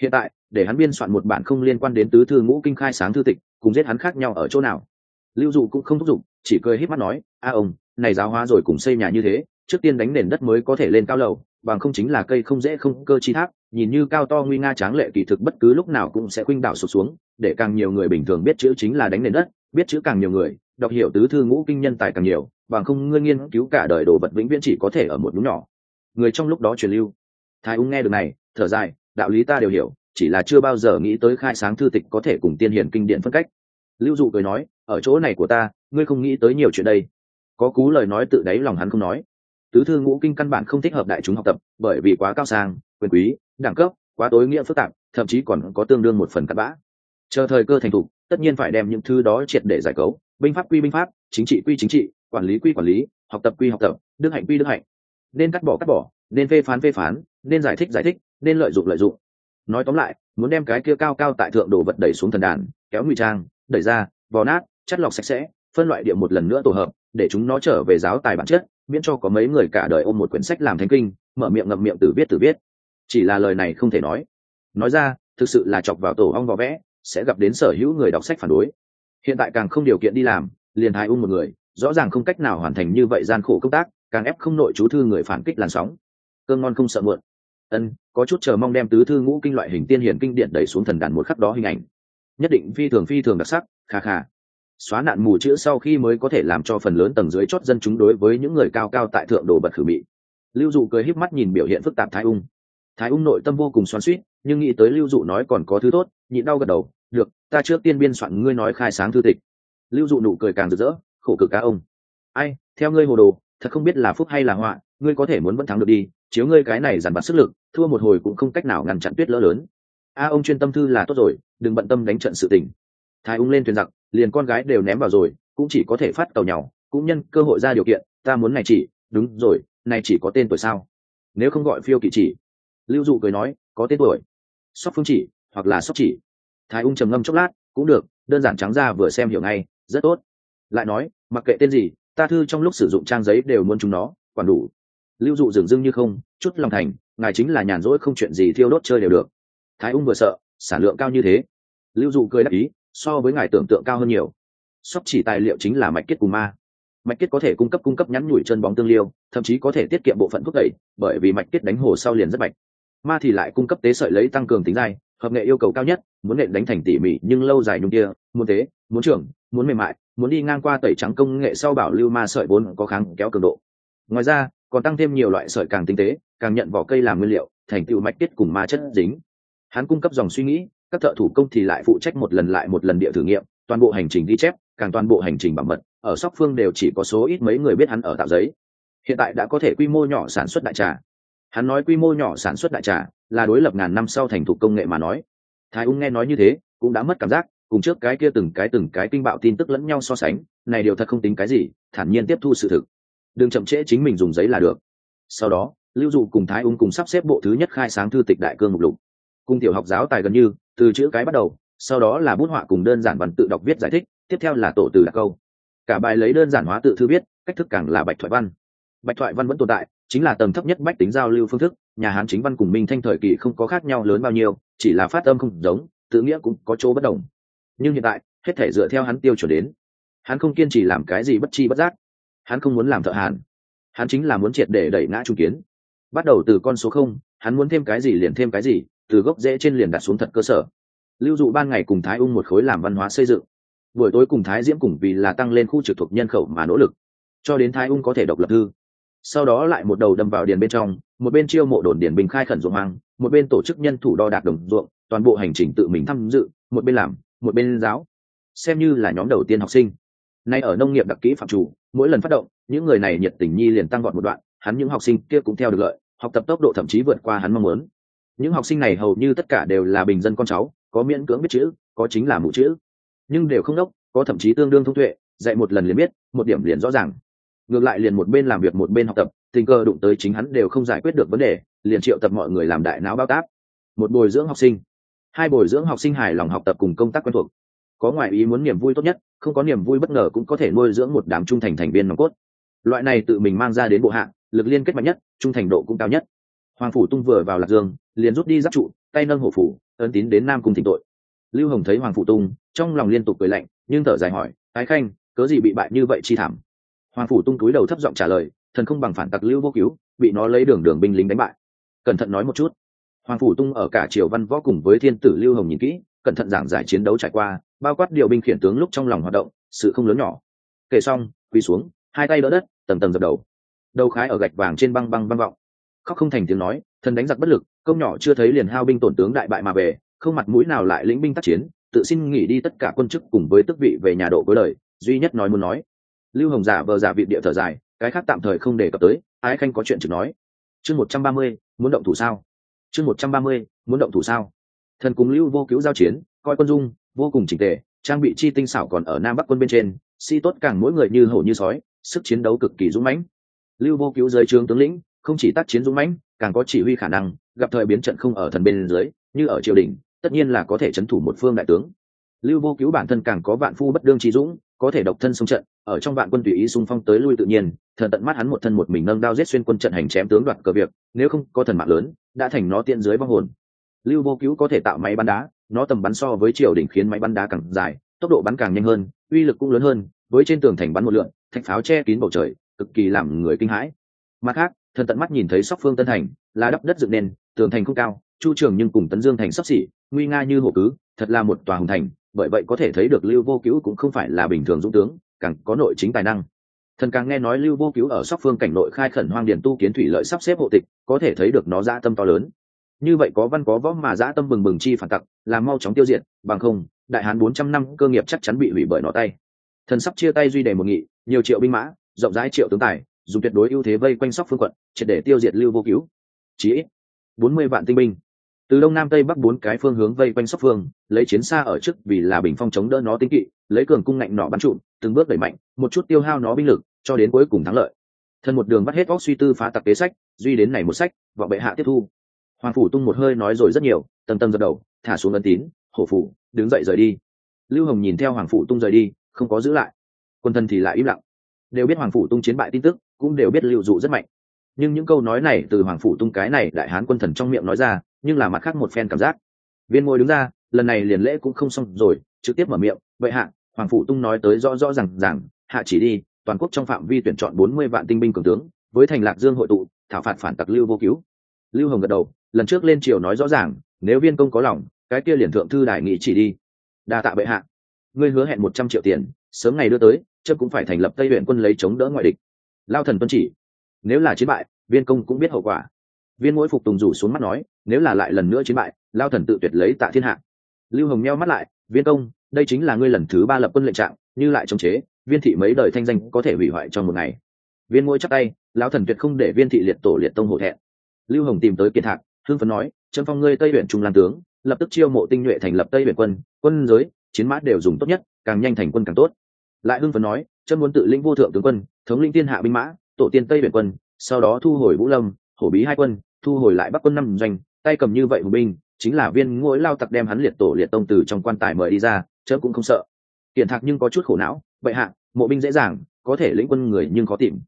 Hiện tại, để hắn biên soạn một bản không liên quan đến tứ thư ngũ kinh khai sáng thư tịch, cùng giết hắn khác nhau ở chỗ nào? Lưu dụ cũng không thúc giục, chỉ cười hết mắt nói, a ông, này giáo hóa rồi cùng xây nhà như thế, trước tiên đánh nền đất mới có thể lên cao lầu bằng không chính là cây không dễ không cơ chi tháp, nhìn như cao to nguy nga tráng lệ kỳ thực bất cứ lúc nào cũng sẽ khuynh đảo sụt xuống, để càng nhiều người bình thường biết chữ chính là đánh nền đất, biết chữ càng nhiều người, đọc hiểu tứ thư ngũ kinh nhân tài càng nhiều, bằng không ngươi nghiên cứu cả đời đồ vật vĩnh viễn chỉ có thể ở một núm nhỏ. Người trong lúc đó truyền lưu. Thái ung nghe được này, thở dài, đạo lý ta đều hiểu, chỉ là chưa bao giờ nghĩ tới khai sáng thư tịch có thể cùng tiên hiển kinh điển phân cách. Lưu dụ cười nói, ở chỗ này của ta, ngươi không nghĩ tới nhiều chuyện đây. Có cú lời nói tự đáy lòng hắn không nói tứ thư ngũ kinh căn bản không thích hợp đại chúng học tập, bởi vì quá cao sang, quyền quý, đẳng cấp, quá tối nghĩa phức tạp, thậm chí còn có tương đương một phần cặn bã. Chờ thời cơ thành thục, tất nhiên phải đem những thứ đó triệt để giải cấu. Binh pháp quy binh pháp, chính trị quy chính trị, quản lý quy quản lý, học tập quy học tập, đức hạnh quy đức hạnh. Nên cắt bỏ cắt bỏ, nên phê phán phê phán, nên giải thích giải thích, nên lợi dụng lợi dụng. Nói tóm lại, muốn đem cái kia cao cao tại thượng đồ vật đẩy xuống thần đàn, kéo ngụy trang, đẩy ra, vò nát chất lọc sạch sẽ, phân loại địa một lần nữa tổ hợp, để chúng nó trở về giáo tài bản chất miễn cho có mấy người cả đời ôm một quyển sách làm thánh kinh, mở miệng ngậm miệng từ viết từ viết. Chỉ là lời này không thể nói. Nói ra, thực sự là chọc vào tổ ong vò vẽ, sẽ gặp đến sở hữu người đọc sách phản đối. Hiện tại càng không điều kiện đi làm, liền hai ung một người, rõ ràng không cách nào hoàn thành như vậy gian khổ công tác, càng ép không nội chú thư người phản kích làn sóng. Cơn ngon không sợ muộn. Ân, có chút chờ mong đem tứ thư ngũ kinh loại hình tiên hiển kinh điện đẩy xuống thần đàn một khắc đó hình ảnh. Nhất định phi thường phi thường đặc sắc, kha kha xóa nạn mù chữ sau khi mới có thể làm cho phần lớn tầng dưới chót dân chúng đối với những người cao cao tại thượng đồ bật khử mị. Lưu dụ cười híp mắt nhìn biểu hiện phức tạp thái ung. Thái ung nội tâm vô cùng xoắn suýt nhưng nghĩ tới lưu dụ nói còn có thứ tốt, nhịn đau gật đầu, được, ta trước tiên biên soạn ngươi nói khai sáng thư tịch. Lưu dụ nụ cười càng rực rỡ, khổ cực cá ông. Ai, theo ngươi hồ đồ, thật không biết là phúc hay là họa, ngươi có thể muốn vẫn thắng được đi, chiếu ngươi cái này dằn vặt sức lực, thua một hồi cũng không cách nào ngăn chặn tuyết lỡ lớn. A ông chuyên tâm thư là tốt rồi, đừng bận tâm đánh trận sự tình thái ung lên thuyền giặc, liền con gái đều ném vào rồi, cũng chỉ có thể phát tàu nhau cũng nhân cơ hội ra điều kiện, ta muốn này chỉ. Đúng rồi, này chỉ có tên tuổi sao? Nếu không gọi phiêu kỵ chỉ. Lưu dụ cười nói, có tên tuổi. Sóc phương chỉ, hoặc là sóc chỉ. Thái ung trầm ngâm chốc lát, cũng được, đơn giản trắng ra vừa xem hiểu ngay, rất tốt. Lại nói, mặc kệ tên gì, ta thư trong lúc sử dụng trang giấy đều muốn chúng nó, quản đủ. Lưu dụ dường dưng như không, chút lòng thành, ngài chính là nhàn rỗi không chuyện gì thiêu đốt chơi đều được. Thái ung vừa sợ, sản lượng cao như thế. Lưu dụ cười đáp ý so với ngài tưởng tượng cao hơn nhiều. Sóc chỉ tài liệu chính là mạch kết cùng ma. Mạch kết có thể cung cấp cung cấp nhắn nhủi chân bóng tương liêu, thậm chí có thể tiết kiệm bộ phận thúc đẩy, bởi vì mạch kết đánh hồ sau liền rất mạch. Ma thì lại cung cấp tế sợi lấy tăng cường tính dai, hợp nghệ yêu cầu cao nhất, muốn nghệ đánh thành tỉ mỉ nhưng lâu dài nhung kia, muốn tế muốn trưởng, muốn mềm mại, muốn đi ngang qua tẩy trắng công nghệ sau bảo lưu ma sợi vốn có kháng kéo cường độ. Ngoài ra, còn tăng thêm nhiều loại sợi càng tinh tế, càng nhận vỏ cây làm nguyên liệu, thành tựu mạch kết cùng ma chất dính. Hắn cung cấp dòng suy nghĩ các thợ thủ công thì lại phụ trách một lần lại một lần địa thử nghiệm, toàn bộ hành trình ghi chép, càng toàn bộ hành trình bảo mật, ở sóc phương đều chỉ có số ít mấy người biết hắn ở tạo giấy. Hiện tại đã có thể quy mô nhỏ sản xuất đại trà. Hắn nói quy mô nhỏ sản xuất đại trà là đối lập ngàn năm sau thành thục công nghệ mà nói. Thái ung nghe nói như thế, cũng đã mất cảm giác, cùng trước cái kia từng cái từng cái kinh bạo tin tức lẫn nhau so sánh, này điều thật không tính cái gì, thản nhiên tiếp thu sự thực. Đừng chậm trễ chính mình dùng giấy là được. Sau đó, lưu dụ cùng thái ung cùng sắp xếp bộ thứ nhất khai sáng thư tịch đại cương mục lục. Cùng tiểu học giáo tài gần như từ chữ cái bắt đầu, sau đó là bút họa cùng đơn giản văn tự đọc viết giải thích, tiếp theo là tổ từ đặc câu. Cả bài lấy đơn giản hóa tự thư viết, cách thức càng là bạch thoại văn. Bạch thoại văn vẫn tồn tại, chính là tầng thấp nhất bách tính giao lưu phương thức, nhà hán chính văn cùng minh thanh thời kỳ không có khác nhau lớn bao nhiêu, chỉ là phát âm không giống, tự nghĩa cũng có chỗ bất đồng. Nhưng hiện tại, hết thể dựa theo hắn tiêu chuẩn đến. Hắn không kiên trì làm cái gì bất chi bất giác. Hắn không muốn làm thợ hàn. Hắn chính là muốn triệt để đẩy ngã trung kiến. Bắt đầu từ con số không, hắn muốn thêm cái gì liền thêm cái gì từ gốc rễ trên liền đặt xuống thật cơ sở. Lưu dụ ban ngày cùng thái ung một khối làm văn hóa xây dựng. Buổi tối cùng thái diễm cùng vì là tăng lên khu trực thuộc nhân khẩu mà nỗ lực, cho đến thái ung có thể độc lập thư. Sau đó lại một đầu đâm vào điền bên trong, một bên chiêu mộ đồn điền bình khai khẩn ruộng hoang, một bên tổ chức nhân thủ đo đạc đồng ruộng, toàn bộ hành trình tự mình tham dự, một bên làm, một bên giáo. Xem như là nhóm đầu tiên học sinh. Nay ở nông nghiệp đặc kỹ phạm chủ, mỗi lần phát động, những người này nhiệt tình nhi liền tăng gọn một đoạn, hắn những học sinh kia cũng theo được lợi, học tập tốc độ thậm chí vượt qua hắn mong muốn những học sinh này hầu như tất cả đều là bình dân con cháu, có miễn cưỡng biết chữ, có chính là mụ chữ. Nhưng đều không đốc, có thậm chí tương đương thông tuệ, dạy một lần liền biết, một điểm liền rõ ràng. Ngược lại liền một bên làm việc một bên học tập, tình cờ đụng tới chính hắn đều không giải quyết được vấn đề, liền triệu tập mọi người làm đại não bao tác một bồi dưỡng học sinh. Hai bồi dưỡng học sinh hài lòng học tập cùng công tác quen thuộc. Có ngoại ý muốn niềm vui tốt nhất, không có niềm vui bất ngờ cũng có thể nuôi dưỡng một đám trung thành thành viên nòng cốt. Loại này tự mình mang ra đến bộ hạng lực liên kết mạnh nhất, trung thành độ cũng cao nhất. Hoàng phủ tung vừa vào lạc dương liền rút đi giáp trụ, tay nâng hổ phủ, ấn tín đến nam cung thỉnh tội. Lưu hồng thấy hoàng phủ tung, trong lòng liên tục cười lạnh, nhưng thở dài hỏi, ái khanh, cớ gì bị bại như vậy chi thảm? Hoàng phủ tung túi đầu thấp giọng trả lời, thần không bằng phản tặc lưu vô cứu, bị nó lấy đường đường binh lính đánh bại. Cẩn thận nói một chút. Hoàng phủ tung ở cả triều văn võ cùng với thiên tử lưu hồng nhìn kỹ, cẩn thận giảng giải chiến đấu trải qua, bao quát điều binh khiển tướng lúc trong lòng hoạt động, sự không lớn nhỏ. Kể xong, quỳ xuống, hai tay đỡ đất, tầng tầng dập đầu. Đầu khái ở gạch vàng trên băng băng băng vọng. Khóc không thành tiếng nói thần đánh giặc bất lực công nhỏ chưa thấy liền hao binh tổn tướng đại bại mà về, không mặt mũi nào lại lĩnh binh tác chiến, tự xin nghỉ đi tất cả quân chức cùng với tước vị về nhà độ với lời duy nhất nói muốn nói. Lưu hồng giả vờ giả vị địa thở dài, cái khác tạm thời không đề cập tới, ái khanh có chuyện chừng nói. Chương một trăm ba mươi, muốn động thủ sao? Chương một trăm ba mươi, muốn động thủ sao? Thần cùng lưu vô cứu giao chiến, coi quân dung, vô cùng chỉnh tề, trang bị chi tinh xảo còn ở nam bắc quân bên trên, si tốt càng mỗi người như hổ như sói, sức chiến đấu cực kỳ dũng mãnh. Lưu vô cứu dưới trướng tướng lĩnh, không chỉ tác chiến dũng mãnh càng có chỉ huy khả năng, gặp thời biến trận không ở thần bên dưới, như ở triều đình, tất nhiên là có thể chấn thủ một phương đại tướng. Lưu vô cứu bản thân càng có vạn phu bất đương trí dũng, có thể độc thân xung trận, ở trong vạn quân tùy ý xung phong tới lui tự nhiên, thần tận mắt hắn một thân một mình nâng đao giết xuyên quân trận hành chém tướng đoạt cờ việc, nếu không có thần mạng lớn, đã thành nó tiện dưới vong hồn. Lưu vô cứu có thể tạo máy bắn đá, nó tầm bắn so với triều đình khiến máy bắn đá càng dài, tốc độ bắn càng nhanh hơn, uy lực cũng lớn hơn, với trên tường thành bắn một lượng thạch pháo che kín bầu trời, cực kỳ làm người kinh hãi. Mặt khác thần tận mắt nhìn thấy sóc phương tân thành là đắp đất dựng nền, tường thành không cao chu trường nhưng cùng tấn dương thành sắp xỉ nguy nga như hổ cứ thật là một tòa hùng thành bởi vậy có thể thấy được lưu vô cứu cũng không phải là bình thường dũng tướng càng có nội chính tài năng. Thần càng nghe nói lưu vô cứu ở sóc phương cảnh nội khai khẩn hoang điền tu kiến thủy lợi sắp xếp hộ tịch có thể thấy được nó dã tâm to lớn. Như vậy có văn có võ mà dã tâm bừng bừng chi phản tặc làm mau chóng tiêu diệt bằng không đại hán bốn trăm năm cơ nghiệp chắc chắn bị hủy bởi nó tay. Thần sắp chia tay duy đề một nghị nhiều triệu binh mã rộng rãi triệu tướng tài dùng tuyệt đối ưu thế vây quanh sóc phương quận, triệt để tiêu diệt lưu vô cứu. Chí ít bốn mươi vạn tinh binh. Từ đông nam tây bắc bốn cái phương hướng vây quanh sóc phương, lấy chiến xa ở trước vì là bình phong chống đỡ nó tinh kỵ, lấy cường cung ngạnh nọ bắn trụm, từng bước đẩy mạnh, một chút tiêu hao nó binh lực, cho đến cuối cùng thắng lợi. Thân một đường bắt hết óc suy tư phá tặc kế sách, duy đến này một sách, vọng bệ hạ tiếp thu. Hoàng phủ tung một hơi nói rồi rất nhiều, tầng tâm dập đầu, thả xuống ấn tín, hổ phủ, đứng dậy rời đi. Lưu hồng nhìn theo hoàng phủ tung rời đi, không có giữ lại. Quân thân thì lại im lặng đều biết hoàng phủ tung chiến bại tin tức, cũng đều biết lưu dụ rất mạnh. Nhưng những câu nói này từ hoàng phủ tung cái này đại hán quân thần trong miệng nói ra, nhưng là mặt khác một phen cảm giác. Viên ngôi đứng ra, lần này liền lễ cũng không xong rồi, trực tiếp mở miệng, vậy hạ, hoàng phủ tung nói tới rõ rõ rằng rằng hạ chỉ đi, toàn quốc trong phạm vi tuyển chọn bốn mươi vạn tinh binh cường tướng, với thành lạc dương hội tụ, thảo phạt phản tặc lưu vô cứu. Lưu hồng gật đầu, lần trước lên triều nói rõ ràng, nếu viên công có lòng, cái kia liền thượng thư đại nghị chỉ đi. Đa tạ bệ hạ. Ngươi hứa hẹn một trăm triệu tiền, sớm ngày đưa tới chấp cũng phải thành lập tây huyện quân lấy chống đỡ ngoại địch. Lao thần tuân chỉ, nếu là chiến bại, viên công cũng biết hậu quả. Viên mỗi phục tùng rủ xuống mắt nói, nếu là lại lần nữa chiến bại, lao thần tự tuyệt lấy tạ thiên hạ. Lưu hồng meo mắt lại, viên công, đây chính là ngươi lần thứ ba lập quân lệnh trạng, như lại chống chế, viên thị mấy đời thanh danh có thể hủy hoại trong một ngày. Viên mỗi chắc tay, lão thần tuyệt không để viên thị liệt tổ liệt tông hổ thẹn. Lưu hồng tìm tới kiệt thạc hương phấn nói, trâm phong ngươi tây huyện trung lan tướng, lập tức chiêu mộ tinh nhuệ thành lập tây huyện quân quân giới, chiến mã đều dùng tốt nhất, càng nhanh thành quân càng tốt lại hưng phấn nói chân muốn tự lĩnh vô thượng tướng quân, thống linh thiên hạ binh mã, tổ tiên tây biển quân, sau đó thu hồi vũ lâm, hổ bí hai quân, thu hồi lại bắc quân năm doanh, tay cầm như vậy hùng binh, chính là viên ngỗi lao tặc đem hắn liệt tổ liệt tông từ trong quan tài mời đi ra, chớ cũng không sợ. Kiện thạc nhưng có chút khổ não, bệ hạ, mộ binh dễ dàng, có thể lĩnh quân người nhưng khó tìm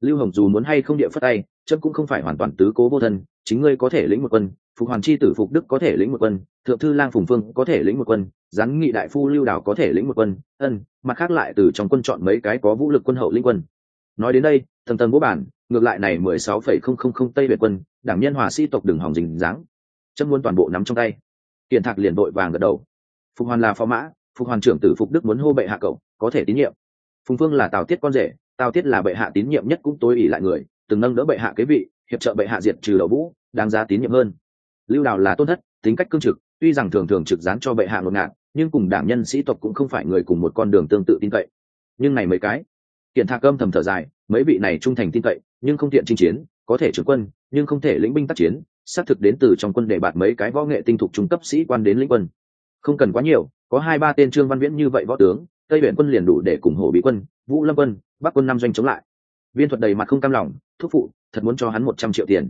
lưu hồng dù muốn hay không địa phất tay, chấm cũng không phải hoàn toàn tứ cố vô thân, chính ngươi có thể lĩnh một quân, phục hoàn chi tử phục đức có thể lĩnh một quân, thượng thư lang phùng phương có thể lĩnh một quân, giáng nghị đại phu lưu đảo có thể lĩnh một quân, ân, mặt khác lại từ trong quân chọn mấy cái có vũ lực quân hậu lĩnh quân. Nói đến đây, thần tầng bố bản, ngược lại này mười sáu phẩy không không không tây việt quân, đảng nhân hòa sĩ tộc đừng hỏng dình dáng chấm muốn toàn bộ nắm trong tay. Kiện thạc liền đội vàng gật đầu. Phục hoàn là phó mã, phục hoàn trưởng tử phục đức muốn hô bệ hạ cậu, có thể tín nhiệm. Phùng phương là tào tiết con rể tào tiết là bệ hạ tín nhiệm nhất cũng tối ỉ lại người, từng nâng đỡ bệ hạ kế vị, hiệp trợ bệ hạ diệt trừ đầu vũ, đáng giá tín nhiệm hơn. Lưu đào là tôn thất, tính cách cương trực, tuy rằng thường thường trực gián cho bệ hạ ngột ngạt, nhưng cùng đảng nhân sĩ tộc cũng không phải người cùng một con đường tương tự tin cậy. Nhưng này mấy cái, kiện thạc âm thầm thở dài, mấy vị này trung thành tin cậy, nhưng không thiện chinh chiến, có thể trưởng quân, nhưng không thể lĩnh binh tác chiến, xác thực đến từ trong quân để bạt mấy cái võ nghệ tinh thục trung cấp sĩ quan đến lĩnh quân. Không cần quá nhiều, có hai ba tên trương văn viễn như vậy võ tướng tây huyện quân liền đủ để cùng hổ bí quân, vũ lâm quân, bắc quân năm doanh chống lại. Viên thuật đầy mặt không cam lòng, thúc phụ, thật muốn cho hắn một trăm triệu tiền.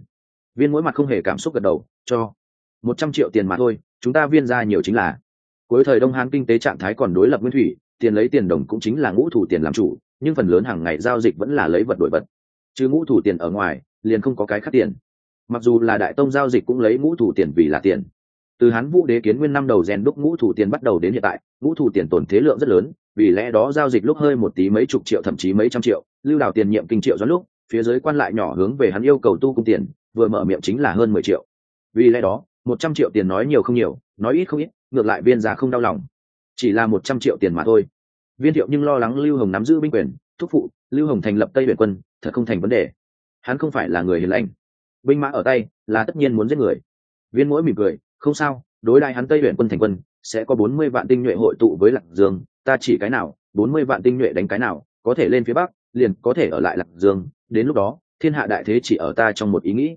Viên mỗi mặt không hề cảm xúc gật đầu, cho. Một trăm triệu tiền mà thôi, chúng ta viên ra nhiều chính là. Cuối thời đông hán kinh tế trạng thái còn đối lập nguyên thủy, tiền lấy tiền đồng cũng chính là ngũ thủ tiền làm chủ, nhưng phần lớn hàng ngày giao dịch vẫn là lấy vật đổi vật. Chứ ngũ thủ tiền ở ngoài, liền không có cái khác tiền. Mặc dù là đại tông giao dịch cũng lấy ngũ thủ tiền vì là tiền. Từ hán vũ đế kiến nguyên năm đầu rèn đúc ngũ thủ tiền bắt đầu đến hiện tại, ngũ thủ tiền tổn thế lượng rất lớn vì lẽ đó giao dịch lúc hơi một tí mấy chục triệu, thậm chí mấy trăm triệu, lưu đào tiền nhiệm kinh triệu do lúc, phía dưới quan lại nhỏ hướng về hắn yêu cầu tu cung tiền, vừa mở miệng chính là hơn mười triệu. Vì lẽ đó, một trăm triệu tiền nói nhiều không nhiều, nói ít không ít, ngược lại viên giá không đau lòng. Chỉ là một trăm triệu tiền mà thôi. Viên thiệu nhưng lo lắng lưu hồng nắm giữ binh quyền, thúc phụ, lưu hồng thành lập tây huyện quân, thật không thành vấn đề. Hắn không phải là người hiền lành. Binh mã ở tay, là tất nhiên muốn giết người. Viên mỗi mỉm cười, không sao, đối đại hắn tây huyện quân thành quân, sẽ có bốn mươi vạn tinh nhuệ hội tụ với lạc dương ta chỉ cái nào, bốn mươi vạn tinh nhuệ đánh cái nào, có thể lên phía bắc, liền có thể ở lại lạc dương. Đến lúc đó, thiên hạ đại thế chỉ ở ta trong một ý nghĩ.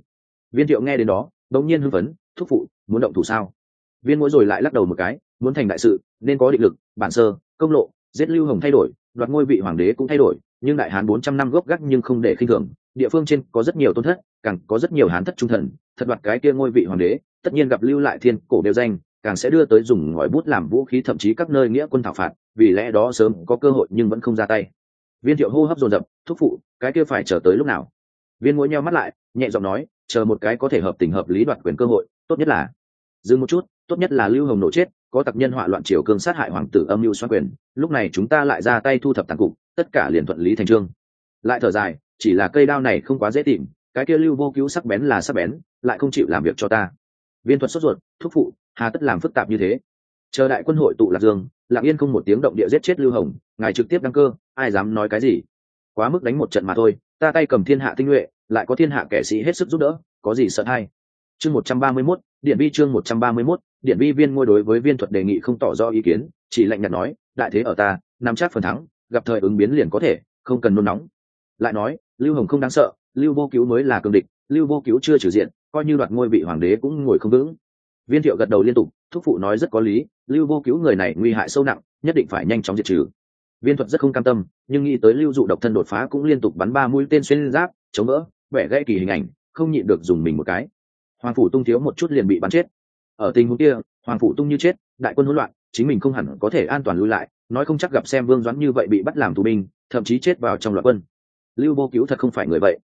Viên thiệu nghe đến đó, đống nhiên hưng phấn, thúc phụ, muốn động thủ sao? Viên mỗi rồi lại lắc đầu một cái, muốn thành đại sự, nên có định lực, bản sơ, công lộ, giết lưu hồng thay đổi, đoạt ngôi vị hoàng đế cũng thay đổi, nhưng đại hán bốn trăm năm gốc gác nhưng không để khinh thường. Địa phương trên có rất nhiều tôn thất, càng có rất nhiều hán thất trung thần, thật đoạt cái kia ngôi vị hoàng đế, tất nhiên gặp lưu lại thiên cổ đều danh càng sẽ đưa tới dùng ngòi bút làm vũ khí, thậm chí các nơi nghĩa quân thảo phạt, vì lẽ đó sớm có cơ hội nhưng vẫn không ra tay. Viên thiệu hô hấp dồn dập, thúc phụ, cái kia phải chờ tới lúc nào? Viên mũi nheo mắt lại, nhẹ giọng nói, chờ một cái có thể hợp tình hợp lý đoạt quyền cơ hội, tốt nhất là dừng một chút, tốt nhất là lưu hồng nổ chết, có tặc nhân họa loạn triều cương sát hại hoàng tử âm mưu xoan quyền, lúc này chúng ta lại ra tay thu thập tàn cục, tất cả liền thuận lý thành trương. Lại thở dài, chỉ là cây đao này không quá dễ tìm, cái kia lưu vô cứu sắc bén là sắc bén, lại không chịu làm việc cho ta. Viên thuật sốt ruột, thúc phụ hà tất làm phức tạp như thế. Chờ đại quân hội tụ lạc dương lạng yên không một tiếng động địa giết chết lưu hồng ngài trực tiếp đăng cơ ai dám nói cái gì? Quá mức đánh một trận mà thôi ta tay cầm thiên hạ tinh nhuệ lại có thiên hạ kẻ sĩ hết sức giúp đỡ có gì sợ hay chương một trăm ba mươi 131, điện vi chương một trăm ba mươi 131, điện vi viên ngôi đối với viên thuật đề nghị không tỏ rõ ý kiến chỉ lạnh nhạt nói đại thế ở ta nắm chắc phần thắng gặp thời ứng biến liền có thể không cần nôn nóng. Lại nói lưu hồng không đáng sợ lưu vô cứu mới là cường địch lưu vô cứu chưa trừ diện coi như đoạt ngôi vị hoàng đế cũng ngồi không vững viên thiệu gật đầu liên tục, thúc phụ nói rất có lý, lưu vô cứu người này nguy hại sâu nặng, nhất định phải nhanh chóng diệt trừ. Viên thuật rất không cam tâm, nhưng nghĩ tới lưu dụ độc thân đột phá cũng liên tục bắn ba mũi tên xuyên giáp, chống vỡ, vẻ gãy kỳ hình ảnh, không nhịn được dùng mình một cái. Hoàng phủ tung thiếu một chút liền bị bắn chết. Ở tình huống kia, hoàng phủ tung như chết, đại quân hỗn loạn, chính mình không hẳn có thể an toàn lui lại, nói không chắc gặp xem vương doãn như vậy bị bắt làm tù binh, thậm chí chết vào trong loạt quân. Lưu vô cứu thật không phải người vậy.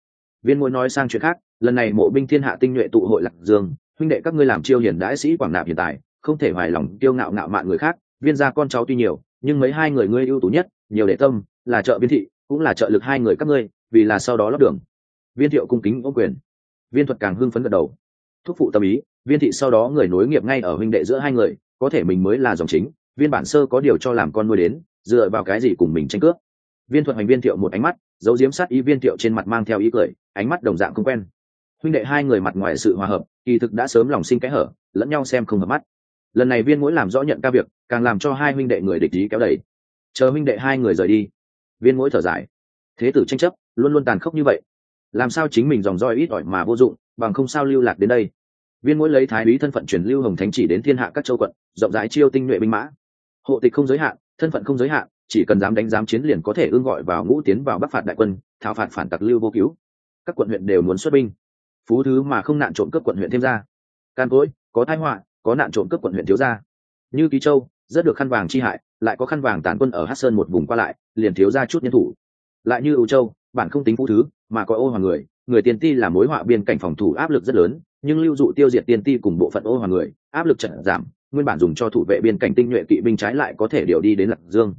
Viên ngôi nói sang chuyện khác, lần này mộ binh thiên hạ tinh nhuệ tụ hội lạc dương huynh đệ các ngươi làm chiêu hiền đãi sĩ quảng nạp hiện tại, không thể hoài lòng kiêu ngạo ngạo mạn người khác, viên gia con cháu tuy nhiều, nhưng mấy hai người ngươi ưu tú nhất, nhiều đệ tâm, là trợ viên thị, cũng là trợ lực hai người các ngươi, vì là sau đó lót đường. Viên thiệu cung kính ô quyền. Viên thuật càng hưng phấn gật đầu. Thúc phụ tâm ý, viên thị sau đó người nối nghiệp ngay ở huynh đệ giữa hai người, có thể mình mới là dòng chính, viên bản sơ có điều cho làm con nuôi đến, dựa vào cái gì cùng mình tranh cướp? Viên thuật hành viên thiệu một ánh mắt dấu diếm sát ý viên thiệu trên mặt mang theo ý cười, ánh mắt đồng dạng không quen huynh đệ hai người mặt ngoài sự hòa hợp, kỳ thực đã sớm lòng sinh kẽ hở, lẫn nhau xem không hợp mắt. Lần này viên mỗi làm rõ nhận ca việc, càng làm cho hai huynh đệ người địch ý kéo đẩy chờ huynh đệ hai người rời đi. Viên mỗi thở dài. Thế tử tranh chấp, luôn luôn tàn khốc như vậy. Làm sao chính mình dòng roi ít ỏi mà vô dụng, bằng không sao lưu lạc đến đây? Viên mỗi lấy thái úy thân phận truyền lưu hồng thánh chỉ đến thiên hạ các châu quận, rộng rãi chiêu tinh nhuệ binh mã. Hộ tịch không giới hạn, thân phận không giới hạn, chỉ cần dám đánh dám chiến liền có thể ương gọi vào ngũ tiến vào bắc phạt đại quân, thảo phạt phản tặc lưu vô cứu. Các quận huyện đều muốn xuất binh phú thứ mà không nạn trộm cướp quận huyện thêm ra. Can cối có thái họa, có nạn trộm cướp quận huyện thiếu ra. Như ký châu, rất được khăn vàng chi hại, lại có khăn vàng tàn quân ở hát sơn một vùng qua lại, liền thiếu ra chút nhân thủ. Lại như ưu châu, bản không tính phú thứ, mà có ô hoàng người người tiền ti là mối họa biên cảnh phòng thủ áp lực rất lớn, nhưng lưu dụ tiêu diệt tiền ti cùng bộ phận ô hoàng người, áp lực trận giảm, nguyên bản dùng cho thủ vệ biên cảnh tinh nhuệ kỵ binh trái lại có thể điều đi đến lạc dương.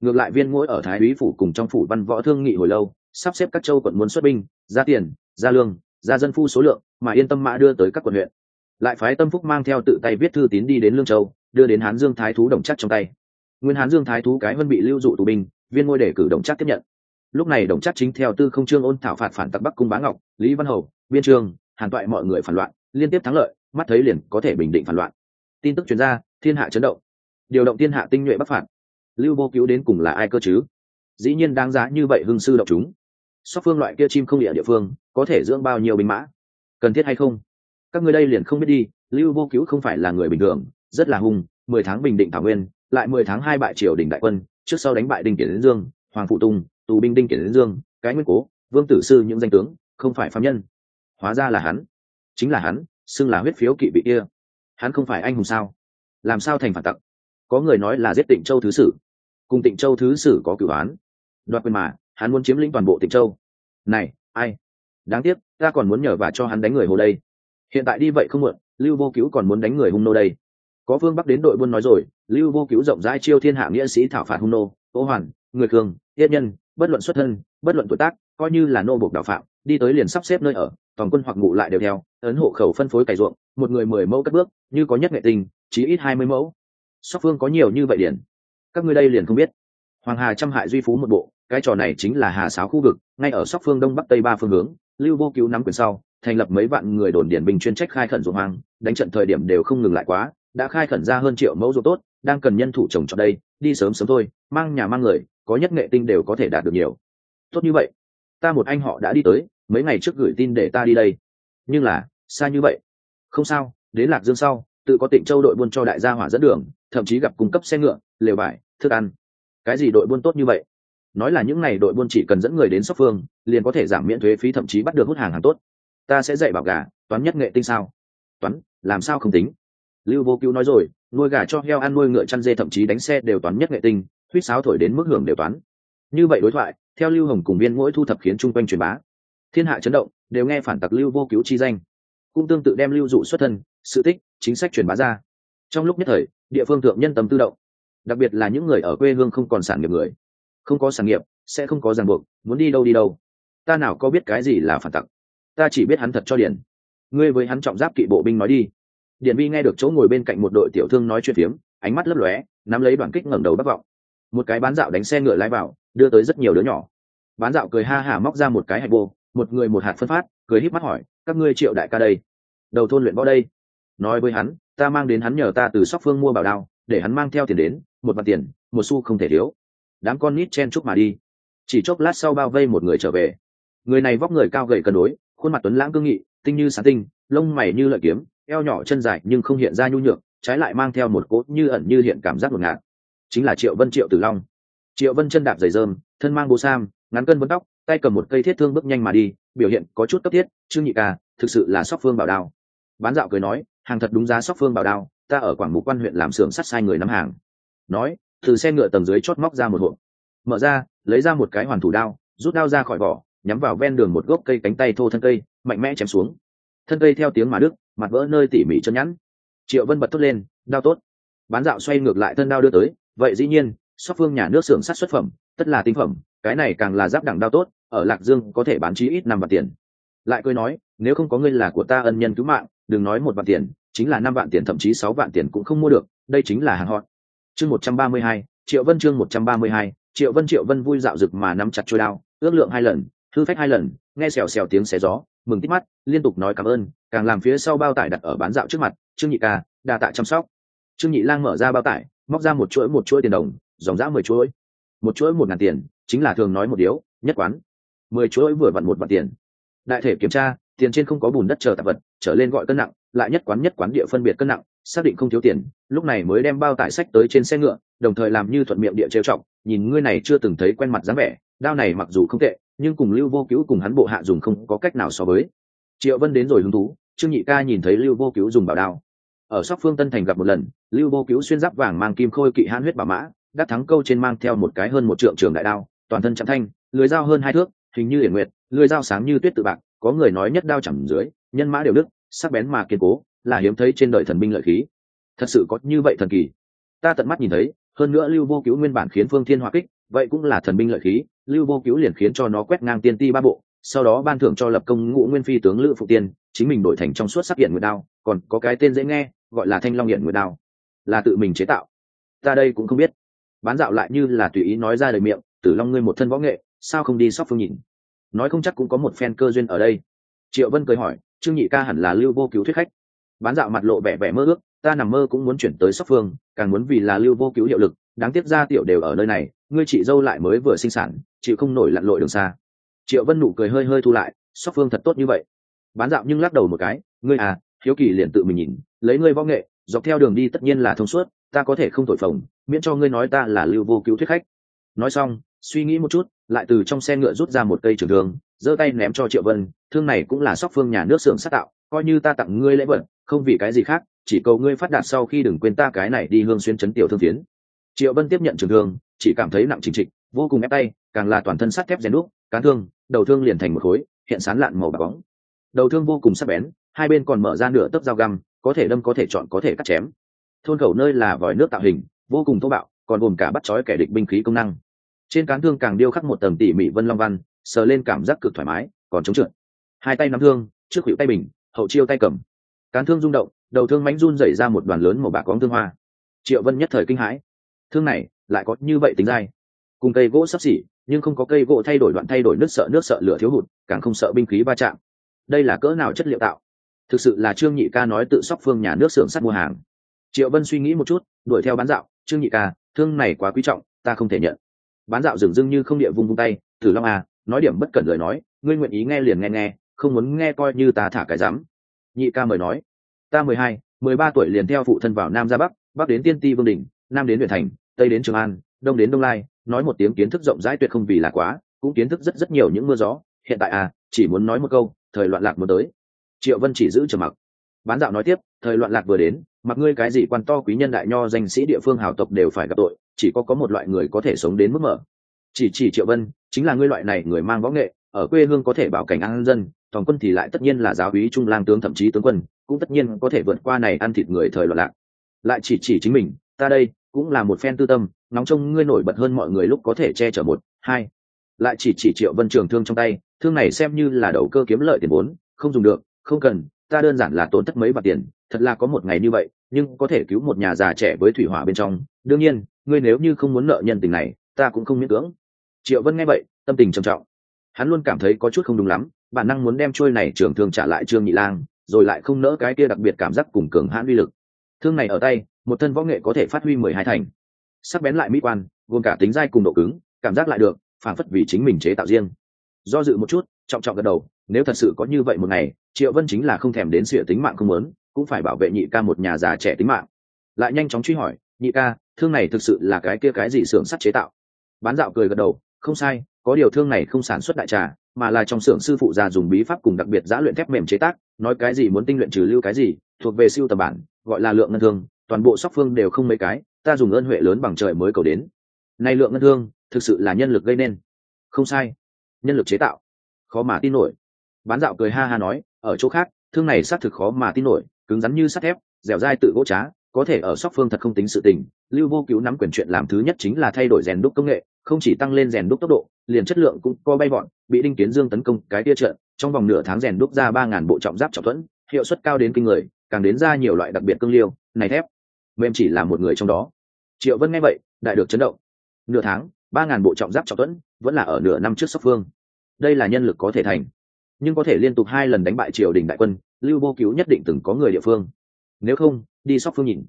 Ngược lại viên mỗi ở thái úy phủ cùng trong phủ văn võ thương nghị hồi lâu, sắp xếp các châu quận muốn xuất binh, ra tiền, ra lương ra dân phu số lượng, mà yên tâm mã đưa tới các quận huyện. Lại phái tâm phúc mang theo tự tay viết thư tín đi đến lương châu, đưa đến hán dương thái thú đồng chắc trong tay. Nguyên hán dương thái thú cái vân bị lưu dụ tù binh, viên ngôi để cử đồng chắc tiếp nhận. Lúc này đồng chắc chính theo tư không trương ôn thảo phạt phản tặc bắc cung bá ngọc, lý văn hầu, biên trương, hàn toại mọi người phản loạn, liên tiếp thắng lợi, mắt thấy liền có thể bình định phản loạn. Tin tức chuyên gia thiên hạ chấn động. Điều động thiên hạ tinh nhuệ bắc phạt. Lưu vô cứu đến cùng là ai cơ chứ? Dĩ nhiên đáng giá như vậy hưng sư động chúng sóc phương loại kia chim không địa địa phương, có thể dưỡng bao nhiêu binh mã? Cần thiết hay không? Các ngươi đây liền không biết đi, lưu vô cứu không phải là người bình thường, rất là hung, mười tháng bình định thảo nguyên, lại mười tháng hai bại triều đình đại quân, trước sau đánh bại đinh kiển đến dương, hoàng phụ tùng, tù binh đinh kiển đến dương, cái nguyên cố, vương tử sư những danh tướng, không phải phạm nhân. Hóa ra là hắn. Chính là hắn, xưng là huyết phiếu kỵ bị kia. Hắn không phải anh hùng sao? Làm sao thành phản tặc? Có người nói là giết tịnh châu thứ sử. Cùng tịnh châu thứ sử có cửu án. Đoạt quyền mà hắn muốn chiếm lĩnh toàn bộ tịnh châu. Này, ai? Đáng tiếc, ta còn muốn nhờ và cho hắn đánh người hồ đây. Hiện tại đi vậy không muộn, lưu vô cứu còn muốn đánh người hung nô đây. Có phương bắc đến đội buôn nói rồi, lưu vô cứu rộng rãi chiêu thiên hạ nghĩa sĩ thảo phạt hung nô ô hoàn, người cường, tiết nhân, bất luận xuất thân, bất luận tuổi tác, coi như là nô buộc đạo phạm, đi tới liền sắp xếp nơi ở, toàn quân hoặc ngụ lại đều theo, ấn hộ khẩu phân phối cày ruộng, một người mười mẫu cất bước, như có nhất nghệ tình, chí ít hai mươi mẫu. Sóc phương có nhiều như vậy điển. Các ngươi đây liền không biết. Hoàng hà trăm hại duy phú một bộ cái trò này chính là hà sáo khu vực, ngay ở sóc phương đông bắc tây ba phương hướng, lưu vô cứu nắm quyền sau, thành lập mấy vạn người đồn điển binh chuyên trách khai khẩn ruộng hoang, đánh trận thời điểm đều không ngừng lại quá, đã khai khẩn ra hơn triệu mẫu ruộng tốt, đang cần nhân thủ trồng cho đây, đi sớm sớm thôi, mang nhà mang người, có nhất nghệ tinh đều có thể đạt được nhiều. Tốt như vậy, ta một anh họ đã đi tới, mấy ngày trước gửi tin để ta đi đây. Nhưng là, xa như vậy. Không sao, đến lạc dương sau, tự có tịnh châu đội buôn cho đại gia hỏa dẫn đường, thậm chí gặp cung cấp xe ngựa, lều vải thức ăn. Cái gì đội buôn tốt như vậy? Nói là những n à y đội buôn chỉ cần dẫn người đến sóc phương, liền có thể giảm miễn thuế phí thậm chí bắt được hút hàng hàng tốt. Ta sẽ dạy bảo gà, toán nhất nghệ tinh sao? Toán, làm sao không tính? Lưu vô cứu nói rồi, nuôi gà cho heo ăn, nuôi ngựa chăn dê thậm chí đánh xe đều toán nhất nghệ tinh, huýt sáo thổi đến mức hưởng đều toán. Như vậy đối thoại, theo lưu hồng cùng viên mỗi thu thập khiến chung quanh truyền bá. Thiên hạ chấn động, đều nghe phản tặc lưu vô cứu chi danh. Cũng tương tự đem lưu dụ xuất thân, sự tích, chính sách truyền bá ra. Trong lúc nhất thời, địa phương thượng nhân tâm tự động. Đặc biệt là những người ở quê hương không còn sản nghiệp người không có sản nghiệp, sẽ không có ràng buộc, muốn đi đâu đi đâu. Ta nào có biết cái gì là phản tặc? Ta chỉ biết hắn thật cho điển ngươi với hắn trọng giáp kỵ bộ binh nói đi. Điển vi nghe được chỗ ngồi bên cạnh một đội tiểu thương nói chuyện phiếm, ánh mắt lấp lóe, nắm lấy đoàn kích ngẩng đầu bắc vọng. Một cái bán dạo đánh xe ngựa lái vào, đưa tới rất nhiều đứa nhỏ. Bán dạo cười ha hả móc ra một cái hạch bô, một người một hạt phân phát, cười híp mắt hỏi, các ngươi triệu đại ca đây? Đầu thôn luyện võ đây. Nói với hắn, ta mang đến hắn nhờ ta từ sóc phương mua bảo đao, để hắn mang theo tiền đến, một mặt tiền, một xu không thể thiếu đám con nít chen chúc mà đi. Chỉ chốc lát sau bao vây một người trở về. Người này vóc người cao gầy cân đối, khuôn mặt tuấn lãng cương nghị, tinh như sáng tinh, lông mày như lợi kiếm, eo nhỏ chân dài nhưng không hiện ra nhu nhược, trái lại mang theo một cốt như ẩn như hiện cảm giác ngột ngạt. Chính là triệu vân triệu tử long. Triệu vân chân đạp giày rơm, thân mang bố sam, ngắn cân vấn tóc, tay cầm một cây thiết thương bước nhanh mà đi, biểu hiện có chút cấp thiết, trương nhị ca, thực sự là sóc phương bảo đao. Bán dạo cười nói, hàng thật đúng giá sóc phương bảo đao, ta ở quảng mục quan huyện làm xưởng sắt sai người nắm hàng. Nói từ xe ngựa tầng dưới chót móc ra một hộp. Mở ra, lấy ra một cái hoàn thủ đao, rút đao ra khỏi vỏ, nhắm vào ven đường một gốc cây cánh tay thô thân cây, mạnh mẽ chém xuống. Thân cây theo tiếng mà đức mặt vỡ nơi tỉ mỉ chân nhẵn. Triệu vân bật thốt lên, đao tốt. Bán dạo xoay ngược lại thân đao đưa tới, vậy dĩ nhiên, sóc phương nhà nước xưởng sắt xuất phẩm, tất là tinh phẩm, cái này càng là giáp đẳng đao tốt, ở lạc dương có thể bán chí ít năm vạn tiền. Lại cười nói, nếu không có ngươi là của ta ân nhân cứu mạng, đừng nói một vạn tiền, chính là năm vạn tiền, thậm chí sáu vạn tiền cũng không mua được, đây chính là hàng hot chương một trăm ba mươi hai, triệu vân chương một trăm ba mươi hai, triệu vân triệu vân vui dạo rực mà nắm chặt trôi đao, ước lượng hai lần, thư phách hai lần, nghe xèo xèo tiếng xé gió, mừng tít mắt, liên tục nói cảm ơn, càng làm phía sau bao tải đặt ở bán dạo trước mặt, trương nhị ca, đa tạ chăm sóc. Trương nhị lang mở ra bao tải, móc ra một chuỗi một chuỗi tiền đồng, dòng dã mười chuỗi. Một chuỗi một ngàn tiền, chính là thường nói một điếu, nhất quán. Mười chuỗi vừa vặn một vạn tiền. Đại thể kiểm tra, tiền trên không có bùn đất chờ tạp vật, trở lên gọi cân nặng, lại nhất quán nhất quán địa phân biệt cân nặng xác định không thiếu tiền, lúc này mới đem bao tải sách tới trên xe ngựa, đồng thời làm như thuận miệng địa trêu trọng nhìn ngươi này chưa từng thấy quen mặt dáng vẻ, đao này mặc dù không tệ, nhưng cùng lưu vô cứu cùng hắn bộ hạ dùng không có cách nào so với. Triệu vân đến rồi hứng thú, trương nhị ca nhìn thấy lưu vô cứu dùng bảo đao. Ở sóc phương tân thành gặp một lần, lưu vô cứu xuyên giáp vàng mang kim khôi kỵ hãn huyết bảo mã đắc thắng câu trên mang theo một cái hơn một trượng trường đại đao, toàn thân chạm thanh, lưới dao hơn hai thước, hình như hiển nguyệt, lưới dao sáng như tuyết tự bạc, có người nói nhất đao chẳng dưới, nhân mã đều đức sắc bén mà kiên cố là hiếm thấy trên đời thần binh lợi khí. Thật sự có như vậy thần kỳ. Ta tận mắt nhìn thấy, hơn nữa lưu vô cứu nguyên bản khiến phương thiên hoa kích, vậy cũng là thần binh lợi khí, lưu vô cứu liền khiến cho nó quét ngang tiên ti ba bộ, sau đó ban thưởng cho lập công ngũ nguyên phi tướng lữ phụ tiên, chính mình đổi thành trong suốt sắc hiện nguyệt đao, còn có cái tên dễ nghe, gọi là thanh long hiện nguyệt đao, là tự mình chế tạo. Ta đây cũng không biết. Bán dạo lại như là tùy ý nói ra lời miệng, tử long ngươi một thân võ nghệ, sao không đi sóc phương nhìn nói không chắc cũng có một phen cơ duyên ở đây. Triệu vân cười hỏi, trương nhị ca hẳn là lưu vô cứu thuyết khách bán dạo mặt lộ vẻ vẻ mơ ước, ta nằm mơ cũng muốn chuyển tới sóc phương, càng muốn vì là lưu vô cứu hiệu lực, đáng tiếc ra tiểu đều ở nơi này, ngươi chị dâu lại mới vừa sinh sản, chịu không nổi lặn lội đường xa. Triệu vân nụ cười hơi hơi thu lại, sóc phương thật tốt như vậy. Bán dạo nhưng lắc đầu một cái, ngươi à hiếu kỳ liền tự mình nhìn, lấy ngươi võ nghệ, dọc theo đường đi tất nhiên là thông suốt, ta có thể không thổi phồng, miễn cho ngươi nói ta là lưu vô cứu thuyết khách. Nói xong, suy nghĩ một chút, lại từ trong xe ngựa rút ra một cây trường thương, giơ tay ném cho triệu vân, thương này cũng là sóc phương nhà nước xưởng sát tạo coi như ta tặng ngươi lễ vật, không vì cái gì khác, chỉ cầu ngươi phát đạt sau khi đừng quên ta cái này đi hương xuyên chấn tiểu thương phiến. Triệu vân tiếp nhận trường thương, chỉ cảm thấy nặng trình trịch, vô cùng ép tay, càng là toàn thân sắt thép rèn đúc, cán thương, đầu thương liền thành một khối, hiện sán lạn màu bạc bóng. Đầu thương vô cùng sắc bén, hai bên còn mở ra nửa tấc dao găm, có thể đâm có thể chọn có thể cắt chém. Thôn khẩu nơi là vòi nước tạo hình, vô cùng thô bạo, còn gồm cả bắt chói kẻ địch binh khí công năng. Trên cán thương càng điêu khắc một tầng tỉ mỉ vân long văn, sờ lên cảm giác cực thoải mái, còn chống trượt. Hai tay nắm thương, trước hữu tay bình hậu chiêu tay cầm. Cán thương rung động, đầu thương mánh run dày ra một đoàn lớn màu bạc cóng thương hoa. Triệu vân nhất thời kinh hãi. Thương này lại có như vậy tính dai. Cùng cây gỗ sắp xỉ, nhưng không có cây gỗ thay đổi đoạn thay đổi nước sợ nước sợ lửa thiếu hụt, càng không sợ binh khí va chạm. Đây là cỡ nào chất liệu tạo? Thực sự là trương nhị ca nói tự sóc phương nhà nước xưởng sắt mua hàng. Triệu vân suy nghĩ một chút, đuổi theo bán dạo. Trương nhị ca, thương này quá quý trọng, ta không thể nhận. Bán dạo dừng dưng như không địa vung vung tay. Tử long à nói điểm bất cẩn lời nói, ngươi nguyện ý nghe liền nghe nghe không muốn nghe coi như ta thả cái dám nhị ca mời nói, ta mười hai, mười ba tuổi liền theo phụ thân vào nam ra bắc bắc đến tiên ti vương đình nam đến huyện thành, tây đến trường an, đông đến đông lai, nói một tiếng kiến thức rộng rãi tuyệt không vì là quá, cũng kiến thức rất rất nhiều những mưa gió. Hiện tại à chỉ muốn nói một câu, thời loạn lạc muốn tới. Triệu vân chỉ giữ trầm mặc. Bán dạo nói tiếp, thời loạn lạc vừa đến, mặc ngươi cái gì quan to quý nhân đại nho danh sĩ địa phương hào tộc đều phải gặp tội, chỉ có có một loại người có thể sống đến mức mở. Chỉ chỉ triệu vân, chính là ngươi loại này người mang võ nghệ, ở quê hương có thể bảo cảnh an dân toàn quân thì lại tất nhiên là giáo úy trung lang tướng thậm chí tướng quân, cũng tất nhiên có thể vượt qua này ăn thịt người thời loạn lạc. Lại chỉ chỉ chính mình, ta đây cũng là một phen tư tâm, nóng trông ngươi nổi bật hơn mọi người lúc có thể che chở một, hai. Lại chỉ chỉ triệu vân trường thương trong tay, thương này xem như là đầu cơ kiếm lợi tiền vốn, không dùng được, không cần, ta đơn giản là tốn thất mấy bạc tiền, thật là có một ngày như vậy, nhưng có thể cứu một nhà già trẻ với thủy hỏa bên trong. Đương nhiên, ngươi nếu như không muốn nợ nhân tình này, ta cũng không miễn cưỡng. Triệu vân nghe vậy, tâm tình trầm trọng. Hắn luôn cảm thấy có chút không đúng lắm bản năng muốn đem trôi này trường thương trả lại trương nhị lang, rồi lại không nỡ cái kia đặc biệt cảm giác cùng cường hãn uy lực. Thương này ở tay, một thân võ nghệ có thể phát huy mười hai thành. Sắc bén lại mỹ quan, gồm cả tính dai cùng độ cứng, cảm giác lại được, phản phất vì chính mình chế tạo riêng. Do dự một chút, trọng trọng gật đầu, nếu thật sự có như vậy một ngày, triệu vân chính là không thèm đến sửa tính mạng không muốn, cũng phải bảo vệ nhị ca một nhà già trẻ tính mạng. Lại nhanh chóng truy hỏi, nhị ca, thương này thực sự là cái kia cái gì xưởng sắt chế tạo? Bán dạo cười gật đầu, không sai có điều thương này không sản xuất đại trà, mà là trong xưởng sư phụ già dùng bí pháp cùng đặc biệt giã luyện thép mềm chế tác, nói cái gì muốn tinh luyện trừ lưu cái gì, thuộc về siêu tầm bản, gọi là lượng ngân thương, toàn bộ sóc phương đều không mấy cái, ta dùng ơn huệ lớn bằng trời mới cầu đến. Nay lượng ngân thương, thực sự là nhân lực gây nên. Không sai. Nhân lực chế tạo. Khó mà tin nổi. Bán dạo cười ha ha nói, ở chỗ khác, thương này xác thực khó mà tin nổi, cứng rắn như sắt thép, dẻo dai tự gỗ trá, có thể ở sóc phương thật không tính sự tình, lưu vô cứu nắm quyền chuyện làm thứ nhất chính là thay đổi rèn đúc công nghệ không chỉ tăng lên rèn đúc tốc độ, liền chất lượng cũng co bay bọn bị đinh kiến dương tấn công cái tia trận, trong vòng nửa tháng rèn đúc ra ba ngàn bộ trọng giáp trọng thuẫn, hiệu suất cao đến kinh người, càng đến ra nhiều loại đặc biệt cương liêu, này thép. Mềm chỉ là một người trong đó. Triệu vân nghe vậy, đại được chấn động. Nửa tháng, ba ngàn bộ trọng giáp trọng thuẫn, vẫn là ở nửa năm trước sóc phương đây là nhân lực có thể thành. Nhưng có thể liên tục hai lần đánh bại triều đình đại quân, lưu vô cứu nhất định từng có người địa phương. Nếu không, đi sóc phương nhìn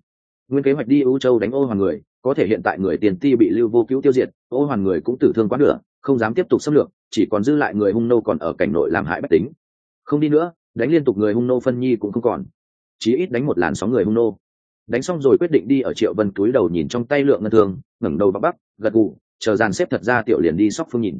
nguyên kế hoạch đi ưu châu đánh ô hoàn người, có thể hiện tại người tiền ti bị lưu vô cứu tiêu diệt, ô hoàn người cũng tử thương quá nửa, không dám tiếp tục xâm lược, chỉ còn dư lại người hung nô còn ở cảnh nội làm hại bách tính. Không đi nữa, đánh liên tục người hung nô phân nhi cũng không còn. Chí ít đánh một làn sóng người hung nô. Đánh xong rồi quyết định đi ở triệu vân túi đầu nhìn trong tay lượng ngân thương, ngẩng đầu bắc bắc gật gù, chờ dàn xếp thật ra tiểu liền đi sóc phương nhìn.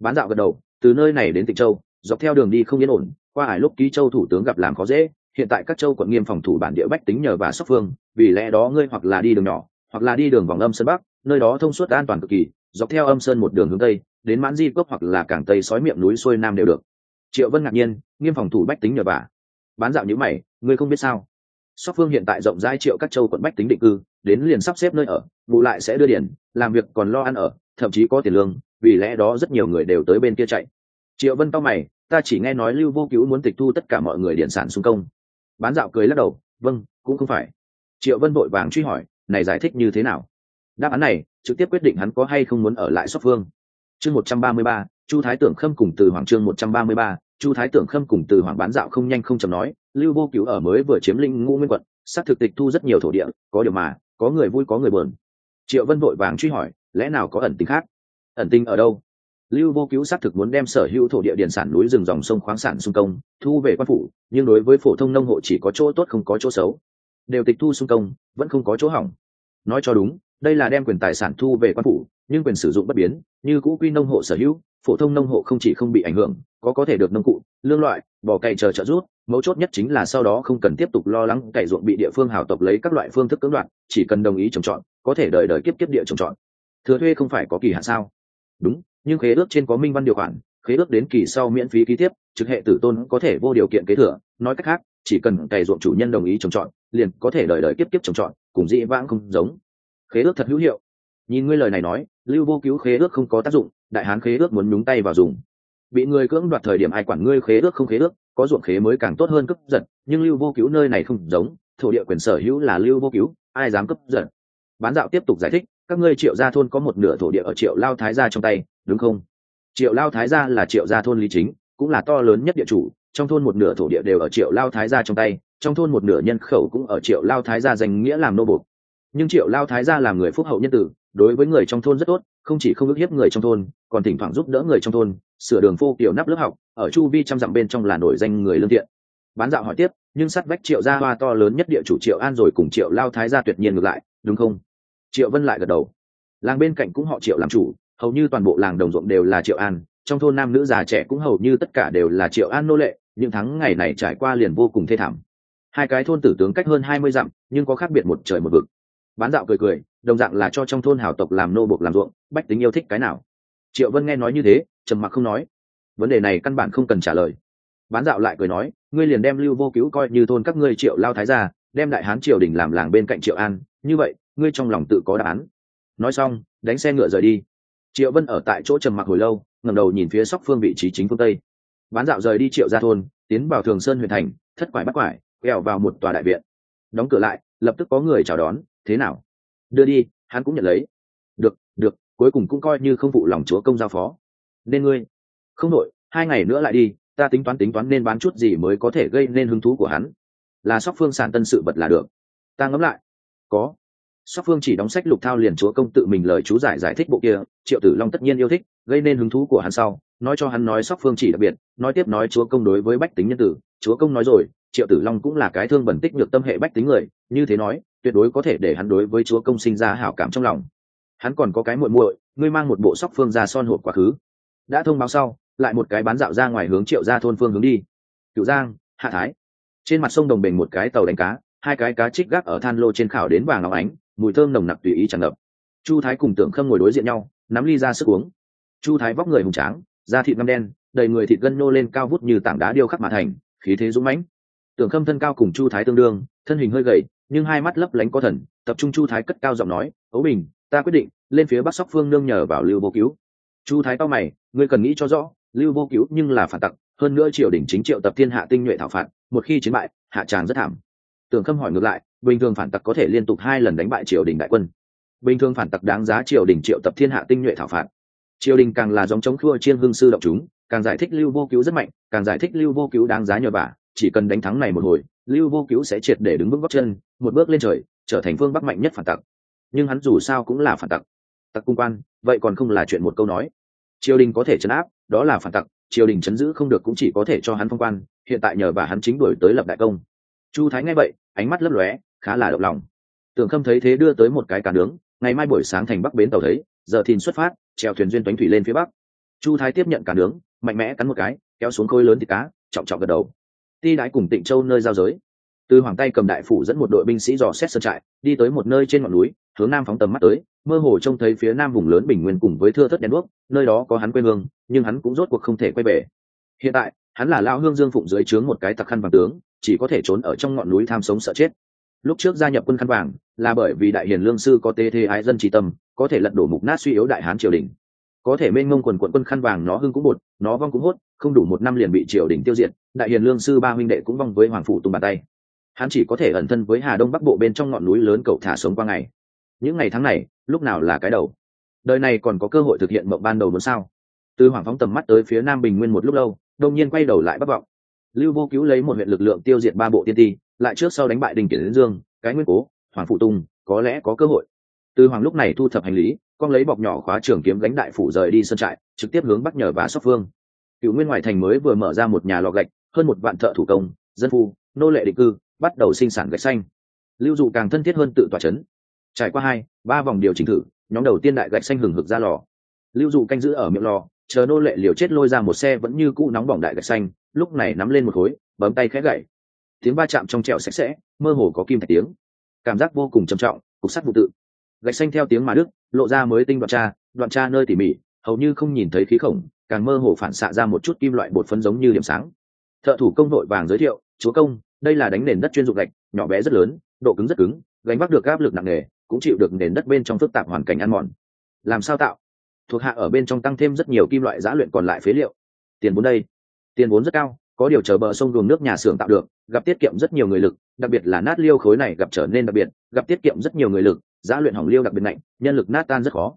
Bán dạo gật đầu, từ nơi này đến tịnh châu, dọc theo đường đi không yên ổn, qua hải lúc ký châu thủ tướng gặp làm khó dễ hiện tại các châu quận nghiêm phòng thủ bản địa bách tính nhờ và sóc phương, vì lẽ đó ngươi hoặc là đi đường nhỏ, hoặc là đi đường vòng âm sơn bắc, nơi đó thông suốt an toàn cực kỳ, dọc theo âm sơn một đường hướng tây, đến mãn di cốc hoặc là cảng tây sói miệng núi xuôi nam đều được. Triệu vân ngạc nhiên, nghiêm phòng thủ bách tính nhờ và bán dạo nhữ mày, ngươi không biết sao? Sóc phương hiện tại rộng rãi triệu các châu quận bách tính định cư, đến liền sắp xếp nơi ở vụ lại sẽ đưa điển làm việc còn lo ăn ở, thậm chí có tiền lương, vì lẽ đó rất nhiều người đều tới bên kia chạy. Triệu vân to mày, ta chỉ nghe nói lưu vô cứu muốn tịch thu tất cả mọi người điện sản xung công bán dạo cười lắc đầu vâng cũng không phải. Triệu vân vội vàng truy hỏi, này giải thích như thế nào? Đáp án này, trực tiếp quyết định hắn có hay không muốn ở lại sóc phương chương một trăm ba mươi ba, chu thái tưởng khâm cùng từ hoàng trương một trăm ba mươi ba, chu thái tưởng khâm cùng từ hoàng bán dạo không nhanh không chầm nói, lưu vô cứu ở mới vừa chiếm linh ngũ nguyên quận, xác thực tịch thu rất nhiều thổ địa, có điều mà, có người vui có người buồn. Triệu vân vội vàng truy hỏi, lẽ nào có ẩn tình khác? Ẩn tình ở đâu? Lưu vô cứu xác thực muốn đem sở hữu thổ địa điện sản núi rừng dòng sông khoáng sản xung công thu về quan phủ, nhưng đối với phổ thông nông hộ chỉ có chỗ tốt không có chỗ xấu. Đều tịch thu xung công, vẫn không có chỗ hỏng. Nói cho đúng, đây là đem quyền tài sản thu về quan phủ, nhưng quyền sử dụng bất biến, như cũ quy nông hộ sở hữu, phổ thông nông hộ không chỉ không bị ảnh hưởng, có có thể được nông cụ, lương loại, bỏ cày chờ trợ rút mấu chốt nhất chính là sau đó không cần tiếp tục lo lắng cày ruộng bị địa phương hào tộc lấy các loại phương thức cưỡng đoạt, chỉ cần đồng ý trồng trọt, có thể đợi đợi kiếp kiếp địa trồng trọt. Thừa thuê không phải có kỳ hạn sao? Đúng nhưng khế ước trên có minh văn điều khoản, khế ước đến kỳ sau miễn phí ký tiếp, trực hệ tử tôn có thể vô điều kiện kế thừa, nói cách khác, chỉ cần cày ruộng chủ nhân đồng ý trồng trọt, liền có thể đợi đợi kiếp kiếp trồng trọt, cùng dị vãng không giống. Khế ước thật hữu hiệu. Nhìn ngươi lời này nói, lưu vô cứu khế ước không có tác dụng, đại hán khế ước muốn nhúng tay vào dùng. Bị người cưỡng đoạt thời điểm ai quản ngươi khế ước không khế ước, có ruộng khế mới càng tốt hơn cấp giật, nhưng lưu vô cứu nơi này không giống, thổ địa quyền sở hữu là lưu vô cứu, ai dám cấp giật? Bán dạo tiếp tục giải thích các ngươi triệu gia thôn có một nửa thổ địa ở triệu lao thái gia trong tay, đúng không? Triệu lao thái gia là triệu gia thôn lý chính, cũng là to lớn nhất địa chủ, trong thôn một nửa thổ địa đều ở triệu lao thái gia trong tay, trong thôn một nửa nhân khẩu cũng ở triệu lao thái gia danh nghĩa làm nô bộc nhưng triệu lao thái gia làm người phúc hậu nhân tử, đối với người trong thôn rất tốt, không chỉ không ức hiếp người trong thôn, còn thỉnh thoảng giúp đỡ người trong thôn, sửa đường phô kiểu nắp lớp học, ở chu vi trăm dặm bên trong là nổi danh người lương thiện. Bán dạo hỏi tiếp, nhưng sắt vách triệu gia hoa to lớn nhất địa chủ triệu an rồi cùng triệu lao thái gia tuyệt nhiên ngược lại, đúng không? Triệu vân lại gật đầu. Làng bên cạnh cũng họ triệu làm chủ, hầu như toàn bộ làng đồng ruộng đều là triệu an, trong thôn nam nữ già trẻ cũng hầu như tất cả đều là triệu an nô lệ, những tháng ngày này trải qua liền vô cùng thê thảm. Hai cái thôn tử tướng cách hơn hai mươi dặm, nhưng có khác biệt một trời một vực. Bán dạo cười cười, đồng dạng là cho trong thôn hào tộc làm nô buộc làm ruộng, bách tính yêu thích cái nào. Triệu vân nghe nói như thế, trầm mặc không nói. Vấn đề này căn bản không cần trả lời. Bán dạo lại cười nói, ngươi liền đem lưu vô cứu coi như thôn các ngươi triệu lao thái gia, đem đại hán triều đình làm làng bên cạnh triệu an, như vậy ngươi trong lòng tự có đáp án. Nói xong, đánh xe ngựa rời đi. Triệu vân ở tại chỗ trầm mặc hồi lâu, ngẩng đầu nhìn phía sóc phương vị trí chính phương tây. Bán dạo rời đi triệu ra thôn, tiến vào thường sơn huyện thành, thất quải bắt quải, quẹo vào một tòa đại viện. Đóng cửa lại, lập tức có người chào đón, thế nào? Đưa đi, hắn cũng nhận lấy. Được được, cuối cùng cũng coi như không phụ lòng chúa công giao phó. Nên ngươi. Không nội hai ngày nữa lại đi, ta tính toán tính toán nên bán chút gì mới có thể gây nên hứng thú của hắn. Là sóc phương sàn tân sự vật là được. Ta ngẫm lại. Có sóc phương chỉ đóng sách lục thao liền chúa công tự mình lời chú giải giải thích bộ kia, triệu tử long tất nhiên yêu thích, gây nên hứng thú của hắn sau, nói cho hắn nói sóc phương chỉ đặc biệt, nói tiếp nói chúa công đối với bách tính nhân tử, chúa công nói rồi, triệu tử long cũng là cái thương bẩn tích nhược tâm hệ bách tính người, như thế nói, tuyệt đối có thể để hắn đối với chúa công sinh ra hảo cảm trong lòng. Hắn còn có cái muội muội, ngươi mang một bộ sóc phương ra son hộp quá khứ. Đã thông báo sau, lại một cái bán dạo ra ngoài hướng triệu ra thôn phương hướng đi. Cựu giang, hạ thái. Trên mặt sông đồng bình một cái tàu đánh cá, hai cái cá trích gác ở than lô trên khảo đến vàng óng ánh mùi thơm nồng nặc tùy ý tràn ngập. Chu thái cùng tưởng khâm ngồi đối diện nhau, nắm ly ra sức uống. Chu thái vóc người hùng tráng, da thịt ngâm đen, đầy người thịt gân nô lên cao vút như tảng đá điêu khắc mà thành, khí thế dũng mãnh. Tưởng khâm thân cao cùng chu thái tương đương, thân hình hơi gầy, nhưng hai mắt lấp lánh có thần, tập trung chu thái cất cao giọng nói, ấu bình, ta quyết định, lên phía bắc sóc phương nương nhờ vào lưu vô cứu. Chu thái cao mày, ngươi cần nghĩ cho rõ, lưu vô cứu nhưng là phản tặc, hơn nữa triều đình chính triệu tập thiên hạ tinh nhuệ thảo phạt, một khi chiến bại, hạ tràng rất thảm. Tưởng khâm hỏi ngược lại bình thường phản tặc có thể liên tục hai lần đánh bại triều đình đại quân. Bình thường phản tặc đáng giá triều đình triệu tập thiên hạ tinh nhuệ thảo phạt. Triều đình càng là dòng chống khua chiên hương sư động chúng, càng giải thích lưu vô cứu rất mạnh, càng giải thích lưu vô cứu đáng giá nhờ vả chỉ cần đánh thắng này một hồi, lưu vô cứu sẽ triệt để đứng bước góc chân, một bước lên trời, trở thành phương bắc mạnh nhất phản tặc. Nhưng hắn dù sao cũng là phản tặc. Tặc cung quan, vậy còn không là chuyện một câu nói. Triều đình có thể chấn áp, đó là phản tặc, triều đình chấn giữ không được cũng chỉ có thể cho hắn phong quan, hiện tại nhờ bà hắn chính đuổi tới lập đại công. Chu thái nghe vậy, ánh mắt lấp lóe khá là động lòng. Tưởng khâm thấy thế đưa tới một cái cá nướng, ngày mai buổi sáng thành bắc bến tàu thấy, giờ thìn xuất phát, trèo thuyền duyên toánh thủy lên phía bắc. Chu thái tiếp nhận cá nướng, mạnh mẽ cắn một cái, kéo xuống khối lớn thịt cá, trọng trọng gật đầu. Ti đái cùng tịnh châu nơi giao giới. Từ hoàng tay cầm đại phủ dẫn một đội binh sĩ dò xét sơn trại, đi tới một nơi trên ngọn núi, hướng nam phóng tầm mắt tới, mơ hồ trông thấy phía nam vùng lớn bình nguyên cùng với thưa thất đèn đuốc, nơi đó có hắn quê hương, nhưng hắn cũng rốt cuộc không thể quay về. Hiện tại, hắn là lao hương dương phụng dưới trướng một cái tặc khăn vàng tướng, chỉ có thể trốn ở trong ngọn núi tham sống sợ chết lúc trước gia nhập quân khăn vàng là bởi vì đại hiền lương sư có tê thế ái dân trí tâm, có thể lật đổ mục nát suy yếu đại hán triều đình. Có thể mênh mông quần quận quân khăn vàng nó hưng cũng bột, nó vong cũng hốt, không đủ một năm liền bị triều đình tiêu diệt, đại hiền lương sư ba huynh đệ cũng vong với hoàng phụ tùng bàn tay. Hắn chỉ có thể ẩn thân với hà đông bắc bộ bên trong ngọn núi lớn cậu thả sống qua ngày. Những ngày tháng này, lúc nào là cái đầu? Đời này còn có cơ hội thực hiện mộng ban đầu muốn sao? Từ hoàng phóng tầm mắt tới phía nam bình nguyên một lúc lâu đông nhiên quay đầu lại bắc vọng. Lưu vô cứu lấy một huyện lực lượng tiêu diệt ba bộ tiên ti lại trước sau đánh bại đình kiển dương, cái nguyên cố, hoàng phụ tùng, có lẽ có cơ hội. Từ hoàng lúc này thu thập hành lý, con lấy bọc nhỏ khóa trường kiếm gánh đại phủ rời đi sân trại, trực tiếp hướng bắc nhờ và sóc phương. Cựu nguyên ngoại thành mới vừa mở ra một nhà lò gạch, hơn một vạn thợ thủ công, dân phu, nô lệ định cư, bắt đầu sinh sản gạch xanh. Lưu dụ càng thân thiết hơn tự tòa c h ấ n trải qua hai, ba vòng điều chỉnh thử, nhóm đầu tiên đại gạch xanh hừng hực ra lò. Lưu dụ canh giữ ở miệng lò, chờ nô lệ liều chết lôi ra một xe vẫn như cũ nóng bỏng đại gạch xanh, lúc này nắm lên một khối, bấm tay khẽ gậy tiếng va chạm trong trẹo sạch sẽ, mơ hồ có kim thạch tiếng. Cảm giác vô cùng trầm trọng, cục sắt vụ tự. Gạch xanh theo tiếng mà đức lộ ra mới tinh đoạn tra đoạn tra nơi tỉ mỉ, hầu như không nhìn thấy khí khổng, càng mơ hồ phản xạ ra một chút kim loại bột phấn giống như điểm sáng. Thợ thủ công nội vàng giới thiệu, chúa công, đây là đánh nền đất chuyên dụng gạch, nhỏ bé rất lớn, độ cứng rất cứng, gánh vác được áp lực nặng nề, cũng chịu được nền đất bên trong phức tạp hoàn cảnh ăn mòn. Làm sao tạo? Thuộc hạ ở bên trong tăng thêm rất nhiều kim loại giã luyện còn lại phế liệu. Tiền vốn đây. Tiền vốn rất cao có điều chờ bờ sông gồm nước nhà xưởng tạo được, gặp tiết kiệm rất nhiều người lực, đặc biệt là nát liêu khối này gặp trở nên đặc biệt, gặp tiết kiệm rất nhiều người lực, giá luyện hỏng liêu đặc biệt mạnh, nhân lực nát tan rất khó.